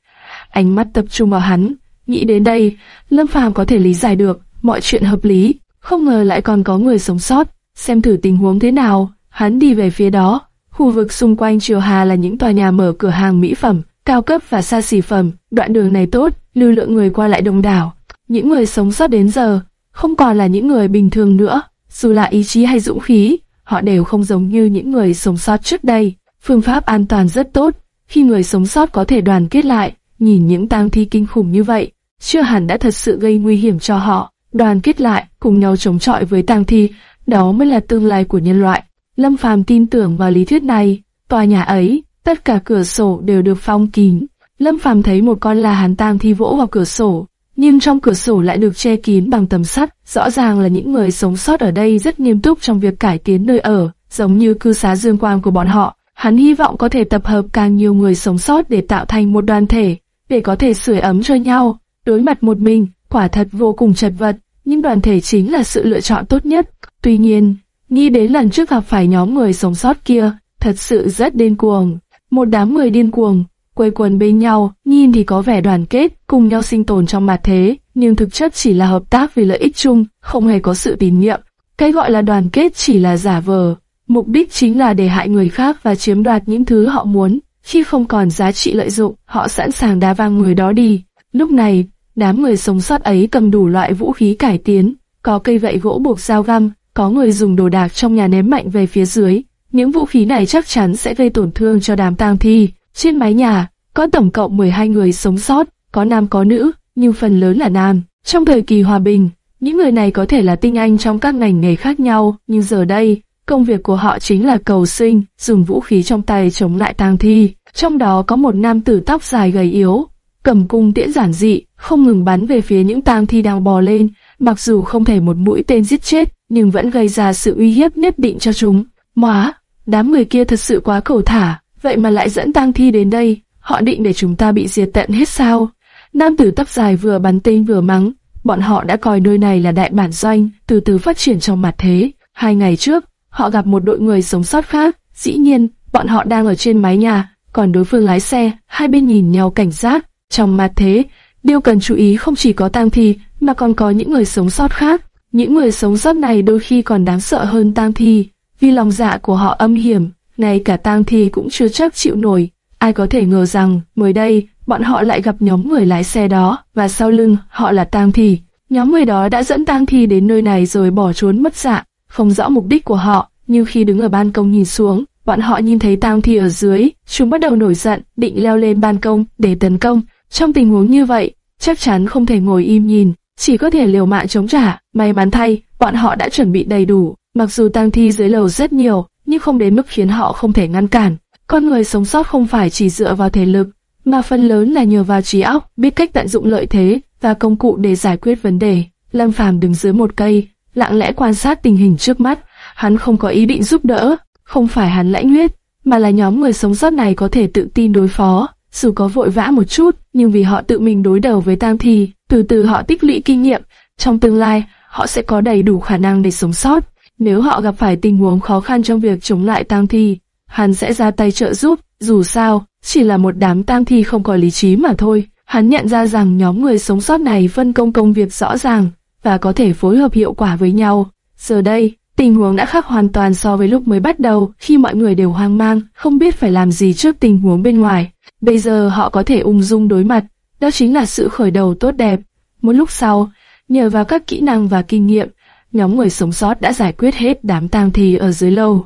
Ánh mắt tập trung vào hắn, nghĩ đến đây, Lâm Phàm có thể lý giải được mọi chuyện hợp lý, không ngờ lại còn có người sống sót. Xem thử tình huống thế nào, hắn đi về phía đó. Khu vực xung quanh Triều Hà là những tòa nhà mở cửa hàng mỹ phẩm, cao cấp và xa xỉ phẩm. Đoạn đường này tốt, lưu lượng người qua lại đông đảo. Những người sống sót đến giờ không còn là những người bình thường nữa, dù là ý chí hay dũng khí, họ đều không giống như những người sống sót trước đây. Phương pháp an toàn rất tốt, khi người sống sót có thể đoàn kết lại, nhìn những tang thi kinh khủng như vậy, chưa hẳn đã thật sự gây nguy hiểm cho họ. Đoàn kết lại, cùng nhau chống chọi với tang thi, đó mới là tương lai của nhân loại. Lâm Phàm tin tưởng vào lý thuyết này, tòa nhà ấy, tất cả cửa sổ đều được phong kín. Lâm Phàm thấy một con la hán tang thi vỗ vào cửa sổ, nhưng trong cửa sổ lại được che kín bằng tấm sắt. Rõ ràng là những người sống sót ở đây rất nghiêm túc trong việc cải tiến nơi ở, giống như cư xá dương quang của bọn họ. Hắn hy vọng có thể tập hợp càng nhiều người sống sót để tạo thành một đoàn thể, để có thể sưởi ấm cho nhau. Đối mặt một mình, quả thật vô cùng chật vật, nhưng đoàn thể chính là sự lựa chọn tốt nhất. Tuy nhiên, nghĩ đến lần trước gặp phải nhóm người sống sót kia, thật sự rất điên cuồng. Một đám người điên cuồng, quây quần bên nhau, nhìn thì có vẻ đoàn kết, cùng nhau sinh tồn trong mặt thế, nhưng thực chất chỉ là hợp tác vì lợi ích chung, không hề có sự tín nhiệm. Cái gọi là đoàn kết chỉ là giả vờ, mục đích chính là để hại người khác và chiếm đoạt những thứ họ muốn. Khi không còn giá trị lợi dụng, họ sẵn sàng đá văng người đó đi. Lúc này, đám người sống sót ấy cầm đủ loại vũ khí cải tiến, có cây gậy gỗ buộc dao găm, có người dùng đồ đạc trong nhà ném mạnh về phía dưới. Những vũ khí này chắc chắn sẽ gây tổn thương cho đám tang thi. Trên mái nhà, có tổng cộng 12 người sống sót, có nam có nữ, nhưng phần lớn là nam. Trong thời kỳ hòa bình, những người này có thể là tinh anh trong các ngành nghề khác nhau, nhưng giờ đây, công việc của họ chính là cầu sinh, dùng vũ khí trong tay chống lại tang thi. Trong đó có một nam tử tóc dài gầy yếu, cầm cung tiễn giản dị, không ngừng bắn về phía những tang thi đang bò lên, mặc dù không thể một mũi tên giết chết, nhưng vẫn gây ra sự uy hiếp nhất định cho chúng. Móa, đám người kia thật sự quá cầu thả, vậy mà lại dẫn tang thi đến đây, họ định để chúng ta bị diệt tận hết sao? Nam tử tóc dài vừa bắn tên vừa mắng, bọn họ đã coi nơi này là đại bản doanh, từ từ phát triển trong mặt thế. Hai ngày trước, họ gặp một đội người sống sót khác, dĩ nhiên, bọn họ đang ở trên mái nhà, còn đối phương lái xe, hai bên nhìn nhau cảnh giác. Trong mặt thế, điều cần chú ý không chỉ có tang thi, mà còn có những người sống sót khác. Những người sống sót này đôi khi còn đáng sợ hơn tang thi, vì lòng dạ của họ âm hiểm, ngay cả tang thi cũng chưa chắc chịu nổi. Ai có thể ngờ rằng, mới đây, bọn họ lại gặp nhóm người lái xe đó, và sau lưng, họ là tang thi. Nhóm người đó đã dẫn tang thi đến nơi này rồi bỏ trốn mất dạng, không rõ mục đích của họ, nhưng khi đứng ở ban công nhìn xuống, bọn họ nhìn thấy tang thi ở dưới, chúng bắt đầu nổi giận, định leo lên ban công để tấn công. Trong tình huống như vậy, chắc chắn không thể ngồi im nhìn, chỉ có thể liều mạng chống trả. May mắn thay, bọn họ đã chuẩn bị đầy đủ. Mặc dù tang thi dưới lầu rất nhiều, nhưng không đến mức khiến họ không thể ngăn cản. Con người sống sót không phải chỉ dựa vào thể lực, mà phần lớn là nhờ vào trí óc, biết cách tận dụng lợi thế và công cụ để giải quyết vấn đề. Lâm Phàm đứng dưới một cây, lặng lẽ quan sát tình hình trước mắt. Hắn không có ý định giúp đỡ, không phải hắn lãnh huyết, mà là nhóm người sống sót này có thể tự tin đối phó. Dù có vội vã một chút, nhưng vì họ tự mình đối đầu với tang thi, từ từ họ tích lũy kinh nghiệm, trong tương lai, họ sẽ có đầy đủ khả năng để sống sót. Nếu họ gặp phải tình huống khó khăn trong việc chống lại tang thi, hắn sẽ ra tay trợ giúp, dù sao, chỉ là một đám tang thi không có lý trí mà thôi. Hắn nhận ra rằng nhóm người sống sót này phân công công việc rõ ràng và có thể phối hợp hiệu quả với nhau. Giờ đây, tình huống đã khác hoàn toàn so với lúc mới bắt đầu, khi mọi người đều hoang mang, không biết phải làm gì trước tình huống bên ngoài. Bây giờ họ có thể ung dung đối mặt, đó chính là sự khởi đầu tốt đẹp. Một lúc sau, nhờ vào các kỹ năng và kinh nghiệm, nhóm người sống sót đã giải quyết hết đám tang thi ở dưới lâu.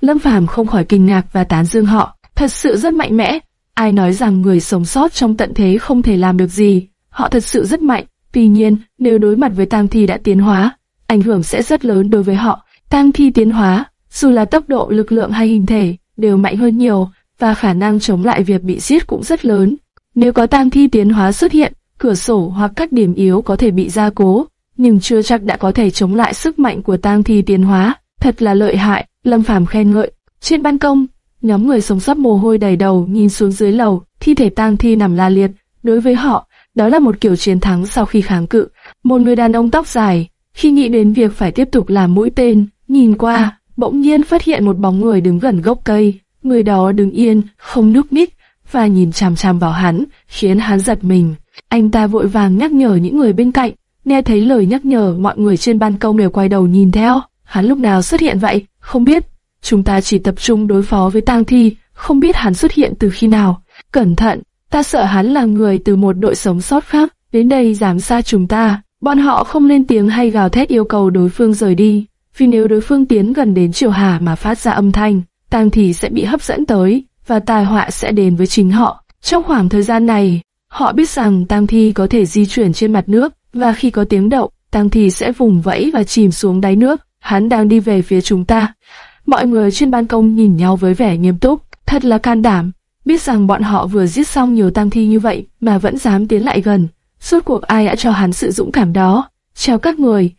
Lâm Phàm không khỏi kinh ngạc và tán dương họ, thật sự rất mạnh mẽ. Ai nói rằng người sống sót trong tận thế không thể làm được gì, họ thật sự rất mạnh. Tuy nhiên, nếu đối mặt với tang thi đã tiến hóa, ảnh hưởng sẽ rất lớn đối với họ. Tang thi tiến hóa, dù là tốc độ, lực lượng hay hình thể, đều mạnh hơn nhiều, và khả năng chống lại việc bị giết cũng rất lớn. Nếu có tang thi tiến hóa xuất hiện, cửa sổ hoặc các điểm yếu có thể bị gia cố, nhưng chưa chắc đã có thể chống lại sức mạnh của tang thi tiến hóa. Thật là lợi hại, Lâm Phàm khen ngợi. Trên ban công, nhóm người sống sót mồ hôi đầy đầu nhìn xuống dưới lầu, thi thể tang thi nằm la liệt. Đối với họ, Đó là một kiểu chiến thắng sau khi kháng cự. Một người đàn ông tóc dài, khi nghĩ đến việc phải tiếp tục làm mũi tên, nhìn qua, bỗng nhiên phát hiện một bóng người đứng gần gốc cây. Người đó đứng yên, không nhúc nhích và nhìn chằm chằm vào hắn, khiến hắn giật mình. Anh ta vội vàng nhắc nhở những người bên cạnh. Nghe thấy lời nhắc nhở, mọi người trên ban công đều quay đầu nhìn theo. Hắn lúc nào xuất hiện vậy? Không biết. Chúng ta chỉ tập trung đối phó với tang thi, không biết hắn xuất hiện từ khi nào. Cẩn thận, ta sợ hắn là người từ một đội sống sót khác, đến đây giám sát chúng ta. Bọn họ không lên tiếng hay gào thét yêu cầu đối phương rời đi, vì nếu đối phương tiến gần đến Triều Hà mà phát ra âm thanh, tang thi sẽ bị hấp dẫn tới, và tai họa sẽ đến với chính họ. Trong khoảng thời gian này, họ biết rằng tang thi có thể di chuyển trên mặt nước, và khi có tiếng động, tang thi sẽ vùng vẫy và chìm xuống đáy nước. Hắn đang đi về phía chúng ta. Mọi người trên ban công nhìn nhau với vẻ nghiêm túc, thật là can đảm. Biết rằng bọn họ vừa giết xong nhiều tang thi như vậy mà vẫn dám tiến lại gần. Suốt cuộc ai đã cho hắn sự dũng cảm đó? Chào các người.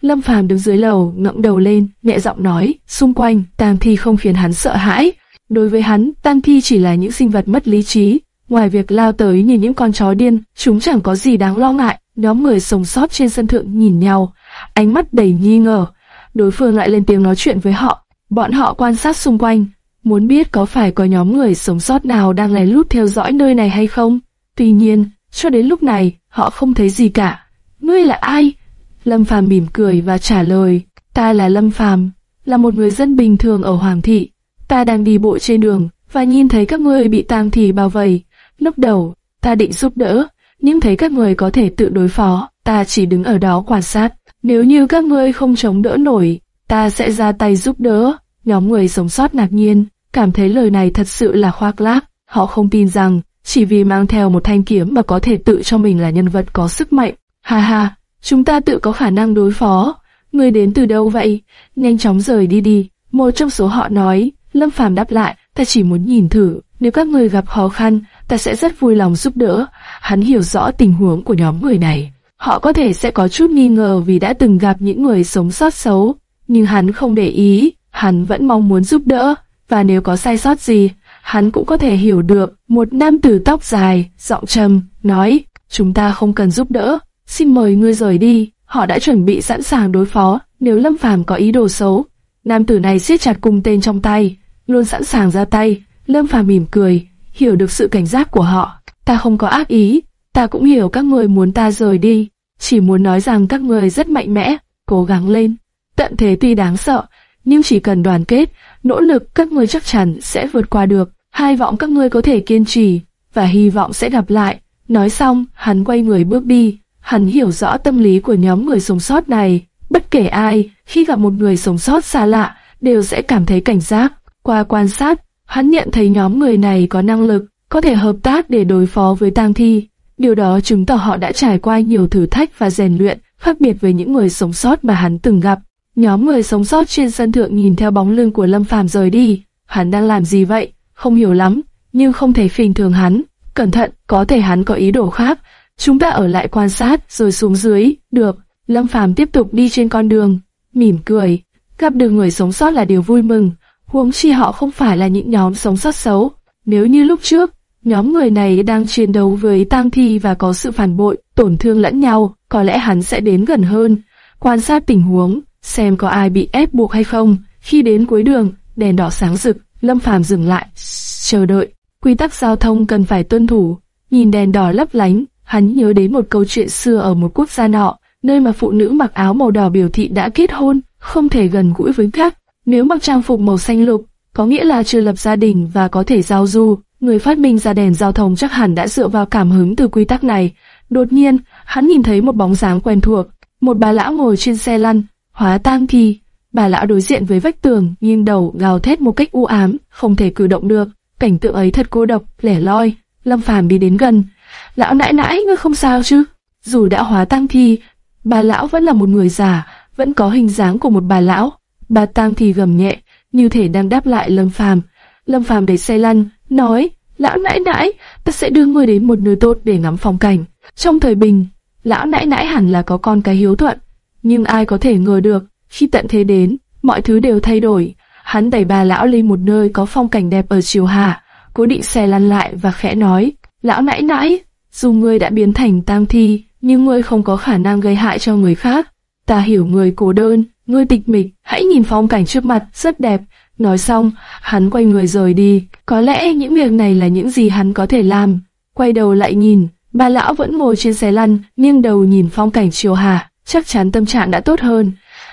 Lâm Phàm đứng dưới lầu, ngẩng đầu lên, nhẹ giọng nói, xung quanh, tang thi không khiến hắn sợ hãi. Đối với hắn, tang thi chỉ là những sinh vật mất lý trí. Ngoài việc lao tới nhìn những con chó điên, chúng chẳng có gì đáng lo ngại. Nhóm người sống sót trên sân thượng nhìn nhau, ánh mắt đầy nghi ngờ. Đối phương lại lên tiếng nói chuyện với họ. Bọn họ quan sát xung quanh, muốn biết có phải có nhóm người sống sót nào đang lén lút theo dõi nơi này hay không. Tuy nhiên, cho đến lúc này, họ không thấy gì cả. Ngươi là ai? Lâm Phàm mỉm cười và trả lời, ta là Lâm Phàm, là một người dân bình thường ở Hoàng thị. Ta đang đi bộ trên đường và nhìn thấy các ngươi bị tang thì bao vây. Lúc đầu, ta định giúp đỡ, nhưng thấy các người có thể tự đối phó, ta chỉ đứng ở đó quan sát. Nếu như các ngươi không chống đỡ nổi, ta sẽ ra tay giúp đỡ. Nhóm người sống sót ngạc nhiên, cảm thấy lời này thật sự là khoác lác. Họ không tin rằng, chỉ vì mang theo một thanh kiếm mà có thể tự cho mình là nhân vật có sức mạnh. Ha ha, chúng ta tự có khả năng đối phó. ngươi đến từ đâu vậy? Nhanh chóng rời đi đi. Một trong số họ nói, Lâm Phàm đáp lại, ta chỉ muốn nhìn thử, nếu các người gặp khó khăn, ta sẽ rất vui lòng giúp đỡ. Hắn hiểu rõ tình huống của nhóm người này. Họ có thể sẽ có chút nghi ngờ vì đã từng gặp những người sống sót xấu, nhưng hắn không để ý, hắn vẫn mong muốn giúp đỡ, và nếu có sai sót gì, hắn cũng có thể hiểu được. Một nam tử tóc dài, giọng trầm, nói, chúng ta không cần giúp đỡ, xin mời ngươi rời đi. Họ đã chuẩn bị sẵn sàng đối phó nếu Lâm Phàm có ý đồ xấu. Nam tử này siết chặt cung tên trong tay, luôn sẵn sàng ra tay. Lâm Phàm mỉm cười, hiểu được sự cảnh giác của họ. Ta không có ác ý, ta cũng hiểu các người muốn ta rời đi, chỉ muốn nói rằng các người rất mạnh mẽ, cố gắng lên. Tận thế tuy đáng sợ, nhưng chỉ cần đoàn kết, nỗ lực các người chắc chắn sẽ vượt qua được. Hai vọng các ngươi có thể kiên trì, và hy vọng sẽ gặp lại. Nói xong, hắn quay người bước đi. Hắn hiểu rõ tâm lý của nhóm người sống sót này. Bất kể ai, khi gặp một người sống sót xa lạ, đều sẽ cảm thấy cảnh giác. Qua quan sát, hắn nhận thấy nhóm người này có năng lực, có thể hợp tác để đối phó với tang thi. Điều đó chứng tỏ họ đã trải qua nhiều thử thách và rèn luyện, khác biệt với những người sống sót mà hắn từng gặp. Nhóm người sống sót trên sân thượng nhìn theo bóng lưng của Lâm Phàm rời đi. Hắn đang làm gì vậy? Không hiểu lắm, nhưng không thể phình thường hắn. Cẩn thận, có thể hắn có ý đồ khác. Chúng ta ở lại quan sát rồi xuống dưới. Được, Lâm Phàm tiếp tục đi trên con đường, mỉm cười. Gặp được người sống sót là điều vui mừng. Huống chi họ không phải là những nhóm sống sót xấu. Nếu như lúc trước, nhóm người này đang chiến đấu với tang thi và có sự phản bội, tổn thương lẫn nhau, có lẽ hắn sẽ đến gần hơn, quan sát tình huống, xem có ai bị ép buộc hay không. Khi đến cuối đường, đèn đỏ sáng rực, Lâm Phàm dừng lại, chờ đợi. Quy tắc giao thông cần phải tuân thủ. Nhìn đèn đỏ lấp lánh, hắn nhớ đến một câu chuyện xưa ở một quốc gia nọ, nơi mà phụ nữ mặc áo màu đỏ biểu thị đã kết hôn, không thể gần gũi với khác. Nếu mặc trang phục màu xanh lục, có nghĩa là chưa lập gia đình và có thể giao du. Người phát minh ra đèn giao thông chắc hẳn đã dựa vào cảm hứng từ quy tắc này. Đột nhiên, hắn nhìn thấy một bóng dáng quen thuộc, một bà lão ngồi trên xe lăn, hóa tang thi. Bà lão đối diện với vách tường, nghiêng đầu gào thét một cách u ám, không thể cử động được. Cảnh tượng ấy thật cô độc, lẻ loi. Lâm Phàm đi đến gần. Lão nãi nãi, ngươi không sao chứ? Dù đã hóa tang thi, bà lão vẫn là một người già, vẫn có hình dáng của một bà lão. Bà tang thì gầm nhẹ, như thể đang đáp lại Lâm Phàm. Lâm Phàm đẩy xe lăn, nói, lão nãi nãi, ta sẽ đưa ngươi đến một nơi tốt để ngắm phong cảnh. Trong thời bình, lão nãi nãi hẳn là có con cái hiếu thuận, nhưng ai có thể ngờ được, khi tận thế đến, mọi thứ đều thay đổi. Hắn đẩy bà lão lên một nơi có phong cảnh đẹp ở chiều hà, cố định xe lăn lại và khẽ nói, lão nãi nãi, dù ngươi đã biến thành tam thi, nhưng ngươi không có khả năng gây hại cho người khác. Ta hiểu người cô đơn, ngươi tịch mịch, hãy nhìn phong cảnh trước mặt, rất đẹp. Nói xong, hắn quay người rời đi. Có lẽ những việc này là những gì hắn có thể làm. Quay đầu lại nhìn, bà lão vẫn ngồi trên xe lăn, nghiêng đầu nhìn phong cảnh chiều hà, chắc chắn tâm trạng đã tốt hơn.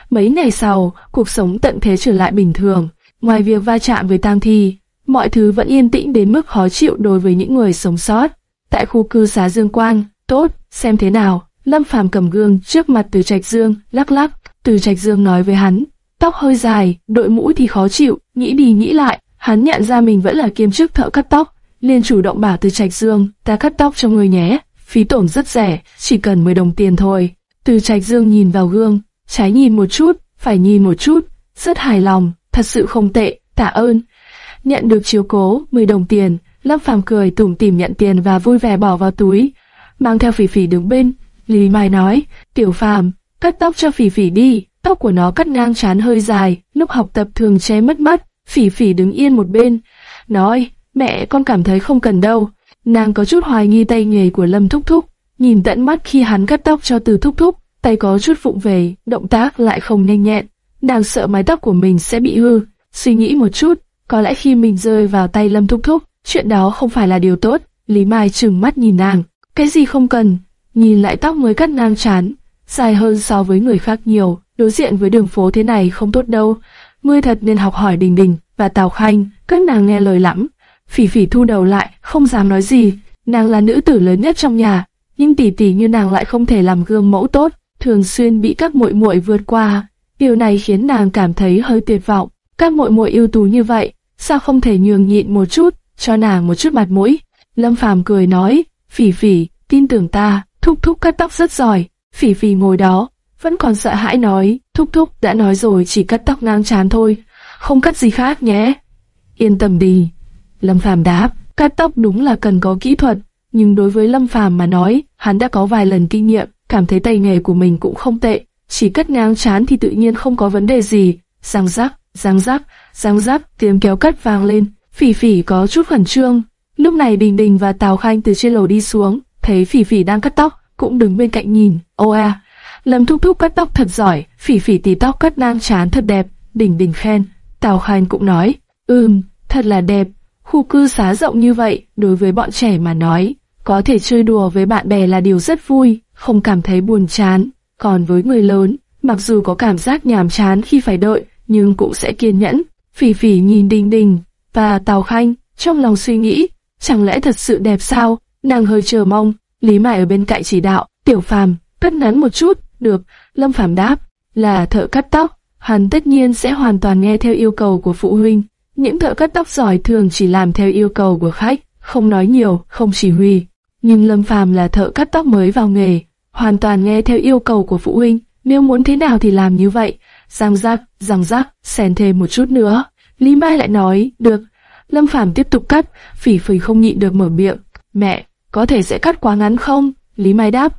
Mấy ngày sau, cuộc sống tận thế trở lại bình thường. Ngoài việc va chạm với tang thi, mọi thứ vẫn yên tĩnh đến mức khó chịu đối với những người sống sót. Tại khu cư xá Dương Quang, tốt, xem thế nào. Lâm Phàm cầm gương trước mặt Từ Trạch Dương, lắc lắc. Từ Trạch Dương nói với hắn, tóc hơi dài, đội mũ thì khó chịu. Nghĩ đi nghĩ lại, hắn nhận ra mình vẫn là kiêm chức thợ cắt tóc, liền chủ động bảo Từ Trạch Dương, ta cắt tóc cho người nhé. Phí tổn rất rẻ, chỉ cần 10 đồng tiền thôi. Từ Trạch Dương nhìn vào gương, trái nhìn một chút, phải nhìn một chút, rất hài lòng, thật sự không tệ, tạ ơn. Nhận được chiếu cố, 10 đồng tiền, Lâm Phàm cười tủm tỉm nhận tiền và vui vẻ bỏ vào túi, mang theo Phỉ Phỉ đứng bên. Lý Mai nói, Tiểu Phàm, cắt tóc cho Phỉ Phỉ đi, tóc của nó cắt ngang chán hơi dài, lúc học tập thường che mất mắt. Phỉ Phỉ đứng yên một bên, nói, mẹ con cảm thấy không cần đâu. Nàng có chút hoài nghi tay nghề của Lâm Thúc Thúc, nhìn tận mắt khi hắn cắt tóc cho Từ Thúc Thúc, tay có chút vụng về, động tác lại không nhanh nhẹn. Nàng sợ mái tóc của mình sẽ bị hư, suy nghĩ một chút, có lẽ khi mình rơi vào tay Lâm Thúc Thúc, chuyện đó không phải là điều tốt. Lý Mai trừng mắt nhìn nàng, cái gì không cần, nhìn lại tóc mới cắt ngang chán, dài hơn so với người khác nhiều, đối diện với đường phố thế này không tốt đâu. Ngươi thật nên học hỏi Đình Đình và Tào Khanh, các nàng nghe lời lắm. Phỉ phỉ thu đầu lại, không dám nói gì, nàng là nữ tử lớn nhất trong nhà, nhưng tỷ tỷ như nàng lại không thể làm gương mẫu tốt, thường xuyên bị các muội muội vượt qua. Điều này khiến nàng cảm thấy hơi tuyệt vọng. Các muội muội ưu tú như vậy, sao không thể nhường nhịn một chút, cho nàng một chút mặt mũi? Lâm Phàm cười nói, Phỉ Phỉ, tin tưởng ta, Thúc Thúc cắt tóc rất giỏi. Phỉ Phỉ ngồi đó, vẫn còn sợ hãi nói, Thúc Thúc đã nói rồi chỉ cắt tóc ngang chán thôi, không cắt gì khác nhé. Yên tâm đi. Lâm Phàm đáp, cắt tóc đúng là cần có kỹ thuật, nhưng đối với Lâm Phàm mà nói, hắn đã có vài lần kinh nghiệm, cảm thấy tay nghề của mình cũng không tệ, chỉ cắt ngang chán thì tự nhiên không có vấn đề gì. Giang rắc, giang rắc, giang rắc, tiếng kéo cắt vang lên, Phỉ Phỉ có chút khẩn trương. Lúc này Đình Đình và Tào Khanh từ trên lầu đi xuống, thấy Phỉ Phỉ đang cắt tóc, cũng đứng bên cạnh nhìn. Ô à, Lâm Thúc Thúc cắt tóc thật giỏi, Phỉ Phỉ tỉ tóc cắt nang chán thật đẹp. đỉnh đỉnh khen, Tào Khanh cũng nói, ừm, thật là đẹp. Khu cư xá rộng như vậy, đối với bọn trẻ mà nói, có thể chơi đùa với bạn bè là điều rất vui, không cảm thấy buồn chán. Còn với người lớn, mặc dù có cảm giác nhàm chán khi phải đợi, nhưng cũng sẽ kiên nhẫn. Phỉ phỉ nhìn Đình Đình và Tào Khanh, trong lòng suy nghĩ, chẳng lẽ thật sự đẹp sao? Nàng hơi chờ mong, Lý Mại ở bên cạnh chỉ đạo, Tiểu Phàm, cắt ngắn một chút, được, Lâm Phàm đáp, là thợ cắt tóc, hắn tất nhiên sẽ hoàn toàn nghe theo yêu cầu của phụ huynh. Những thợ cắt tóc giỏi thường chỉ làm theo yêu cầu của khách, không nói nhiều, không chỉ huy. Nhưng Lâm Phàm là thợ cắt tóc mới vào nghề, hoàn toàn nghe theo yêu cầu của phụ huynh, nếu muốn thế nào thì làm như vậy. Giang rắc, giang rắc, xèn thêm một chút nữa. Lý Mai lại nói, được. Lâm Phàm tiếp tục cắt, phỉ phỉ không nhịn được mở miệng. Mẹ, có thể sẽ cắt quá ngắn không? Lý Mai đáp,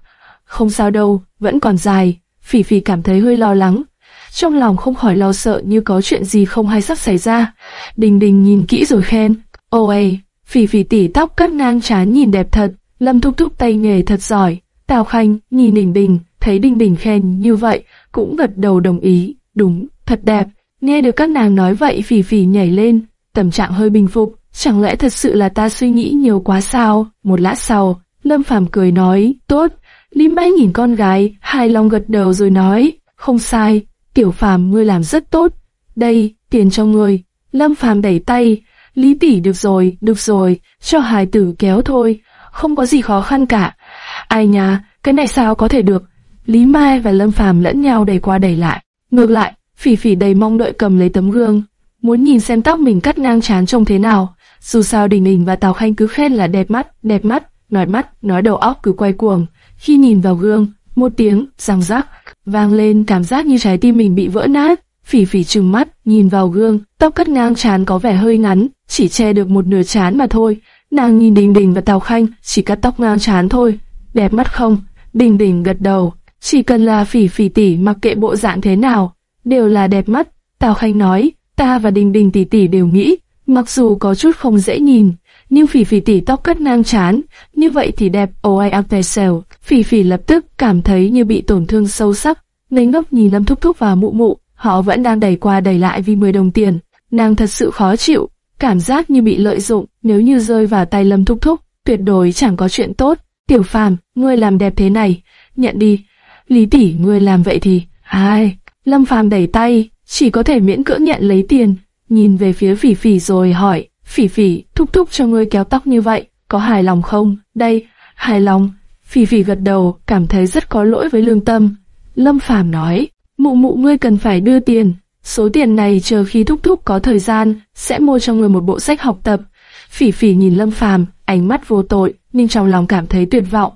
không sao đâu, vẫn còn dài. Phỉ phỉ cảm thấy hơi lo lắng. Trong lòng không khỏi lo sợ như có chuyện gì không hay sắp xảy ra. Đình đình nhìn kỹ rồi khen, ôi, phỉ phỉ tỉ tóc cắt ngang chán nhìn đẹp thật. Lâm thúc thúc tay nghề thật giỏi. Tào Khanh nhìn Đình Đình, thấy Đình Đình khen như vậy, cũng gật đầu đồng ý. Đúng, thật đẹp. Nghe được các nàng nói vậy phỉ phỉ nhảy lên, tâm trạng hơi bình phục. Chẳng lẽ thật sự là ta suy nghĩ nhiều quá sao? Một lát sau, Lâm Phàm cười nói, tốt. Lý Mãi nhìn con gái, hài lòng gật đầu rồi nói, không sai, Tiểu Phàm ngươi làm rất tốt. Đây, tiền cho ngươi. Lâm Phàm đẩy tay, Lý tỷ được rồi, được rồi, cho hài tử kéo thôi, không có gì khó khăn cả. Ai nhà, cái này sao có thể được? Lý Mai và Lâm Phàm lẫn nhau đẩy qua đẩy lại. Ngược lại, Phỉ Phỉ đầy mong đợi cầm lấy tấm gương, muốn nhìn xem tóc mình cắt ngang chán trông thế nào. Dù sao Đình Đình và Tào Khanh cứ khen là đẹp mắt, đẹp mắt, nói mắt, nói đầu óc cứ quay cuồng. Khi nhìn vào gương, một tiếng răng rắc vang lên, cảm giác như trái tim mình bị vỡ nát. Phỉ Phỉ trừng mắt, nhìn vào gương, tóc cắt ngang chán có vẻ hơi ngắn, chỉ che được một nửa chán mà thôi. Nàng nhìn Đình Đình và Tào Khanh, chỉ cắt tóc ngang chán thôi. Đẹp mắt không? Đình Đình gật đầu. Chỉ cần là Phỉ Phỉ tỷ mặc kệ bộ dạng thế nào, đều là đẹp mắt. Tào Khanh nói, ta và Đình Đình tỷ tỷ đều nghĩ, mặc dù có chút không dễ nhìn, nhưng phỉ phỉ tỉ tóc cất ngang chán, như vậy thì đẹp, oh tè xèo. Phỉ phỉ lập tức cảm thấy như bị tổn thương sâu sắc, ngây ngốc nhìn Lâm Thúc Thúc và mụ mụ, họ vẫn đang đẩy qua đẩy lại vì 10 đồng tiền. Nàng thật sự khó chịu, cảm giác như bị lợi dụng, nếu như rơi vào tay Lâm Thúc Thúc, tuyệt đối chẳng có chuyện tốt. Tiểu Phàm, ngươi làm đẹp thế này, nhận đi. Lý tỷ, ngươi làm vậy thì, ai? Lâm Phàm đẩy tay, chỉ có thể miễn cưỡng nhận lấy tiền, nhìn về phía Phỉ Phỉ rồi hỏi, Phỉ Phỉ, thúc thúc cho ngươi kéo tóc như vậy, có hài lòng không? Đây, hài lòng. Phỉ Phỉ gật đầu, cảm thấy rất có lỗi với lương tâm. Lâm Phàm nói, mụ mụ ngươi cần phải đưa tiền, số tiền này chờ khi thúc thúc có thời gian, sẽ mua cho ngươi một bộ sách học tập. Phỉ Phỉ nhìn Lâm Phàm, ánh mắt vô tội, nhưng trong lòng cảm thấy tuyệt vọng.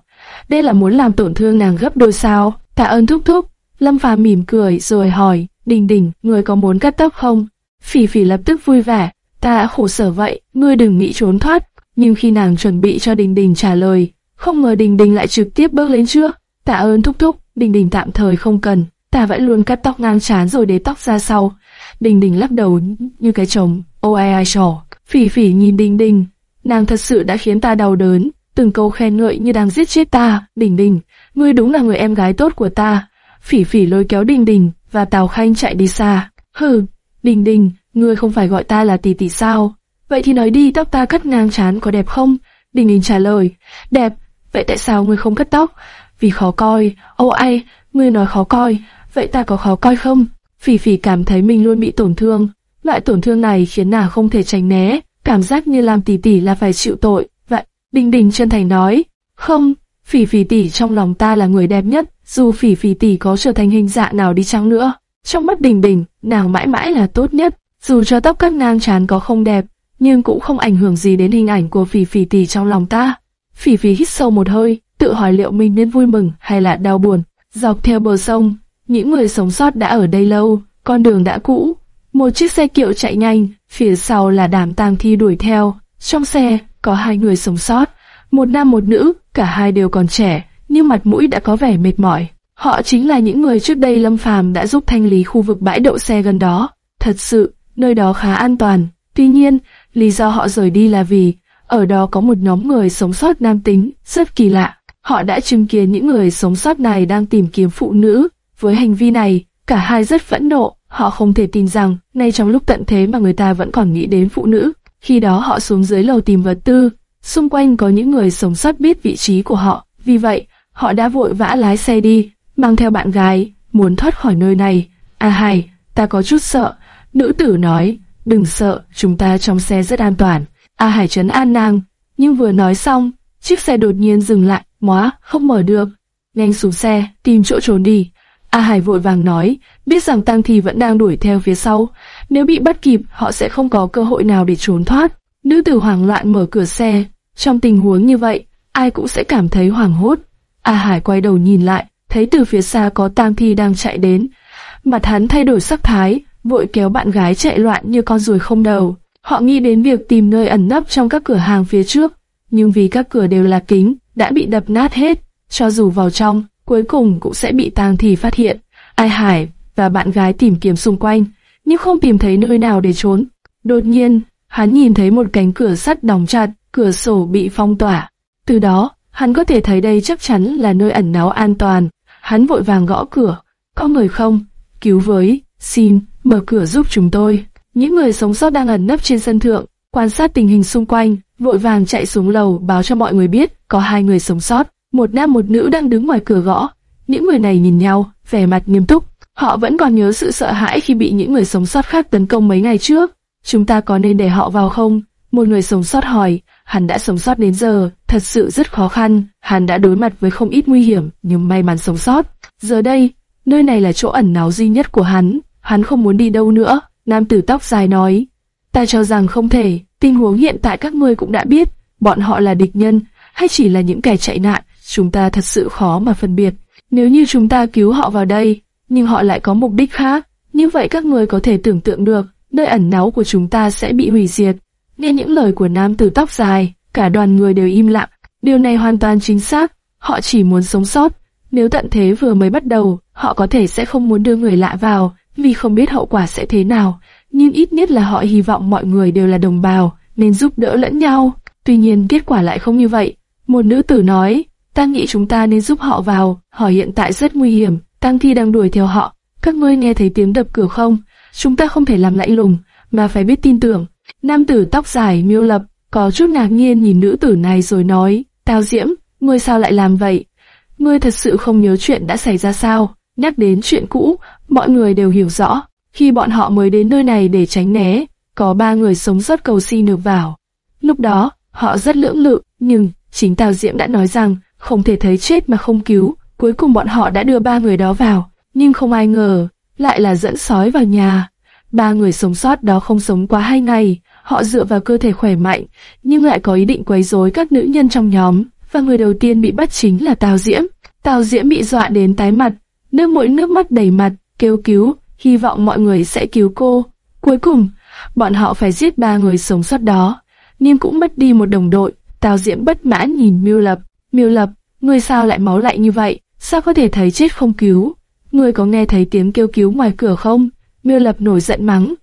Đây là muốn làm tổn thương nàng gấp đôi sao? Tạ ơn thúc thúc. Lâm Phàm mỉm cười rồi hỏi, Đình Đình, người có muốn cắt tóc không? Phỉ Phỉ lập tức vui vẻ, ta đã khổ sở vậy, ngươi đừng nghĩ trốn thoát. Nhưng khi nàng chuẩn bị cho Đình Đình trả lời, không ngờ Đình Đình lại trực tiếp bước lên trước. Tạ ơn thúc thúc, Đình Đình tạm thời không cần, ta vẫn luôn cắt tóc ngang chán rồi để tóc ra sau. Đình Đình lắc đầu như cái chồng, ôi ai ai trò. Phỉ Phỉ nhìn Đình Đình, nàng thật sự đã khiến ta đau đớn, từng câu khen ngợi như đang giết chết ta. Đình Đình, ngươi đúng là người em gái tốt của ta. Phỉ Phỉ lôi kéo Đình Đình và Tào Khanh chạy đi xa. Hừ, Đình Đình, ngươi không phải gọi ta là tỷ tỷ sao? Vậy thì nói đi tóc ta cắt ngang chán có đẹp không? Đình Đình trả lời, đẹp, vậy tại sao ngươi không cắt tóc? Vì khó coi, ô ai, ngươi nói khó coi, vậy ta có khó coi không? Phỉ phỉ cảm thấy mình luôn bị tổn thương, loại tổn thương này khiến nàng không thể tránh né, cảm giác như làm tỷ tỷ là phải chịu tội. Vậy, Đình Đình chân thành nói, không, phỉ phỉ tỷ trong lòng ta là người đẹp nhất, dù phỉ phỉ tỷ có trở thành hình dạng nào đi chăng nữa. Trong mắt Đình Đình, nàng mãi mãi là tốt nhất, dù cho tóc các nàng chán có không đẹp, nhưng cũng không ảnh hưởng gì đến hình ảnh của phỉ phỉ tỷ trong lòng ta. Phỉ phỉ hít sâu một hơi, tự hỏi liệu mình nên vui mừng hay là đau buồn. Dọc theo bờ sông, những người sống sót đã ở đây lâu, con đường đã cũ. Một chiếc xe kiệu chạy nhanh, phía sau là đám tang thi đuổi theo. Trong xe có hai người sống sót, một nam một nữ, cả hai đều còn trẻ, nhưng mặt mũi đã có vẻ mệt mỏi. Họ chính là những người trước đây Lâm Phàm đã giúp thanh lý khu vực bãi đậu xe gần đó. Thật sự, nơi đó khá an toàn. Tuy nhiên, lý do họ rời đi là vì ở đó có một nhóm người sống sót nam tính, rất kỳ lạ. Họ đã chứng kiến những người sống sót này đang tìm kiếm phụ nữ. Với hành vi này, cả hai rất phẫn nộ. Họ không thể tin rằng, ngay trong lúc tận thế mà người ta vẫn còn nghĩ đến phụ nữ. Khi đó họ xuống dưới lầu tìm vật tư. Xung quanh có những người sống sót biết vị trí của họ. Vì vậy, họ đã vội vã lái xe đi, mang theo bạn gái, muốn thoát khỏi nơi này. À Hải, ta có chút sợ. Nữ tử nói, đừng sợ, chúng ta trong xe rất an toàn. À A Hải trấn an nàng, nhưng vừa nói xong, chiếc xe đột nhiên dừng lại, móa, không mở được. Nhanh xuống xe, tìm chỗ trốn đi. À A Hải vội vàng nói, biết rằng Tăng thì vẫn đang đuổi theo phía sau, nếu bị bắt kịp, họ sẽ không có cơ hội nào để trốn thoát. Nữ tử hoảng loạn mở cửa xe, trong tình huống như vậy, ai cũng sẽ cảm thấy hoảng hốt. À A Hải quay đầu nhìn lại, thấy từ phía xa có Tang Thi đang chạy đến. Mặt hắn thay đổi sắc thái, vội kéo bạn gái chạy loạn như con ruồi không đầu. Họ nghĩ đến việc tìm nơi ẩn nấp trong các cửa hàng phía trước, nhưng vì các cửa đều là kính, đã bị đập nát hết. Cho dù vào trong, cuối cùng cũng sẽ bị Tang Thi phát hiện. Ai Hải và bạn gái tìm kiếm xung quanh, nhưng không tìm thấy nơi nào để trốn. Đột nhiên, hắn nhìn thấy một cánh cửa sắt đóng chặt, cửa sổ bị phong tỏa. Từ đó, hắn có thể thấy đây chắc chắn là nơi ẩn náu an toàn. Hắn vội vàng gõ cửa. Có người không? Cứu với, xin, mở cửa giúp chúng tôi. Những người sống sót đang ẩn nấp trên sân thượng, quan sát tình hình xung quanh, vội vàng chạy xuống lầu báo cho mọi người biết có hai người sống sót. Một nam một nữ đang đứng ngoài cửa gõ. Những người này nhìn nhau, vẻ mặt nghiêm túc. Họ vẫn còn nhớ sự sợ hãi khi bị những người sống sót khác tấn công mấy ngày trước. Chúng ta có nên để họ vào không? Một người sống sót hỏi, hắn đã sống sót đến giờ, thật sự rất khó khăn, hắn đã đối mặt với không ít nguy hiểm, nhưng may mắn sống sót. Giờ đây, nơi này là chỗ ẩn náu duy nhất của hắn, hắn không muốn đi đâu nữa. Nam tử tóc dài nói, ta cho rằng không thể, tình huống hiện tại các ngươi cũng đã biết, bọn họ là địch nhân, hay chỉ là những kẻ chạy nạn, chúng ta thật sự khó mà phân biệt. Nếu như chúng ta cứu họ vào đây, nhưng họ lại có mục đích khác, như vậy các ngươi có thể tưởng tượng được, nơi ẩn náu của chúng ta sẽ bị hủy diệt. Nghe những lời của nam tử tóc dài, cả đoàn người đều im lặng. Điều này hoàn toàn chính xác, họ chỉ muốn sống sót. Nếu tận thế vừa mới bắt đầu, họ có thể sẽ không muốn đưa người lạ vào, vì không biết hậu quả sẽ thế nào. Nhưng ít nhất là họ hy vọng mọi người đều là đồng bào, nên giúp đỡ lẫn nhau. Tuy nhiên kết quả lại không như vậy. Một nữ tử nói, ta nghĩ chúng ta nên giúp họ vào, họ hiện tại rất nguy hiểm, tang Thi đang đuổi theo họ. Các ngươi nghe thấy tiếng đập cửa không? Chúng ta không thể làm lạnh lùng, mà phải biết tin tưởng. Nam tử tóc dài miêu lập, có chút ngạc nhiên nhìn nữ tử này rồi nói, Tào Diễm, ngươi sao lại làm vậy? Ngươi thật sự không nhớ chuyện đã xảy ra sao? Nhắc đến chuyện cũ, mọi người đều hiểu rõ. Khi bọn họ mới đến nơi này để tránh né, có ba người sống sót cầu xin được vào. Lúc đó, họ rất lưỡng lự, nhưng chính Tào Diễm đã nói rằng không thể thấy chết mà không cứu. Cuối cùng bọn họ đã đưa ba người đó vào, nhưng không ai ngờ, lại là dẫn sói vào nhà. Ba người sống sót đó không sống quá hai ngày, họ dựa vào cơ thể khỏe mạnh, nhưng lại có ý định quấy rối các nữ nhân trong nhóm, và người đầu tiên bị bắt chính là Tào Diễm. Tào Diễm bị dọa đến tái mặt, nước mũi nước mắt đầy mặt, kêu cứu, hy vọng mọi người sẽ cứu cô. Cuối cùng, bọn họ phải giết ba người sống sót đó, Niêm cũng mất đi một đồng đội. Tào Diễm bất mãn nhìn Miêu Lập, Miêu Lập, ngươi sao lại máu lạnh như vậy? Sao có thể thấy chết không cứu? Ngươi có nghe thấy tiếng kêu cứu ngoài cửa không? Miêu Lập nổi giận mắng,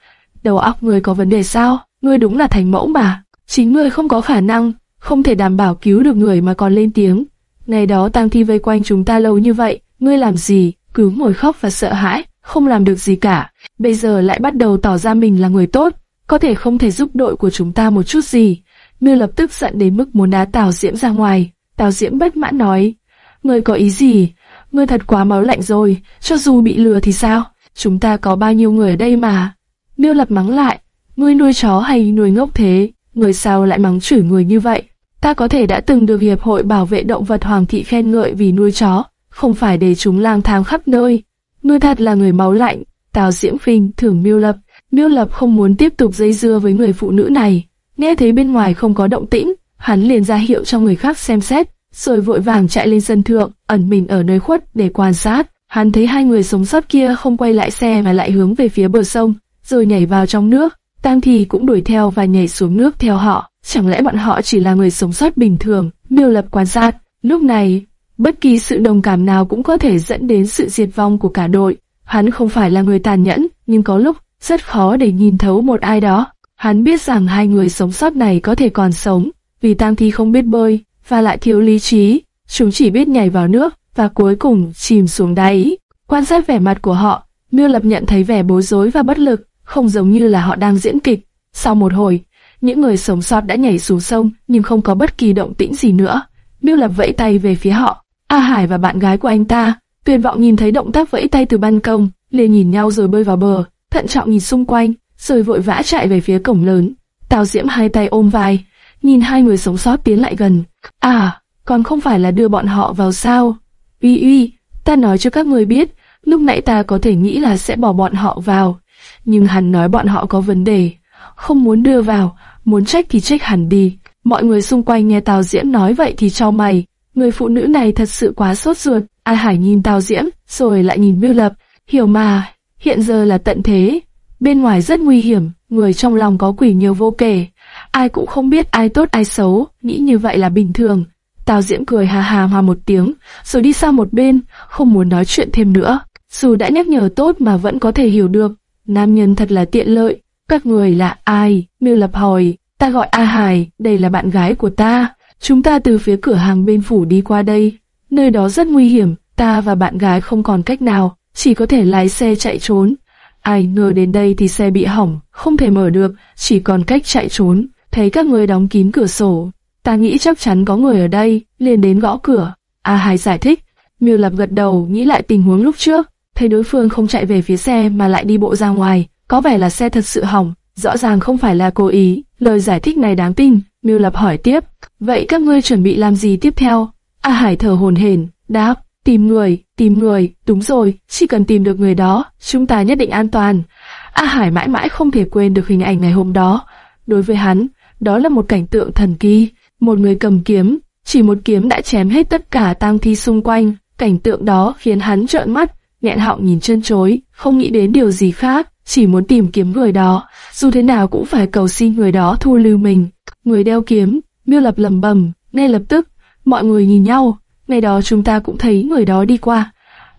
đầu óc ngươi có vấn đề sao? Ngươi đúng là thành mẫu mà, chính ngươi không có khả năng, không thể đảm bảo cứu được người mà còn lên tiếng. Ngày đó tang thi vây quanh chúng ta lâu như vậy, ngươi làm gì? Cứ ngồi khóc và sợ hãi, không làm được gì cả. Bây giờ lại bắt đầu tỏ ra mình là người tốt, có thể không thể giúp đội của chúng ta một chút gì. Miêu lập tức giận đến mức muốn đá Tào Diễm ra ngoài. Tào Diễm bất mãn nói, ngươi có ý gì? Ngươi thật quá máu lạnh rồi, cho dù bị lừa thì sao? Chúng ta có bao nhiêu người ở đây mà? Miêu lập mắng lại, ngươi nuôi chó hay nuôi ngốc thế? Người sao lại mắng chửi người như vậy? Ta có thể đã từng được Hiệp hội Bảo vệ Động vật Hoàng thị khen ngợi vì nuôi chó, không phải để chúng lang thang khắp nơi. Ngươi thật là người máu lạnh, Tào Diễm Phinh thưởng Miêu Lập. Miêu Lập không muốn tiếp tục dây dưa với người phụ nữ này. Nghe thấy bên ngoài không có động tĩnh, hắn liền ra hiệu cho người khác xem xét, rồi vội vàng chạy lên sân thượng, ẩn mình ở nơi khuất để quan sát. Hắn thấy hai người sống sót kia không quay lại xe mà lại hướng về phía bờ sông, rồi nhảy vào trong nước. Tang Thì cũng đuổi theo và nhảy xuống nước theo họ. Chẳng lẽ bọn họ chỉ là người sống sót bình thường? Miêu Lập quan sát. Lúc này, bất kỳ sự đồng cảm nào cũng có thể dẫn đến sự diệt vong của cả đội. Hắn không phải là người tàn nhẫn, nhưng có lúc rất khó để nhìn thấu một ai đó. Hắn biết rằng hai người sống sót này có thể còn sống, vì Tang Thi không biết bơi và lại thiếu lý trí, chúng chỉ biết nhảy vào nước và cuối cùng chìm xuống đáy. Quan sát vẻ mặt của họ, Miêu Lập nhận thấy vẻ bối rối và bất lực, không giống như là họ đang diễn kịch. Sau một hồi, những người sống sót đã nhảy xuống sông nhưng không có bất kỳ động tĩnh gì nữa. Miêu Lập vẫy tay về phía họ. A Hải và bạn gái của anh ta, tuyệt vọng nhìn thấy động tác vẫy tay từ ban công, liền nhìn nhau rồi bơi vào bờ, thận trọng nhìn xung quanh, rồi vội vã chạy về phía cổng lớn. Tào Diễm hai tay ôm vai, nhìn hai người sống sót tiến lại gần. À, còn không phải là đưa bọn họ vào sao? Uy uy, ta nói cho các người biết, lúc nãy ta có thể nghĩ là sẽ bỏ bọn họ vào, nhưng hắn nói bọn họ có vấn đề, không muốn đưa vào, muốn trách thì trách hẳn đi. Mọi người xung quanh nghe Tào Diễm nói vậy thì cho mày, người phụ nữ này thật sự quá sốt ruột. Ai Hải nhìn Tào Diễm, rồi lại nhìn Miêu Lập, hiểu mà, hiện giờ là tận thế, bên ngoài rất nguy hiểm, người trong lòng có quỷ nhiều vô kể, ai cũng không biết ai tốt ai xấu, nghĩ như vậy là bình thường. Tào Diễm cười hà hà hòa một tiếng, rồi đi sang một bên, không muốn nói chuyện thêm nữa. Dù đã nhắc nhở tốt mà vẫn có thể hiểu được, nam nhân thật là tiện lợi. Các người là ai? Miêu Lập hỏi, ta gọi A Hải, đây là bạn gái của ta. Chúng ta từ phía cửa hàng bên phủ đi qua đây. Nơi đó rất nguy hiểm, ta và bạn gái không còn cách nào, chỉ có thể lái xe chạy trốn. Ai ngờ đến đây thì xe bị hỏng, không thể mở được, chỉ còn cách chạy trốn. Thấy các người đóng kín cửa sổ, ta nghĩ chắc chắn có người ở đây, liền đến gõ cửa. A Hải giải thích, Miêu Lập gật đầu nghĩ lại tình huống lúc trước, thấy đối phương không chạy về phía xe mà lại đi bộ ra ngoài, có vẻ là xe thật sự hỏng, rõ ràng không phải là cố ý. Lời giải thích này đáng tin. Miêu Lập hỏi tiếp, vậy các ngươi chuẩn bị làm gì tiếp theo? A Hải thở hồn hển, đáp, tìm người, tìm người, đúng rồi, chỉ cần tìm được người đó, chúng ta nhất định an toàn. A Hải mãi mãi không thể quên được hình ảnh ngày hôm đó. Đối với hắn, đó là một cảnh tượng thần kỳ. Một người cầm kiếm, chỉ một kiếm đã chém hết tất cả tang thi xung quanh. Cảnh tượng đó khiến hắn trợn mắt, nghẹn họng nhìn chân chối, không nghĩ đến điều gì khác, chỉ muốn tìm kiếm người đó, dù thế nào cũng phải cầu xin người đó thu lưu mình. Người đeo kiếm, miêu lập lầm bầm, ngay lập tức, mọi người nhìn nhau, ngày đó chúng ta cũng thấy người đó đi qua.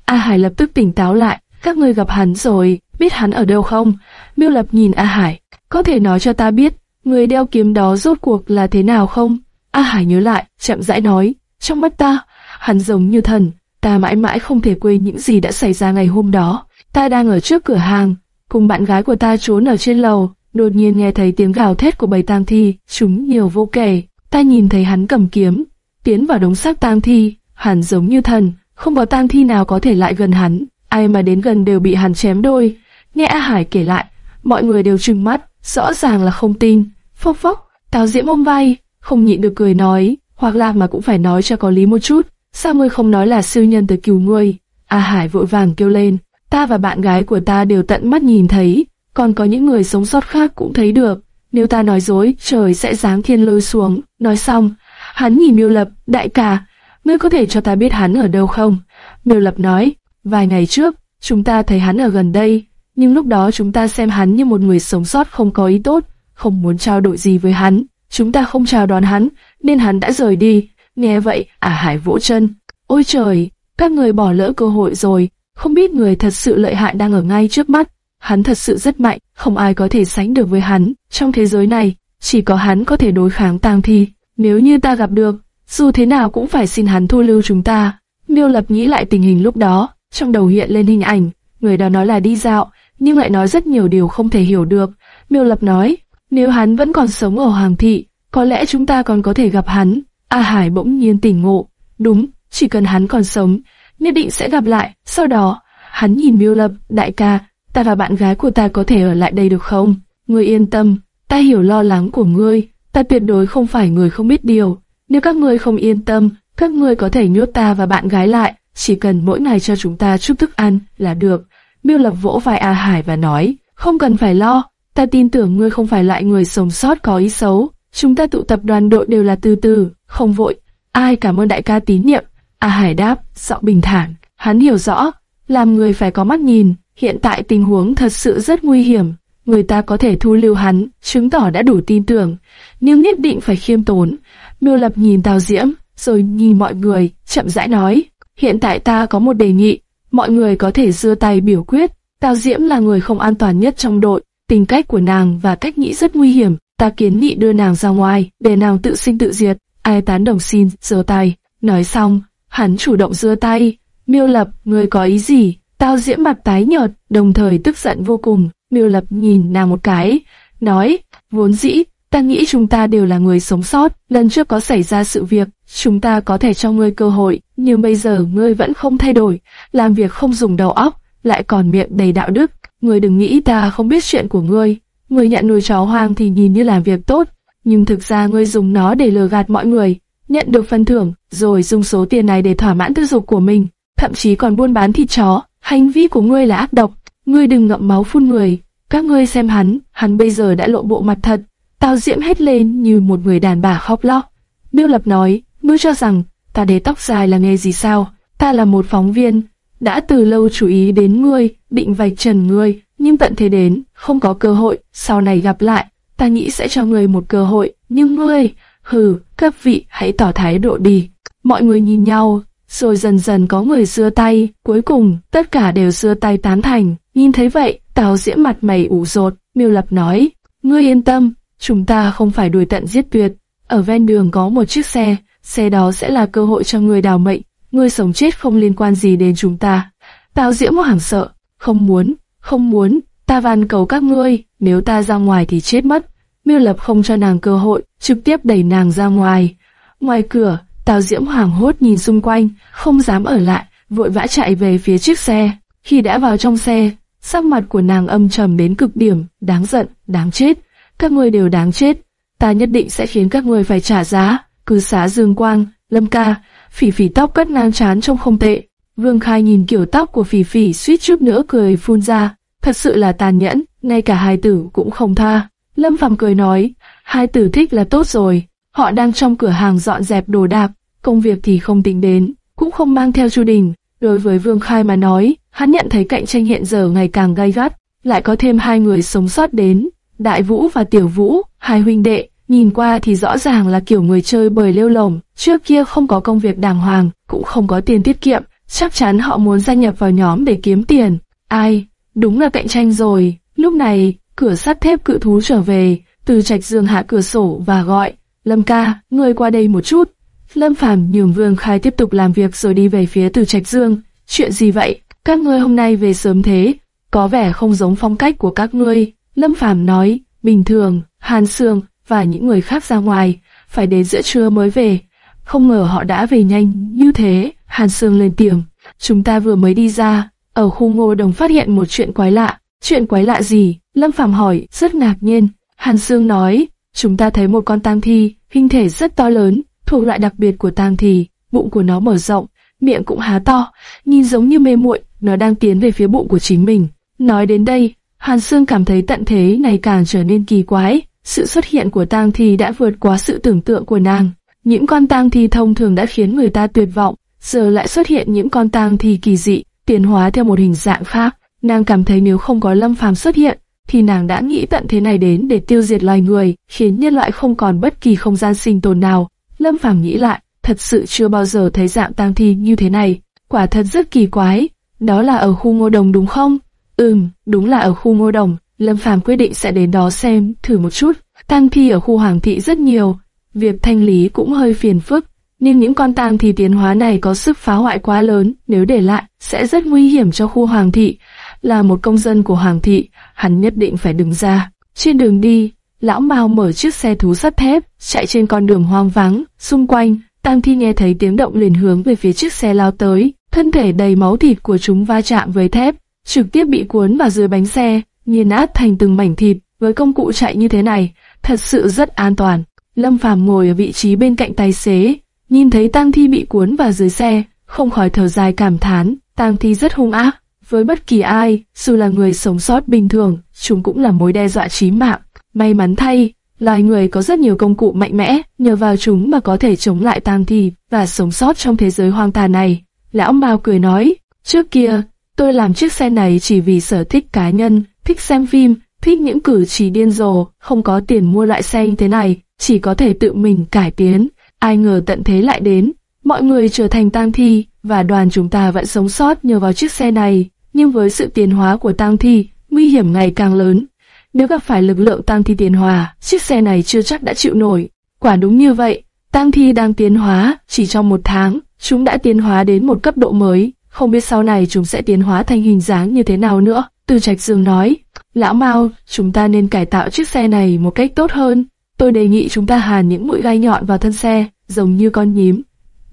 A Hải lập tức tỉnh táo lại, các người gặp hắn rồi, biết hắn ở đâu không? Miêu lập nhìn A Hải, có thể nói cho ta biết, người đeo kiếm đó rốt cuộc là thế nào không? A Hải nhớ lại, chậm rãi nói, trong mắt ta, hắn giống như thần, ta mãi mãi không thể quên những gì đã xảy ra ngày hôm đó. Ta đang ở trước cửa hàng, cùng bạn gái của ta trốn ở trên lầu, đột nhiên nghe thấy tiếng gào thét của bầy tang thi, chúng nhiều vô kể. Ta nhìn thấy hắn cầm kiếm, tiến vào đống xác tang thi, hắn giống như thần, không có tang thi nào có thể lại gần hắn, ai mà đến gần đều bị hắn chém đôi. Nghe A Hải kể lại, mọi người đều trừng mắt, rõ ràng là không tin. Phốc phốc, Tào Diễm ôm vai, không nhịn được cười nói, hoặc là mà cũng phải nói cho có lý một chút, sao ngươi không nói là siêu nhân tới cứu ngươi? A Hải vội vàng kêu lên, ta và bạn gái của ta đều tận mắt nhìn thấy, còn có những người sống sót khác cũng thấy được. Nếu ta nói dối, trời sẽ giáng thiên lôi xuống. Nói xong, hắn nhìn Miêu Lập, đại ca, ngươi có thể cho ta biết hắn ở đâu không? Miêu Lập nói, vài ngày trước, chúng ta thấy hắn ở gần đây, nhưng lúc đó chúng ta xem hắn như một người sống sót không có ý tốt, không muốn trao đổi gì với hắn. Chúng ta không chào đón hắn, nên hắn đã rời đi. Nghe vậy, ả hải vỗ chân. Ôi trời, các người bỏ lỡ cơ hội rồi, không biết người thật sự lợi hại đang ở ngay trước mắt. Hắn thật sự rất mạnh, không ai có thể sánh được với hắn. Trong thế giới này, chỉ có hắn có thể đối kháng tang thi. Nếu như ta gặp được, dù thế nào cũng phải xin hắn thu lưu chúng ta. Miêu Lập nghĩ lại tình hình lúc đó, trong đầu hiện lên hình ảnh, người đó nói là đi dạo, nhưng lại nói rất nhiều điều không thể hiểu được. Miêu Lập nói, nếu hắn vẫn còn sống ở Hoàng thị, có lẽ chúng ta còn có thể gặp hắn. A Hải bỗng nhiên tỉnh ngộ, đúng, chỉ cần hắn còn sống, nhất định sẽ gặp lại. Sau đó, hắn nhìn Miêu Lập, đại ca, ta và bạn gái của ta có thể ở lại đây được không? Ngươi yên tâm, ta hiểu lo lắng của ngươi, ta tuyệt đối không phải người không biết điều. Nếu các ngươi không yên tâm, các ngươi có thể nhốt ta và bạn gái lại, chỉ cần mỗi ngày cho chúng ta chút thức ăn là được. Miêu Lập vỗ vai A Hải và nói, không cần phải lo, ta tin tưởng ngươi không phải loại người sống sót có ý xấu. Chúng ta tụ tập đoàn đội đều là từ từ, không vội. Ai cảm ơn đại ca tín nhiệm? A Hải đáp, giọng bình thản. Hắn hiểu rõ, làm người phải có mắt nhìn. Hiện tại tình huống thật sự rất nguy hiểm. Người ta có thể thu lưu hắn, chứng tỏ đã đủ tin tưởng. Nhưng nhất định phải khiêm tốn. Miêu Lập nhìn Tào Diễm, rồi nhìn mọi người, chậm rãi nói. Hiện tại ta có một đề nghị, mọi người có thể giơ tay biểu quyết. Tào Diễm là người không an toàn nhất trong đội, Tính cách của nàng và cách nghĩ rất nguy hiểm. Ta kiến nghị đưa nàng ra ngoài, để nàng tự sinh tự diệt. Ai tán đồng xin, giơ tay. Nói xong, hắn chủ động giơ tay. Miêu Lập, người có ý gì? Tao diễm mặt tái nhợt, đồng thời tức giận vô cùng. Miêu Lập nhìn nàng một cái, nói, vốn dĩ, ta nghĩ chúng ta đều là người sống sót. Lần trước có xảy ra sự việc, chúng ta có thể cho ngươi cơ hội, nhưng bây giờ ngươi vẫn không thay đổi, làm việc không dùng đầu óc, lại còn miệng đầy đạo đức. Ngươi đừng nghĩ ta không biết chuyện của ngươi. Ngươi nhận nuôi chó hoang thì nhìn như làm việc tốt, nhưng thực ra ngươi dùng nó để lừa gạt mọi người, nhận được phần thưởng, rồi dùng số tiền này để thỏa mãn tư dục của mình, thậm chí còn buôn bán thịt chó. Hành vi của ngươi là ác độc, ngươi đừng ngậm máu phun người. Các ngươi xem hắn, hắn bây giờ đã lộ bộ mặt thật. Tao diễm hết lên như một người đàn bà khóc lóc. Miêu Lập nói, ngươi cho rằng ta để tóc dài là nghề gì sao? Ta là một phóng viên, đã từ lâu chú ý đến ngươi, định vạch trần ngươi, nhưng tận thế đến, không có cơ hội, sau này gặp lại, ta nghĩ sẽ cho ngươi một cơ hội, nhưng ngươi, hừ, các vị hãy tỏ thái độ đi. Mọi người nhìn nhau, rồi dần dần có người xưa tay, cuối cùng tất cả đều xưa tay tán thành. Nhìn thấy vậy, Tào Diễm mặt mày ủ rột, Miêu Lập nói, ngươi yên tâm, chúng ta không phải đuổi tận giết tuyệt. Ở ven đường có một chiếc xe, xe đó sẽ là cơ hội cho ngươi đào mệnh, ngươi sống chết không liên quan gì đến chúng ta. Tào Diễm hoảng sợ, không muốn, không muốn, ta van cầu các ngươi, nếu ta ra ngoài thì chết mất. Miêu Lập không cho nàng cơ hội, trực tiếp đẩy nàng ra ngoài. Ngoài cửa, Tào Diễm hoảng hốt nhìn xung quanh, không dám ở lại, vội vã chạy về phía chiếc xe. Khi đã vào trong xe, sắc mặt của nàng âm trầm đến cực điểm, đáng giận, đáng chết. Các ngươi đều đáng chết. Ta nhất định sẽ khiến các ngươi phải trả giá. Cứ xá Dương Quang, Lâm Ca, phỉ phỉ tóc cất ngang chán trông không tệ. Vương Khai nhìn kiểu tóc của phỉ phỉ suýt chút nữa cười phun ra. Thật sự là tàn nhẫn, ngay cả hai tử cũng không tha. Lâm Phàm cười nói, hai tử thích là tốt rồi. Họ đang trong cửa hàng dọn dẹp đồ đạc, công việc thì không tính đến, cũng không mang theo Chu Đình. Đối với Vương Khai mà nói, hắn nhận thấy cạnh tranh hiện giờ ngày càng gay gắt, lại có thêm hai người sống sót đến, Đại Vũ và Tiểu Vũ, hai huynh đệ, nhìn qua thì rõ ràng là kiểu người chơi bời lêu lồng, trước kia không có công việc đàng hoàng, cũng không có tiền tiết kiệm, chắc chắn họ muốn gia nhập vào nhóm để kiếm tiền. Ai? Đúng là cạnh tranh rồi. Lúc này, cửa sắt thép cự thú trở về, Từ Trạch Dương hạ cửa sổ và gọi, Lâm ca, ngươi qua đây một chút. Lâm Phàm nhường Vương Khai tiếp tục làm việc rồi đi về phía Từ Trạch Dương. Chuyện gì vậy? Các ngươi hôm nay về sớm thế, có vẻ không giống phong cách của các ngươi. Lâm Phàm nói, bình thường, Hàn Sương và những người khác ra ngoài, phải đến giữa trưa mới về. Không ngờ họ đã về nhanh như thế. Hàn Sương lên tiếng, chúng ta vừa mới đi ra, ở khu ngô đồng phát hiện một chuyện quái lạ. Chuyện quái lạ gì? Lâm Phàm hỏi, rất ngạc nhiên. Hàn Sương nói, chúng ta thấy một con tang thi, hình thể rất to lớn, thuộc loại đặc biệt của tang thi, bụng của nó mở rộng, miệng cũng há to, nhìn giống như mê muội, nó đang tiến về phía bụng của chính mình. Nói đến đây, Hàn Sương cảm thấy tận thế này càng trở nên kỳ quái, sự xuất hiện của tang thi đã vượt quá sự tưởng tượng của nàng. Những con tang thi thông thường đã khiến người ta tuyệt vọng, giờ lại xuất hiện những con tang thi kỳ dị, tiến hóa theo một hình dạng khác. Nàng cảm thấy nếu không có Lâm Phàm xuất hiện, thì nàng đã nghĩ tận thế này đến để tiêu diệt loài người, khiến nhân loại không còn bất kỳ không gian sinh tồn nào. Lâm Phàm nghĩ lại, thật sự chưa bao giờ thấy dạng tang thi như thế này, quả thật rất kỳ quái. Đó là ở khu ngô đồng đúng không? Ừm, đúng là ở khu ngô đồng. Lâm Phàm quyết định sẽ đến đó xem, thử một chút. Tang thi ở khu hoàng thị rất nhiều, việc thanh lý cũng hơi phiền phức. nên những con tang thi tiến hóa này có sức phá hoại quá lớn, nếu để lại, sẽ rất nguy hiểm cho khu hoàng thị. Là một công dân của hoàng thị, hắn nhất định phải đứng ra. Trên đường đi, lão Mao mở chiếc xe thú sắt thép, chạy trên con đường hoang vắng, xung quanh, Tang Thi nghe thấy tiếng động liền hướng về phía chiếc xe lao tới, thân thể đầy máu thịt của chúng va chạm với thép, trực tiếp bị cuốn vào dưới bánh xe, nghiền nát thành từng mảnh thịt. Với công cụ chạy như thế này, thật sự rất an toàn. Lâm Phàm ngồi ở vị trí bên cạnh tài xế, nhìn thấy Tang Thi bị cuốn vào dưới xe, không khỏi thở dài cảm thán, Tang Thi rất hung ác, với bất kỳ ai, dù là người sống sót bình thường, chúng cũng là mối đe dọa chí mạng. May mắn thay, loài người có rất nhiều công cụ mạnh mẽ, nhờ vào chúng mà có thể chống lại tang thi và sống sót trong thế giới hoang tàn này. Lão Mao cười nói, trước kia, tôi làm chiếc xe này chỉ vì sở thích cá nhân, thích xem phim, thích những cử chỉ điên rồ, không có tiền mua loại xe như thế này, chỉ có thể tự mình cải tiến. Ai ngờ tận thế lại đến, mọi người trở thành tang thi, và đoàn chúng ta vẫn sống sót nhờ vào chiếc xe này. Nhưng với sự tiến hóa của tang thi, nguy hiểm ngày càng lớn. Nếu gặp phải lực lượng tang thi tiến hóa, chiếc xe này chưa chắc đã chịu nổi. Quả đúng như vậy, tang thi đang tiến hóa, chỉ trong một tháng, chúng đã tiến hóa đến một cấp độ mới, không biết sau này chúng sẽ tiến hóa thành hình dáng như thế nào nữa. Từ Trạch Dương nói, Lão Mao, chúng ta nên cải tạo chiếc xe này một cách tốt hơn. Tôi đề nghị chúng ta hàn những mũi gai nhọn vào thân xe, giống như con nhím.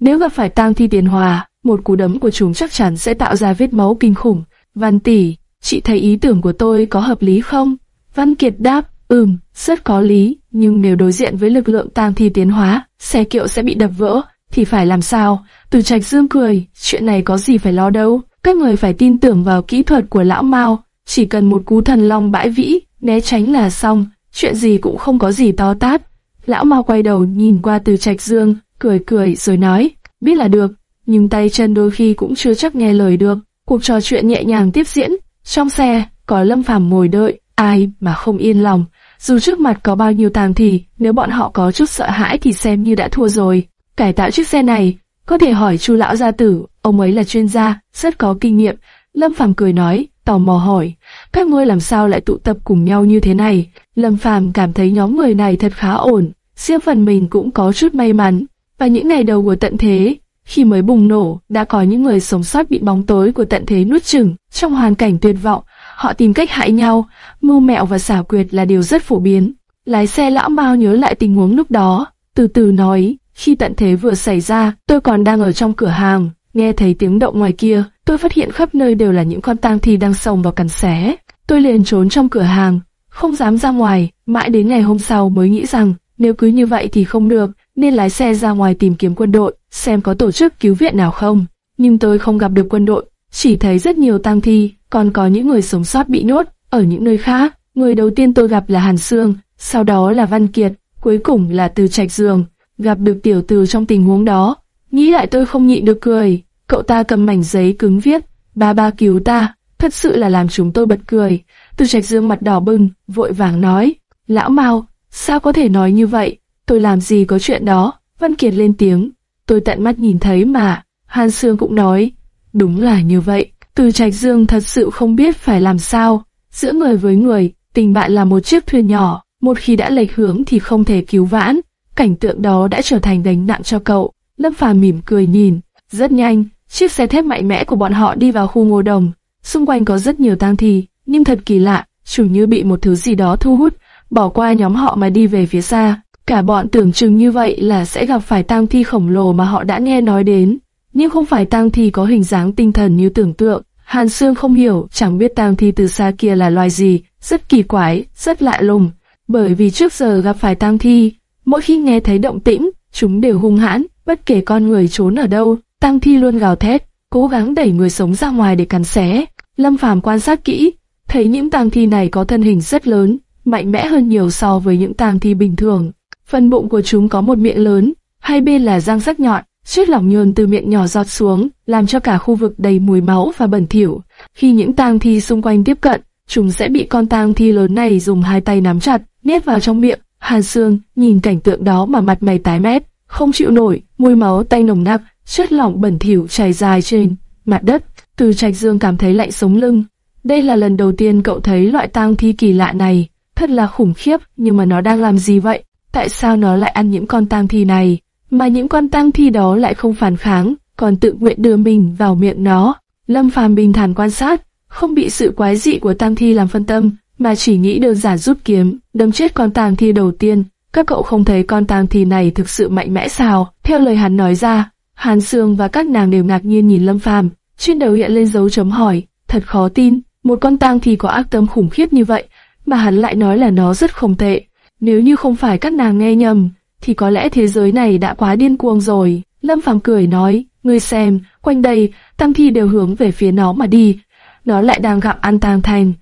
Nếu gặp phải tang thi tiến hóa, một cú đấm của chúng chắc chắn sẽ tạo ra vết máu kinh khủng. Văn tỷ, chị thấy ý tưởng của tôi có hợp lý không? Văn Kiệt đáp, ừm, rất có lý, nhưng nếu đối diện với lực lượng tang thi tiến hóa, xe kiệu sẽ bị đập vỡ, thì phải làm sao? Từ Trạch Dương cười, chuyện này có gì phải lo đâu, các người phải tin tưởng vào kỹ thuật của lão Mao, chỉ cần một cú thần long bãi vĩ, né tránh là xong, chuyện gì cũng không có gì to tát. Lão Mao quay đầu nhìn qua Từ Trạch Dương, cười cười rồi nói, biết là được, nhưng tay chân đôi khi cũng chưa chắc nghe lời được. Cuộc trò chuyện nhẹ nhàng tiếp diễn, trong xe có Lâm Phàm ngồi đợi, ai mà không yên lòng. Dù trước mặt có bao nhiêu tàng thì, nếu bọn họ có chút sợ hãi thì xem như đã thua rồi. Cải tạo chiếc xe này, có thể hỏi chu lão gia tử, ông ấy là chuyên gia, rất có kinh nghiệm. Lâm Phàm cười nói, tò mò hỏi, các ngươi làm sao lại tụ tập cùng nhau như thế này? Lâm Phàm cảm thấy nhóm người này thật khá ổn, riêng phần mình cũng có chút may mắn. Và những ngày đầu của tận thế, khi mới bùng nổ, đã có những người sống sót bị bóng tối của tận thế nuốt chửng, trong hoàn cảnh tuyệt vọng, họ tìm cách hại nhau, mưu mẹo và xảo quyệt là điều rất phổ biến. Lái xe lão Mao nhớ lại tình huống lúc đó, từ từ nói, khi tận thế vừa xảy ra, tôi còn đang ở trong cửa hàng, nghe thấy tiếng động ngoài kia, tôi phát hiện khắp nơi đều là những con tang thi đang sồng vào cắn xé. Tôi liền trốn trong cửa hàng, không dám ra ngoài, mãi đến ngày hôm sau mới nghĩ rằng, nếu cứ như vậy thì không được, nên lái xe ra ngoài tìm kiếm quân đội, xem có tổ chức cứu viện nào không. Nhưng tôi không gặp được quân đội, chỉ thấy rất nhiều tang thi, còn có những người sống sót bị nhốt ở những nơi khác. Người đầu tiên tôi gặp là Hàn Sương, sau đó là Văn Kiệt, cuối cùng là Từ Trạch Dương. Gặp được tiểu từ trong tình huống đó, nghĩ lại tôi không nhịn được cười. Cậu ta cầm mảnh giấy cứng viết, ba ba cứu ta, thật sự là làm chúng tôi bật cười. Từ Trạch Dương mặt đỏ bừng, vội vàng nói, lão Mao, sao có thể nói như vậy? Tôi làm gì có chuyện đó? Văn Kiệt lên tiếng, tôi tận mắt nhìn thấy mà. Hàn Sương cũng nói, đúng là như vậy. Từ Trạch Dương thật sự không biết phải làm sao. Giữa người với người, tình bạn là một chiếc thuyền nhỏ, một khi đã lệch hướng thì không thể cứu vãn. Cảnh tượng đó đã trở thành gánh nặng cho cậu. Lâm Phàm mỉm cười nhìn, rất nhanh, chiếc xe thép mạnh mẽ của bọn họ đi vào khu ngô đồng. Xung quanh có rất nhiều tang thi, nhưng thật kỳ lạ, chủ như bị một thứ gì đó thu hút, bỏ qua nhóm họ mà đi về phía xa. Cả bọn tưởng chừng như vậy là sẽ gặp phải tang thi khổng lồ mà họ đã nghe nói đến, nhưng không phải tang thi có hình dáng tinh thần như tưởng tượng. Hàn Sương không hiểu, chẳng biết tang thi từ xa kia là loài gì, rất kỳ quái, rất lạ lùng. Bởi vì trước giờ gặp phải tang thi, mỗi khi nghe thấy động tĩnh, chúng đều hung hãn, bất kể con người trốn ở đâu, tang thi luôn gào thét, cố gắng đẩy người sống ra ngoài để cắn xé. Lâm Phàm quan sát kỹ, thấy những tang thi này có thân hình rất lớn, mạnh mẽ hơn nhiều so với những tang thi bình thường. Phần bụng của chúng có một miệng lớn, hai bên là răng sắc nhọn, suýt lỏng nhơn từ miệng nhỏ giọt xuống, làm cho cả khu vực đầy mùi máu và bẩn thỉu. Khi những tang thi xung quanh tiếp cận, chúng sẽ bị con tang thi lớn này dùng hai tay nắm chặt, nhét vào trong miệng. Hàn Sương nhìn cảnh tượng đó mà mặt mày tái mét, không chịu nổi, mùi máu tay nồng nặc, chất lỏng bẩn thỉu chảy dài trên mặt đất. Từ Trạch Dương cảm thấy lạnh sống lưng. Đây là lần đầu tiên cậu thấy loại tang thi kỳ lạ này, thật là khủng khiếp, nhưng mà nó đang làm gì vậy? Tại sao nó lại ăn những con tang thi này? mà những con tang thi đó lại không phản kháng, còn tự nguyện đưa mình vào miệng nó. Lâm Phàm bình thản quan sát, không bị sự quái dị của tang thi làm phân tâm, mà chỉ nghĩ đơn giản rút kiếm, đâm chết con tang thi đầu tiên. Các cậu không thấy con tang thi này thực sự mạnh mẽ sao? Theo lời hắn nói ra, Hàn Sương và các nàng đều ngạc nhiên nhìn Lâm Phàm, trên đầu hiện lên dấu chấm hỏi, thật khó tin, một con tang thì có ác tâm khủng khiếp như vậy, mà hắn lại nói là nó rất không tệ. Nếu như không phải các nàng nghe nhầm, thì có lẽ thế giới này đã quá điên cuồng rồi. Lâm Phàm cười nói, ngươi xem, quanh đây, tang thi đều hướng về phía nó mà đi. Nó lại đang gặm ăn tang thành.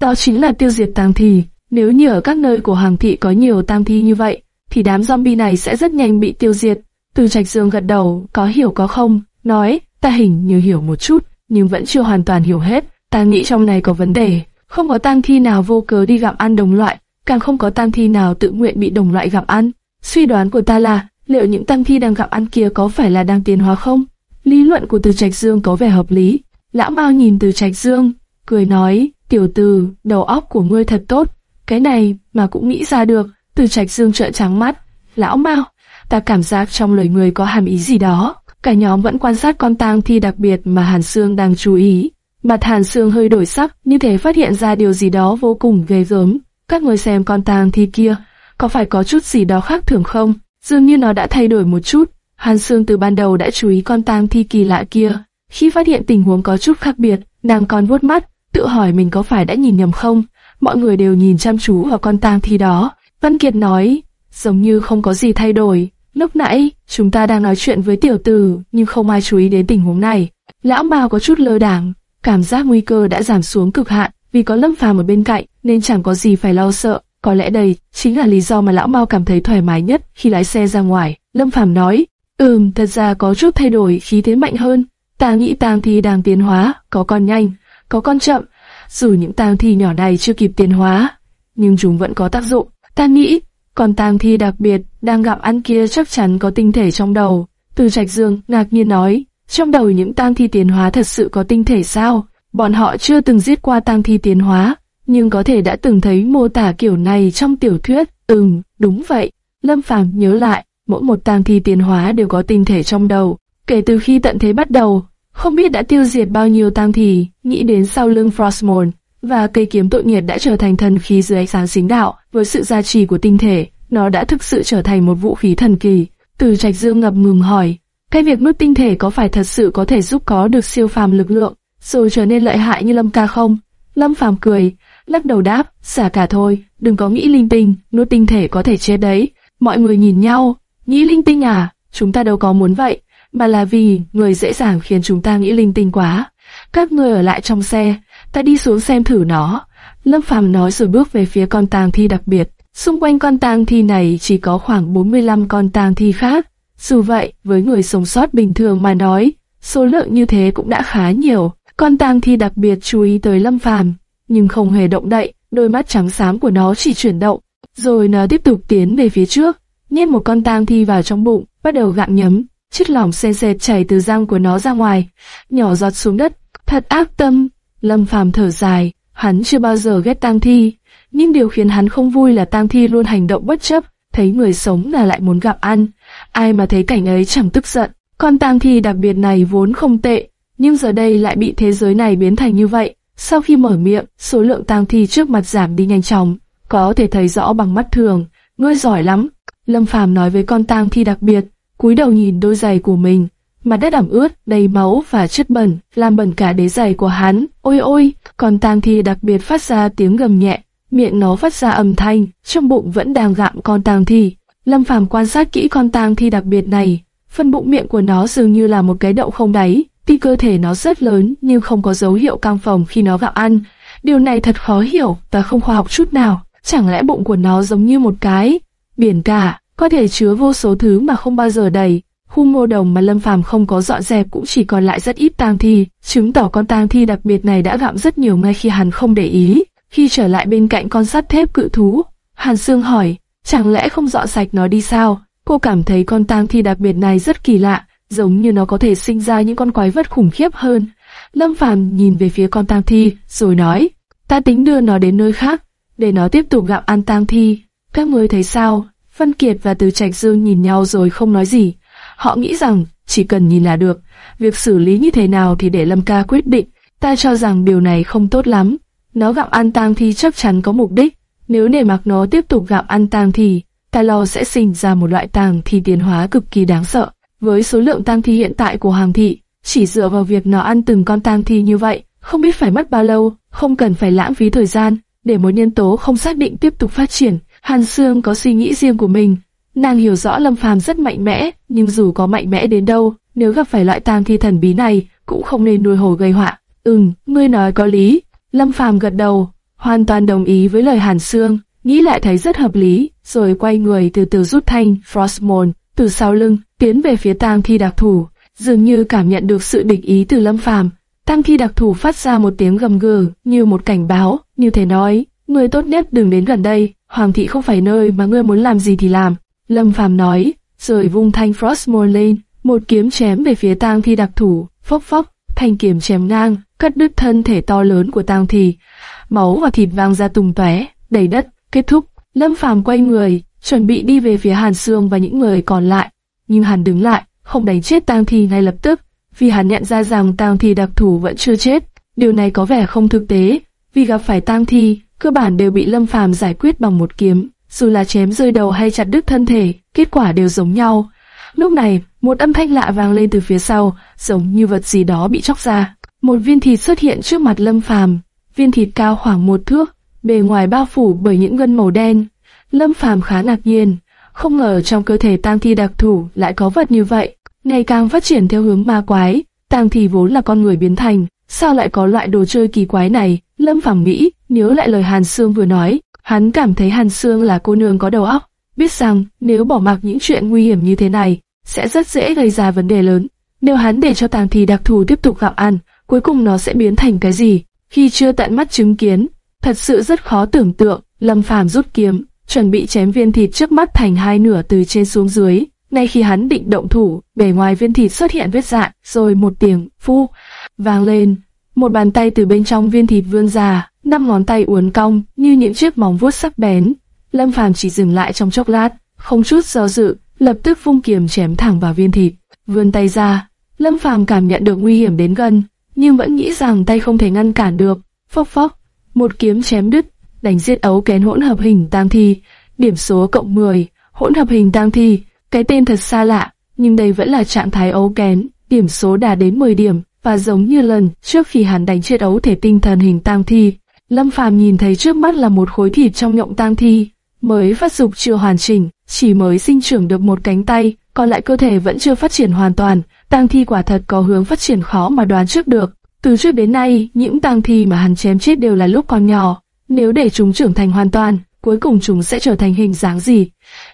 Đó chính là tiêu diệt tang thi. Nếu như ở các nơi của hàng thị có nhiều tang thi như vậy, thì đám zombie này sẽ rất nhanh bị tiêu diệt. Từ Trạch Dương gật đầu, có hiểu có không, nói, ta hình như hiểu một chút, nhưng vẫn chưa hoàn toàn hiểu hết. Ta nghĩ trong này có vấn đề, không có tang thi nào vô cớ đi gặm ăn đồng loại, càng không có tang thi nào tự nguyện bị đồng loại gặm ăn. Suy đoán của ta là, liệu những tăng thi đang gặp ăn kia có phải là đang tiến hóa không? Lý luận của Từ Trạch Dương có vẻ hợp lý. Lão Mao nhìn Từ Trạch Dương, cười nói, tiểu từ, đầu óc của ngươi thật tốt. Cái này mà cũng nghĩ ra được. Từ Trạch Dương trợn trắng mắt. Lão Mao, ta cảm giác trong lời người có hàm ý gì đó. Cả nhóm vẫn quan sát con tang thi đặc biệt mà Hàn Sương đang chú ý. Mặt Hàn Sương hơi đổi sắc, như thể phát hiện ra điều gì đó vô cùng ghê gớm. Các người xem con tang thi kia, có phải có chút gì đó khác thường không? Dường như nó đã thay đổi một chút. Hàn Sương từ ban đầu đã chú ý con tang thi kỳ lạ kia. Khi phát hiện tình huống có chút khác biệt, nàng còn vuốt mắt, tự hỏi mình có phải đã nhìn nhầm không? Mọi người đều nhìn chăm chú vào con tang thi đó. Văn Kiệt nói, giống như không có gì thay đổi. Lúc nãy, chúng ta đang nói chuyện với tiểu tử, nhưng không ai chú ý đến tình huống này. Lão Mao có chút lơ đảng, cảm giác nguy cơ đã giảm xuống cực hạn, vì có Lâm Phàm ở bên cạnh, nên chẳng có gì phải lo sợ. Có lẽ đây chính là lý do mà lão Mao cảm thấy thoải mái nhất khi lái xe ra ngoài. Lâm Phàm nói, ừm, thật ra có chút thay đổi, khí thế mạnh hơn. Ta nghĩ tang thi đang tiến hóa, có con nhanh, có con chậm. Dù những tang thi nhỏ này chưa kịp tiến hóa, nhưng chúng vẫn có tác dụng. Ta nghĩ, còn tang thi đặc biệt đang gặp ăn kia chắc chắn có tinh thể trong đầu. Từ Trạch Dương ngạc nhiên nói, trong đầu những tang thi tiến hóa thật sự có tinh thể sao? Bọn họ chưa từng giết qua tang thi tiến hóa, nhưng có thể đã từng thấy mô tả kiểu này trong tiểu thuyết. Ừm, đúng vậy. Lâm Phàm nhớ lại, mỗi một tang thi tiến hóa đều có tinh thể trong đầu. Kể từ khi tận thế bắt đầu, không biết đã tiêu diệt bao nhiêu tang thi, nghĩ đến sau lưng Frostmourne, và cây kiếm tội nghiệt đã trở thành thần khí dưới ánh sáng xính đạo, với sự gia trì của tinh thể, nó đã thực sự trở thành một vũ khí thần kỳ. Từ Trạch Dương ngập ngừng hỏi, cái việc nuốt tinh thể có phải thật sự có thể giúp có được siêu phàm lực lượng, rồi trở nên lợi hại như Lâm Ca không? Lâm Phàm cười, lắc đầu đáp, xả cả thôi, đừng có nghĩ linh tinh, nuốt tinh thể có thể chết đấy. Mọi người nhìn nhau, nghĩ linh tinh à, chúng ta đâu có muốn vậy, mà là vì người dễ dàng khiến chúng ta nghĩ linh tinh quá. Các người ở lại trong xe, ta đi xuống xem thử nó. Lâm Phàm nói rồi bước về phía con tang thi đặc biệt. Xung quanh con tang thi này chỉ có khoảng 45 con tang thi khác. Dù vậy, với người sống sót bình thường mà nói, số lượng như thế cũng đã khá nhiều. Con tang thi đặc biệt chú ý tới Lâm Phàm, nhưng không hề động đậy, đôi mắt trắng xám của nó chỉ chuyển động, rồi nó tiếp tục tiến về phía trước, nhét một con tang thi vào trong bụng, bắt đầu gặm nhấm, chất lỏng sền sệt chảy từ răng của nó ra ngoài, nhỏ giọt xuống đất, thật ác tâm. Lâm Phàm thở dài, hắn chưa bao giờ ghét tang thi, Nhưng điều khiến hắn không vui là tang thi luôn hành động bất chấp, thấy người sống là lại muốn gặp ăn. Ai mà thấy cảnh ấy chẳng tức giận. Con tang thi đặc biệt này vốn không tệ, nhưng giờ đây lại bị thế giới này biến thành như vậy. Sau khi mở miệng, số lượng tang thi trước mặt giảm đi nhanh chóng, có thể thấy rõ bằng mắt thường. Ngươi giỏi lắm. Lâm Phàm nói với con tang thi đặc biệt, cúi đầu nhìn đôi giày của mình, mặt đất ẩm ướt, đầy máu và chất bẩn, làm bẩn cả đế giày của hắn. Ôi ôi, con tang thi đặc biệt phát ra tiếng gầm nhẹ, miệng nó phát ra âm thanh, trong bụng vẫn đang gặm con tang thi. Lâm Phàm quan sát kỹ con tang thi đặc biệt này, phần bụng miệng của nó dường như là một cái đậu không đáy, tuy cơ thể nó rất lớn nhưng không có dấu hiệu căng phồng khi nó gặm ăn. Điều này thật khó hiểu và không khoa học chút nào. Chẳng lẽ bụng của nó giống như một cái biển cả, có thể chứa vô số thứ mà không bao giờ đầy. Khu mô đồng mà Lâm Phàm không có dọn dẹp cũng chỉ còn lại rất ít tang thi, chứng tỏ con tang thi đặc biệt này đã gặm rất nhiều ngay khi hắn không để ý. Khi trở lại bên cạnh con sắt thép cự thú, Hàn Sương hỏi, chẳng lẽ không dọn sạch nó đi sao? Cô cảm thấy con tang thi đặc biệt này rất kỳ lạ, giống như nó có thể sinh ra những con quái vật khủng khiếp hơn. Lâm Phàm nhìn về phía con tang thi, rồi nói, ta tính đưa nó đến nơi khác, để nó tiếp tục gặm ăn tang thi. Các ngươi thấy sao? Phân Kiệt và Từ Trạch Dương nhìn nhau rồi không nói gì. Họ nghĩ rằng chỉ cần nhìn là được, việc xử lý như thế nào thì để Lâm Ca quyết định. Ta cho rằng điều này không tốt lắm. Nó gặm ăn tang thi chắc chắn có mục đích. Nếu để mặc nó tiếp tục gặm ăn tang thi, ta lo sẽ sinh ra một loại tang thi tiến hóa cực kỳ đáng sợ. Với số lượng tang thi hiện tại của hàng thị, chỉ dựa vào việc nó ăn từng con tang thi như vậy, không biết phải mất bao lâu, không cần phải lãng phí thời gian để một nhân tố không xác định tiếp tục phát triển. Hàn Sương có suy nghĩ riêng của mình. Nàng hiểu rõ Lâm Phàm rất mạnh mẽ, nhưng dù có mạnh mẽ đến đâu, nếu gặp phải loại tang thi thần bí này, cũng không nên nuôi hồ gây họa. Ừm, ngươi nói có lý. Lâm Phàm gật đầu, hoàn toàn đồng ý với lời Hàn Sương, nghĩ lại thấy rất hợp lý, rồi quay người từ từ rút thanh Frostmourne từ sau lưng, tiến về phía tang thi đặc thủ, dường như cảm nhận được sự địch ý từ Lâm Phàm. Tang thi đặc thủ phát ra một tiếng gầm gừ, như một cảnh báo, như thể nói, người tốt nhất đừng đến gần đây, Hoàng thị không phải nơi mà ngươi muốn làm gì thì làm. Lâm Phàm nói, rồi vung thanh Frostmourne lên, một kiếm chém về phía tang thi đặc thủ, phốc phốc, thanh kiếm chém ngang, cắt đứt thân thể to lớn của tang thi, máu và thịt vang ra tung tóe, đầy đất. Kết thúc, Lâm Phàm quay người, chuẩn bị đi về phía Hàn Sương và những người còn lại, nhưng Hàn đứng lại, không đánh chết tang thi ngay lập tức, vì Hàn nhận ra rằng tang thi đặc thủ vẫn chưa chết. Điều này có vẻ không thực tế, vì gặp phải tang thi, cơ bản đều bị Lâm Phàm giải quyết bằng một kiếm, dù là chém rơi đầu hay chặt đứt thân thể, kết quả đều giống nhau. Lúc này, một âm thanh lạ vang lên từ phía sau, giống như vật gì đó bị chóc ra. Một viên thịt xuất hiện trước mặt Lâm Phàm, viên thịt cao khoảng một thước, bề ngoài bao phủ bởi những gân màu đen. Lâm Phàm khá ngạc nhiên, không ngờ trong cơ thể tang thi đặc thủ lại có vật như vậy. Ngày càng phát triển theo hướng ma quái, tang thi vốn là con người biến thành, sao lại có loại đồ chơi kỳ quái này? Lâm Phàm nghĩ, nhớ lại lời Hàn Sương vừa nói, hắn cảm thấy Hàn Sương là cô nương có đầu óc, biết rằng nếu bỏ mặc những chuyện nguy hiểm như thế này, sẽ rất dễ gây ra vấn đề lớn. Nếu hắn để cho tàng thì đặc thù tiếp tục gạo ăn, cuối cùng nó sẽ biến thành cái gì? Khi chưa tận mắt chứng kiến, thật sự rất khó tưởng tượng. Lâm Phàm rút kiếm, chuẩn bị chém viên thịt trước mắt thành hai nửa từ trên xuống dưới. Ngay khi hắn định động thủ, bề ngoài viên thịt xuất hiện vết dạn, rồi một tiếng phu vang lên, một bàn tay từ bên trong viên thịt vươn ra, năm ngón tay uốn cong như những chiếc móng vuốt sắc bén. Lâm Phàm chỉ dừng lại trong chốc lát, không chút do dự, lập tức vung kiếm chém thẳng vào viên thịt. Vươn tay ra, Lâm Phàm cảm nhận được nguy hiểm đến gần, nhưng vẫn nghĩ rằng tay không thể ngăn cản được. Phốc phốc, một kiếm chém đứt, đánh giết ấu kén hỗn hợp hình tang thi, điểm số cộng 10, hỗn hợp hình tang thi, cái tên thật xa lạ, nhưng đây vẫn là trạng thái ấu kén, điểm số đạt đến 10 điểm, và giống như lần trước khi hắn đánh chết ấu thể tinh thần hình tang thi, Lâm Phàm nhìn thấy trước mắt là một khối thịt trong nhộng tang thi, mới phát dục chưa hoàn chỉnh, chỉ mới sinh trưởng được một cánh tay, còn lại cơ thể vẫn chưa phát triển hoàn toàn. Tang thi quả thật có hướng phát triển khó mà đoán trước được. Từ trước đến nay, những tang thi mà hắn chém chết đều là lúc còn nhỏ. Nếu để chúng trưởng thành hoàn toàn, cuối cùng chúng sẽ trở thành hình dáng gì?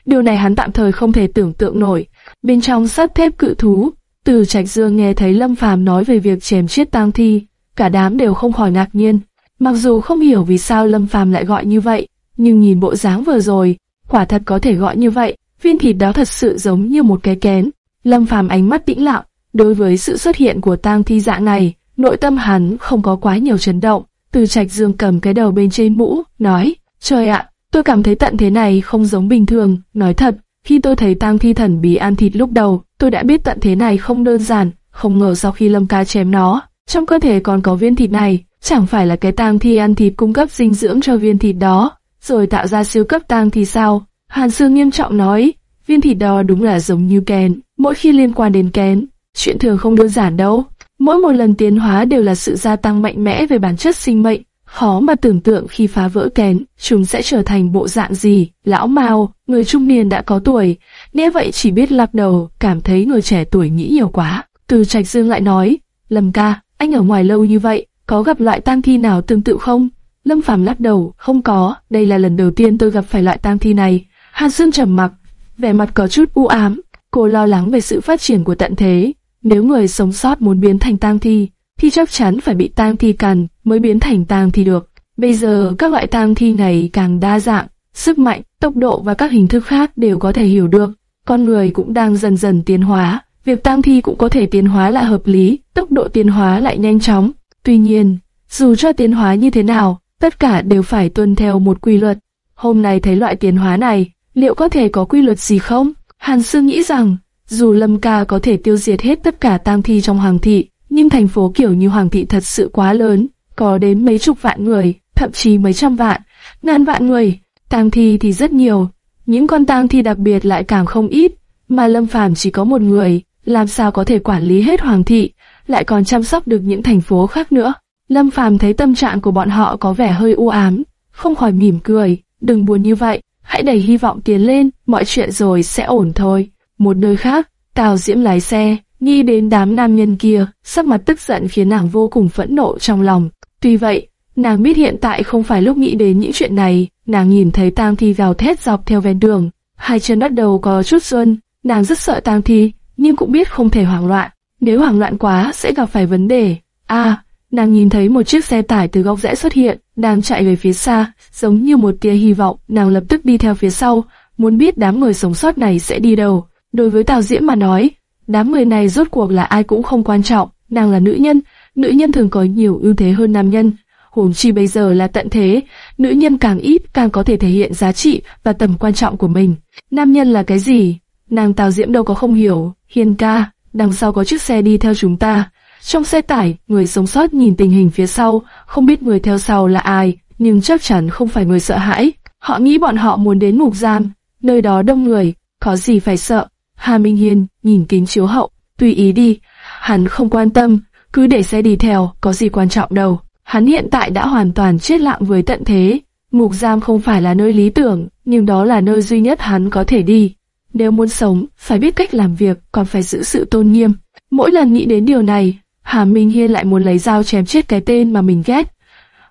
Điều này hắn tạm thời không thể tưởng tượng nổi. Bên trong sắt thép cự thú, từ Trạch Dương nghe thấy Lâm Phàm nói về việc chém chết tang thi, cả đám đều không khỏi ngạc nhiên. Mặc dù không hiểu vì sao Lâm Phàm lại gọi như vậy, nhưng nhìn bộ dáng vừa rồi, quả thật có thể gọi như vậy. Viên thịt đó thật sự giống như một cái kén. Lâm Phàm ánh mắt tĩnh lặng, đối với sự xuất hiện của tang thi dạng này, nội tâm hắn không có quá nhiều chấn động. Từ Trạch Dương cầm cái đầu bên trên mũ, nói: Trời ạ, tôi cảm thấy tận thế này không giống bình thường, nói thật, khi tôi thấy tang thi thần bí ăn thịt lúc đầu, tôi đã biết tận thế này không đơn giản, không ngờ sau khi Lâm Ca chém nó, trong cơ thể còn có viên thịt này, chẳng phải là cái tang thi ăn thịt cung cấp dinh dưỡng cho viên thịt đó, rồi tạo ra siêu cấp tang thi sao? Hàn Sương nghiêm trọng nói, viên thịt đó đúng là giống như kén, mỗi khi liên quan đến kén, chuyện thường không đơn giản đâu. Mỗi một lần tiến hóa đều là sự gia tăng mạnh mẽ về bản chất sinh mệnh, khó mà tưởng tượng khi phá vỡ kén, chúng sẽ trở thành bộ dạng gì. Lão Mao, người trung niên đã có tuổi, nghe vậy chỉ biết lắc đầu, cảm thấy người trẻ tuổi nghĩ nhiều quá. Từ Trạch Dương lại nói, Lâm ca, anh ở ngoài lâu như vậy, có gặp loại tang thi nào tương tự không? Lâm Phàm lắc đầu, không có, đây là lần đầu tiên tôi gặp phải loại tang thi này. Hàn dương trầm mặc, vẻ mặt có chút u ám, cô lo lắng về sự phát triển của tận thế. Nếu người sống sót muốn biến thành tang thi, thì chắc chắn phải bị tang thi cằn, mới biến thành tang thi được. Bây giờ các loại tang thi này càng đa dạng, sức mạnh, tốc độ và các hình thức khác đều có thể hiểu được. Con người cũng đang dần dần tiến hóa, việc tang thi cũng có thể tiến hóa lại hợp lý, tốc độ tiến hóa lại nhanh chóng. Tuy nhiên, dù cho tiến hóa như thế nào, tất cả đều phải tuân theo một quy luật. Hôm nay thấy loại tiến hóa này, liệu có thể có quy luật gì không? Hàn Sương nghĩ rằng, dù Lâm Ca có thể tiêu diệt hết tất cả tang thi trong hoàng thị, nhưng thành phố kiểu như hoàng thị thật sự quá lớn, có đến mấy chục vạn người, thậm chí mấy trăm vạn, ngàn vạn người. Tang thi thì rất nhiều, những con tang thi đặc biệt lại càng không ít, mà Lâm Phàm chỉ có một người, làm sao có thể quản lý hết hoàng thị, lại còn chăm sóc được những thành phố khác nữa. Lâm Phàm thấy tâm trạng của bọn họ có vẻ hơi u ám, không khỏi mỉm cười, đừng buồn như vậy, hãy đầy hy vọng tiến lên, mọi chuyện rồi sẽ ổn thôi. Một nơi khác, Tào Diễm lái xe, nghĩ đến đám nam nhân kia, sắc mặt tức giận khiến nàng vô cùng phẫn nộ trong lòng. Tuy vậy, nàng biết hiện tại không phải lúc nghĩ đến những chuyện này, nàng nhìn thấy tang thi gào thét dọc theo ven đường, hai chân bắt đầu có chút run. Nàng rất sợ tang thi, nhưng cũng biết không thể hoảng loạn, nếu hoảng loạn quá sẽ gặp phải vấn đề. A, nàng nhìn thấy một chiếc xe tải từ góc rẽ xuất hiện, đang chạy về phía xa, giống như một tia hy vọng, nàng lập tức đi theo phía sau, muốn biết đám người sống sót này sẽ đi đâu. Đối với Tào Diễm mà nói, đám người này rốt cuộc là ai cũng không quan trọng, nàng là nữ nhân, nữ nhân thường có nhiều ưu thế hơn nam nhân. Huống chi bây giờ là tận thế, nữ nhân càng ít càng có thể thể hiện giá trị và tầm quan trọng của mình. Nam nhân là cái gì? Nàng Tào Diễm đâu có không hiểu. Hiền ca, đằng sau có chiếc xe đi theo chúng ta. Trong xe tải, người sống sót nhìn tình hình phía sau, không biết người theo sau là ai, nhưng chắc chắn không phải người sợ hãi. Họ nghĩ bọn họ muốn đến ngục giam, nơi đó đông người, có gì phải sợ. Hà Minh Hiên nhìn kính chiếu hậu, tùy ý đi, hắn không quan tâm, cứ để xe đi theo, có gì quan trọng đâu. Hắn hiện tại đã hoàn toàn chết lặng với tận thế. mục giam không phải là nơi lý tưởng, nhưng đó là nơi duy nhất hắn có thể đi. Nếu muốn sống, phải biết cách làm việc, còn phải giữ sự tôn nghiêm. Mỗi lần nghĩ đến điều này, Hà Minh Hiên lại muốn lấy dao chém chết cái tên mà mình ghét.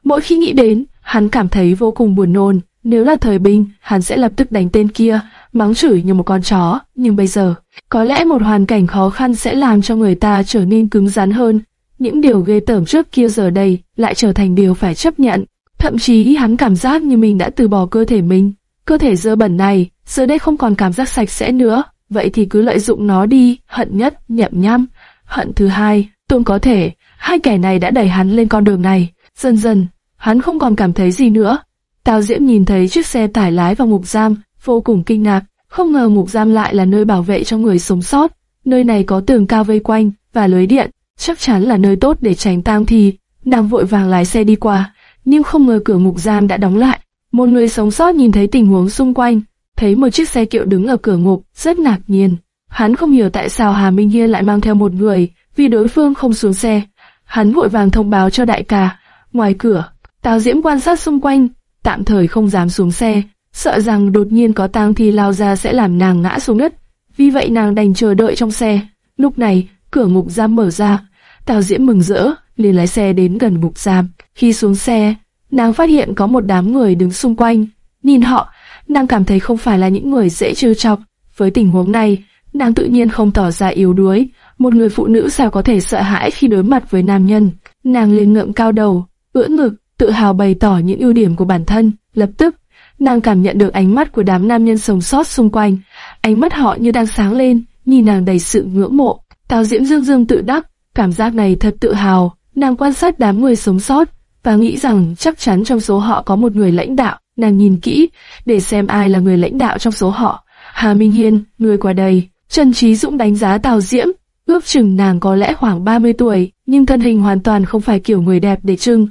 Mỗi khi nghĩ đến, hắn cảm thấy vô cùng buồn nôn. Nếu là thời binh, hắn sẽ lập tức đánh tên kia, mắng chửi như một con chó. Nhưng bây giờ, có lẽ một hoàn cảnh khó khăn sẽ làm cho người ta trở nên cứng rắn hơn. Những điều ghê tởm trước kia giờ đây lại trở thành điều phải chấp nhận. Thậm chí hắn cảm giác như mình đã từ bỏ cơ thể mình. Cơ thể dơ bẩn này, giờ đây không còn cảm giác sạch sẽ nữa. Vậy thì cứ lợi dụng nó đi, hận nhất, nhậm nhăm. Hận thứ hai, tôn có thể, hai kẻ này đã đẩy hắn lên con đường này. Dần dần, hắn không còn cảm thấy gì nữa. Tào Diễm nhìn thấy chiếc xe tải lái vào ngục giam, vô cùng kinh ngạc, không ngờ ngục giam lại là nơi bảo vệ cho người sống sót. Nơi này có tường cao vây quanh và lưới điện, chắc chắn là nơi tốt để tránh tang thi. Nàng vội vàng lái xe đi qua, nhưng không ngờ cửa ngục giam đã đóng lại. Một người sống sót nhìn thấy tình huống xung quanh, thấy một chiếc xe kiệu đứng ở cửa ngục, rất ngạc nhiên. Hắn không hiểu tại sao Hà Minh Hiên lại mang theo một người, vì đối phương không xuống xe. Hắn vội vàng thông báo cho đại ca. Ngoài cửa, Tào Diễm quan sát xung quanh, tạm thời không dám xuống xe, sợ rằng đột nhiên có tang thi lao ra sẽ làm nàng ngã xuống đất. Vì vậy nàng đành chờ đợi trong xe. Lúc này, cửa ngục giam mở ra. Tào Diễm mừng rỡ, liền lái xe đến gần ngục giam. Khi xuống xe, nàng phát hiện có một đám người đứng xung quanh. Nhìn họ, nàng cảm thấy không phải là những người dễ trêu chọc. Với tình huống này, nàng tự nhiên không tỏ ra yếu đuối. Một người phụ nữ sao có thể sợ hãi khi đối mặt với nam nhân? Nàng liền ngượng cao đầu, ưỡn ngực, tự hào bày tỏ những ưu điểm của bản thân. Lập tức, nàng cảm nhận được ánh mắt của đám nam nhân sống sót xung quanh. Ánh mắt họ như đang sáng lên, nhìn nàng đầy sự ngưỡng mộ. Tào Diễm Dương Dương tự đắc, cảm giác này thật tự hào. Nàng quan sát đám người sống sót và nghĩ rằng chắc chắn trong số họ có một người lãnh đạo. nàng nhìn kỹ, để xem ai là người lãnh đạo trong số họ. Hà Minh Hiên, người qua đây. Trần Trí Dũng đánh giá Tào Diễm, ước chừng nàng có lẽ khoảng 30 tuổi, nhưng thân hình hoàn toàn không phải kiểu người đẹp để trưng.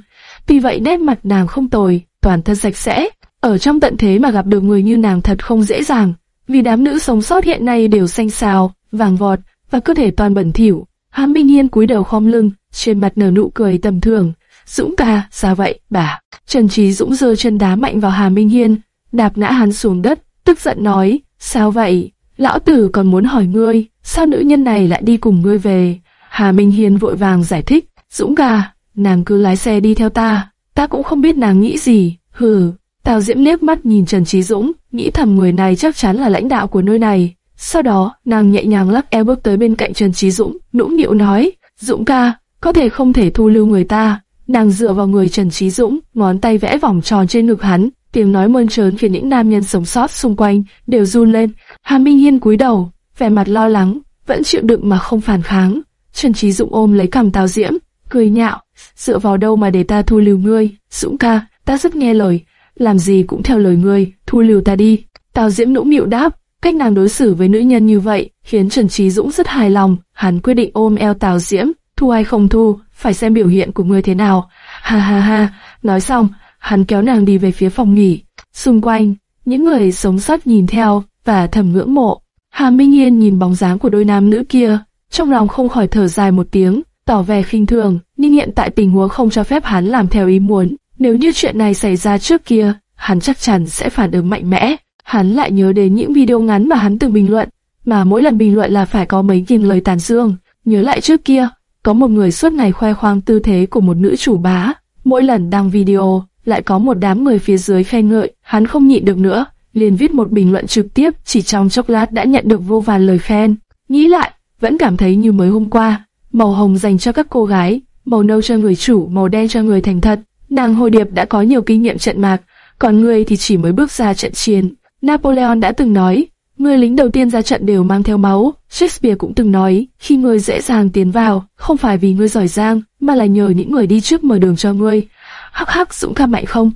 Vì vậy nét mặt nàng không tồi, toàn thân sạch sẽ. Ở trong tận thế mà gặp được người như nàng thật không dễ dàng, vì đám nữ sống sót hiện nay đều xanh xao, vàng vọt và cơ thể toàn bẩn thỉu. Hà Minh Hiên cúi đầu khom lưng, trên mặt nở nụ cười tầm thường. Dũng ca, sao vậy, bà? Trần Trí Dũng giơ chân đá mạnh vào Hà Minh Hiên, đạp ngã hắn xuống đất, tức giận nói, sao vậy? Lão tử còn muốn hỏi ngươi, sao nữ nhân này lại đi cùng ngươi về? Hà Minh Hiên vội vàng giải thích, Dũng ca, nàng cứ lái xe đi theo ta, ta cũng không biết nàng nghĩ gì, hừ. Tào Diễm liếc mắt nhìn Trần Trí Dũng, nghĩ thầm người này chắc chắn là lãnh đạo của nơi này. Sau đó, nàng nhẹ nhàng lắc eo bước tới bên cạnh Trần Trí Dũng, nũng nịu nói, Dũng ca, có thể không thể thu lưu người ta. Nàng dựa vào người Trần Trí Dũng, ngón tay vẽ vòng tròn trên ngực hắn, tiếng nói mơn trớn khiến những nam nhân sống sót xung quanh đều run lên. Hà Minh Hiên cúi đầu, vẻ mặt lo lắng, vẫn chịu đựng mà không phản kháng. Trần Trí Dũng ôm lấy cằm Tào Diễm, cười nhạo, dựa vào đâu mà để ta thu lưu ngươi, Dũng ca, ta rất nghe lời, làm gì cũng theo lời ngươi, thu lưu ta đi. Tào Diễm nũng nịu đáp, cách nàng đối xử với nữ nhân như vậy khiến Trần Trí Dũng rất hài lòng, hắn quyết định ôm eo Tào Diễm, thu hay không thu, phải xem biểu hiện của ngươi thế nào. Ha ha ha, nói xong, hắn kéo nàng đi về phía phòng nghỉ. Xung quanh, những người sống sót nhìn theo và thầm ngưỡng mộ. Hà Minh Yên nhìn bóng dáng của đôi nam nữ kia, trong lòng không khỏi thở dài một tiếng, tỏ vẻ khinh thường, nhưng hiện tại tình huống không cho phép hắn làm theo ý muốn. Nếu như chuyện này xảy ra trước kia, hắn chắc chắn sẽ phản ứng mạnh mẽ. Hắn lại nhớ đến những video ngắn mà hắn từng bình luận, mà mỗi lần bình luận là phải có mấy nghìn lời tàn dương. Nhớ lại trước kia, có một người suốt ngày khoe khoang tư thế của một nữ chủ bá. Mỗi lần đăng video, lại có một đám người phía dưới khen ngợi, hắn không nhịn được nữa, liền viết một bình luận trực tiếp, chỉ trong chốc lát đã nhận được vô vàn lời khen. Nghĩ lại, vẫn cảm thấy như mới hôm qua, màu hồng dành cho các cô gái, màu nâu cho người chủ, màu đen cho người thành thật. Nàng Hồ Điệp đã có nhiều kinh nghiệm trận mạc, còn người thì chỉ mới bước ra trận chiến. Napoleon đã từng nói, người lính đầu tiên ra trận đều mang theo máu. Shakespeare cũng từng nói, khi người dễ dàng tiến vào, không phải vì ngươi giỏi giang, mà là nhờ những người đi trước mở đường cho ngươi. Hắc hắc Dũng cảm mạnh không?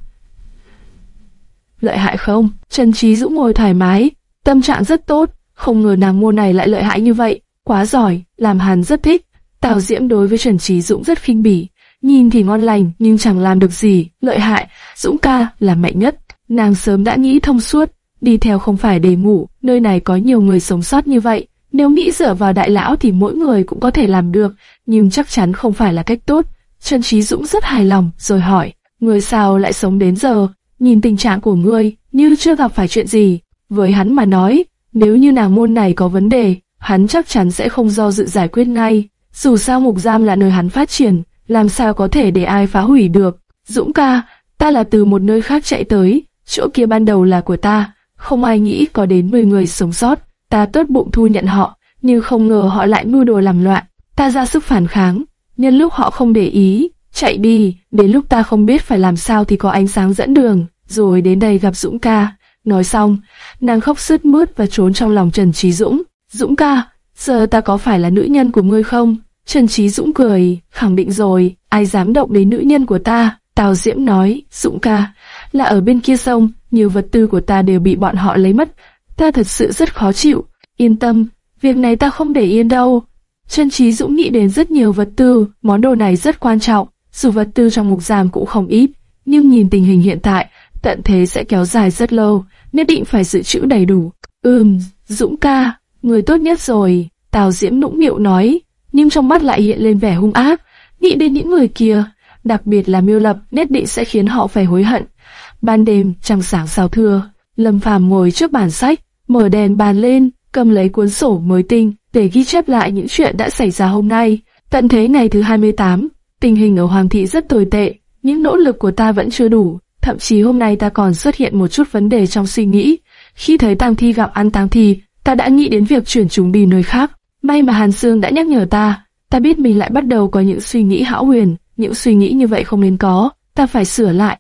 Lợi hại không? Trần Trí Dũng ngồi thoải mái, tâm trạng rất tốt, không ngờ nàng mua này lại lợi hại như vậy, quá giỏi, làm hắn rất thích. Tào Diễm đối với Trần Trí Dũng rất khinh bỉ, nhìn thì ngon lành nhưng chẳng làm được gì, lợi hại, Dũng ca là mạnh nhất. Nàng sớm đã nghĩ thông suốt, đi theo không phải để ngủ, nơi này có nhiều người sống sót như vậy. Nếu nghĩ dựa vào đại lão thì mỗi người cũng có thể làm được, nhưng chắc chắn không phải là cách tốt. Trần Trí Dũng rất hài lòng, rồi hỏi, người sao lại sống đến giờ, nhìn tình trạng của ngươi, như chưa gặp phải chuyện gì. Với hắn mà nói, nếu như nàng môn này có vấn đề, hắn chắc chắn sẽ không do dự giải quyết ngay. Dù sao mục giam là nơi hắn phát triển, làm sao có thể để ai phá hủy được. Dũng ca, ta là từ một nơi khác chạy tới, chỗ kia ban đầu là của ta, không ai nghĩ có đến 10 người sống sót, ta tốt bụng thu nhận họ, nhưng không ngờ họ lại mưu đồ làm loạn, ta ra sức phản kháng, nhân lúc họ không để ý, chạy đi, đến lúc ta không biết phải làm sao thì có ánh sáng dẫn đường, rồi đến đây gặp Dũng ca. Nói xong, nàng khóc sướt mướt và trốn trong lòng Trần Trí Dũng. Dũng ca, giờ ta có phải là nữ nhân của ngươi không? Trần Trí Dũng cười, khẳng định rồi, ai dám động đến nữ nhân của ta? Tào Diễm nói, Dũng ca, là ở bên kia sông, nhiều vật tư của ta đều bị bọn họ lấy mất, ta thật sự rất khó chịu. Yên tâm, việc này ta không để yên đâu. Trần Trí Dũng nghĩ đến rất nhiều vật tư, món đồ này rất quan trọng, dù vật tư trong ngục giam cũng không ít, nhưng nhìn tình hình hiện tại, tận thế sẽ kéo dài rất lâu, nhất định phải dự trữ đầy đủ. Ừm, Dũng ca, người tốt nhất rồi, Tào Diễm nũng nịu nói, nhưng trong mắt lại hiện lên vẻ hung ác, nghĩ đến những người kia, đặc biệt là miêu lập nhất định sẽ khiến họ phải hối hận. Ban đêm, trăng sáng sao thưa, Lâm Phàm ngồi trước bàn sách, mở đèn bàn lên, cầm lấy cuốn sổ mới tinh để ghi chép lại những chuyện đã xảy ra hôm nay. Tận thế ngày thứ 28, tình hình ở Hoàng thị rất tồi tệ, những nỗ lực của ta vẫn chưa đủ, thậm chí hôm nay ta còn xuất hiện một chút vấn đề trong suy nghĩ. Khi thấy tang thi gặp ăn tang thi, ta đã nghĩ đến việc chuyển chúng đi nơi khác. May mà Hàn Sương đã nhắc nhở ta, ta biết mình lại bắt đầu có những suy nghĩ hão huyền, những suy nghĩ như vậy không nên có, ta phải sửa lại.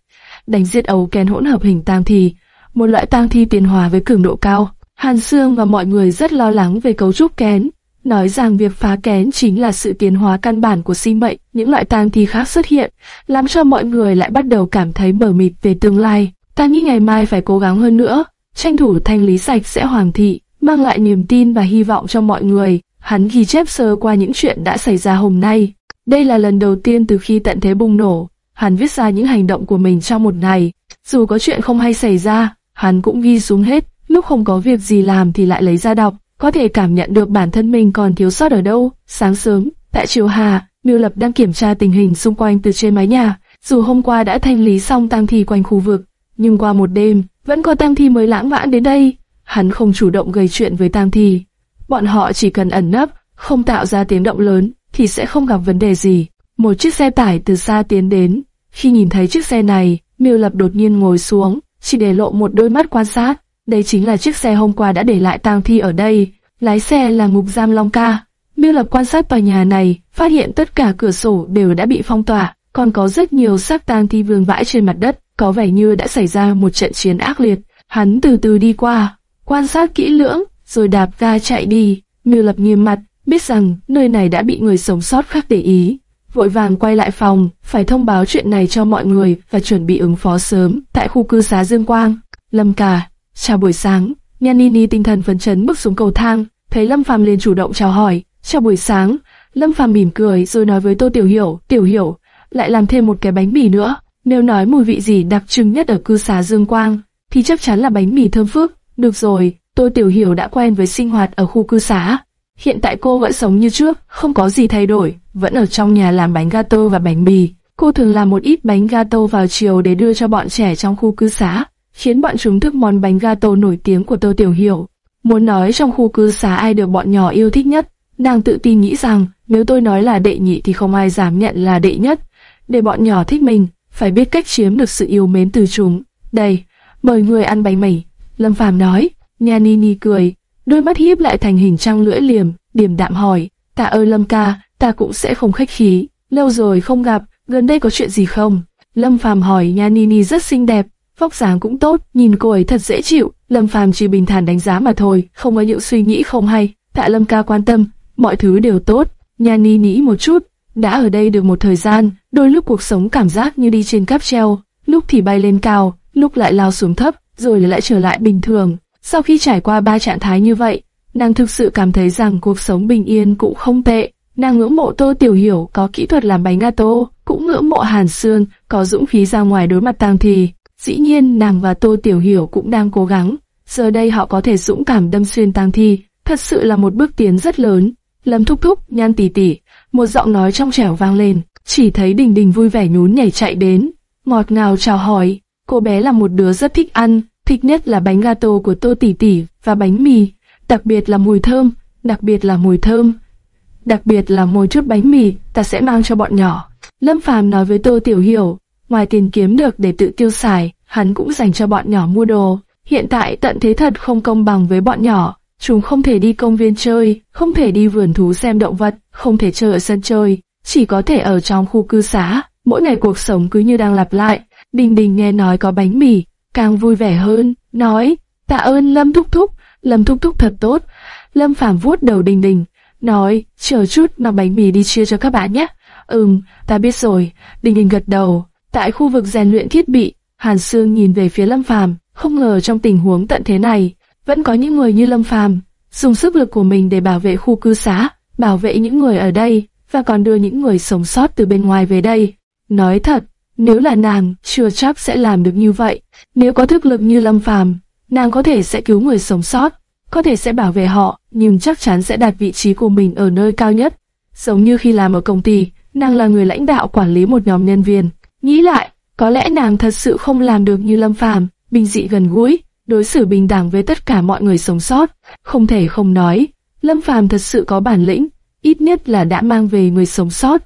Đánh giết ấu kén hỗn hợp hình tang thi, một loại tang thi tiến hóa với cường độ cao. Hàn Sương và mọi người rất lo lắng về cấu trúc kén, nói rằng việc phá kén chính là sự tiến hóa căn bản của sinh mệnh. Những loại tang thi khác xuất hiện, làm cho mọi người lại bắt đầu cảm thấy mờ mịt về tương lai. ta nghĩ ngày mai phải cố gắng hơn nữa, tranh thủ thanh lý sạch sẽ hoàng thị, mang lại niềm tin và hy vọng cho mọi người. Hắn ghi chép sơ qua những chuyện đã xảy ra hôm nay. Đây là lần đầu tiên từ khi tận thế bùng nổ, hắn viết ra những hành động của mình trong một ngày. Dù có chuyện không hay xảy ra, hắn cũng ghi xuống hết, lúc không có việc gì làm thì lại lấy ra đọc, có thể cảm nhận được bản thân mình còn thiếu sót ở đâu. Sáng sớm, tại Triều Hà, Miêu Lập đang kiểm tra tình hình xung quanh từ trên mái nhà. Dù hôm qua đã thanh lý xong tang thi quanh khu vực, nhưng qua một đêm, vẫn có tang thi mới lãng vãng đến đây. Hắn không chủ động gây chuyện với tang thi. Bọn họ chỉ cần ẩn nấp, không tạo ra tiếng động lớn, thì sẽ không gặp vấn đề gì. Một chiếc xe tải từ xa tiến đến. Khi nhìn thấy chiếc xe này, Miêu Lập đột nhiên ngồi xuống, chỉ để lộ một đôi mắt quan sát. Đây chính là chiếc xe hôm qua đã để lại tang thi ở đây. Lái xe là ngục giam Long Ca. Miêu Lập quan sát tòa nhà này, phát hiện tất cả cửa sổ đều đã bị phong tỏa, còn có rất nhiều xác tang thi vương vãi trên mặt đất, có vẻ như đã xảy ra một trận chiến ác liệt. Hắn từ từ đi qua, quan sát kỹ lưỡng, rồi đạp ga chạy đi. Miêu Lập nghiêm mặt, biết rằng nơi này đã bị người sống sót khác để ý. Vội vàng quay lại phòng, phải thông báo chuyện này cho mọi người và chuẩn bị ứng phó sớm tại khu cư xá Dương Quang. Lâm Cả, chào buổi sáng, Nhanini tinh thần phấn chấn bước xuống cầu thang, thấy Lâm Phàm liền chủ động chào hỏi, chào buổi sáng. Lâm Phàm mỉm cười rồi nói với Tô Tiểu Hiểu, Tiểu Hiểu, lại làm thêm một cái bánh mì nữa. Nếu nói mùi vị gì đặc trưng nhất ở cư xá Dương Quang, thì chắc chắn là bánh mì thơm phức. Được rồi, Tô Tiểu Hiểu đã quen với sinh hoạt ở khu cư xá. Hiện tại cô vẫn sống như trước, không có gì thay đổi, vẫn ở trong nhà làm bánh gato và bánh mì. Cô thường làm một ít bánh gato vào chiều để đưa cho bọn trẻ trong khu cư xá, khiến bọn chúng thức món bánh gato nổi tiếng của Tô Tiểu Hiểu. Muốn nói trong khu cư xá ai được bọn nhỏ yêu thích nhất, nàng tự tin nghĩ rằng nếu tôi nói là đệ nhị thì không ai dám nhận là đệ nhất. Để bọn nhỏ thích mình, phải biết cách chiếm được sự yêu mến từ chúng. Đây, mời người ăn bánh mì. Lâm Phàm nói, Nha Nini cười, đôi mắt hiếp lại thành hình trăng lưỡi liềm, điềm đạm hỏi, tạ ơi Lâm ca, ta cũng sẽ không khách khí, lâu rồi không gặp, gần đây có chuyện gì không? Lâm Phàm hỏi Nha Nini rất xinh đẹp, vóc dáng cũng tốt, nhìn cô ấy thật dễ chịu. Lâm Phàm chỉ bình thản đánh giá mà thôi, không có những suy nghĩ không hay. Tạ Lâm ca quan tâm, mọi thứ đều tốt. Nha Nini một chút, đã ở đây được một thời gian, đôi lúc cuộc sống cảm giác như đi trên cáp treo, lúc thì bay lên cao, lúc lại lao xuống thấp, rồi lại trở lại bình thường. Sau khi trải qua ba trạng thái như vậy, nàng thực sự cảm thấy rằng cuộc sống bình yên cũng không tệ. Nàng ngưỡng mộ Tô Tiểu Hiểu có kỹ thuật làm bánh gato, cũng ngưỡng mộ Hàn Sương có dũng khí ra ngoài đối mặt tang thì. Dĩ nhiên nàng và Tô Tiểu Hiểu cũng đang cố gắng. Giờ đây họ có thể dũng cảm đâm xuyên tang thi, thật sự là một bước tiến rất lớn. Lâm thúc thúc, nhan tỷ tỷ, một giọng nói trong trẻo vang lên, chỉ thấy Đình Đình vui vẻ nhún nhảy chạy đến, ngọt ngào chào hỏi. Cô bé là một đứa rất thích ăn, thích nhất là bánh gato của Tô tỷ tỷ và bánh mì, đặc biệt là mùi thơm, đặc biệt là mùi thơm. Đặc biệt là mùi chút bánh mì, ta sẽ mang cho bọn nhỏ. Lâm Phàm nói với Tô Tiểu Hiểu, ngoài tiền kiếm được để tự tiêu xài, hắn cũng dành cho bọn nhỏ mua đồ. Hiện tại tận thế thật không công bằng với bọn nhỏ, chúng không thể đi công viên chơi, không thể đi vườn thú xem động vật, không thể chơi ở sân chơi, chỉ có thể ở trong khu cư xá. Mỗi ngày cuộc sống cứ như đang lặp lại. Đình Đình nghe nói có bánh mì, càng vui vẻ hơn, nói, tạ ơn Lâm Thúc Thúc, Lâm Thúc Thúc thật tốt. Lâm Phàm vuốt đầu Đình Đình, nói, chờ chút mà bánh mì đi chia cho các bạn nhé. Ừm, ta biết rồi, Đình Đình gật đầu. Tại khu vực rèn luyện thiết bị, Hàn Sương nhìn về phía Lâm Phàm, không ngờ trong tình huống tận thế này, vẫn có những người như Lâm Phàm dùng sức lực của mình để bảo vệ khu cư xá, bảo vệ những người ở đây và còn đưa những người sống sót từ bên ngoài về đây. Nói thật, nếu là nàng, chưa chắc sẽ làm được như vậy. Nếu có thực lực như Lâm Phàm, nàng có thể sẽ cứu người sống sót, có thể sẽ bảo vệ họ, nhưng chắc chắn sẽ đặt vị trí của mình ở nơi cao nhất. Giống như khi làm ở công ty, nàng là người lãnh đạo quản lý một nhóm nhân viên. Nghĩ lại, có lẽ nàng thật sự không làm được như Lâm Phàm, bình dị gần gũi, đối xử bình đẳng với tất cả mọi người sống sót. Không thể không nói, Lâm Phàm thật sự có bản lĩnh, ít nhất là đã mang về người sống sót,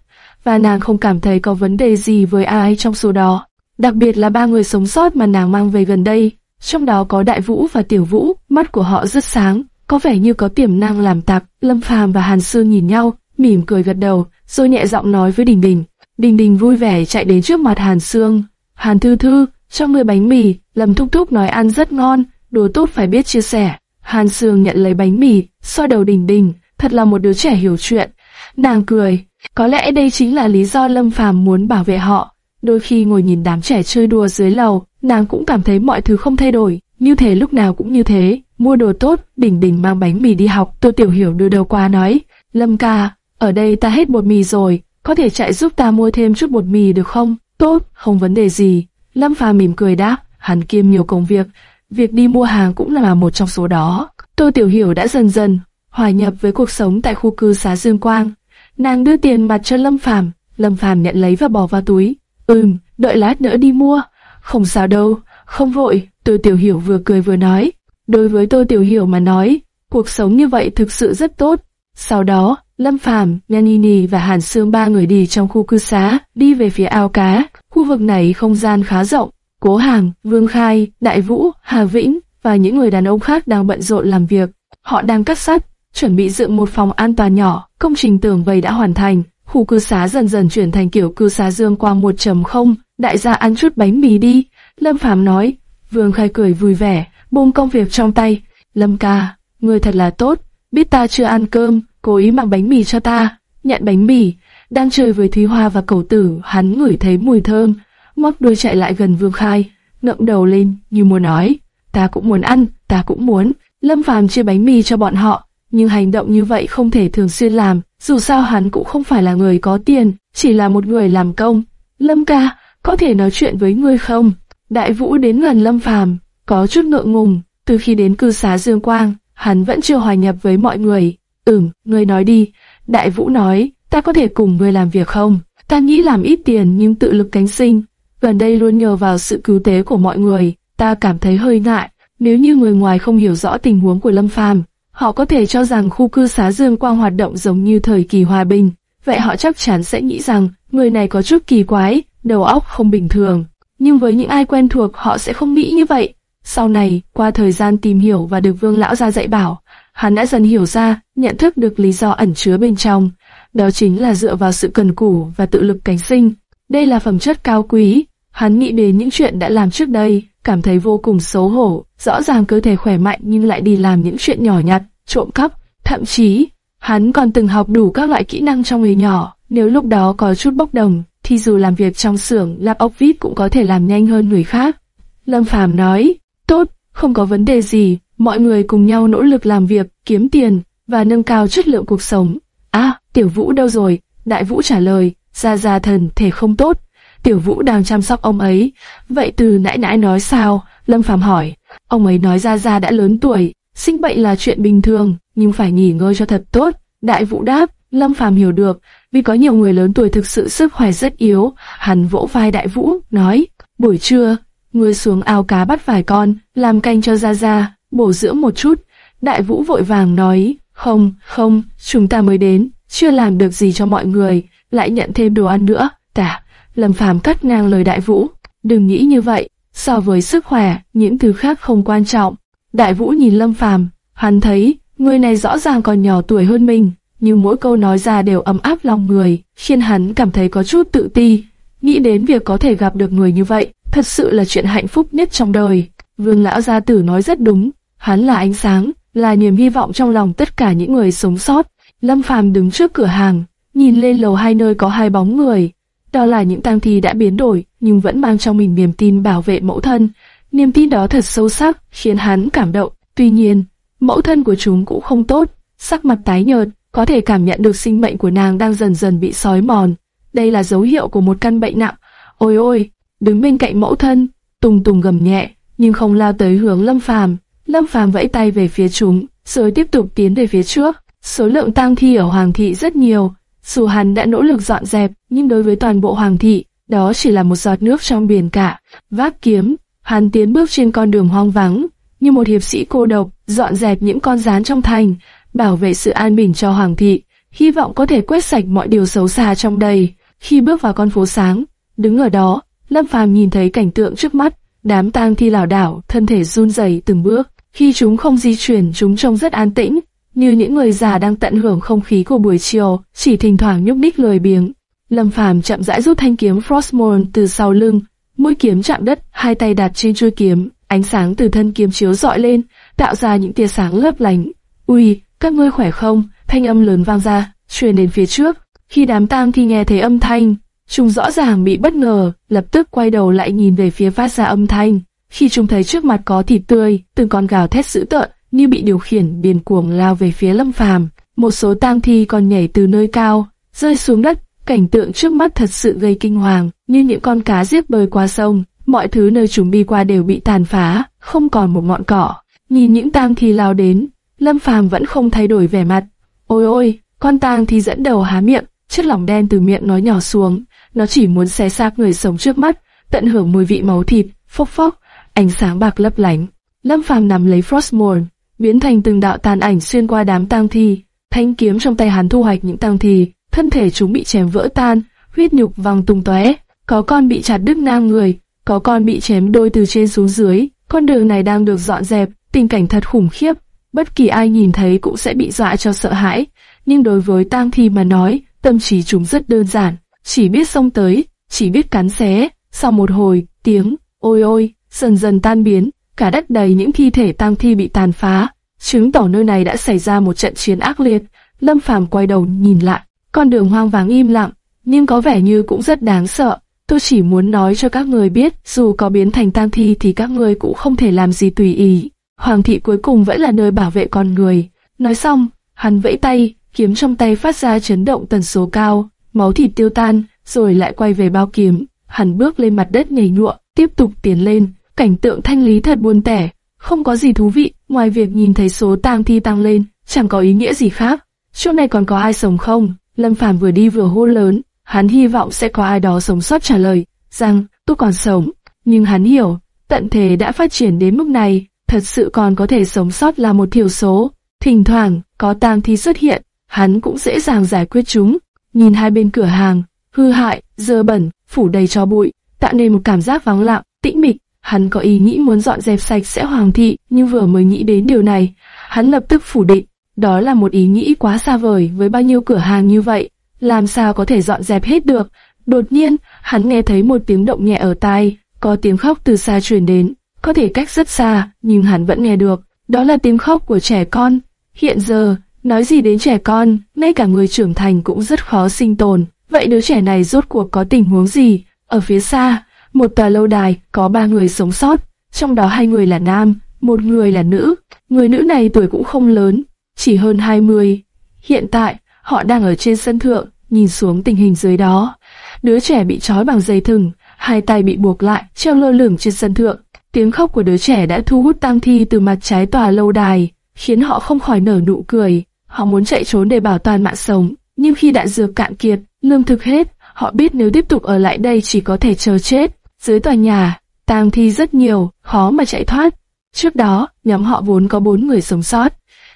và nàng không cảm thấy có vấn đề gì với ai trong số đó. Đặc biệt là ba người sống sót mà nàng mang về gần đây, trong đó có Đại Vũ và Tiểu Vũ, mắt của họ rất sáng, có vẻ như có tiềm năng làm tạp. Lâm Phàm và Hàn Sương nhìn nhau, mỉm cười gật đầu, rồi nhẹ giọng nói với Đình Đình. Đình Đình vui vẻ chạy đến trước mặt Hàn Sương. Hàn Thư Thư, cho người bánh mì, Lâm Thúc Thúc nói ăn rất ngon, đồ tốt phải biết chia sẻ. Hàn Sương nhận lấy bánh mì, xoa đầu Đình Đình, thật là một đứa trẻ hiểu chuyện. Nàng cười, có lẽ đây chính là lý do Lâm Phàm muốn bảo vệ họ. Đôi khi ngồi nhìn đám trẻ chơi đùa dưới lầu, nàng cũng cảm thấy mọi thứ không thay đổi, như thế lúc nào cũng như thế. Mua đồ tốt, đỉnh đỉnh mang bánh mì đi học, Tô Tiểu Hiểu đưa đầu qua nói, Lâm ca, ở đây ta hết bột mì rồi, có thể chạy giúp ta mua thêm chút bột mì được không? Tốt, không vấn đề gì. Lâm Phàm mỉm cười đáp, hắn kiêm nhiều công việc, việc đi mua hàng cũng là một trong số đó. Tô Tiểu Hiểu đã dần dần hòa nhập với cuộc sống tại khu cư xá Dương Quang. Nàng đưa tiền mặt cho Lâm Phàm, Lâm Phàm nhận lấy và bỏ vào túi. Ừm, đợi lát nữa đi mua. Không sao đâu, không vội. Tô Tiểu Hiểu vừa cười vừa nói. Đối với Tô Tiểu Hiểu mà nói, cuộc sống như vậy thực sự rất tốt. Sau đó, Lâm Phàm, Nhanini và Hàn Sương ba người đi trong khu cư xá, đi về phía ao cá. Khu vực này không gian khá rộng. Cố Hàng, Vương Khai, Đại Vũ, Hà Vĩnh và những người đàn ông khác đang bận rộn làm việc. Họ đang cắt sắt, chuẩn bị dựng một phòng an toàn nhỏ. Công trình tường vây đã hoàn thành. Khu cư xá dần dần chuyển thành kiểu cư xá dương quang 1.0. Đại gia ăn chút bánh mì đi. Lâm Phàm nói. Vương Khai cười vui vẻ, buông công việc trong tay. Lâm ca, người thật là tốt, biết ta chưa ăn cơm, cố ý mang bánh mì cho ta. Nhận bánh mì, đang chơi với Thúy Hoa và cầu tử, hắn ngửi thấy mùi thơm, móc đuôi chạy lại gần Vương Khai, ngậm đầu lên như muốn nói, ta cũng muốn ăn, ta cũng muốn. Lâm Phàm chia bánh mì cho bọn họ, nhưng hành động như vậy không thể thường xuyên làm, dù sao hắn cũng không phải là người có tiền, chỉ là một người làm công. Lâm ca, có thể nói chuyện với ngươi không? Đại Vũ đến gần Lâm Phàm, có chút ngượng ngùng, từ khi đến cư xá Dương Quang, hắn vẫn chưa hòa nhập với mọi người. Ừm, ngươi nói đi. Đại Vũ nói, ta có thể cùng ngươi làm việc không? Ta nghĩ làm ít tiền nhưng tự lực cánh sinh. Gần đây luôn nhờ vào sự cứu tế của mọi người, ta cảm thấy hơi ngại. Nếu như người ngoài không hiểu rõ tình huống của Lâm Phàm, họ có thể cho rằng khu cư xá Dương Quang hoạt động giống như thời kỳ hòa bình. Vậy họ chắc chắn sẽ nghĩ rằng người này có chút kỳ quái, đầu óc không bình thường. Nhưng với những ai quen thuộc họ sẽ không nghĩ như vậy. Sau này, qua thời gian tìm hiểu và được vương lão ra dạy bảo, hắn đã dần hiểu ra, nhận thức được lý do ẩn chứa bên trong. Đó chính là dựa vào sự cần cù và tự lực cánh sinh. Đây là phẩm chất cao quý. Hắn nghĩ đến những chuyện đã làm trước đây, cảm thấy vô cùng xấu hổ. Rõ ràng cơ thể khỏe mạnh nhưng lại đi làm những chuyện nhỏ nhặt, trộm cắp. Thậm chí, hắn còn từng học đủ các loại kỹ năng trong người nhỏ. Nếu lúc đó có chút bốc đồng, thì dù làm việc trong xưởng lắp ốc vít cũng có thể làm nhanh hơn người khác. Lâm Phàm nói, tốt, không có vấn đề gì, mọi người cùng nhau nỗ lực làm việc, kiếm tiền và nâng cao chất lượng cuộc sống. À, Tiểu Vũ đâu rồi? Đại Vũ trả lời, Gia Gia thần thể không tốt. Tiểu Vũ đang chăm sóc ông ấy. Vậy từ nãy nãy nói sao? Lâm Phàm hỏi. Ông ấy nói Gia Gia đã lớn tuổi, sinh bệnh là chuyện bình thường, nhưng phải nghỉ ngơi cho thật tốt. Đại Vũ đáp, Lâm Phàm hiểu được, vì có nhiều người lớn tuổi thực sự sức khỏe rất yếu. Hắn vỗ vai Đại Vũ, nói, buổi trưa, ngươi xuống ao cá bắt vài con, làm canh cho Gia Gia, bổ dưỡng một chút. Đại Vũ vội vàng nói, không, không, chúng ta mới đến, chưa làm được gì cho mọi người, lại nhận thêm đồ ăn nữa. Tả, Lâm Phàm cắt ngang lời Đại Vũ, đừng nghĩ như vậy, so với sức khỏe, những thứ khác không quan trọng. Đại Vũ nhìn Lâm Phàm, hắn thấy, người này rõ ràng còn nhỏ tuổi hơn mình, nhưng mỗi câu nói ra đều ấm áp lòng người, khiến hắn cảm thấy có chút tự ti. Nghĩ đến việc có thể gặp được người như vậy, thật sự là chuyện hạnh phúc nhất trong đời. Vương lão gia tử nói rất đúng, hắn là ánh sáng, là niềm hy vọng trong lòng tất cả những người sống sót. Lâm Phàm đứng trước cửa hàng, nhìn lên lầu hai nơi có hai bóng người. Đó là những tang thi đã biến đổi, nhưng vẫn mang trong mình niềm tin bảo vệ mẫu thân. Niềm tin đó thật sâu sắc, khiến hắn cảm động. Tuy nhiên, mẫu thân của chúng cũng không tốt, sắc mặt tái nhợt, có thể cảm nhận được sinh mệnh của nàng đang dần dần bị sói mòn. Đây là dấu hiệu của một căn bệnh nặng. Ôi ôi, đứng bên cạnh mẫu thân, Tùng Tùng gầm nhẹ, nhưng không lao tới hướng Lâm Phàm. Lâm Phàm vẫy tay về phía chúng, rồi tiếp tục tiến về phía trước. Số lượng tang thi ở Hoàng thị rất nhiều, dù hắn đã nỗ lực dọn dẹp, nhưng đối với toàn bộ Hoàng thị, đó chỉ là một giọt nước trong biển cả. Vác kiếm, hắn tiến bước trên con đường hoang vắng, như một hiệp sĩ cô độc, dọn dẹp những con rán trong thành, bảo vệ sự an bình cho Hoàng thị, hy vọng có thể quét sạch mọi điều xấu xa trong đây. Khi bước vào con phố sáng, đứng ở đó, Lâm Phàm nhìn thấy cảnh tượng trước mắt, đám tang thi lảo đảo, thân thể run rẩy từng bước. Khi chúng không di chuyển, chúng trông rất an tĩnh, như những người già đang tận hưởng không khí của buổi chiều, chỉ thỉnh thoảng nhúc nhích lười biếng. Lâm Phàm chậm rãi rút thanh kiếm Frostmourne từ sau lưng, mũi kiếm chạm đất, hai tay đặt trên chuôi kiếm, ánh sáng từ thân kiếm chiếu rọi lên, tạo ra những tia sáng lấp lánh. Ui, các ngươi khỏe không? Thanh âm lớn vang ra, truyền đến phía trước. Khi đám tang thi nghe thấy âm thanh, chúng rõ ràng bị bất ngờ, lập tức quay đầu lại nhìn về phía phát ra âm thanh. Khi chúng thấy trước mặt có thịt tươi, từng con gào thét dữ tợn, như bị điều khiển điền cuồng lao về phía Lâm Phàm. Một số tang thi còn nhảy từ nơi cao, rơi xuống đất. Cảnh tượng trước mắt thật sự gây kinh hoàng, như những con cá giết bơi qua sông. Mọi thứ nơi chúng đi qua đều bị tàn phá, không còn một ngọn cỏ. Nhìn những tang thi lao đến, Lâm Phàm vẫn không thay đổi vẻ mặt. Ôi ôi, con tang thi dẫn đầu há miệng, chất lỏng đen từ miệng nó nhỏ xuống. Nó chỉ muốn xé xác người sống trước mắt, tận hưởng mùi vị máu thịt, phốc phốc, ánh sáng bạc lấp lánh. Lâm Phàm nắm lấy Frostmourne, biến thành từng đạo tàn ảnh xuyên qua đám tang thi. Thanh kiếm trong tay hắn thu hoạch những tang thi, thân thể chúng bị chém vỡ tan, huyết nhục văng tung tóe. Có con bị chặt đứt ngang người, có con bị chém đôi từ trên xuống dưới. Con đường này đang được dọn dẹp, tình cảnh thật khủng khiếp. Bất kỳ ai nhìn thấy cũng sẽ bị dọa cho sợ hãi. Nhưng đối với tang thi mà nói, tâm trí chúng rất đơn giản, chỉ biết xông tới, chỉ biết cắn xé. Sau một hồi, tiếng ôi ôi dần dần tan biến, cả đất đầy những thi thể tang thi bị tàn phá, chứng tỏ nơi này đã xảy ra một trận chiến ác liệt. Lâm Phàm quay đầu nhìn lại, con đường hoang vắng im lặng, nhưng có vẻ như cũng rất đáng sợ. Tôi chỉ muốn nói cho các người biết, dù có biến thành tang thi thì các người cũng không thể làm gì tùy ý. Hoàng thị cuối cùng vẫn là nơi bảo vệ con người. Nói xong, hắn vẫy tay, kiếm trong tay phát ra chấn động tần số cao, máu thịt tiêu tan, rồi lại quay về bao kiếm. Hắn bước lên mặt đất nhảy nhụa, tiếp tục tiến lên. Cảnh tượng thanh lý thật buồn tẻ, không có gì thú vị, ngoài việc nhìn thấy số tang thi tăng lên, chẳng có ý nghĩa gì khác. Chỗ này còn có ai sống không? Lâm Phàm vừa đi vừa hô lớn, hắn hy vọng sẽ có ai đó sống sót trả lời, rằng tôi còn sống. Nhưng hắn hiểu, tận thế đã phát triển đến mức này, thật sự còn có thể sống sót là một thiểu số. Thỉnh thoảng, có tang thi xuất hiện, hắn cũng dễ dàng giải quyết chúng. Nhìn hai bên cửa hàng, hư hại, dơ bẩn, phủ đầy cho bụi, tạo nên một cảm giác vắng lặng, tĩnh mịch. Hắn có ý nghĩ muốn dọn dẹp sạch sẽ hoàng thị, nhưng vừa mới nghĩ đến điều này, hắn lập tức phủ định. Đó là một ý nghĩ quá xa vời với bao nhiêu cửa hàng như vậy, làm sao có thể dọn dẹp hết được. Đột nhiên, hắn nghe thấy một tiếng động nhẹ ở tai, có tiếng khóc từ xa truyền đến, có thể cách rất xa, nhưng hắn vẫn nghe được. Đó là tiếng khóc của trẻ con. Hiện giờ, nói gì đến trẻ con, ngay cả người trưởng thành cũng rất khó sinh tồn. Vậy đứa trẻ này rốt cuộc có tình huống gì? Ở phía xa, một tòa lâu đài có ba người sống sót, trong đó hai người là nam, một người là nữ. Người nữ này tuổi cũng không lớn, chỉ hơn 20. Hiện tại, họ đang ở trên sân thượng, nhìn xuống tình hình dưới đó. Đứa trẻ bị trói bằng dây thừng, hai tay bị buộc lại, treo lơ lửng trên sân thượng. Tiếng khóc của đứa trẻ đã thu hút tang thi từ mặt trái tòa lâu đài, khiến họ không khỏi nở nụ cười. Họ muốn chạy trốn để bảo toàn mạng sống, nhưng khi đạn dược cạn kiệt, lương thực hết, họ biết nếu tiếp tục ở lại đây chỉ có thể chờ chết. Dưới tòa nhà, tang thi rất nhiều, khó mà chạy thoát. Trước đó, nhóm họ vốn có bốn người sống sót,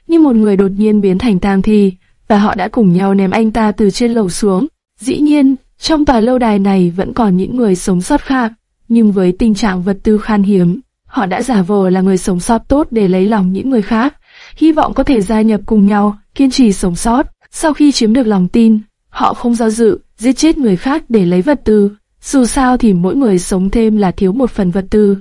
nhưng một người đột nhiên biến thành tang thi, và họ đã cùng nhau ném anh ta từ trên lầu xuống. Dĩ nhiên, trong tòa lâu đài này vẫn còn những người sống sót khác, nhưng với tình trạng vật tư khan hiếm, họ đã giả vờ là người sống sót tốt để lấy lòng những người khác, hy vọng có thể gia nhập cùng nhau, kiên trì sống sót. Sau khi chiếm được lòng tin, họ không do dự, giết chết người khác để lấy vật tư. Dù sao thì mỗi người sống thêm là thiếu một phần vật tư.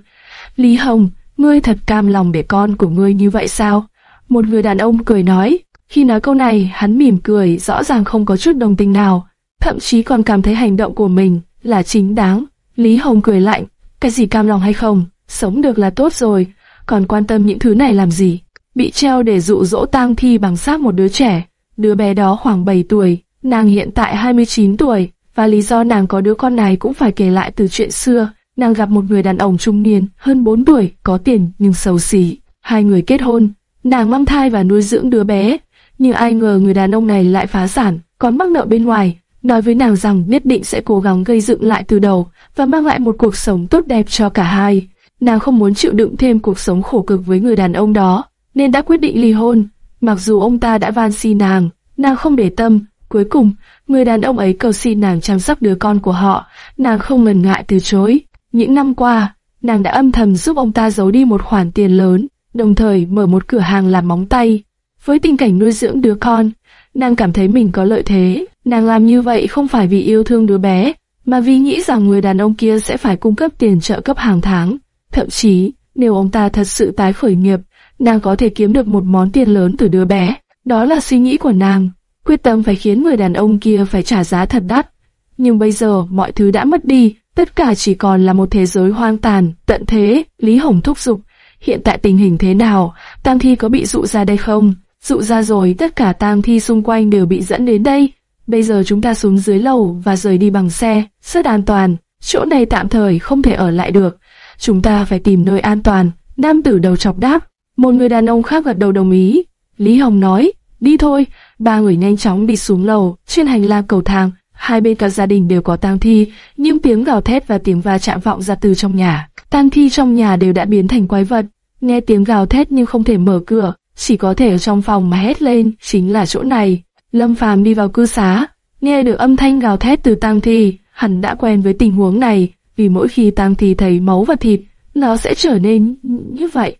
Lý Hồng, ngươi thật cam lòng để con của ngươi như vậy sao? Một người đàn ông cười nói. Khi nói câu này, hắn mỉm cười, rõ ràng không có chút đồng tình nào, thậm chí còn cảm thấy hành động của mình là chính đáng. Lý Hồng cười lạnh, cái gì cam lòng hay không, sống được là tốt rồi, còn quan tâm những thứ này làm gì? Bị treo để dụ dỗ tang thi bằng xác một đứa trẻ, đứa bé đó khoảng 7 tuổi, nàng hiện tại 29 tuổi, và lý do nàng có đứa con này cũng phải kể lại từ chuyện xưa. Nàng gặp một người đàn ông trung niên, hơn 4 tuổi, có tiền nhưng xấu xí. Hai người kết hôn, nàng mang thai và nuôi dưỡng đứa bé. Nhưng ai ngờ người đàn ông này lại phá sản, còn mắc nợ bên ngoài, nói với nàng rằng nhất định sẽ cố gắng gây dựng lại từ đầu và mang lại một cuộc sống tốt đẹp cho cả hai. Nàng không muốn chịu đựng thêm cuộc sống khổ cực với người đàn ông đó, nên đã quyết định ly hôn. Mặc dù ông ta đã van xin nàng, nàng không để tâm, Cuối cùng, người đàn ông ấy cầu xin nàng chăm sóc đứa con của họ, nàng không ngần ngại từ chối. Những năm qua, nàng đã âm thầm giúp ông ta giấu đi một khoản tiền lớn, đồng thời mở một cửa hàng làm móng tay. Với tình cảnh nuôi dưỡng đứa con, nàng cảm thấy mình có lợi thế. Nàng làm như vậy không phải vì yêu thương đứa bé, mà vì nghĩ rằng người đàn ông kia sẽ phải cung cấp tiền trợ cấp hàng tháng. Thậm chí, nếu ông ta thật sự tái khởi nghiệp, nàng có thể kiếm được một món tiền lớn từ đứa bé. Đó là suy nghĩ của nàng quyết tâm phải khiến người đàn ông kia phải trả giá thật đắt. nhưng bây giờ mọi thứ đã mất đi, tất cả chỉ còn là một thế giới hoang tàn, tận thế. Lý Hồng thúc giục, hiện tại tình hình thế nào, tang thi có bị dụ ra đây không? Dụ ra rồi, tất cả tang thi xung quanh đều bị dẫn đến đây. Bây giờ chúng ta xuống dưới lầu và rời đi bằng xe, rất an toàn. Chỗ này tạm thời không thể ở lại được. Chúng ta phải tìm nơi an toàn. Nam tử đầu chọc đáp. Một người đàn ông khác gật đầu đồng ý. Lý Hồng nói, đi thôi. Ba người nhanh chóng đi xuống lầu, trên hành lang cầu thang. Hai bên cả gia đình đều có tang thi, những tiếng gào thét và tiếng va chạm vọng ra từ trong nhà. Tang thi trong nhà đều đã biến thành quái vật. Nghe tiếng gào thét nhưng không thể mở cửa, chỉ có thể ở trong phòng mà hét lên, chính là chỗ này. Lâm Phàm đi vào cư xá, nghe được âm thanh gào thét từ tang thi, hắn đã quen với tình huống này, vì mỗi khi tang thi thấy máu và thịt, nó sẽ trở nên như vậy.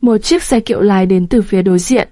Một chiếc xe kiệu lái đến từ phía đối diện.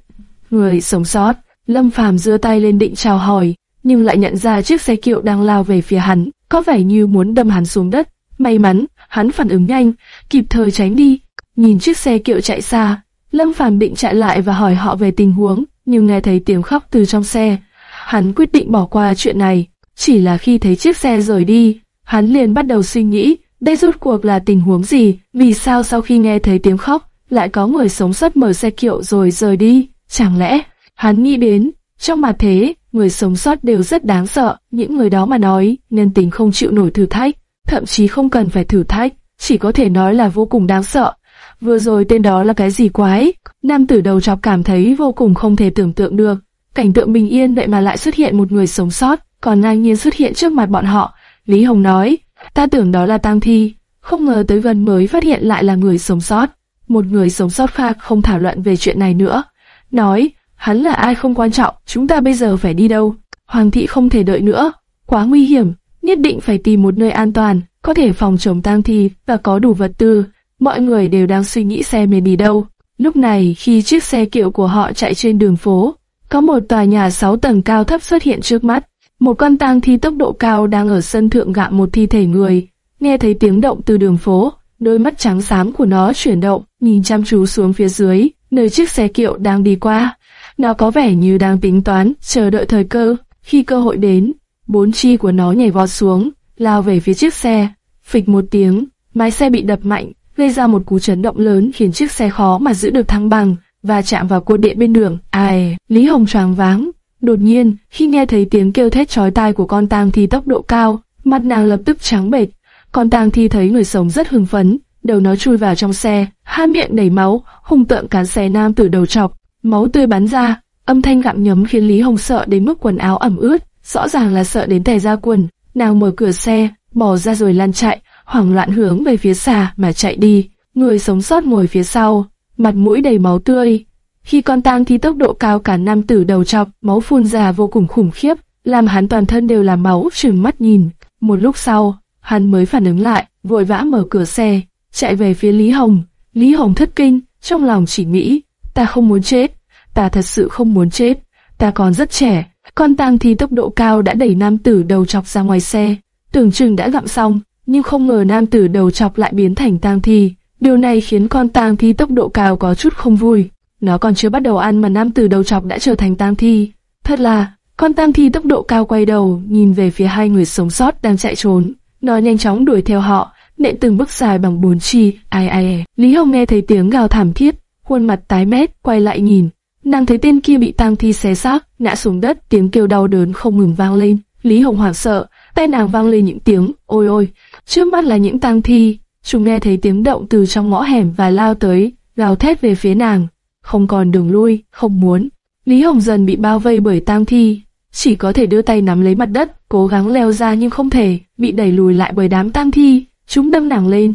Người sống sót, Lâm Phàm giơ tay lên định chào hỏi, nhưng lại nhận ra chiếc xe kiệu đang lao về phía hắn, có vẻ như muốn đâm hắn xuống đất. May mắn, hắn phản ứng nhanh, kịp thời tránh đi. Nhìn chiếc xe kiệu chạy xa, Lâm Phàm định chạy lại và hỏi họ về tình huống, nhưng nghe thấy tiếng khóc từ trong xe, hắn quyết định bỏ qua chuyện này. Chỉ là khi thấy chiếc xe rời đi, hắn liền bắt đầu suy nghĩ, đây rốt cuộc là tình huống gì, vì sao sau khi nghe thấy tiếng khóc, lại có người sống sót mở xe kiệu rồi rời đi, chẳng lẽ, hắn nghĩ đến, trong mặt thế, người sống sót đều rất đáng sợ, những người đó mà nói, nhân tình không chịu nổi thử thách, thậm chí không cần phải thử thách, chỉ có thể nói là vô cùng đáng sợ. Vừa rồi tên đó là cái gì quái? Nam tử đầu chọc cảm thấy vô cùng không thể tưởng tượng được. Cảnh tượng bình yên vậy mà lại xuất hiện một người sống sót, còn ngang nhiên xuất hiện trước mặt bọn họ. Lý Hồng nói, ta tưởng đó là tang thi, không ngờ tới gần mới phát hiện lại là người sống sót. Một người sống sót khác không thảo luận về chuyện này nữa. Nói, hắn là ai không quan trọng, chúng ta bây giờ phải đi đâu? Hoàng thị không thể đợi nữa, quá nguy hiểm, nhất định phải tìm một nơi an toàn, có thể phòng chống tang thi và có đủ vật tư. Mọi người đều đang suy nghĩ xe mình đi đâu. Lúc này, khi chiếc xe kiệu của họ chạy trên đường phố, có một tòa nhà 6 tầng cao thấp xuất hiện trước mắt. Một con tang thi tốc độ cao đang ở sân thượng gặm một thi thể người. Nghe thấy tiếng động từ đường phố, đôi mắt trắng xám của nó chuyển động, nhìn chăm chú xuống phía dưới, nơi chiếc xe kiệu đang đi qua. Nó có vẻ như đang tính toán, chờ đợi thời cơ. Khi cơ hội đến, bốn chi của nó nhảy vọt xuống, lao về phía chiếc xe. Phịch một tiếng, mái xe bị đập mạnh, gây ra một cú chấn động lớn khiến chiếc xe khó mà giữ được thăng bằng và chạm vào cột điện bên đường. Ai, Lý Hồng choáng váng. Đột nhiên, khi nghe thấy tiếng kêu thét chói tai của con tang thi tốc độ cao, mặt nàng lập tức trắng bệch. Con tang thi thấy người sống rất hưng phấn, đầu nó chui vào trong xe, hai miệng đầy máu, hùng tượng cán xe nam từ đầu chọc, máu tươi bắn ra, âm thanh gặm nhấm khiến Lý Hồng sợ đến mức quần áo ẩm ướt, rõ ràng là sợ đến tè ra quần. Nàng mở cửa xe, bỏ ra rồi lăn chạy, hoảng loạn hướng về phía xa mà chạy đi. Người sống sót ngồi phía sau, mặt mũi đầy máu tươi. Khi con tang thi tốc độ cao cả nam tử đầu chọc, máu phun ra vô cùng khủng khiếp, làm hắn toàn thân đều là máu, trừng mắt nhìn. Một lúc sau, hắn mới phản ứng lại, vội vã mở cửa xe, chạy về phía Lý Hồng. Lý Hồng thất kinh, trong lòng chỉ nghĩ, ta không muốn chết, ta thật sự không muốn chết, ta còn rất trẻ. Con tang thi tốc độ cao đã đẩy nam tử đầu chọc ra ngoài xe, tưởng chừng đã gặm xong, nhưng không ngờ nam tử đầu chọc lại biến thành tang thi. Điều này khiến con tang thi tốc độ cao có chút không vui. Nó còn chưa bắt đầu ăn mà nam tử đầu chọc đã trở thành tang thi. Thật là, con tang thi tốc độ cao quay đầu, nhìn về phía hai người sống sót đang chạy trốn. Nó nhanh chóng đuổi theo họ, nện từng bước dài bằng bốn chi, ai ai. Lý Hồng nghe thấy tiếng gào thảm thiết, khuôn mặt tái mét, quay lại nhìn. Nàng thấy tên kia bị tang thi xé xác, ngã xuống đất, tiếng kêu đau đớn không ngừng vang lên. Lý Hồng hoảng sợ, tay nàng vang lên những tiếng ôi ôi. Trước mắt là những tang thi, chúng nghe thấy tiếng động từ trong ngõ hẻm và lao tới, gào thét về phía nàng. Không còn đường lui, không muốn. Lý Hồng dần bị bao vây bởi tang thi, chỉ có thể đưa tay nắm lấy mặt đất, cố gắng leo ra nhưng không thể, bị đẩy lùi lại bởi đám tang thi. Chúng đâm nàng lên,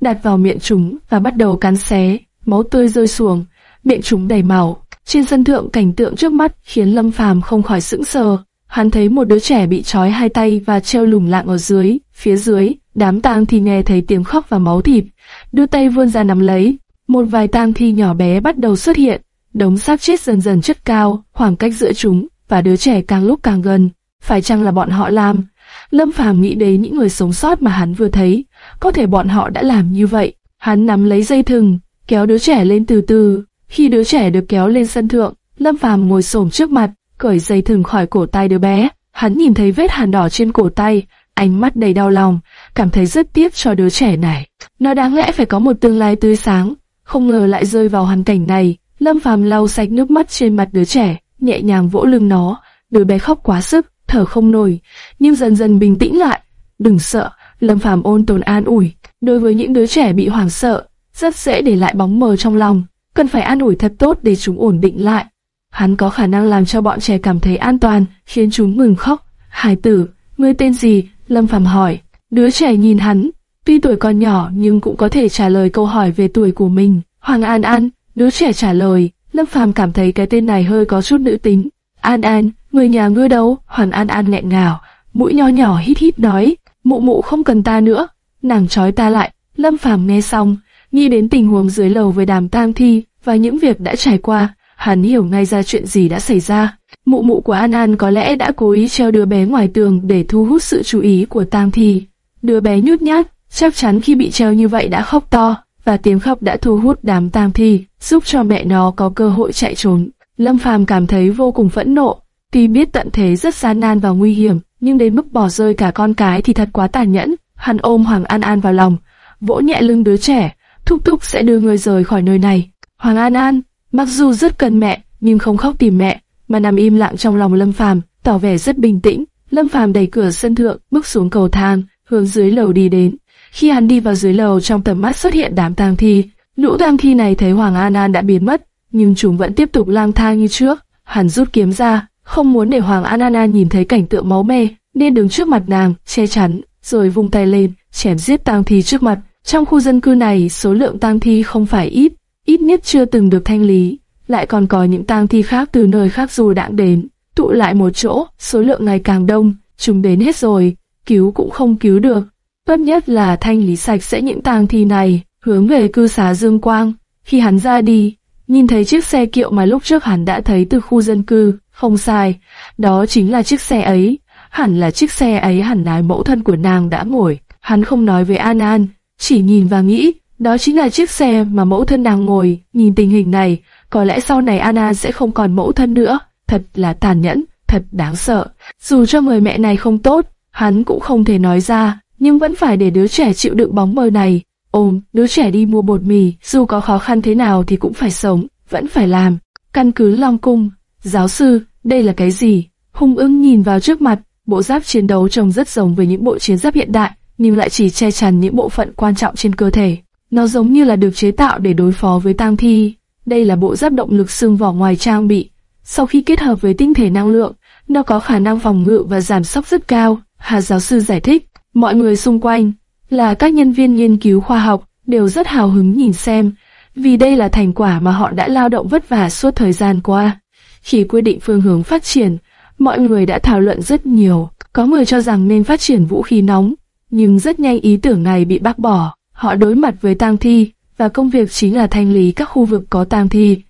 đặt vào miệng chúng và bắt đầu cắn xé, máu tươi rơi xuống, miệng chúng đầy màu. Trên sân thượng cảnh tượng trước mắt khiến Lâm Phàm không khỏi sững sờ. Hắn thấy một đứa trẻ bị trói hai tay và treo lủng lạng ở dưới, phía dưới, đám tang thi nghe thấy tiếng khóc và máu thịt, đưa tay vươn ra nắm lấy. Một vài tang thi nhỏ bé bắt đầu xuất hiện, đống xác chết dần dần chất cao, khoảng cách giữa chúng và đứa trẻ càng lúc càng gần. Phải chăng là bọn họ làm? Lâm Phàm nghĩ đến những người sống sót mà hắn vừa thấy, có thể bọn họ đã làm như vậy. Hắn nắm lấy dây thừng, kéo đứa trẻ lên từ từ. Khi đứa trẻ được kéo lên sân thượng, Lâm Phàm ngồi xổm trước mặt, cởi dây thừng khỏi cổ tay đứa bé. Hắn nhìn thấy vết hàn đỏ trên cổ tay, ánh mắt đầy đau lòng, cảm thấy rất tiếc cho đứa trẻ này. Nó đáng lẽ phải có một tương lai tươi sáng, không ngờ lại rơi vào hoàn cảnh này. Lâm Phàm lau sạch nước mắt trên mặt đứa trẻ, nhẹ nhàng vỗ lưng nó. Đứa bé khóc quá sức, thở không nổi, nhưng dần dần bình tĩnh lại. Đừng sợ, Lâm Phàm ôn tồn an ủi. Đối với những đứa trẻ bị hoảng sợ, rất dễ để lại bóng mờ trong lòng, cần phải an ủi thật tốt để chúng ổn định lại. Hắn có khả năng làm cho bọn trẻ cảm thấy an toàn, khiến chúng ngừng khóc. Hải tử, ngươi tên gì? Lâm Phàm hỏi. Đứa trẻ nhìn hắn, tuy tuổi còn nhỏ nhưng cũng có thể trả lời câu hỏi về tuổi của mình. Hoàng An An, đứa trẻ trả lời. Lâm Phàm cảm thấy cái tên này hơi có chút nữ tính. An An, người nhà ngươi đâu? hoàn An An nghẹn ngào, mũi nho nhỏ hít hít nói, mụ mụ không cần ta nữa. Nàng trói ta lại. Lâm Phàm nghe xong, nghĩ đến tình huống dưới lầu với đàm tang thi và những việc đã trải qua, hắn hiểu ngay ra chuyện gì đã xảy ra. Mụ mụ của An An có lẽ đã cố ý treo đứa bé ngoài tường để thu hút sự chú ý của tang thi. Đứa bé nhút nhát, chắc chắn khi bị treo như vậy đã khóc to, và tiếng khóc đã thu hút đám tang thi, giúp cho mẹ nó có cơ hội chạy trốn. Lâm Phàm cảm thấy vô cùng phẫn nộ, tuy biết tận thế rất gian nan và nguy hiểm, nhưng đến mức bỏ rơi cả con cái thì thật quá tàn nhẫn. Hắn ôm Hoàng An An vào lòng, vỗ nhẹ lưng đứa trẻ, thúc thúc sẽ đưa người rời khỏi nơi này. Hoàng An An, mặc dù rất cần mẹ, nhưng không khóc tìm mẹ, mà nằm im lặng trong lòng Lâm Phàm, tỏ vẻ rất bình tĩnh. Lâm Phàm đẩy cửa sân thượng, bước xuống cầu thang, hướng dưới lầu đi đến. Khi hắn đi vào dưới lầu trong tầm mắt xuất hiện đám tang thi, lũ tang thi này thấy Hoàng An An đã biến mất, nhưng chúng vẫn tiếp tục lang thang như trước. Hắn rút kiếm ra, không muốn để Hoàng An An nhìn thấy cảnh tượng máu me, nên đứng trước mặt nàng, che chắn, rồi vung tay lên, chém giết tang thi trước mặt. Trong khu dân cư này, số lượng tang thi không phải ít, ít nhất chưa từng được thanh lý, lại còn có những tang thi khác từ nơi khác dù đãng đến, tụ lại một chỗ, số lượng ngày càng đông, chúng đến hết rồi, cứu cũng không cứu được. Tốt nhất là thanh lý sạch sẽ những tang thi này, hướng về cư xá Dương Quang. Khi hắn ra đi, nhìn thấy chiếc xe kiệu mà lúc trước hắn đã thấy từ khu dân cư, không sai, đó chính là chiếc xe ấy. Hẳn là chiếc xe ấy hẳn là mẫu thân của nàng đã ngồi. Hắn không nói với An An, chỉ nhìn và nghĩ, đó chính là chiếc xe mà mẫu thân nàng ngồi. Nhìn tình hình này, có lẽ sau này Anna sẽ không còn mẫu thân nữa. Thật là tàn nhẫn, thật đáng sợ. Dù cho người mẹ này không tốt, hắn cũng không thể nói ra, nhưng vẫn phải để đứa trẻ chịu đựng bóng mờ này. Ôm, đứa trẻ đi mua bột mì, dù có khó khăn thế nào thì cũng phải sống, vẫn phải làm. Căn cứ Long Cung, giáo sư, đây là cái gì? Hung ưng nhìn vào trước mặt, bộ giáp chiến đấu trông rất giống với những bộ chiến giáp hiện đại, nhưng lại chỉ che chắn những bộ phận quan trọng trên cơ thể. Nó giống như là được chế tạo để đối phó với tang thi. Đây là bộ giáp động lực xương vỏ ngoài trang bị. Sau khi kết hợp với tinh thể năng lượng, nó có khả năng phòng ngự và giảm sốc rất cao. Hà giáo sư giải thích, mọi người xung quanh, là các nhân viên nghiên cứu khoa học, đều rất hào hứng nhìn xem, vì đây là thành quả mà họ đã lao động vất vả suốt thời gian qua. Khi quyết định phương hướng phát triển, mọi người đã thảo luận rất nhiều. Có người cho rằng nên phát triển vũ khí nóng, nhưng rất nhanh ý tưởng này bị bác bỏ. Họ đối mặt với tang thi, và công việc chính là thanh lý các khu vực có tang thi.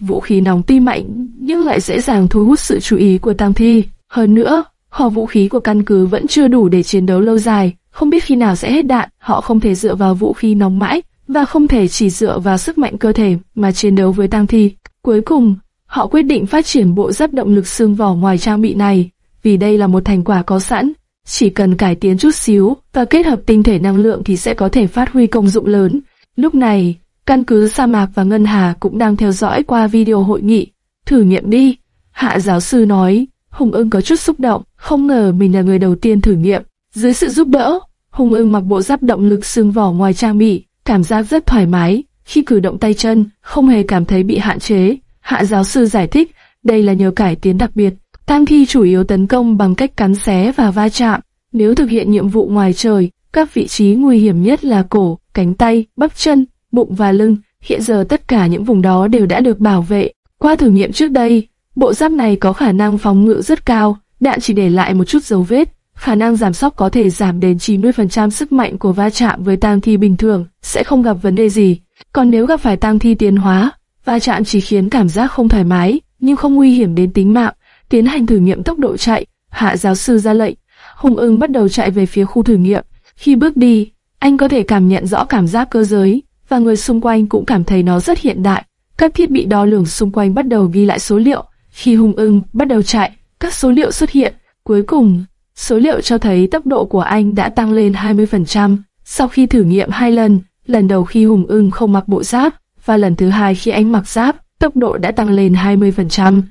Vũ khí nóng tuy mạnh, nhưng lại dễ dàng thu hút sự chú ý của tang thi. Hơn nữa, kho vũ khí của căn cứ vẫn chưa đủ để chiến đấu lâu dài, không biết khi nào sẽ hết đạn, họ không thể dựa vào vũ khí nóng mãi, và không thể chỉ dựa vào sức mạnh cơ thể mà chiến đấu với tang thi. Cuối cùng, họ quyết định phát triển bộ giáp động lực xương vỏ ngoài trang bị này, vì đây là một thành quả có sẵn, chỉ cần cải tiến chút xíu và kết hợp tinh thể năng lượng thì sẽ có thể phát huy công dụng lớn. Lúc này, căn cứ sa mạc và Ngân Hà cũng đang theo dõi qua video hội nghị. Thử nghiệm đi. Hạ giáo sư nói, Hùng ưng có chút xúc động, không ngờ mình là người đầu tiên thử nghiệm. Dưới sự giúp đỡ, Hùng ưng mặc bộ giáp động lực xương vỏ ngoài trang bị, cảm giác rất thoải mái. Khi cử động tay chân, không hề cảm thấy bị hạn chế. Hạ giáo sư giải thích, đây là nhờ cải tiến đặc biệt. Tang thi chủ yếu tấn công bằng cách cắn xé và va chạm. Nếu thực hiện nhiệm vụ ngoài trời, các vị trí nguy hiểm nhất là cổ, cánh tay, bắp chân, bụng và lưng. Hiện giờ tất cả những vùng đó đều đã được bảo vệ. Qua thử nghiệm trước đây, bộ giáp này có khả năng phòng ngự rất cao, đạn chỉ để lại một chút dấu vết. Khả năng giảm sóc có thể giảm đến 90% sức mạnh của va chạm với tang thi bình thường, sẽ không gặp vấn đề gì. Còn nếu gặp phải tang thi tiến hóa, va chạm chỉ khiến cảm giác không thoải mái, nhưng không nguy hiểm đến tính mạng. Tiến hành thử nghiệm tốc độ chạy, hạ giáo sư ra lệnh. Hùng ưng bắt đầu chạy về phía khu thử nghiệm. Khi bước đi, anh có thể cảm nhận rõ cảm giác cơ giới, và người xung quanh cũng cảm thấy nó rất hiện đại. Các thiết bị đo lường xung quanh bắt đầu ghi lại số liệu. Khi hùng ưng bắt đầu chạy, các số liệu xuất hiện. Cuối cùng, Số liệu cho thấy tốc độ của anh đã tăng lên 20%. Sau khi thử nghiệm hai lần, lần đầu khi Hùng ưng không mặc bộ giáp, và lần thứ hai khi anh mặc giáp, tốc độ đã tăng lên 20%.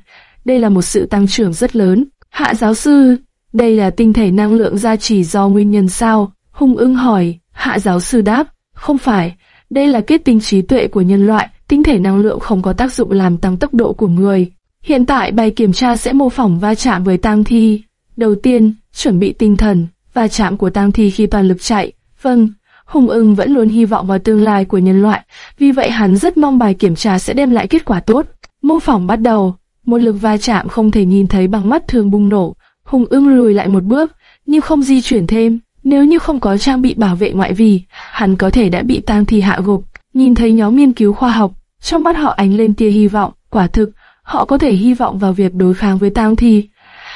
Đây là một sự tăng trưởng rất lớn. Hạ giáo sư, đây là tinh thể năng lượng gia trì do nguyên nhân sao? hung ưng hỏi, hạ giáo sư đáp, không phải, đây là kết tinh trí tuệ của nhân loại, tinh thể năng lượng không có tác dụng làm tăng tốc độ của người. Hiện tại bài kiểm tra sẽ mô phỏng va chạm với tang thi. Đầu tiên, chuẩn bị tinh thần, va chạm của tang thi khi toàn lực chạy. Vâng, Hùng ưng vẫn luôn hy vọng vào tương lai của nhân loại, vì vậy hắn rất mong bài kiểm tra sẽ đem lại kết quả tốt. Mô phỏng bắt đầu, một lực va chạm không thể nhìn thấy bằng mắt thường bùng nổ. Hùng ưng lùi lại một bước, nhưng không di chuyển thêm. Nếu như không có trang bị bảo vệ ngoại vi, hắn có thể đã bị tang thi hạ gục. Nhìn thấy nhóm nghiên cứu khoa học, trong mắt họ ánh lên tia hy vọng. Quả thực, họ có thể hy vọng vào việc đối kháng với tang thi.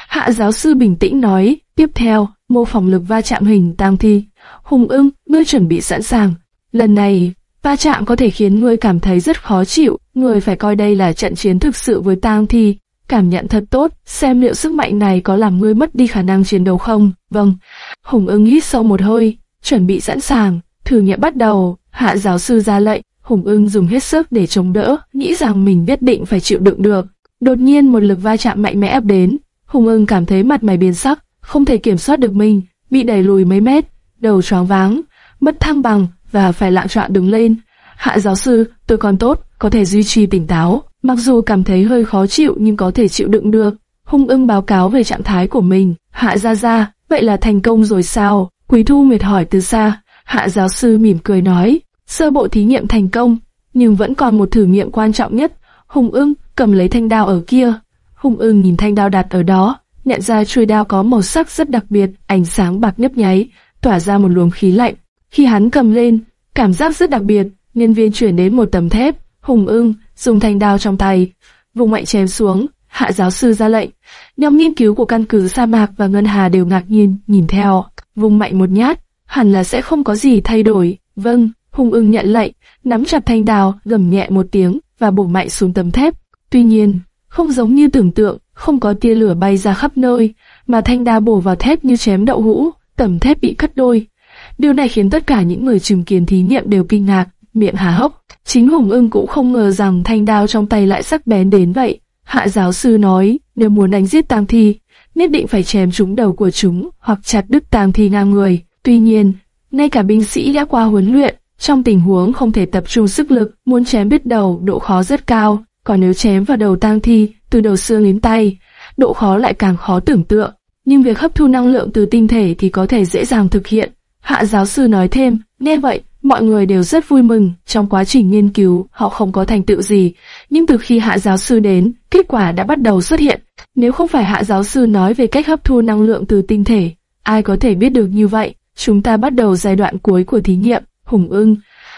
Hạ giáo sư bình tĩnh nói, tiếp theo, mô phỏng lực va chạm hình tang thi. Hùng ưng, ngươi chuẩn bị sẵn sàng. Lần này, va chạm có thể khiến ngươi cảm thấy rất khó chịu, ngươi phải coi đây là trận chiến thực sự với tang thi. Cảm nhận thật tốt, xem liệu sức mạnh này có làm ngươi mất đi khả năng chiến đấu không. Vâng, Hùng ưng hít sâu một hơi, chuẩn bị sẵn sàng, thử nghiệm bắt đầu, hạ giáo sư ra lệnh. Hùng ưng dùng hết sức để chống đỡ, nghĩ rằng mình biết định phải chịu đựng được. Đột nhiên một lực va chạm mạnh mẽ ập đến, Hùng ưng cảm thấy mặt mày biến sắc, không thể kiểm soát được mình, bị đẩy lùi mấy mét, đầu choáng váng, mất thăng bằng và phải lạng trọn đứng lên. Hạ giáo sư, tôi còn tốt, có thể duy trì tỉnh táo, mặc dù cảm thấy hơi khó chịu nhưng có thể chịu đựng được. Hung ưng báo cáo về trạng thái của mình. Hạ ra ra, vậy là thành công rồi sao? Quý Thu mệt hỏi từ xa. Hạ giáo sư mỉm cười nói, sơ bộ thí nghiệm thành công, nhưng vẫn còn một thử nghiệm quan trọng nhất. Hùng ưng cầm lấy thanh đao ở kia. Hùng ưng nhìn thanh đao đặt ở đó, nhận ra chuôi đao có màu sắc rất đặc biệt, ánh sáng bạc nhấp nháy, tỏa ra một luồng khí lạnh. Khi hắn cầm lên, cảm giác rất đặc biệt, nhân viên chuyển đến một tấm thép, hùng ưng, dùng thanh đao trong tay, vùng mạnh chém xuống, hạ giáo sư ra lệnh. Nhóm nghiên cứu của căn cứ sa mạc và ngân hà đều ngạc nhiên, nhìn theo, vùng mạnh một nhát, hẳn là sẽ không có gì thay đổi. Vâng, hùng ưng nhận lệnh, nắm chặt thanh đao, gầm nhẹ một tiếng, và bổ mạnh xuống tấm thép. Tuy nhiên, không giống như tưởng tượng, không có tia lửa bay ra khắp nơi, mà thanh đao bổ vào thép như chém đậu hũ tầm thép bị cắt đôi. Điều này khiến tất cả những người chứng kiến thí nghiệm đều kinh ngạc, miệng há hốc. Chính Hùng ưng cũng không ngờ rằng thanh đao trong tay lại sắc bén đến vậy. Hạ giáo sư nói, nếu muốn đánh giết tang thi, nhất định phải chém trúng đầu của chúng hoặc chặt đứt tang thi ngang người. Tuy nhiên, ngay cả binh sĩ đã qua huấn luyện, trong tình huống không thể tập trung sức lực, muốn chém biết đầu, độ khó rất cao. Còn nếu chém vào đầu tang thi, từ đầu xương đến tay, độ khó lại càng khó tưởng tượng nhưng việc hấp thu năng lượng từ tinh thể thì có thể dễ dàng thực hiện. Hạ giáo sư nói thêm, nghe vậy, mọi người đều rất vui mừng, trong quá trình nghiên cứu, họ không có thành tựu gì, nhưng từ khi hạ giáo sư đến, kết quả đã bắt đầu xuất hiện. Nếu không phải hạ giáo sư nói về cách hấp thu năng lượng từ tinh thể, ai có thể biết được như vậy? Chúng ta bắt đầu giai đoạn cuối của thí nghiệm, hùng ưng.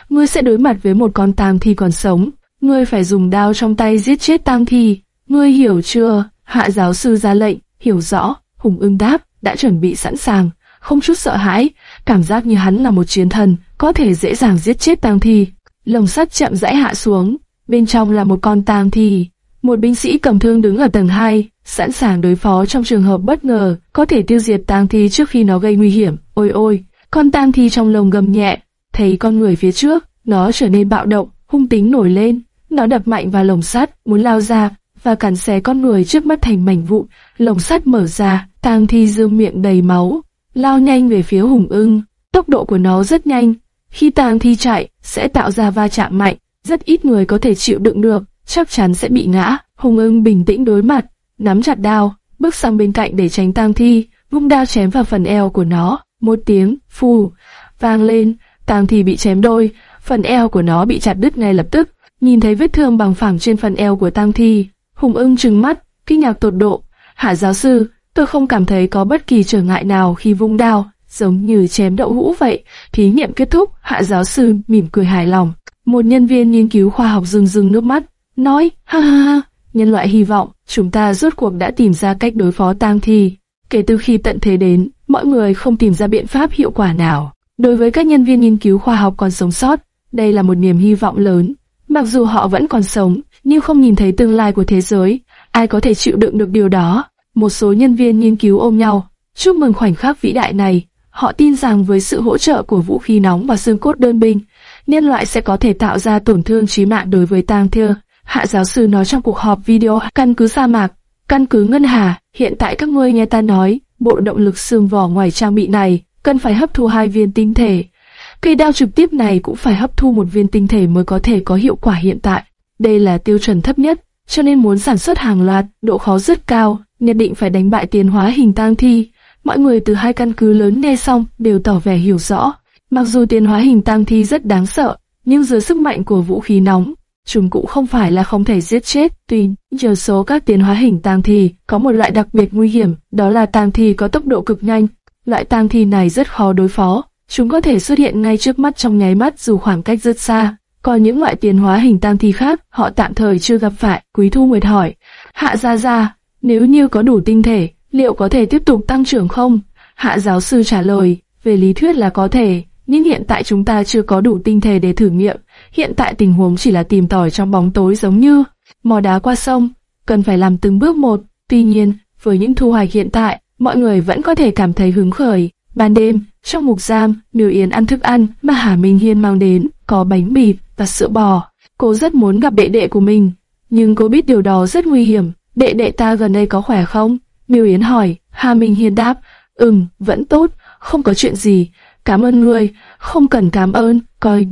Ngươi sẽ đối mặt với một con tang thi còn sống, ngươi phải dùng đao trong tay giết chết tang thi. Ngươi hiểu chưa? Hạ giáo sư ra lệnh, hiểu rõ. Hùng ưng đáp, đã chuẩn bị sẵn sàng, không chút sợ hãi, cảm giác như hắn là một chiến thần, có thể dễ dàng giết chết tang thi. Lồng sắt chậm rãi hạ xuống, bên trong là một con tang thi. Một binh sĩ cầm thương đứng ở tầng 2, sẵn sàng đối phó trong trường hợp bất ngờ, có thể tiêu diệt tang thi trước khi nó gây nguy hiểm. Ôi ôi, con tang thi trong lồng gầm nhẹ, thấy con người phía trước, nó trở nên bạo động, hung tính nổi lên, nó đập mạnh vào lồng sắt, muốn lao ra và cắn xé con người trước mắt thành mảnh vụn. Lồng sắt mở ra, Tang thi dương miệng đầy máu, lao nhanh về phía hùng ưng. Tốc độ của nó rất nhanh. Khi tang thi chạy, sẽ tạo ra va chạm mạnh. Rất ít người có thể chịu đựng được, chắc chắn sẽ bị ngã. Hùng ưng bình tĩnh đối mặt, nắm chặt đao, bước sang bên cạnh để tránh tang thi, vung đao chém vào phần eo của nó. Một tiếng, phù, vang lên, tang thi bị chém đôi, phần eo của nó bị chặt đứt ngay lập tức. Nhìn thấy vết thương bằng phẳng trên phần eo của tang thi, Hùng ưng trừng mắt, kinh ngạc tột độ. Hạ giáo sư, Tôi không cảm thấy có bất kỳ trở ngại nào khi vung đao, giống như chém đậu hũ vậy. Thí nghiệm kết thúc, hạ giáo sư mỉm cười hài lòng. Một nhân viên nghiên cứu khoa học rưng rưng nước mắt, nói, ha ha ha, nhân loại hy vọng, chúng ta rốt cuộc đã tìm ra cách đối phó tang thi. Kể từ khi tận thế đến, mọi người không tìm ra biện pháp hiệu quả nào. Đối với các nhân viên nghiên cứu khoa học còn sống sót, đây là một niềm hy vọng lớn. Mặc dù họ vẫn còn sống, nhưng không nhìn thấy tương lai của thế giới, ai có thể chịu đựng được điều đó. Một số nhân viên nghiên cứu ôm nhau, chúc mừng khoảnh khắc vĩ đại này. Họ tin rằng với sự hỗ trợ của vũ khí nóng và xương cốt đơn binh, nhân loại sẽ có thể tạo ra tổn thương chí mạng đối với tang thưa. Hạ giáo sư nói trong cuộc họp video căn cứ sa mạc, căn cứ ngân hà, hiện tại các ngươi nghe ta nói, bộ động lực xương vỏ ngoài trang bị này cần phải hấp thu hai viên tinh thể. Cây đao trực tiếp này cũng phải hấp thu một viên tinh thể mới có thể có hiệu quả hiện tại. Đây là tiêu chuẩn thấp nhất, cho nên muốn sản xuất hàng loạt, độ khó rất cao, nhất định phải đánh bại tiến hóa hình tang thi. Mọi người từ hai căn cứ lớn nghe xong đều tỏ vẻ hiểu rõ. Mặc dù tiến hóa hình tang thi rất đáng sợ, nhưng dưới sức mạnh của vũ khí nóng, chúng cũng không phải là không thể giết chết. Tuy nhờ số các tiến hóa hình tang thi có một loại đặc biệt nguy hiểm, đó là tang thi có tốc độ cực nhanh. Loại tang thi này rất khó đối phó, chúng có thể xuất hiện ngay trước mắt trong nháy mắt dù khoảng cách rất xa. Còn những loại tiến hóa hình tang thi khác, họ tạm thời chưa gặp phải. Quý Thu Nguyệt hỏi, Hạ Gia Gia, nếu như có đủ tinh thể, liệu có thể tiếp tục tăng trưởng không? Hạ giáo sư trả lời, về lý thuyết là có thể, nhưng hiện tại chúng ta chưa có đủ tinh thể để thử nghiệm. Hiện tại tình huống chỉ là tìm tòi trong bóng tối giống như mò đá qua sông, cần phải làm từng bước một. Tuy nhiên, với những thu hoạch hiện tại, mọi người vẫn có thể cảm thấy hứng khởi. Ban đêm, trong mục giam, Miêu Yến ăn thức ăn mà Hà Minh Hiên mang đến, có bánh mì và sữa bò. Cô rất muốn gặp đệ đệ của mình, nhưng cô biết điều đó rất nguy hiểm. Đệ đệ ta gần đây có khỏe không? Miêu Yến hỏi, Hà Minh Hiên đáp, ừm, vẫn tốt, không có chuyện gì. Cảm ơn người, không cần cảm ơn, coi...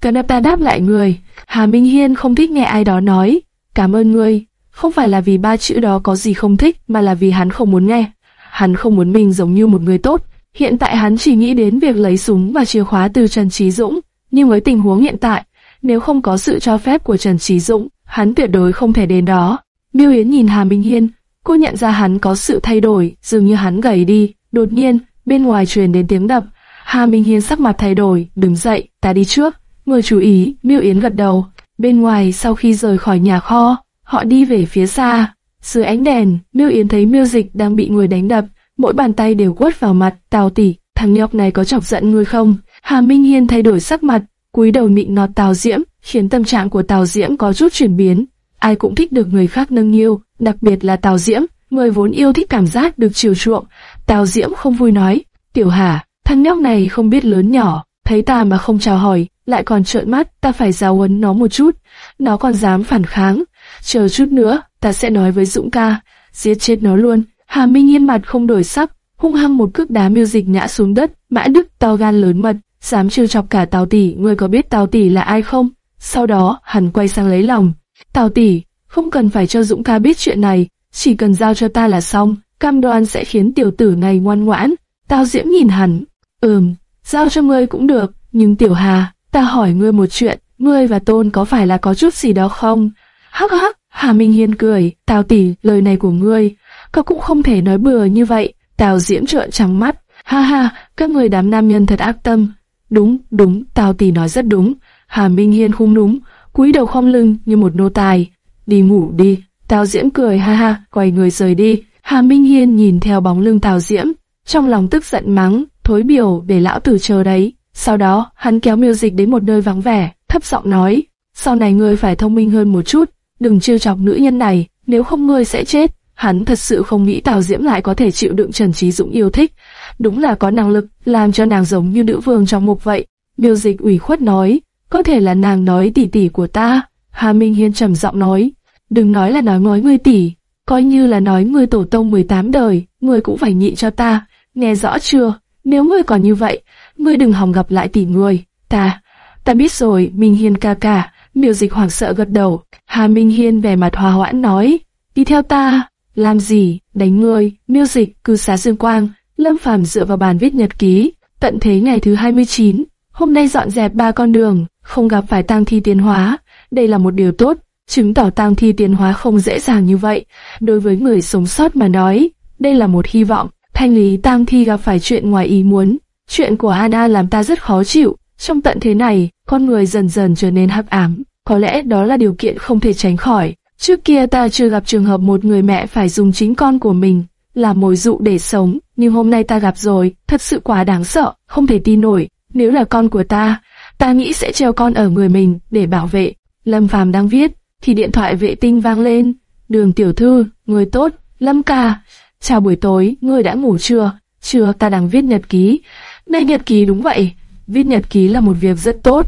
Canapa đáp lại người, Hà Minh Hiên không thích nghe ai đó nói, cảm ơn người, không phải là vì ba chữ đó có gì không thích mà là vì hắn không muốn nghe. Hắn không muốn mình giống như một người tốt, hiện tại hắn chỉ nghĩ đến việc lấy súng và chìa khóa từ Trần Trí Dũng, nhưng với tình huống hiện tại, nếu không có sự cho phép của Trần Trí Dũng, hắn tuyệt đối không thể đến đó. Miêu Yến nhìn Hà Minh Hiên, cô nhận ra hắn có sự thay đổi, dường như hắn gầy đi. Đột nhiên, bên ngoài truyền đến tiếng đập. Hà Minh Hiên sắc mặt thay đổi, đứng dậy, ta đi trước. Người chú ý, Miêu Yến gật đầu. Bên ngoài, sau khi rời khỏi nhà kho, họ đi về phía xa. Dưới ánh đèn, Miêu Yến thấy Miêu Dịch đang bị người đánh đập, mỗi bàn tay đều quất vào mặt. Tào tỷ, thằng nhóc này có chọc giận ngươi không? Hà Minh Hiên thay đổi sắc mặt, cúi đầu mịn nọt Tào Diễm, khiến tâm trạng của Tào Diễm có chút chuyển biến. Ai cũng thích được người khác nâng niu, đặc biệt là Tào Diễm, người vốn yêu thích cảm giác được chiều chuộng. Tào Diễm không vui nói, Tiểu Hà, thằng nhóc này không biết lớn nhỏ, thấy ta mà không chào hỏi, lại còn trợn mắt, ta phải giáo huấn nó một chút. Nó còn dám phản kháng, chờ chút nữa, ta sẽ nói với Dũng ca, giết chết nó luôn. Hà Minh Yên mặt không đổi sắc, hung hăng một cước đá miêu dịch ngã xuống đất, mã đức to gan lớn mật, dám trêu chọc cả Tào tỷ, ngươi có biết Tào tỷ là ai không? Sau đó, hắn quay sang lấy lòng. Tào tỷ, không cần phải cho Dũng ca biết chuyện này, chỉ cần giao cho ta là xong, cam đoan sẽ khiến tiểu tử này ngoan ngoãn. Tào Diễm nhìn hắn, ừm, giao cho ngươi cũng được, nhưng tiểu Hà, ta hỏi ngươi một chuyện, ngươi và Tôn có phải là có chút gì đó không? Hắc hắc, Hà Minh Hiên cười, Tào tỷ, lời này của ngươi, cậu cũng không thể nói bừa như vậy. Tào Diễm trợn trắng mắt, ha ha, các người đám nam nhân thật ác tâm. Đúng, đúng, Tào tỷ nói rất đúng. Hà Minh Hiên khung núm, cúi đầu khom lưng như một nô tài. Đi ngủ đi. Tào Diễm cười ha ha, quay người rời đi. Hà Minh Hiên nhìn theo bóng lưng Tào Diễm, trong lòng tức giận mắng, thối biểu để lão tử chờ đấy. Sau đó, hắn kéo miêu dịch đến một nơi vắng vẻ, thấp giọng nói, sau này ngươi phải thông minh hơn một chút, đừng trêu chọc nữ nhân này, nếu không ngươi sẽ chết. Hắn thật sự không nghĩ Tào Diễm lại có thể chịu đựng Trần Trí Dũng yêu thích, đúng là có năng lực, làm cho nàng giống như nữ vương trong mục vậy. Miêu dịch ủy khuất nói, có thể là nàng nói tỷ tỷ của ta. Hà Minh Hiên trầm giọng nói, đừng nói là nói ngói ngươi tỷ, coi như là nói ngươi tổ tông 18 đời, ngươi cũng phải nhịn cho ta, nghe rõ chưa? Nếu ngươi còn như vậy, ngươi đừng hòng gặp lại tỷ ngươi. Ta, ta biết rồi, Minh Hiên ca ca. Miêu dịch hoảng sợ gật đầu. Hà Minh Hiên vẻ mặt hòa hoãn nói, đi theo ta. Làm gì? Đánh ngươi. Miêu dịch, cư xá dương quang. Lâm Phàm dựa vào bàn viết nhật ký. Tận thế ngày thứ 29. Hôm nay dọn dẹp ba con đường, không gặp phải tang thi tiến hóa. Đây là một điều tốt, chứng tỏ tang thi tiến hóa không dễ dàng như vậy. Đối với người sống sót mà nói, đây là một hy vọng. Thanh lý tang thi gặp phải chuyện ngoài ý muốn. Chuyện của Anna làm ta rất khó chịu. Trong tận thế này, con người dần dần trở nên hắc ám. Có lẽ đó là điều kiện không thể tránh khỏi. Trước kia ta chưa gặp trường hợp một người mẹ phải dùng chính con của mình làm mồi dụ để sống, nhưng hôm nay ta gặp rồi, thật sự quá đáng sợ, không thể tin nổi. Nếu là con của ta, ta nghĩ sẽ treo con ở người mình để bảo vệ. Lâm Phàm đang viết, thì điện thoại vệ tinh vang lên. Đường tiểu thư, người tốt, Lâm ca. chào buổi tối, người đã ngủ chưa? Chưa, ta đang viết nhật ký. Này nhật ký đúng vậy, viết nhật ký là một việc rất tốt,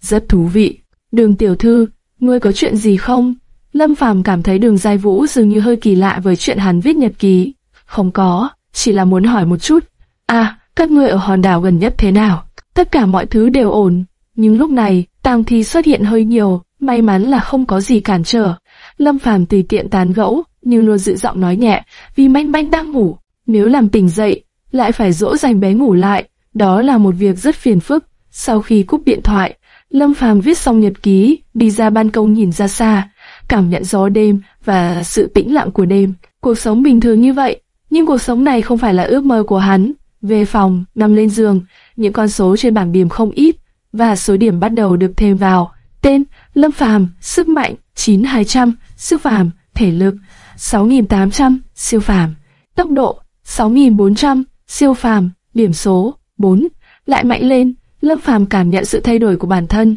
rất thú vị. Đường tiểu thư, ngươi có chuyện gì không? Lâm Phàm cảm thấy đường Giai Vũ dường như hơi kỳ lạ với chuyện hắn viết nhật ký. Không có, chỉ là muốn hỏi một chút. À, các ngươi ở hòn đảo gần nhất thế nào? Tất cả mọi thứ đều ổn, nhưng lúc này, tang thi xuất hiện hơi nhiều, may mắn là không có gì cản trở. Lâm Phàm tùy tiện tán gẫu, nhưng luôn giữ giọng nói nhẹ, vì manh manh đang ngủ. Nếu làm tỉnh dậy, lại phải dỗ dành bé ngủ lại, đó là một việc rất phiền phức. Sau khi cúp điện thoại, Lâm Phàm viết xong nhật ký, đi ra ban công nhìn ra xa, cảm nhận gió đêm và sự tĩnh lặng của đêm. Cuộc sống bình thường như vậy, nhưng cuộc sống này không phải là ước mơ của hắn. Về phòng, nằm lên giường, những con số trên bảng điểm không ít, và số điểm bắt đầu được thêm vào. Tên, Lâm Phàm, sức mạnh, 9200, sức phàm, thể lực, 6800, siêu phàm, tốc độ, 6400, siêu phàm, điểm số, 4, lại mạnh lên, Lâm Phàm cảm nhận sự thay đổi của bản thân.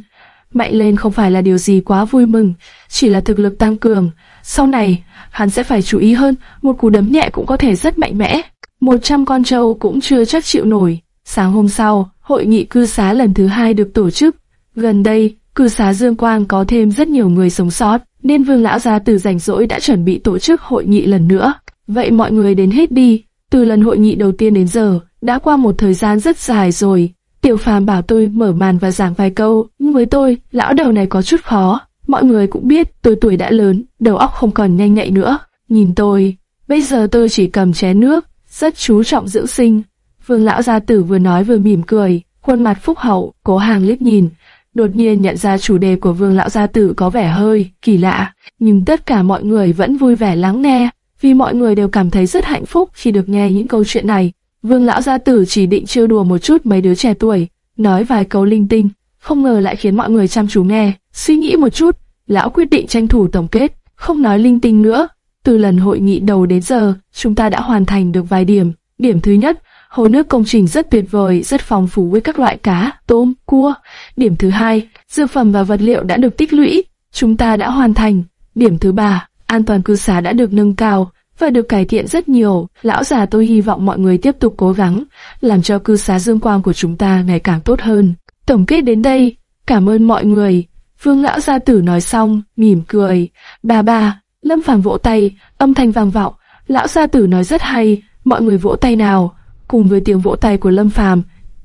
Mạnh lên không phải là điều gì quá vui mừng, chỉ là thực lực tăng cường. Sau này, hắn sẽ phải chú ý hơn, một cú đấm nhẹ cũng có thể rất mạnh mẽ. Một trăm con trâu cũng chưa chắc chịu nổi. Sáng hôm sau, hội nghị cư xá lần thứ hai được tổ chức. Gần đây, cư xá Dương Quang có thêm rất nhiều người sống sót, nên Vương lão gia từ rảnh rỗi đã chuẩn bị tổ chức hội nghị lần nữa. Vậy mọi người đến hết đi. Từ lần hội nghị đầu tiên đến giờ, đã qua một thời gian rất dài rồi. Tiểu Phàm bảo tôi mở màn và giảng vài câu, nhưng với tôi, lão đầu này có chút khó. Mọi người cũng biết tôi tuổi đã lớn, đầu óc không còn nhanh nhạy nữa. Nhìn tôi, bây giờ tôi chỉ cầm chén nước, rất chú trọng dưỡng sinh. Vương lão gia tử vừa nói vừa mỉm cười, khuôn mặt phúc hậu, cố hàng liếc nhìn, đột nhiên nhận ra chủ đề của vương lão gia tử có vẻ hơi kỳ lạ, nhưng tất cả mọi người vẫn vui vẻ lắng nghe, vì mọi người đều cảm thấy rất hạnh phúc khi được nghe những câu chuyện này. Vương lão gia tử chỉ định trêu đùa một chút mấy đứa trẻ tuổi, nói vài câu linh tinh, không ngờ lại khiến mọi người chăm chú nghe. Suy nghĩ một chút, lão quyết định tranh thủ tổng kết, không nói linh tinh nữa. Từ lần hội nghị đầu đến giờ, chúng ta đã hoàn thành được vài điểm. Điểm thứ nhất, hồ nước công trình rất tuyệt vời, rất phong phú với các loại cá, tôm, cua. Điểm thứ hai, dược phẩm và vật liệu đã được tích lũy, chúng ta đã hoàn thành. Điểm thứ ba, an toàn cư xá đã được nâng cao và được cải thiện rất nhiều. Lão già tôi hy vọng mọi người tiếp tục cố gắng, làm cho cư xá dương quang của chúng ta ngày càng tốt hơn. Tổng kết đến đây, cảm ơn mọi người. Vương lão gia tử nói xong, mỉm cười. Bà bà, Lâm Phàm vỗ tay, âm thanh vang vọng. Lão gia tử nói rất hay, mọi người vỗ tay nào. Cùng với tiếng vỗ tay của Lâm Phàm,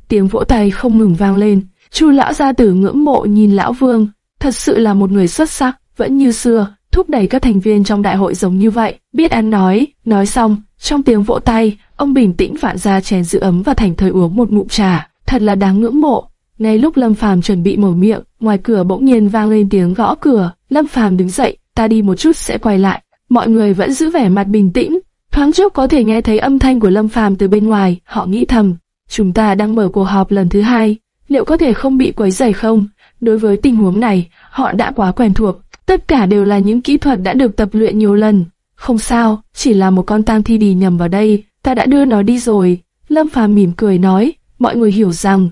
tiếng vỗ tay không ngừng vang lên. Chu lão gia tử ngưỡng mộ nhìn lão Vương, thật sự là một người xuất sắc, vẫn như xưa, thúc đẩy các thành viên trong đại hội giống như vậy. Biết ăn nói, nói xong, trong tiếng vỗ tay, ông bình tĩnh vạn ra chén giữ ấm và thành thời uống một ngụm trà, thật là đáng ngưỡng mộ. Ngay lúc Lâm Phàm chuẩn bị mở miệng, ngoài cửa bỗng nhiên vang lên tiếng gõ cửa. Lâm Phàm đứng dậy, ta đi một chút sẽ quay lại. Mọi người vẫn giữ vẻ mặt bình tĩnh. Thoáng chốc có thể nghe thấy âm thanh của Lâm Phàm từ bên ngoài, họ nghĩ thầm, chúng ta đang mở cuộc họp lần thứ hai, liệu có thể không bị quấy rầy không? Đối với tình huống này, họ đã quá quen thuộc, tất cả đều là những kỹ thuật đã được tập luyện nhiều lần. Không sao, chỉ là một con tang thi đi nhầm vào đây, ta đã đưa nó đi rồi. Lâm Phàm mỉm cười nói, mọi người hiểu rằng,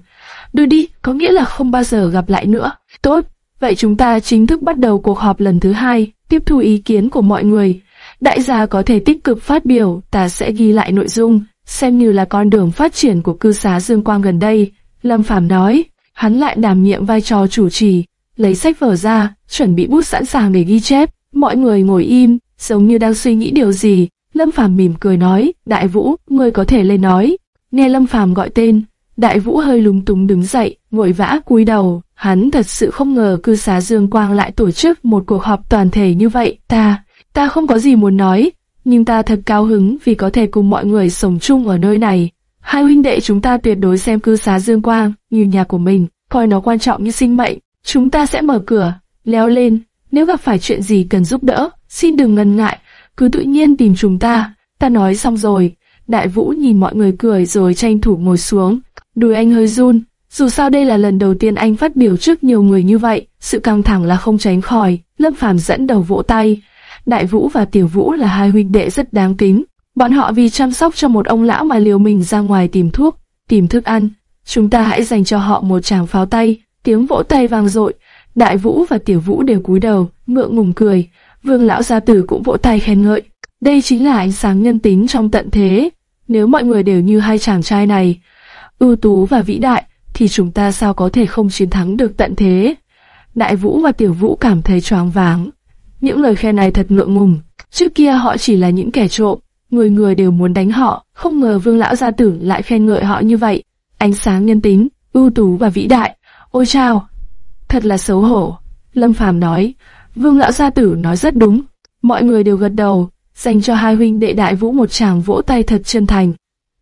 đưa đi có nghĩa là không bao giờ gặp lại nữa. Tốt, vậy chúng ta chính thức bắt đầu cuộc họp lần thứ hai, tiếp thu ý kiến của mọi người. Đại gia có thể tích cực phát biểu, ta sẽ ghi lại nội dung, xem như là con đường phát triển của cư xá Dương Quang gần đây. Lâm Phàm nói, hắn lại đảm nhiệm vai trò chủ trì, lấy sách vở ra, chuẩn bị bút sẵn sàng để ghi chép. Mọi người ngồi im, giống như đang suy nghĩ điều gì. Lâm Phàm mỉm cười nói, Đại Vũ, ngươi có thể lên nói. Nghe Lâm Phàm gọi tên, Đại Vũ hơi lúng túng đứng dậy, vội vã cúi đầu. Hắn thật sự không ngờ cư xá Dương Quang lại tổ chức một cuộc họp toàn thể như vậy. Ta, ta không có gì muốn nói, nhưng ta thật cao hứng vì có thể cùng mọi người sống chung ở nơi này. Hai huynh đệ chúng ta tuyệt đối xem cư xá Dương Quang như nhà của mình, coi nó quan trọng như sinh mệnh. Chúng ta sẽ mở cửa, leo lên, nếu gặp phải chuyện gì cần giúp đỡ, xin đừng ngần ngại, cứ tự nhiên tìm chúng ta. Ta nói xong rồi, Đại Vũ nhìn mọi người cười rồi tranh thủ ngồi xuống. Đùi anh hơi run, dù sao đây là lần đầu tiên anh phát biểu trước nhiều người như vậy, sự căng thẳng là không tránh khỏi. Lâm Phàm dẫn đầu vỗ tay. Đại Vũ và Tiểu Vũ là hai huynh đệ rất đáng kính. Bọn họ vì chăm sóc cho một ông lão mà liều mình ra ngoài tìm thuốc, tìm thức ăn. Chúng ta hãy dành cho họ một tràng pháo tay. Tiếng vỗ tay vang dội. Đại Vũ và Tiểu Vũ đều cúi đầu, ngượng ngùng cười. Vương lão gia tử cũng vỗ tay khen ngợi. Đây chính là ánh sáng nhân tính trong tận thế. Nếu mọi người đều như hai chàng trai này, ưu tú và vĩ đại, thì chúng ta sao có thể không chiến thắng được tận thế? Đại Vũ và Tiểu Vũ cảm thấy choáng váng. Những lời khen này thật ngượng ngùng. Trước kia họ chỉ là những kẻ trộm, người người đều muốn đánh họ, không ngờ Vương lão gia tử lại khen ngợi họ như vậy. Ánh sáng nhân tính, ưu tú và vĩ đại. Ôi chao, thật là xấu hổ. Lâm Phàm nói, Vương lão gia tử nói rất đúng. Mọi người đều gật đầu, dành cho hai huynh đệ đại vũ một tràng vỗ tay thật chân thành.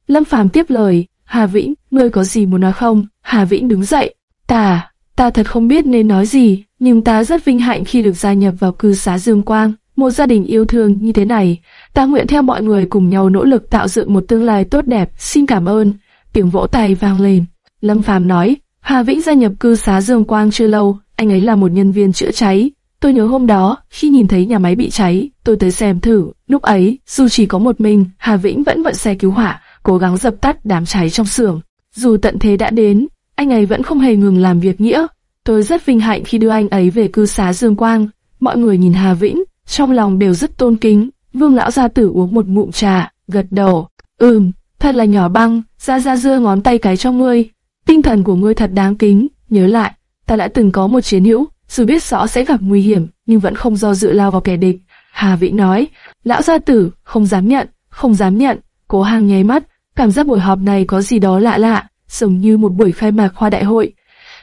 Lâm Phàm tiếp lời, Hà Vĩnh, ngươi có gì muốn nói không? Hà Vĩnh đứng dậy, ta, ta thật không biết nên nói gì, nhưng ta rất vinh hạnh khi được gia nhập vào cư xá Dương Quang, một gia đình yêu thương như thế này. Ta nguyện theo mọi người cùng nhau nỗ lực tạo dựng một tương lai tốt đẹp, xin cảm ơn. Tiếng vỗ tay vang lên. Lâm Phàm nói, Hà Vĩnh gia nhập cư xá Dương Quang chưa lâu, anh ấy là một nhân viên chữa cháy. Tôi nhớ hôm đó, khi nhìn thấy nhà máy bị cháy, tôi tới xem thử. Lúc ấy, dù chỉ có một mình, Hà Vĩnh vẫn vận xe cứu hỏa, cố gắng dập tắt đám cháy trong xưởng. Dù tận thế đã đến, anh ấy vẫn không hề ngừng làm việc nghĩa. Tôi rất vinh hạnh khi đưa anh ấy về cư xá Dương Quang. Mọi người nhìn Hà Vĩnh, trong lòng đều rất tôn kính. Vương lão gia tử uống một ngụm trà, gật đầu. Ừm, thật là nhỏ băng, ra ra dưa ngón tay cái cho ngươi. Tinh thần của ngươi thật đáng kính, nhớ lại, ta đã từng có một chiến hữu, dù biết rõ sẽ gặp nguy hiểm, nhưng vẫn không do dự lao vào kẻ địch. Hà Vĩ nói, lão gia tử, không dám nhận, không dám nhận. Cố hàng nháy mắt, cảm giác buổi họp này có gì đó lạ lạ, giống như một buổi khai mạc khoa đại hội.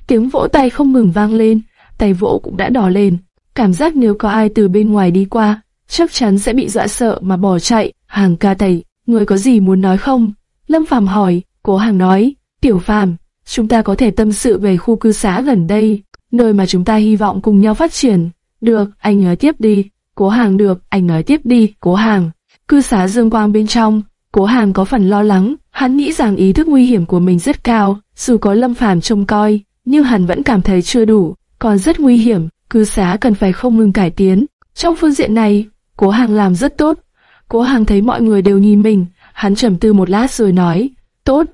Tiếng vỗ tay không ngừng vang lên, tay vỗ cũng đã đỏ lên. Cảm giác nếu có ai từ bên ngoài đi qua, chắc chắn sẽ bị dọa sợ mà bỏ chạy. Hàng ca tẩy, người có gì muốn nói không? Lâm Phàm hỏi, cố hàng nói, tiểu phàm, chúng ta có thể tâm sự về khu cư xá gần đây, nơi mà chúng ta hy vọng cùng nhau phát triển. Được, anh nói tiếp đi. Cố hàng được, anh nói tiếp đi, cố hàng. Cư xá dương quang bên trong, cố Hàm có phần lo lắng, hắn nghĩ rằng ý thức nguy hiểm của mình rất cao, dù có lâm phàm trông coi, nhưng hắn vẫn cảm thấy chưa đủ, còn rất nguy hiểm, cư xá cần phải không ngừng cải tiến. Trong phương diện này, cố hàng làm rất tốt. Cố hàng thấy mọi người đều nhìn mình, hắn trầm tư một lát rồi nói, tốt,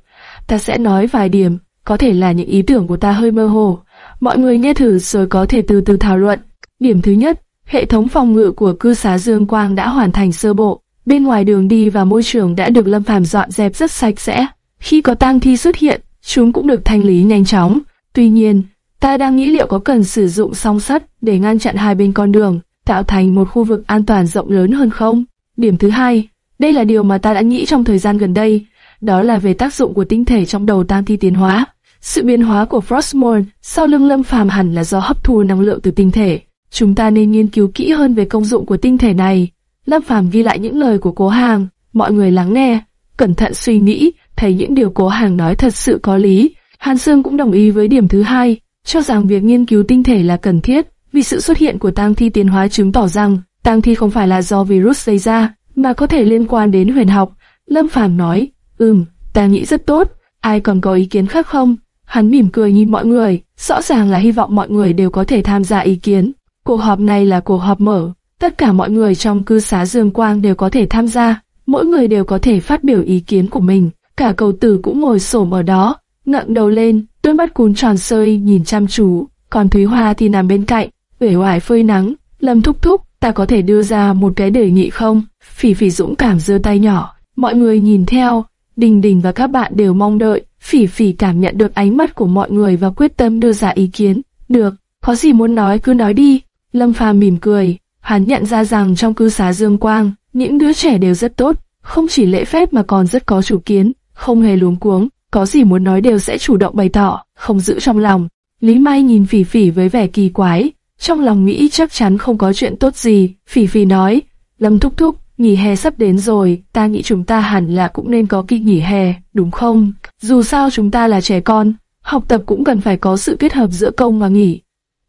ta sẽ nói vài điểm, có thể là những ý tưởng của ta hơi mơ hồ. Mọi người nghe thử rồi có thể từ từ thảo luận. Điểm thứ nhất, hệ thống phòng ngự của cư xá Dương Quang đã hoàn thành sơ bộ. Bên ngoài đường đi và môi trường đã được Lâm Phàm dọn dẹp rất sạch sẽ. Khi có tang thi xuất hiện, chúng cũng được thanh lý nhanh chóng. Tuy nhiên, ta đang nghĩ liệu có cần sử dụng song sắt để ngăn chặn hai bên con đường, tạo thành một khu vực an toàn rộng lớn hơn không? Điểm thứ hai, đây là điều mà ta đã nghĩ trong thời gian gần đây, đó là về tác dụng của tinh thể trong đầu tang thi tiến hóa. Sự biến hóa của Frostmourne sau lưng Lâm Phàm hẳn là do hấp thu năng lượng từ tinh thể. Chúng ta nên nghiên cứu kỹ hơn về công dụng của tinh thể này. Lâm Phàm ghi lại những lời của Cố Hàng, mọi người lắng nghe, cẩn thận suy nghĩ, thấy những điều Cố Hàng nói thật sự có lý. Hàn Sương cũng đồng ý với điểm thứ hai, cho rằng việc nghiên cứu tinh thể là cần thiết, vì sự xuất hiện của tang thi tiến hóa chứng tỏ rằng tang thi không phải là do virus gây ra, mà có thể liên quan đến huyền học. Lâm Phàm nói, ừm, ta nghĩ rất tốt, ai còn có ý kiến khác không? Hắn mỉm cười nhìn mọi người, rõ ràng là hy vọng mọi người đều có thể tham gia ý kiến. Cuộc họp này là cuộc họp mở, tất cả mọi người trong cư xá Dương Quang đều có thể tham gia, mỗi người đều có thể phát biểu ý kiến của mình. Cả cầu tử cũng ngồi xổm ở đó, ngẩng đầu lên, đôi mắt cún tròn sơi nhìn chăm chú, còn Thúy Hoa thì nằm bên cạnh, uể oải phơi nắng. Lâm thúc thúc, ta có thể đưa ra một cái đề nghị không? Phỉ phỉ dũng cảm giơ tay nhỏ, mọi người nhìn theo, Đình Đình và các bạn đều mong đợi, Phỉ Phỉ cảm nhận được ánh mắt của mọi người và quyết tâm đưa ra ý kiến. Được, có gì muốn nói cứ nói đi. Lâm Phàm mỉm cười, hắn nhận ra rằng trong cư xá Dương Quang, những đứa trẻ đều rất tốt, không chỉ lễ phép mà còn rất có chủ kiến, không hề luống cuống, có gì muốn nói đều sẽ chủ động bày tỏ, không giữ trong lòng. Lý Mai nhìn Phỉ Phỉ với vẻ kỳ quái, trong lòng nghĩ chắc chắn không có chuyện tốt gì. Phỉ Phỉ nói, Lâm Thúc Thúc, nghỉ hè sắp đến rồi, ta nghĩ chúng ta hẳn là cũng nên có kỳ nghỉ hè, đúng không? Dù sao chúng ta là trẻ con, học tập cũng cần phải có sự kết hợp giữa công và nghỉ.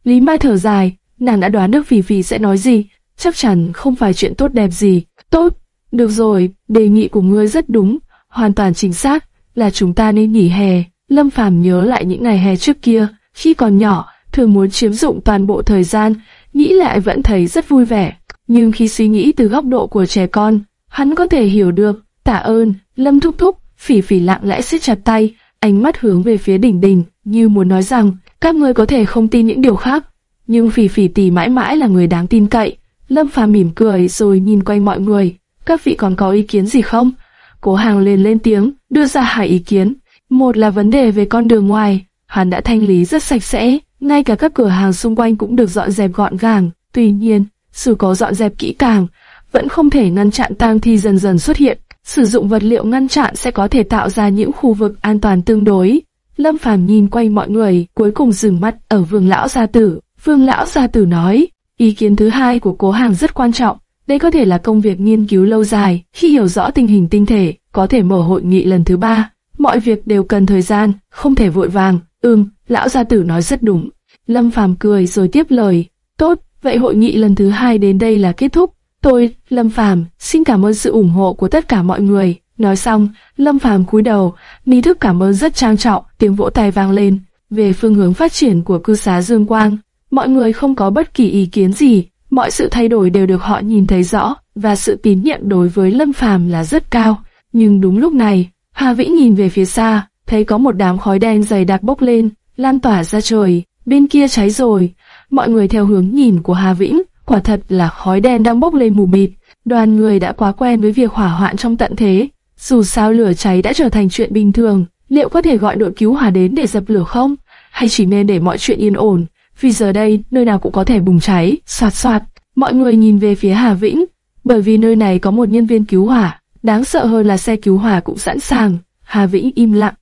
Lý Mai thở dài, nàng đã đoán được vì vì sẽ nói gì, chắc chắn không phải chuyện tốt đẹp gì. Tốt, được rồi, đề nghị của ngươi rất đúng, hoàn toàn chính xác, là chúng ta nên nghỉ hè. Lâm Phàm nhớ lại những ngày hè trước kia, khi còn nhỏ, thường muốn chiếm dụng toàn bộ thời gian, nghĩ lại vẫn thấy rất vui vẻ. Nhưng khi suy nghĩ từ góc độ của trẻ con, hắn có thể hiểu được, tạ ơn, Lâm thúc thúc, phỉ phỉ lặng lẽ siết chặt tay, ánh mắt hướng về phía đỉnh đỉnh, như muốn nói rằng, các ngươi có thể không tin những điều khác, nhưng phỉ phỉ tỷ mãi mãi là người đáng tin cậy. Lâm phàm mỉm cười rồi nhìn quanh mọi người, các vị còn có ý kiến gì không? Cố Hàng liền lên tiếng, đưa ra hai ý kiến. Một là vấn đề về con đường ngoài, hắn đã thanh lý rất sạch sẽ, ngay cả các cửa hàng xung quanh cũng được dọn dẹp gọn gàng. Tuy nhiên, dù có dọn dẹp kỹ càng, vẫn không thể ngăn chặn tang thi dần dần xuất hiện. Sử dụng vật liệu ngăn chặn sẽ có thể tạo ra những khu vực an toàn tương đối. Lâm Phàm nhìn quanh mọi người, cuối cùng dừng mắt ở Vương lão gia tử. Vương lão gia tử nói, ý kiến thứ hai của Cố Hàng rất quan trọng. Đây có thể là công việc nghiên cứu lâu dài, khi hiểu rõ tình hình tinh thể, có thể mở hội nghị lần thứ ba. Mọi việc đều cần thời gian, không thể vội vàng. Ừm, lão gia tử nói rất đúng. Lâm Phàm cười rồi tiếp lời. Tốt, vậy hội nghị lần thứ hai đến đây là kết thúc. Tôi, Lâm Phàm, xin cảm ơn sự ủng hộ của tất cả mọi người. Nói xong, Lâm Phàm cúi đầu, nghi thức cảm ơn rất trang trọng, tiếng vỗ tay vang lên. Về phương hướng phát triển của cư xá Dương Quang, mọi người không có bất kỳ ý kiến gì, mọi sự thay đổi đều được họ nhìn thấy rõ, và sự tín nhiệm đối với Lâm Phàm là rất cao. Nhưng đúng lúc này, Hà Vĩ nhìn về phía xa, thấy có một đám khói đen dày đặc bốc lên, lan tỏa ra trời, bên kia cháy rồi. Mọi người theo hướng nhìn của Hà Vĩnh, quả thật là khói đen đang bốc lên mù mịt. Đoàn người đã quá quen với việc hỏa hoạn trong tận thế, dù sao lửa cháy đã trở thành chuyện bình thường, liệu có thể gọi đội cứu hỏa đến để dập lửa không? Hay chỉ nên để mọi chuyện yên ổn? Vì giờ đây, nơi nào cũng có thể bùng cháy, soạt soạt. Mọi người nhìn về phía Hà Vĩnh, bởi vì nơi này có một nhân viên cứu hỏa, đáng sợ hơn là xe cứu hỏa cũng sẵn sàng. Hà Vĩnh im lặng.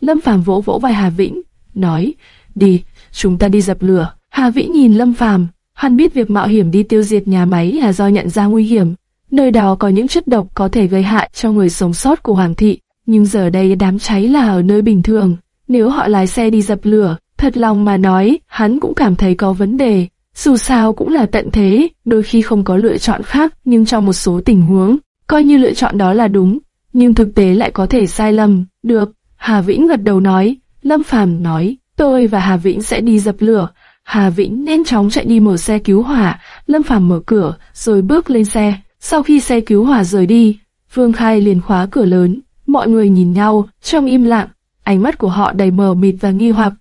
Lâm Phàm vỗ vỗ vai Hà Vĩnh, nói, đi, chúng ta đi dập lửa. Hà Vĩnh nhìn Lâm Phàm, hắn biết việc mạo hiểm đi tiêu diệt nhà máy là do nhận ra nguy hiểm, Nơi đó có những chất độc có thể gây hại cho người sống sót của Hoàng thị, nhưng giờ đây đám cháy là ở nơi bình thường. Nếu họ lái xe đi dập lửa, thật lòng mà nói, hắn cũng cảm thấy có vấn đề. Dù sao cũng là tận thế, đôi khi không có lựa chọn khác, nhưng trong một số tình huống, coi như lựa chọn đó là đúng, nhưng thực tế lại có thể sai lầm. Được, Hà Vĩnh gật đầu nói, Lâm Phàm nói, tôi và Hà Vĩnh sẽ đi dập lửa. Hà Vĩnh nhanh chóng chạy đi mở xe cứu hỏa, Lâm Phàm mở cửa, rồi bước lên xe. Sau khi xe cứu hỏa rời đi, Vương Khai liền khóa cửa lớn, mọi người nhìn nhau, trong im lặng, ánh mắt của họ đầy mờ mịt và nghi hoặc,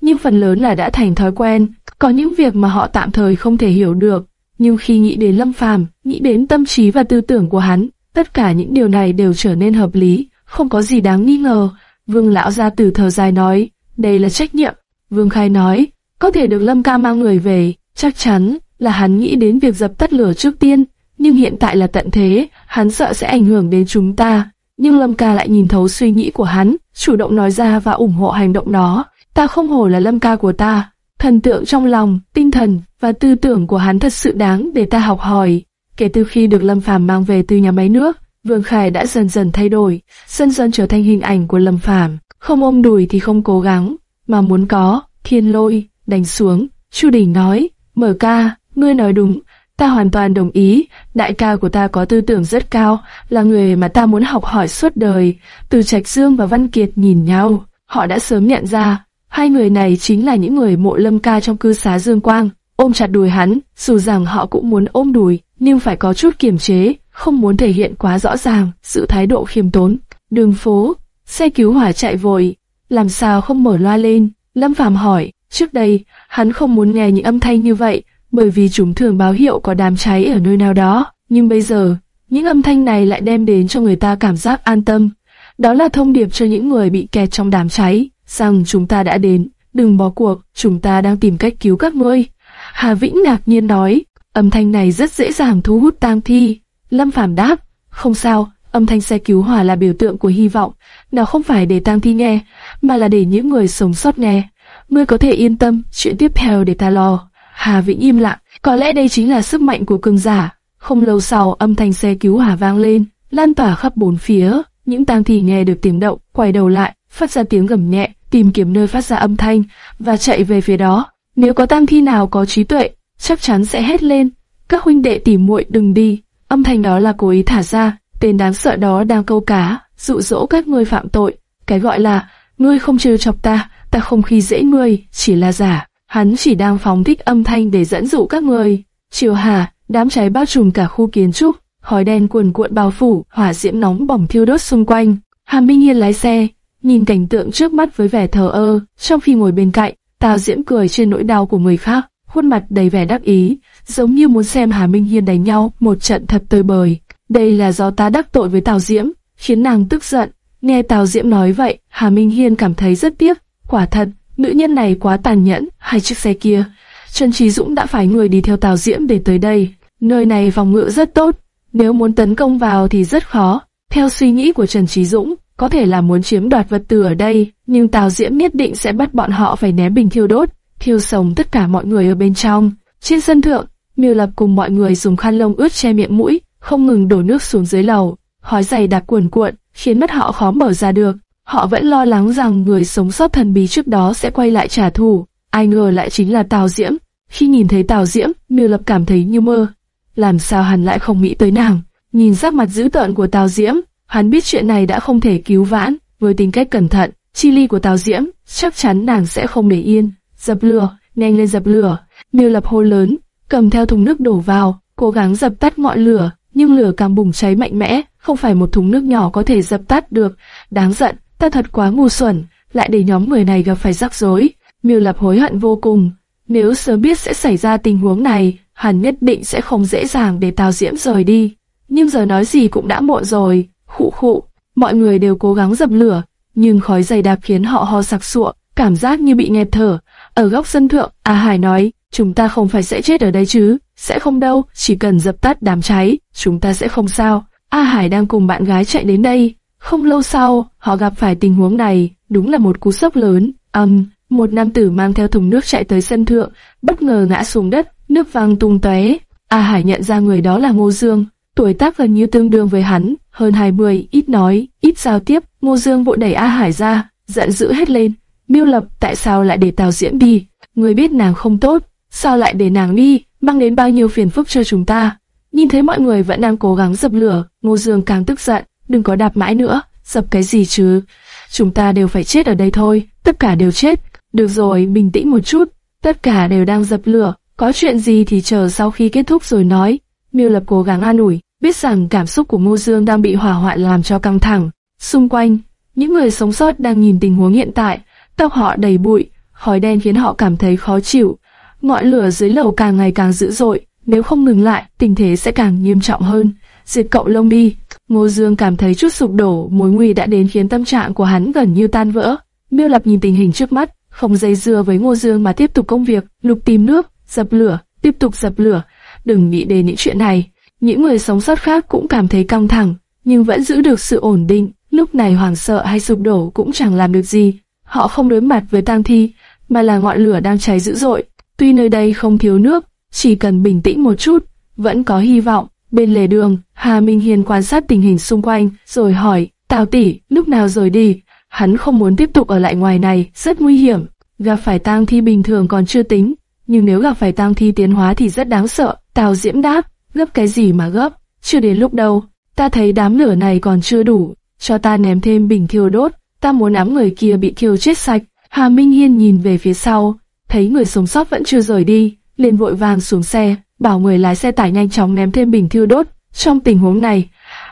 nhưng phần lớn là đã thành thói quen, có những việc mà họ tạm thời không thể hiểu được, nhưng khi nghĩ đến Lâm Phàm, nghĩ đến tâm trí và tư tưởng của hắn, tất cả những điều này đều trở nên hợp lý, không có gì đáng nghi ngờ. Vương lão gia tử thở dài nói, đây là trách nhiệm. Vương Khai nói, có thể được Lâm Ca mang người về, chắc chắn là hắn nghĩ đến việc dập tắt lửa trước tiên, nhưng hiện tại là tận thế, hắn sợ sẽ ảnh hưởng đến chúng ta. Nhưng Lâm ca lại nhìn thấu suy nghĩ của hắn, chủ động nói ra và ủng hộ hành động đó. Ta không hổ là Lâm ca của ta. Thần tượng trong lòng, tinh thần và tư tưởng của hắn thật sự đáng để ta học hỏi. Kể từ khi được Lâm Phàm mang về từ nhà máy nước, Vương Khải đã dần dần thay đổi, dần dần trở thành hình ảnh của Lâm Phàm. Không ôm đùi thì không cố gắng, mà muốn có, thiên lôi, đánh xuống. Chu Đình nói, mở ca, ngươi nói đúng, Ta hoàn toàn đồng ý, đại ca của ta có tư tưởng rất cao, là người mà ta muốn học hỏi suốt đời. Từ Trạch Dương và Văn Kiệt nhìn nhau, họ đã sớm nhận ra, hai người này chính là những người mộ lâm ca trong cư xá Dương Quang. Ôm chặt đùi hắn, dù rằng họ cũng muốn ôm đùi, nhưng phải có chút kiềm chế, không muốn thể hiện quá rõ ràng, sự thái độ khiêm tốn. Đường phố, xe cứu hỏa chạy vội, làm sao không mở loa lên? Lâm Phàm hỏi, trước đây, hắn không muốn nghe những âm thanh như vậy, bởi vì chúng thường báo hiệu có đám cháy ở nơi nào đó. Nhưng bây giờ, những âm thanh này lại đem đến cho người ta cảm giác an tâm. Đó là thông điệp cho những người bị kẹt trong đám cháy, rằng chúng ta đã đến, đừng bỏ cuộc, chúng ta đang tìm cách cứu các ngươi. Hà Vĩnh ngạc nhiên nói, âm thanh này rất dễ dàng thu hút tang thi. Lâm Phàm đáp, không sao, âm thanh xe cứu hỏa là biểu tượng của hy vọng, nào không phải để tang thi nghe, mà là để những người sống sót nghe. Ngươi có thể yên tâm, chuyện tiếp theo để ta lo. Hà Vĩnh im lặng, có lẽ đây chính là sức mạnh của cường giả. Không lâu sau, âm thanh xe cứu hỏa vang lên, lan tỏa khắp bốn phía. Những tang thi nghe được tiếng động, quay đầu lại, phát ra tiếng gầm nhẹ, tìm kiếm nơi phát ra âm thanh và chạy về phía đó. Nếu có tang thi nào có trí tuệ, chắc chắn sẽ hét lên. Các huynh đệ tỉ muội đừng đi. Âm thanh đó là cố ý thả ra. Tên đáng sợ đó đang câu cá, dụ dỗ các ngươi phạm tội. Cái gọi là ngươi không trêu chọc ta, ta không khi dễ ngươi, chỉ là giả. Hắn chỉ đang phóng thích âm thanh để dẫn dụ các ngươi Chiều hà, đám cháy bao trùm cả khu kiến trúc, khói đen cuồn cuộn bao phủ, hỏa diễm nóng bỏng thiêu đốt xung quanh. Hàm Minh Hiên lái xe, nhìn cảnh tượng trước mắt với vẻ thờ ơ, trong khi ngồi bên cạnh, Tào Diễm cười trên nỗi đau của người khác, khuôn mặt đầy vẻ đắc ý, giống như muốn xem Hà Minh Hiên đánh nhau một trận thật tơi bời. đây là do ta đắc tội với Tào Diễm, khiến nàng tức giận. Nghe Tào Diễm nói vậy, Hà Minh Hiên cảm thấy rất tiếc. Quả thật, nữ nhân này quá tàn nhẫn, hai chiếc xe kia. Trần Trí Dũng đã phải người đi theo Tào Diễm để tới đây. Nơi này phòng ngự rất tốt, nếu muốn tấn công vào thì rất khó. Theo suy nghĩ của Trần Trí Dũng, có thể là muốn chiếm đoạt vật tư ở đây, nhưng Tào Diễm nhất định sẽ bắt bọn họ phải ném bình thiêu đốt, thiêu sống tất cả mọi người ở bên trong. Trên sân thượng, Miêu Lập cùng mọi người dùng khăn lông ướt che miệng mũi, không ngừng đổ nước xuống dưới lầu, hói dày đạp cuồn cuộn, khiến mắt họ khó mở ra được. Họ vẫn lo lắng rằng người sống sót thần bí trước đó sẽ quay lại trả thù, ai ngờ lại chính là Tào Diễm. Khi nhìn thấy Tào Diễm, Miêu Lập cảm thấy như mơ. Làm sao hắn lại không nghĩ tới nàng? Nhìn sắc mặt dữ tợn của Tào Diễm, hắn biết chuyện này đã không thể cứu vãn. Với tính cách cẩn thận, chi ly của Tào Diễm, chắc chắn nàng sẽ không để yên. Dập lửa, nhanh lên dập lửa. Miêu Lập hô lớn, cầm theo thùng nước đổ vào, cố gắng dập tắt ngọn lửa, nhưng lửa càng bùng cháy mạnh mẽ, không phải một thùng nước nhỏ có thể dập tắt được. Đáng giận, ta thật quá ngu xuẩn, lại để nhóm người này gặp phải rắc rối. Miêu Lập hối hận vô cùng. Nếu sớm biết sẽ xảy ra tình huống này, hắn nhất định sẽ không dễ dàng để Tào Diễm rời đi. Nhưng giờ nói gì cũng đã muộn rồi. Khụ khụ, mọi người đều cố gắng dập lửa, nhưng khói dày đặc khiến họ ho sặc sụa, cảm giác như bị nghẹt thở. Ở góc sân thượng, A Hải nói, chúng ta không phải sẽ chết ở đây chứ, sẽ không đâu, chỉ cần dập tắt đám cháy, chúng ta sẽ không sao. A Hải đang cùng bạn gái chạy đến đây, không lâu sau, họ gặp phải tình huống này, đúng là một cú sốc lớn. Âm, um, một nam tử mang theo thùng nước chạy tới sân thượng, bất ngờ ngã xuống đất, nước văng tung tóe. A Hải nhận ra người đó là Ngô Dương, tuổi tác gần như tương đương với hắn, hơn 20, ít nói, ít giao tiếp. Ngô Dương vội đẩy A Hải ra, giận dữ hết lên. Miêu Lập, tại sao lại để Tào Diễm đi? Người biết nàng không tốt, sao lại để nàng đi, mang đến bao nhiêu phiền phức cho chúng ta? Nhìn thấy mọi người vẫn đang cố gắng dập lửa, Ngô Dương càng tức giận, đừng có đạp mãi nữa, dập cái gì chứ? Chúng ta đều phải chết ở đây thôi, tất cả đều chết. Được rồi, bình tĩnh một chút, tất cả đều đang dập lửa, có chuyện gì thì chờ sau khi kết thúc rồi nói. Miêu Lập cố gắng an ủi, biết rằng cảm xúc của Ngô Dương đang bị hỏa hoạn làm cho căng thẳng. Xung quanh, những người sống sót đang nhìn tình huống hiện tại, tóc họ đầy bụi, khói đen khiến họ cảm thấy khó chịu. Ngọn lửa dưới lầu càng ngày càng dữ dội, nếu không ngừng lại, tình thế sẽ càng nghiêm trọng hơn. Diệt cậu lông đi. Ngô Dương cảm thấy chút sụp đổ, mối nguy đã đến khiến tâm trạng của hắn gần như tan vỡ. Miêu Lập nhìn tình hình trước mắt, không dây dưa với Ngô Dương mà tiếp tục công việc, lục tìm nước, dập lửa, tiếp tục dập lửa. Đừng nghĩ đến những chuyện này. Những người sống sót khác cũng cảm thấy căng thẳng, nhưng vẫn giữ được sự ổn định. Lúc này hoảng sợ hay sụp đổ cũng chẳng làm được gì. Họ không đối mặt với tang thi, mà là ngọn lửa đang cháy dữ dội. Tuy nơi đây không thiếu nước, chỉ cần bình tĩnh một chút, vẫn có hy vọng. Bên lề đường, Hà Minh Hiền quan sát tình hình xung quanh, rồi hỏi, Tào tỷ, lúc nào rồi đi? Hắn không muốn tiếp tục ở lại ngoài này, rất nguy hiểm. Gặp phải tang thi bình thường còn chưa tính, nhưng nếu gặp phải tang thi tiến hóa thì rất đáng sợ. Tào Diễm đáp, gấp cái gì mà gấp, chưa đến lúc đâu. Ta thấy đám lửa này còn chưa đủ, cho ta ném thêm bình thiêu đốt. Ta muốn ám người kia bị thiêu chết sạch. Hà Minh Hiên nhìn về phía sau, thấy người sống sót vẫn chưa rời đi, liền vội vàng xuống xe, bảo người lái xe tải nhanh chóng ném thêm bình thiêu đốt. Trong tình huống này,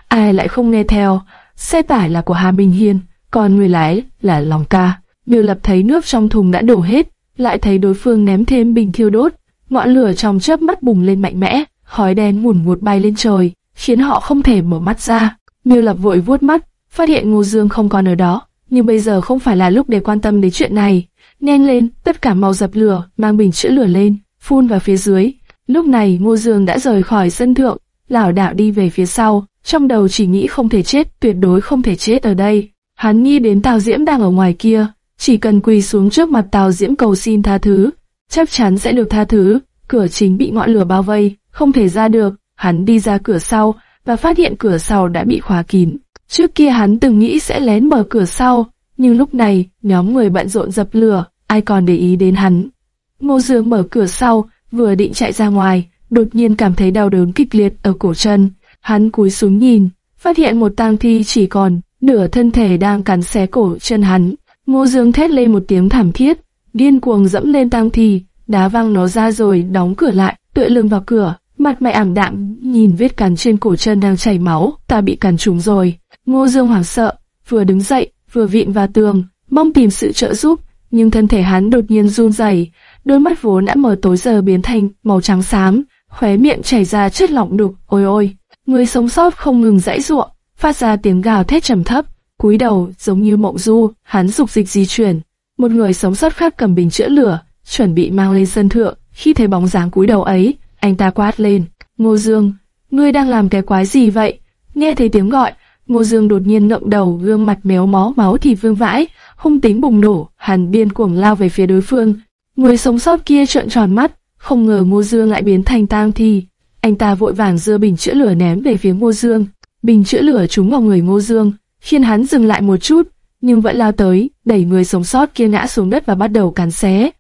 ai lại không nghe theo? Xe tải là của Hà Minh Hiên, còn người lái là Long Ca. Miêu Lập thấy nước trong thùng đã đổ hết, lại thấy đối phương ném thêm bình thiêu đốt, ngọn lửa trong chớp mắt bùng lên mạnh mẽ, khói đen mùn ngụt bay lên trời, khiến họ không thể mở mắt ra. Miêu Lập vội vuốt mắt, phát hiện Ngô Dương không còn ở đó, nhưng bây giờ không phải là lúc để quan tâm đến chuyện này. Nhanh lên, tất cả mau dập lửa, mang bình chữa lửa lên, phun vào phía dưới. Lúc này Ngô Dương đã rời khỏi sân thượng, lảo đảo đi về phía sau, trong đầu chỉ nghĩ không thể chết, tuyệt đối không thể chết ở đây. Hắn nghĩ đến Tào Diễm đang ở ngoài kia, chỉ cần quỳ xuống trước mặt Tào Diễm cầu xin tha thứ, chắc chắn sẽ được tha thứ. Cửa chính bị ngọn lửa bao vây, không thể ra được. Hắn đi ra cửa sau và phát hiện cửa sau đã bị khóa kín. Trước kia hắn từng nghĩ sẽ lén mở cửa sau, nhưng lúc này nhóm người bận rộn dập lửa, ai còn để ý đến hắn. Ngô Dương mở cửa sau, vừa định chạy ra ngoài, đột nhiên cảm thấy đau đớn kịch liệt ở cổ chân. Hắn cúi xuống nhìn, phát hiện một tang thi chỉ còn nửa thân thể đang cắn xé cổ chân hắn. Ngô Dương thét lên một tiếng thảm thiết, điên cuồng dẫm lên tang thi, đá văng nó ra rồi đóng cửa lại, tựa lưng vào cửa, mặt mày ảm đạm, nhìn vết cắn trên cổ chân đang chảy máu, ta bị cắn trúng rồi. Ngô Dương hoảng sợ, vừa đứng dậy, vừa vịn vào tường, mong tìm sự trợ giúp, nhưng thân thể hắn đột nhiên run rẩy, đôi mắt vốn đã mở tối giờ biến thành màu trắng xám, khóe miệng chảy ra chất lỏng đục. Ôi ôi, người sống sót không ngừng dãy ruộng, phát ra tiếng gào thét trầm thấp, cúi đầu giống như mộng du, hắn dục dịch di chuyển. Một người sống sót khác cầm bình chữa lửa, chuẩn bị mang lên sân thượng. Khi thấy bóng dáng cúi đầu ấy, anh ta quát lên: Ngô Dương, ngươi đang làm cái quái gì vậy? Nghe thấy tiếng gọi, Ngô Dương đột nhiên ngậm đầu, gương mặt méo mó máu thì vương vãi, hung tính bùng nổ, hàn điên cuồng lao về phía đối phương. Người sống sót kia trợn tròn mắt, không ngờ Ngô Dương lại biến thành tang thi. Anh ta vội vàng dưa bình chữa lửa ném về phía Ngô Dương. Bình chữa lửa trúng vào người Ngô Dương, khiến hắn dừng lại một chút, nhưng vẫn lao tới, đẩy người sống sót kia ngã xuống đất và bắt đầu cắn xé.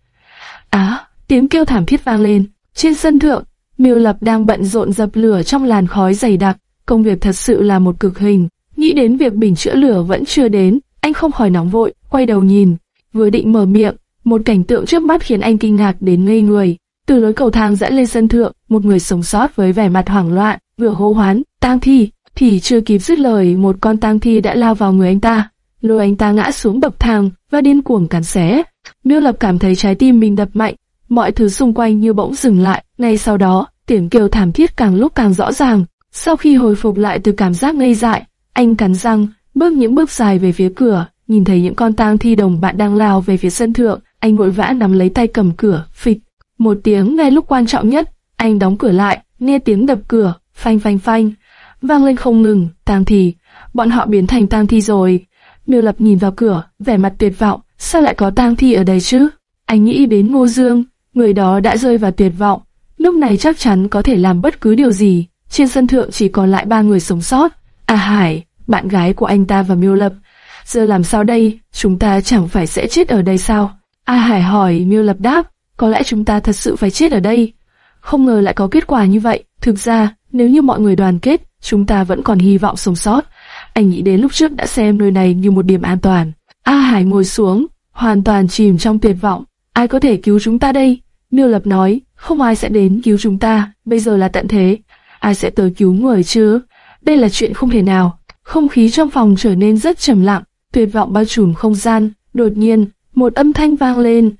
Á, tiếng kêu thảm thiết vang lên. Trên sân thượng, Miêu Lập đang bận rộn dập lửa trong làn khói dày đặc. Công việc thật sự là một cực hình. Nghĩ đến việc bình chữa lửa vẫn chưa đến, anh không khỏi nóng vội, quay đầu nhìn. Vừa định mở miệng, một cảnh tượng trước mắt khiến anh kinh ngạc đến ngây người. Từ lối cầu thang dẫn lên sân thượng, một người sống sót với vẻ mặt hoảng loạn, vừa hô hoán, tang thi, thì chưa kịp dứt lời một con tang thi đã lao vào người anh ta, lôi anh ta ngã xuống bậc thang và điên cuồng cắn xé. Miêu Lập cảm thấy trái tim mình đập mạnh, mọi thứ xung quanh như bỗng dừng lại. Ngay sau đó, tiếng kêu thảm thiết càng lúc càng rõ ràng. Sau khi hồi phục lại từ cảm giác ngây dại, anh cắn răng, bước những bước dài về phía cửa, nhìn thấy những con tang thi đồng bạn đang lao về phía sân thượng, anh vội vã nắm lấy tay cầm cửa, phịch. Một tiếng ngay lúc quan trọng nhất, anh đóng cửa lại, nghe tiếng đập cửa, phanh phanh phanh, vang lên không ngừng, tang thi, bọn họ biến thành tang thi rồi. Miêu Lập nhìn vào cửa, vẻ mặt tuyệt vọng, sao lại có tang thi ở đây chứ? Anh nghĩ đến Ngô Dương, người đó đã rơi vào tuyệt vọng, lúc này chắc chắn có thể làm bất cứ điều gì. Trên sân thượng chỉ còn lại ba người sống sót, A Hải, bạn gái của anh ta và Miêu Lập. Giờ làm sao đây, chúng ta chẳng phải sẽ chết ở đây sao? A Hải hỏi Miêu Lập đáp, có lẽ chúng ta thật sự phải chết ở đây. Không ngờ lại có kết quả như vậy, thực ra, nếu như mọi người đoàn kết, chúng ta vẫn còn hy vọng sống sót. Anh nghĩ đến lúc trước đã xem nơi này như một điểm an toàn. A Hải ngồi xuống, hoàn toàn chìm trong tuyệt vọng. Ai có thể cứu chúng ta đây? Miêu Lập nói, không ai sẽ đến cứu chúng ta, bây giờ là tận thế. Ai sẽ tới cứu người chứ? Đây là chuyện không thể nào. Không khí trong phòng trở nên rất trầm lặng, tuyệt vọng bao trùm không gian. Đột nhiên, một âm thanh vang lên.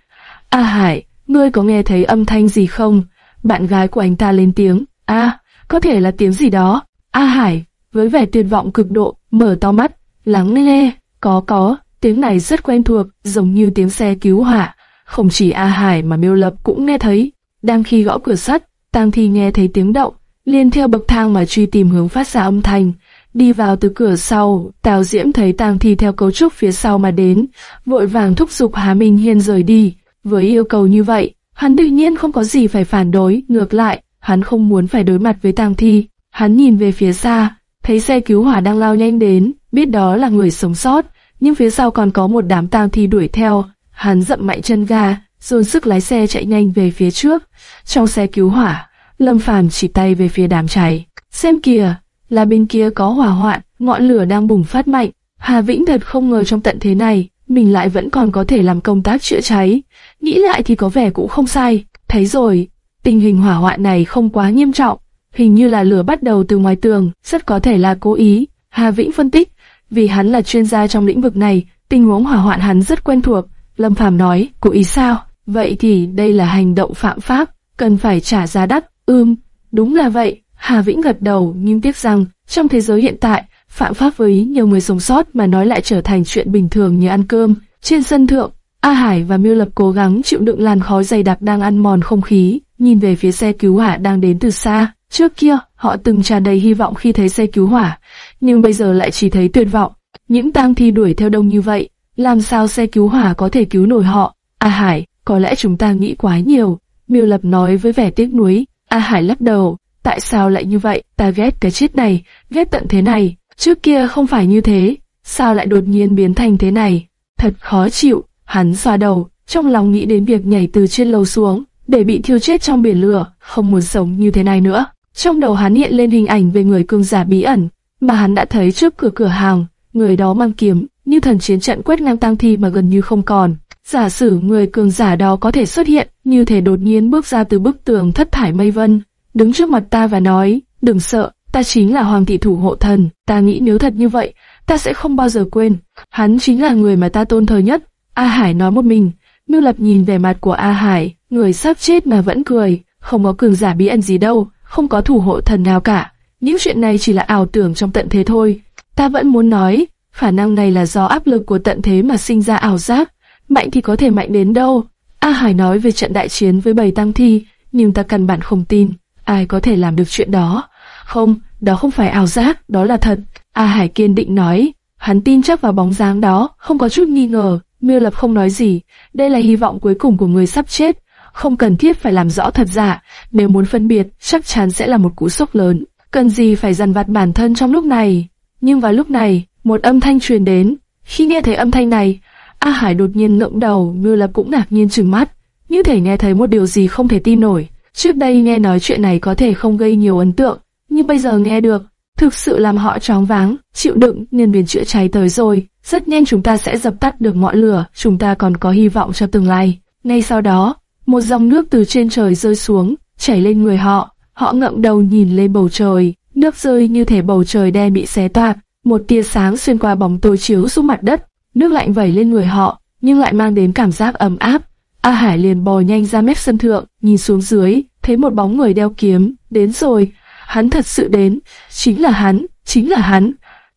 A Hải, ngươi có nghe thấy âm thanh gì không? Bạn gái của anh ta lên tiếng. A, có thể là tiếng gì đó. A Hải, với vẻ tuyệt vọng cực độ, mở to mắt, lắng nghe. Có có, tiếng này rất quen thuộc, giống như tiếng xe cứu hỏa. Không chỉ A Hải mà Miêu Lập cũng nghe thấy. Đang khi gõ cửa sắt, Tang Thi nghe thấy tiếng động, liền theo bậc thang mà truy tìm hướng phát ra âm thanh. Đi vào từ cửa sau, Tào Diễm thấy Tang Thi theo cấu trúc phía sau mà đến, vội vàng thúc giục Hà Minh Hiên rời đi. Với yêu cầu như vậy, hắn tự nhiên không có gì phải phản đối, ngược lại, hắn không muốn phải đối mặt với Tang Thi. Hắn nhìn về phía xa, thấy xe cứu hỏa đang lao nhanh đến, biết đó là người sống sót, nhưng phía sau còn có một đám Tang Thi đuổi theo. Hắn dậm mạnh chân ga, dồn sức lái xe chạy nhanh về phía trước. Trong xe cứu hỏa, Lâm Phàm chỉ tay về phía đám cháy. Xem kìa, là bên kia có hỏa hoạn, ngọn lửa đang bùng phát mạnh. Hà Vĩnh thật không ngờ trong tận thế này, mình lại vẫn còn có thể làm công tác chữa cháy. Nghĩ lại thì có vẻ cũng không sai. Thấy rồi, tình hình hỏa hoạn này không quá nghiêm trọng. Hình như là lửa bắt đầu từ ngoài tường, rất có thể là cố ý. Hà Vĩnh phân tích, vì hắn là chuyên gia trong lĩnh vực này, tình huống hỏa hoạn hắn rất quen thuộc. Lâm Phàm nói, cố ý sao? Vậy thì đây là hành động phạm pháp, cần phải trả giá đắt. Ưm, đúng là vậy. Hà Vĩnh gật đầu nhưng tiếc rằng, trong thế giới hiện tại, phạm pháp với nhiều người sống sót mà nói lại trở thành chuyện bình thường như ăn cơm. Trên sân thượng, A Hải và Miêu Lập cố gắng chịu đựng làn khói dày đặc đang ăn mòn không khí, nhìn về phía xe cứu hỏa đang đến từ xa. Trước kia, họ từng tràn đầy hy vọng khi thấy xe cứu hỏa, nhưng bây giờ lại chỉ thấy tuyệt vọng. Những tang thi đuổi theo đông như vậy, làm sao xe cứu hỏa có thể cứu nổi họ? A Hải, có lẽ chúng ta nghĩ quá nhiều. Miêu Lập nói với vẻ tiếc nuối. A Hải lắc đầu, tại sao lại như vậy? Ta ghét cái chết này, ghét tận thế này. Trước kia không phải như thế, sao lại đột nhiên biến thành thế này? Thật khó chịu. Hắn xoa đầu, trong lòng nghĩ đến việc nhảy từ trên lầu xuống, để bị thiêu chết trong biển lửa, không muốn sống như thế này nữa. Trong đầu hắn hiện lên hình ảnh về người cương giả bí ẩn, mà hắn đã thấy trước cửa cửa hàng, người đó mang kiếm, như thần chiến trận quét ngang tang thi mà gần như không còn. Giả sử người cường giả đó có thể xuất hiện, như thể đột nhiên bước ra từ bức tường thất thải mây vân, đứng trước mặt ta và nói, đừng sợ, ta chính là hoàng thị thủ hộ thần, ta nghĩ nếu thật như vậy, ta sẽ không bao giờ quên, hắn chính là người mà ta tôn thờ nhất. A Hải nói một mình, Mưu Lập nhìn về mặt của A Hải, người sắp chết mà vẫn cười, không có cường giả bí ẩn gì đâu, không có thủ hộ thần nào cả, những chuyện này chỉ là ảo tưởng trong tận thế thôi. Ta vẫn muốn nói, khả năng này là do áp lực của tận thế mà sinh ra ảo giác. Mạnh thì có thể mạnh đến đâu? A Hải nói về trận đại chiến với bầy tăng thi, nhưng ta căn bản không tin. Ai có thể làm được chuyện đó? Không, đó không phải ảo giác, đó là thật. A Hải kiên định nói, hắn tin chắc vào bóng dáng đó, không có chút nghi ngờ. Miêu Lập không nói gì, đây là hy vọng cuối cùng của người sắp chết, không cần thiết phải làm rõ thật giả, nếu muốn phân biệt, chắc chắn sẽ là một cú sốc lớn. Cần gì phải dằn vặt bản thân trong lúc này? Nhưng vào lúc này, một âm thanh truyền đến. Khi nghe thấy âm thanh này, A Hải đột nhiên ngẩng đầu, như Lập cũng ngạc nhiên trừng mắt, như thể nghe thấy một điều gì không thể tin nổi. Trước đây nghe nói chuyện này có thể không gây nhiều ấn tượng, nhưng bây giờ nghe được, thực sự làm họ choáng váng, chịu đựng, nhân viên chữa cháy tới rồi. Rất nhanh chúng ta sẽ dập tắt được ngọn lửa, chúng ta còn có hy vọng cho tương lai. Ngay sau đó, một dòng nước từ trên trời rơi xuống, chảy lên người họ. Họ ngẩng đầu nhìn lên bầu trời, nước rơi như thể bầu trời đen bị xé toạc. Một tia sáng xuyên qua bóng tối chiếu xuống mặt đất, nước lạnh vẩy lên người họ, nhưng lại mang đến cảm giác ấm áp. A Hải liền bò nhanh ra mép sân thượng, nhìn xuống dưới, thấy một bóng người đeo kiếm, đến rồi. Hắn thật sự đến, chính là hắn, chính là hắn.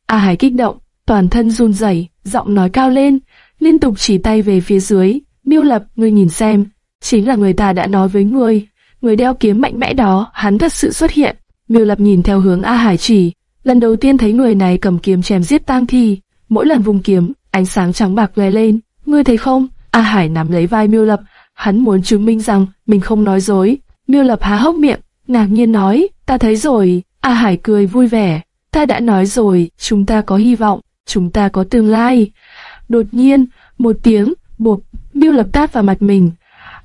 A Hải kích động, toàn thân run rẩy, giọng nói cao lên, liên tục chỉ tay về phía dưới. Miêu Lập, ngươi nhìn xem, chính là người ta đã nói với ngươi, người đeo kiếm mạnh mẽ đó, hắn thật sự xuất hiện. Miêu Lập nhìn theo hướng A Hải chỉ, lần đầu tiên thấy người này cầm kiếm chém giết tang thi, mỗi lần vùng kiếm, ánh sáng trắng bạc lóe lên. Ngươi thấy không? A Hải nắm lấy vai Miêu Lập, hắn muốn chứng minh rằng mình không nói dối. Miêu Lập há hốc miệng, ngạc nhiên nói, ta thấy rồi. A Hải cười vui vẻ, ta đã nói rồi, chúng ta có hy vọng, chúng ta có tương lai. Đột nhiên, một tiếng, bụp Miêu Lập tát vào mặt mình.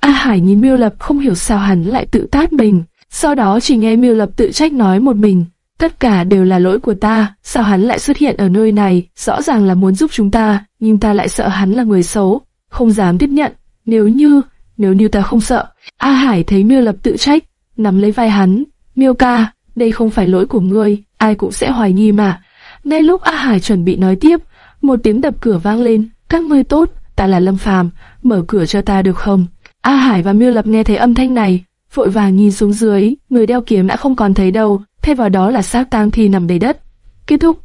A Hải nhìn Miêu Lập không hiểu sao hắn lại tự tát mình. Sau đó chỉ nghe Miêu Lập tự trách nói một mình, tất cả đều là lỗi của ta, sao hắn lại xuất hiện ở nơi này, rõ ràng là muốn giúp chúng ta, nhưng ta lại sợ hắn là người xấu, không dám tiếp nhận. Nếu như, nếu như ta không sợ, A Hải thấy Miêu Lập tự trách, nắm lấy vai hắn, Miêu ca, đây không phải lỗi của ngươi, ai cũng sẽ hoài nghi mà. Ngay lúc A Hải chuẩn bị nói tiếp, một tiếng đập cửa vang lên, các ngươi tốt, ta là Lâm Phàm, mở cửa cho ta được không? A Hải và Miêu Lập nghe thấy âm thanh này, vội vàng nhìn xuống dưới, người đeo kiếm đã không còn thấy đâu, thay vào đó là xác tang thi nằm đầy đất. Kết thúc.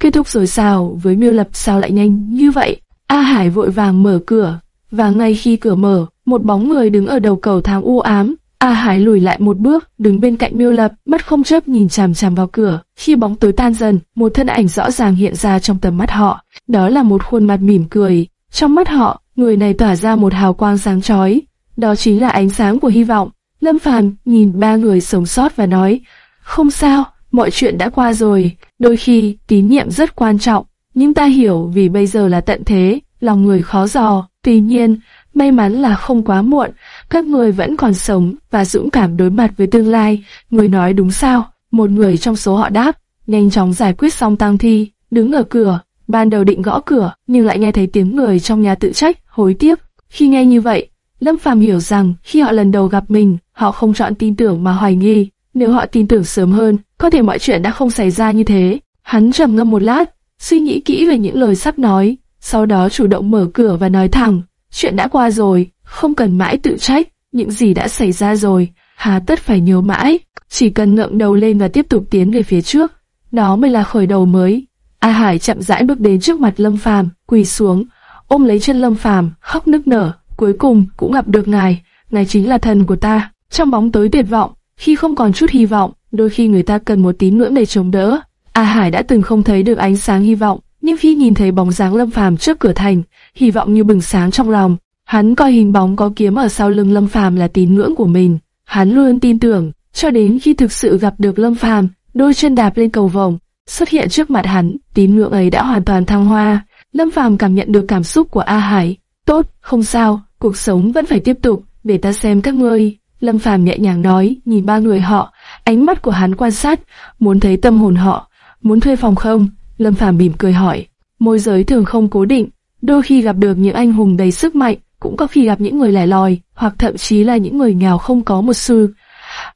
Kết thúc rồi sao, với Miêu Lập sao lại nhanh như vậy? A Hải vội vàng mở cửa, và ngay khi cửa mở, một bóng người đứng ở đầu cầu thang u ám. A Hải lùi lại một bước, đứng bên cạnh Miêu Lập, mắt không chớp nhìn chằm chằm vào cửa. Khi bóng tối tan dần, một thân ảnh rõ ràng hiện ra trong tầm mắt họ. Đó là một khuôn mặt mỉm cười. Trong mắt họ, người này tỏa ra một hào quang sáng chói. Đó chính là ánh sáng của hy vọng. Lâm Phàm nhìn ba người sống sót và nói, không sao, mọi chuyện đã qua rồi. Đôi khi, tín nhiệm rất quan trọng, nhưng ta hiểu vì bây giờ là tận thế, lòng người khó dò. Tuy nhiên, may mắn là không quá muộn, các người vẫn còn sống và dũng cảm đối mặt với tương lai. Người nói đúng sao? Một người trong số họ đáp, nhanh chóng giải quyết xong tang thi, đứng ở cửa. Ban đầu định gõ cửa, nhưng lại nghe thấy tiếng người trong nhà tự trách, hối tiếc. Khi nghe như vậy, Lâm Phàm hiểu rằng khi họ lần đầu gặp mình, họ không chọn tin tưởng mà hoài nghi. Nếu họ tin tưởng sớm hơn, có thể mọi chuyện đã không xảy ra như thế. Hắn trầm ngâm một lát, suy nghĩ kỹ về những lời sắp nói, sau đó chủ động mở cửa và nói thẳng, chuyện đã qua rồi, không cần mãi tự trách, những gì đã xảy ra rồi, hà tất phải nhớ mãi, chỉ cần ngượng đầu lên và tiếp tục tiến về phía trước, đó mới là khởi đầu mới. A Hải chậm rãi bước đến trước mặt Lâm Phàm, quỳ xuống, ôm lấy chân Lâm Phàm, khóc nức nở, cuối cùng cũng gặp được ngài, ngài chính là thần của ta. Trong bóng tối tuyệt vọng, khi không còn chút hy vọng, đôi khi người ta cần một tín ngưỡng để chống đỡ. A Hải đã từng không thấy được ánh sáng hy vọng, nhưng khi nhìn thấy bóng dáng Lâm Phàm trước cửa thành, hy vọng như bừng sáng trong lòng. Hắn coi hình bóng có kiếm ở sau lưng Lâm Phàm là tín ngưỡng của mình. Hắn luôn tin tưởng, cho đến khi thực sự gặp được Lâm Phàm, đôi chân đạp lên cầu vồng, xuất hiện trước mặt hắn, tín ngưỡng ấy đã hoàn toàn thăng hoa. Lâm Phàm cảm nhận được cảm xúc của A Hải. Tốt, không sao, cuộc sống vẫn phải tiếp tục, để ta xem các ngươi. Lâm Phàm nhẹ nhàng nói, nhìn ba người họ, ánh mắt của hắn quan sát, muốn thấy tâm hồn họ, muốn thuê phòng không? Lâm Phàm mỉm cười hỏi. Môi giới thường không cố định, đôi khi gặp được những anh hùng đầy sức mạnh, cũng có khi gặp những người lẻ loi, hoặc thậm chí là những người nghèo không có một xu.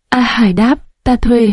A Hải đáp, ta thuê.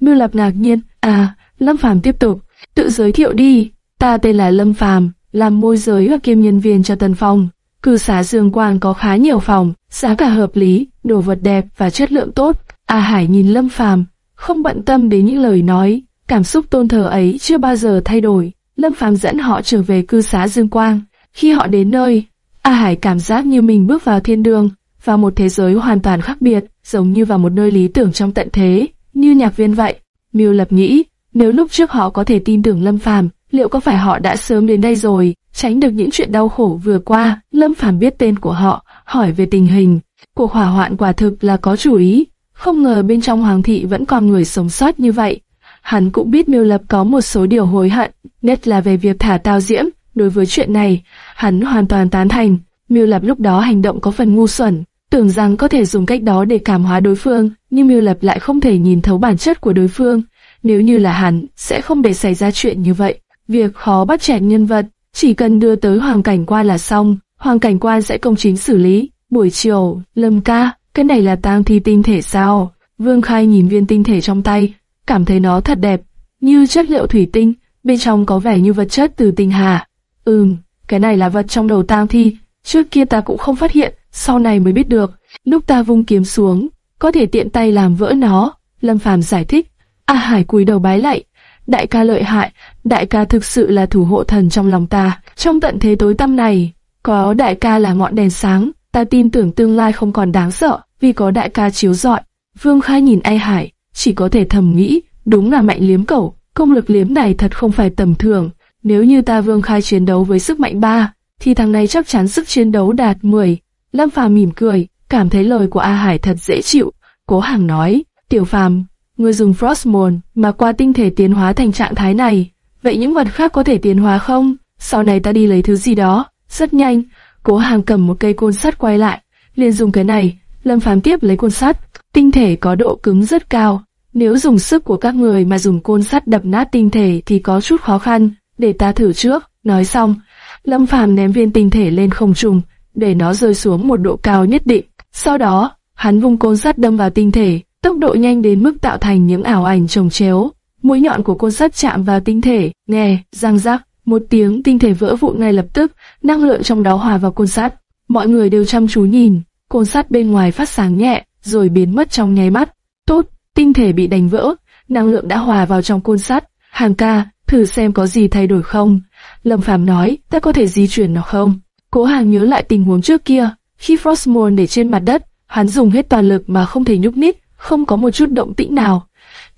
Mưu Lập ngạc nhiên, à, Lâm Phàm tiếp tục, tự giới thiệu đi, ta tên là Lâm Phàm, làm môi giới và kiêm nhân viên cho Tân Phong. Cư xá Dương Quang có khá nhiều phòng, giá cả hợp lý, đồ vật đẹp và chất lượng tốt. A Hải nhìn Lâm Phàm, không bận tâm đến những lời nói, cảm xúc tôn thờ ấy chưa bao giờ thay đổi. Lâm Phàm dẫn họ trở về cư xá Dương Quang. Khi họ đến nơi, A Hải cảm giác như mình bước vào thiên đường, vào một thế giới hoàn toàn khác biệt, giống như vào một nơi lý tưởng trong tận thế, như nhạc viên vậy. Miêu Lập nghĩ, nếu lúc trước họ có thể tin tưởng Lâm Phàm, liệu có phải họ đã sớm đến đây rồi, tránh được những chuyện đau khổ vừa qua? Lâm Phàm biết tên của họ, hỏi về tình hình. Cuộc hỏa hoạn quả thực là có chủ ý, không ngờ bên trong hoàng thị vẫn còn người sống sót như vậy. Hắn cũng biết Miêu Lập có một số điều hối hận, nhất là về việc thả Tao Diễm. Đối với chuyện này, hắn hoàn toàn tán thành. Miêu Lập lúc đó hành động có phần ngu xuẩn, tưởng rằng có thể dùng cách đó để cảm hóa đối phương, nhưng Miêu Lập lại không thể nhìn thấu bản chất của đối phương. Nếu như là hắn, sẽ không để xảy ra chuyện như vậy. Việc khó bắt chẹt nhân vật, chỉ cần đưa tới hoàng cảnh quan là xong, hoàng cảnh quan sẽ công chính xử lý. Buổi chiều, Lâm ca, cái này là tang thi tinh thể sao? Vương Khai nhìn viên tinh thể trong tay, cảm thấy nó thật đẹp, như chất liệu thủy tinh, bên trong có vẻ như vật chất từ tinh hà. Ừm, cái này là vật trong đầu tang thi, trước kia ta cũng không phát hiện, sau này mới biết được. Lúc ta vung kiếm xuống, có thể tiện tay làm vỡ nó. Lâm Phàm giải thích. A Hải cúi đầu bái lạy. Đại ca lợi hại, đại ca thực sự là thủ hộ thần trong lòng ta. Trong tận thế tối tăm này, có đại ca là ngọn đèn sáng, ta tin tưởng tương lai không còn đáng sợ, vì có đại ca chiếu rọi. Vương Khai nhìn A Hải, chỉ có thể thầm nghĩ, đúng là mạnh liếm cẩu, công lực liếm này thật không phải tầm thường. Nếu như ta Vương Khai chiến đấu với sức mạnh ba, thì thằng này chắc chắn sức chiến đấu đạt 10. Lâm Phàm mỉm cười, cảm thấy lời của A Hải thật dễ chịu. Cố Hàng nói, Tiểu Phàm, ngươi dùng Frostmourne mà qua tinh thể tiến hóa thành trạng thái này, vậy những vật khác có thể tiến hóa không? Sau này ta đi lấy thứ gì đó. Rất nhanh, Cố Hàng cầm một cây côn sắt quay lại, liền dùng cái này. Lâm Phàm tiếp lấy côn sắt, tinh thể có độ cứng rất cao. Nếu dùng sức của các người mà dùng côn sắt đập nát tinh thể thì có chút khó khăn, để ta thử trước. Nói xong, Lâm Phàm ném viên tinh thể lên không trung, để nó rơi xuống một độ cao nhất định. Sau đó, hắn vung côn sắt đâm vào tinh thể, tốc độ nhanh đến mức tạo thành những ảo ảnh trồng chéo. Mũi nhọn của côn sắt chạm vào tinh thể, nghe, răng rắc, một tiếng tinh thể vỡ vụn ngay lập tức, năng lượng trong đó hòa vào côn sắt. Mọi người đều chăm chú nhìn, côn sắt bên ngoài phát sáng nhẹ, rồi biến mất trong nháy mắt. Tốt, tinh thể bị đánh vỡ, năng lượng đã hòa vào trong côn sắt. Hàng ca, thử xem có gì thay đổi không. Lâm Phàm nói, ta có thể di chuyển nó không? Cố Hàng nhớ lại tình huống trước kia, khi Frostmourne để trên mặt đất, hắn dùng hết toàn lực mà không thể nhúc nhích, không có một chút động tĩnh nào.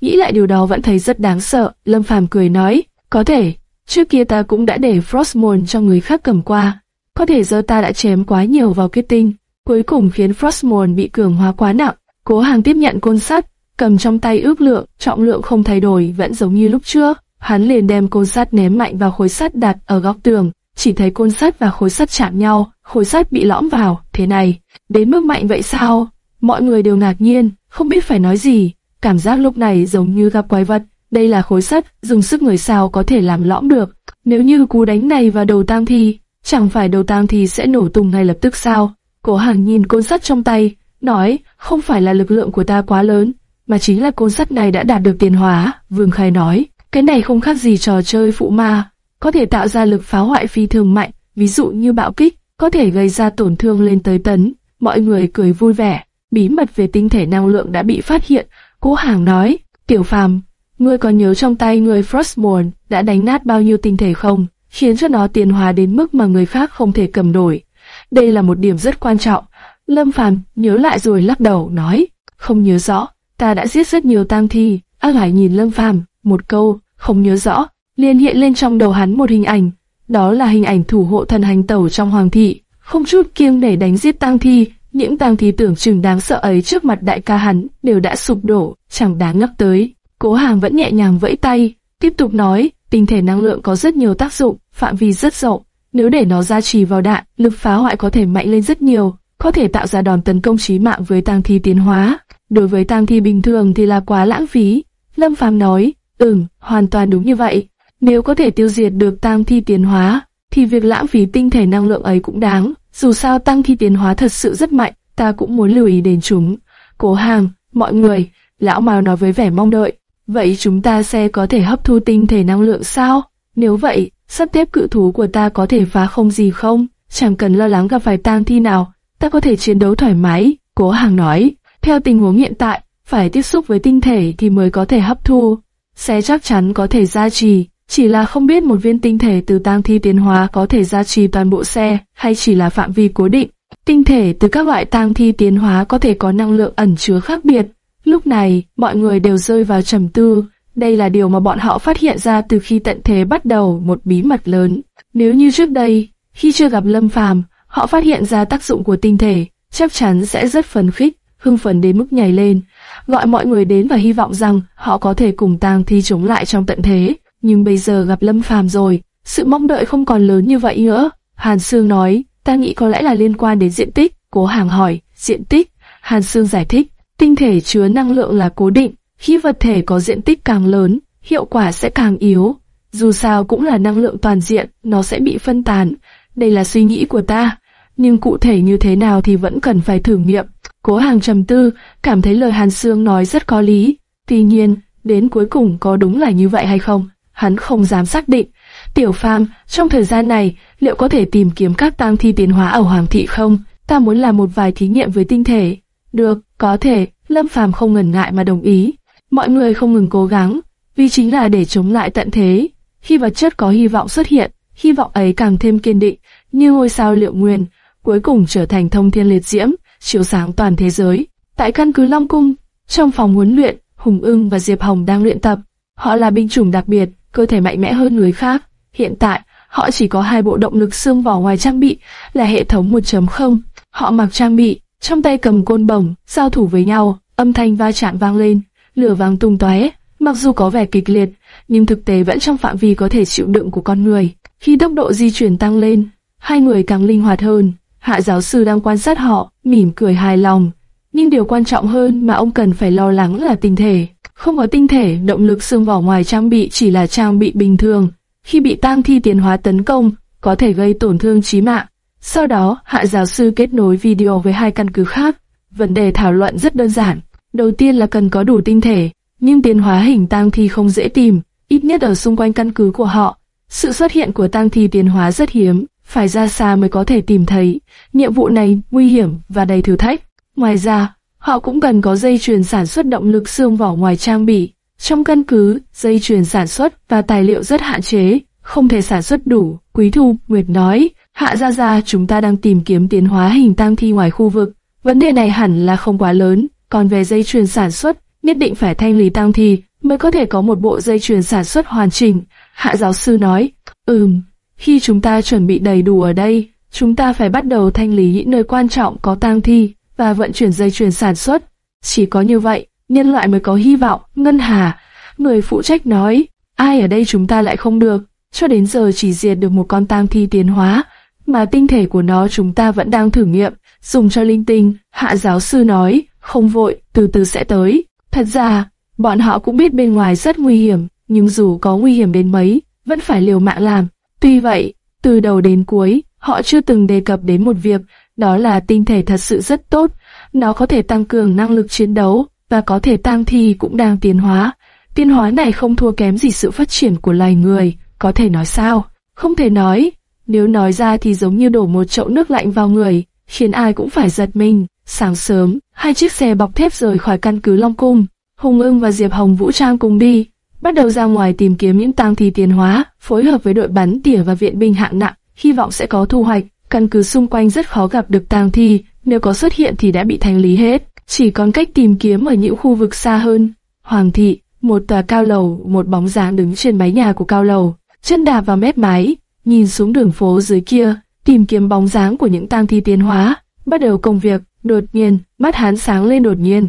Nghĩ lại điều đó vẫn thấy rất đáng sợ, Lâm Phàm cười nói, có thể, trước kia ta cũng đã để Frostmourne cho người khác cầm qua, có thể giờ ta đã chém quá nhiều vào kết tinh, cuối cùng khiến Frostmourne bị cường hóa quá nặng. Cố Hàng tiếp nhận côn sắt, cầm trong tay ước lượng, trọng lượng không thay đổi, vẫn giống như lúc trước. Hắn liền đem côn sắt ném mạnh vào khối sắt đặt ở góc tường, chỉ thấy côn sắt và khối sắt chạm nhau, khối sắt bị lõm vào, thế này, đến mức mạnh vậy sao? Mọi người đều ngạc nhiên, không biết phải nói gì, cảm giác lúc này giống như gặp quái vật. Đây là khối sắt, dùng sức người sao có thể làm lõm được. Nếu như cú đánh này vào đầu tang thi, chẳng phải đầu tang thi sẽ nổ tung ngay lập tức sao? Cố Hằng nhìn côn sắt trong tay, nói, không phải là lực lượng của ta quá lớn, mà chính là côn sắt này đã đạt được tiền hóa. Vương Khai nói, cái này không khác gì trò chơi phụ ma, có thể tạo ra lực phá hoại phi thường mạnh, ví dụ như bạo kích, có thể gây ra tổn thương lên tới tấn. Mọi người cười vui vẻ, bí mật về tinh thể năng lượng đã bị phát hiện. Cố Hàng nói, Tiểu Phàm, ngươi có nhớ trong tay người Frostmourne đã đánh nát bao nhiêu tinh thể không, khiến cho nó tiến hóa đến mức mà người khác không thể cầm nổi. Đây là một điểm rất quan trọng. Lâm Phàm nhớ lại rồi lắc đầu nói, không nhớ rõ, ta đã giết rất nhiều tang thi. Ác Hải nhìn Lâm Phàm, một câu, không nhớ rõ, liền hiện lên trong đầu hắn một hình ảnh, đó là hình ảnh thủ hộ thần hành tẩu trong hoàng thị, không chút kiêng để đánh giết tang thi, những tang thi tưởng chừng đáng sợ ấy trước mặt đại ca hắn đều đã sụp đổ, chẳng đáng nhắc tới. Cố Hàng vẫn nhẹ nhàng vẫy tay, tiếp tục nói, tinh thể năng lượng có rất nhiều tác dụng, phạm vi rất rộng, nếu để nó gia trì vào đạn, lực phá hoại có thể mạnh lên rất nhiều, có thể tạo ra đòn tấn công chí mạng với tang thi tiến hóa. Đối với tang thi bình thường thì là quá lãng phí. Lâm Phàm nói, ừm, hoàn toàn đúng như vậy. Nếu có thể tiêu diệt được tang thi tiến hóa, thì việc lãng phí tinh thể năng lượng ấy cũng đáng. Dù sao tăng thi tiến hóa thật sự rất mạnh, ta cũng muốn lưu ý đến chúng. Cố hàng, mọi người, lão Mao nói với vẻ mong đợi. Vậy chúng ta sẽ có thể hấp thu tinh thể năng lượng sao? Nếu vậy, sắp tiếp cự thú của ta có thể phá không gì không? Chẳng cần lo lắng gặp phải tang thi nào, ta có thể chiến đấu thoải mái. Cố hàng nói, theo tình huống hiện tại, phải tiếp xúc với tinh thể thì mới có thể hấp thu. Sẽ chắc chắn có thể gia trì, chỉ là không biết một viên tinh thể từ tang thi tiến hóa có thể gia trì toàn bộ xe hay chỉ là phạm vi cố định. Tinh thể từ các loại tang thi tiến hóa có thể có năng lượng ẩn chứa khác biệt. Lúc này, mọi người đều rơi vào trầm tư. Đây là điều mà bọn họ phát hiện ra từ khi tận thế bắt đầu một bí mật lớn. Nếu như trước đây, khi chưa gặp Lâm Phàm, họ phát hiện ra tác dụng của tinh thể, chắc chắn sẽ rất phấn khích, hưng phấn đến mức nhảy lên, gọi mọi người đến và hy vọng rằng họ có thể cùng tang thi chống lại trong tận thế. Nhưng bây giờ gặp Lâm Phàm rồi, sự mong đợi không còn lớn như vậy nữa. Hàn Sương nói, ta nghĩ có lẽ là liên quan đến diện tích. Cố Hàng hỏi, diện tích? Hàn Sương giải thích, tinh thể chứa năng lượng là cố định, khi vật thể có diện tích càng lớn, hiệu quả sẽ càng yếu. Dù sao cũng là năng lượng toàn diện, nó sẽ bị phân tán. Đây là suy nghĩ của ta, nhưng cụ thể như thế nào thì vẫn cần phải thử nghiệm. Cố Hàng trầm tư, cảm thấy lời Hàn Sương nói rất có lý. Tuy nhiên, đến cuối cùng có đúng là như vậy hay không? Hắn không dám xác định. Tiểu Phàm, trong thời gian này, liệu có thể tìm kiếm các tang thi tiến hóa ở Hoàng thị không? Ta muốn làm một vài thí nghiệm với tinh thể. Được, có thể. Lâm Phàm không ngần ngại mà đồng ý. Mọi người không ngừng cố gắng, vì chính là để chống lại tận thế. Khi vật chất có hy vọng xuất hiện, hy vọng ấy càng thêm kiên định, như ngôi sao liệu nguyên, cuối cùng trở thành thông thiên liệt diễm, chiếu sáng toàn thế giới. Tại căn cứ Long Cung, trong phòng huấn luyện, Hùng Ưng và Diệp Hồng đang luyện tập. Họ là binh chủng đặc biệt, cơ thể mạnh mẽ hơn người khác. Hiện tại, họ chỉ có hai bộ động lực xương vỏ ngoài trang bị, là hệ thống 1.0. Họ mặc trang bị, trong tay cầm côn bổng, giao thủ với nhau, âm thanh va chạm vang lên, lửa vàng tung tóe. Mặc dù có vẻ kịch liệt, nhưng thực tế vẫn trong phạm vi có thể chịu đựng của con người. Khi tốc độ di chuyển tăng lên, hai người càng linh hoạt hơn. Hạ giáo sư đang quan sát họ, mỉm cười hài lòng. Nhưng điều quan trọng hơn mà ông cần phải lo lắng là tinh thể. Không có tinh thể, động lực xương vỏ ngoài trang bị chỉ là trang bị bình thường. Khi bị tang thi tiến hóa tấn công, có thể gây tổn thương chí mạng. Sau đó, hạ giáo sư kết nối video với hai căn cứ khác. Vấn đề thảo luận rất đơn giản. Đầu tiên là cần có đủ tinh thể, nhưng tiến hóa hình tang thi không dễ tìm, ít nhất ở xung quanh căn cứ của họ. Sự xuất hiện của tang thi tiến hóa rất hiếm, phải ra xa mới có thể tìm thấy. Nhiệm vụ này nguy hiểm và đầy thử thách. Ngoài ra, họ cũng cần có dây chuyền sản xuất động lực xương vỏ ngoài trang bị. Trong căn cứ, dây chuyền sản xuất và tài liệu rất hạn chế, không thể sản xuất đủ. Quý Thu, Nguyệt nói, Hạ Gia Gia chúng ta đang tìm kiếm tiến hóa hình tang thi ngoài khu vực. Vấn đề này hẳn là không quá lớn, còn về dây chuyền sản xuất, nhất định phải thanh lý tang thi mới có thể có một bộ dây chuyền sản xuất hoàn chỉnh. Hạ giáo sư nói, ừm, khi chúng ta chuẩn bị đầy đủ ở đây, chúng ta phải bắt đầu thanh lý những nơi quan trọng có tang thi và vận chuyển dây chuyền sản xuất. Chỉ có như vậy, nhân loại mới có hy vọng. Ngân Hà, người phụ trách nói, ai ở đây chúng ta lại không được. Cho đến giờ chỉ diệt được một con tang thi tiến hóa, mà tinh thể của nó chúng ta vẫn đang thử nghiệm, dùng cho linh tinh. Hạ giáo sư nói, không vội, từ từ sẽ tới. Thật ra, bọn họ cũng biết bên ngoài rất nguy hiểm, nhưng dù có nguy hiểm đến mấy, vẫn phải liều mạng làm. Tuy vậy, từ đầu đến cuối, họ chưa từng đề cập đến một việc, đó là tinh thể thật sự rất tốt, nó có thể tăng cường năng lực chiến đấu, và có thể tăng thi cũng đang tiến hóa. Tiến hóa này không thua kém gì sự phát triển của loài người, có thể nói sao? Không thể nói, nếu nói ra thì giống như đổ một chậu nước lạnh vào người, khiến ai cũng phải giật mình. Sáng sớm, hai chiếc xe bọc thép rời khỏi căn cứ Long Cung, Hùng Ưng và Diệp Hồng vũ trang cùng đi, bắt đầu ra ngoài tìm kiếm những tang thi tiến hóa, phối hợp với đội bắn tỉa và viện binh hạng nặng, hy vọng sẽ có thu hoạch. Căn cứ xung quanh rất khó gặp được tang thi, nếu có xuất hiện thì đã bị thanh lý hết, chỉ còn cách tìm kiếm ở những khu vực xa hơn. Hoàng thị, một tòa cao lầu, một bóng dáng đứng trên mái nhà của cao lầu, chân đạp vào mép mái, nhìn xuống đường phố dưới kia, tìm kiếm bóng dáng của những tang thi tiến hóa, bắt đầu công việc. Đột nhiên, mắt hắn sáng lên đột nhiên,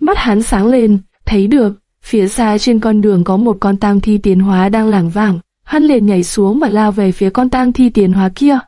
mắt hắn sáng lên, thấy được Phía xa trên con đường có một con tang thi tiến hóa đang lảng vảng, hắn liền nhảy xuống và lao về phía con tang thi tiến hóa kia.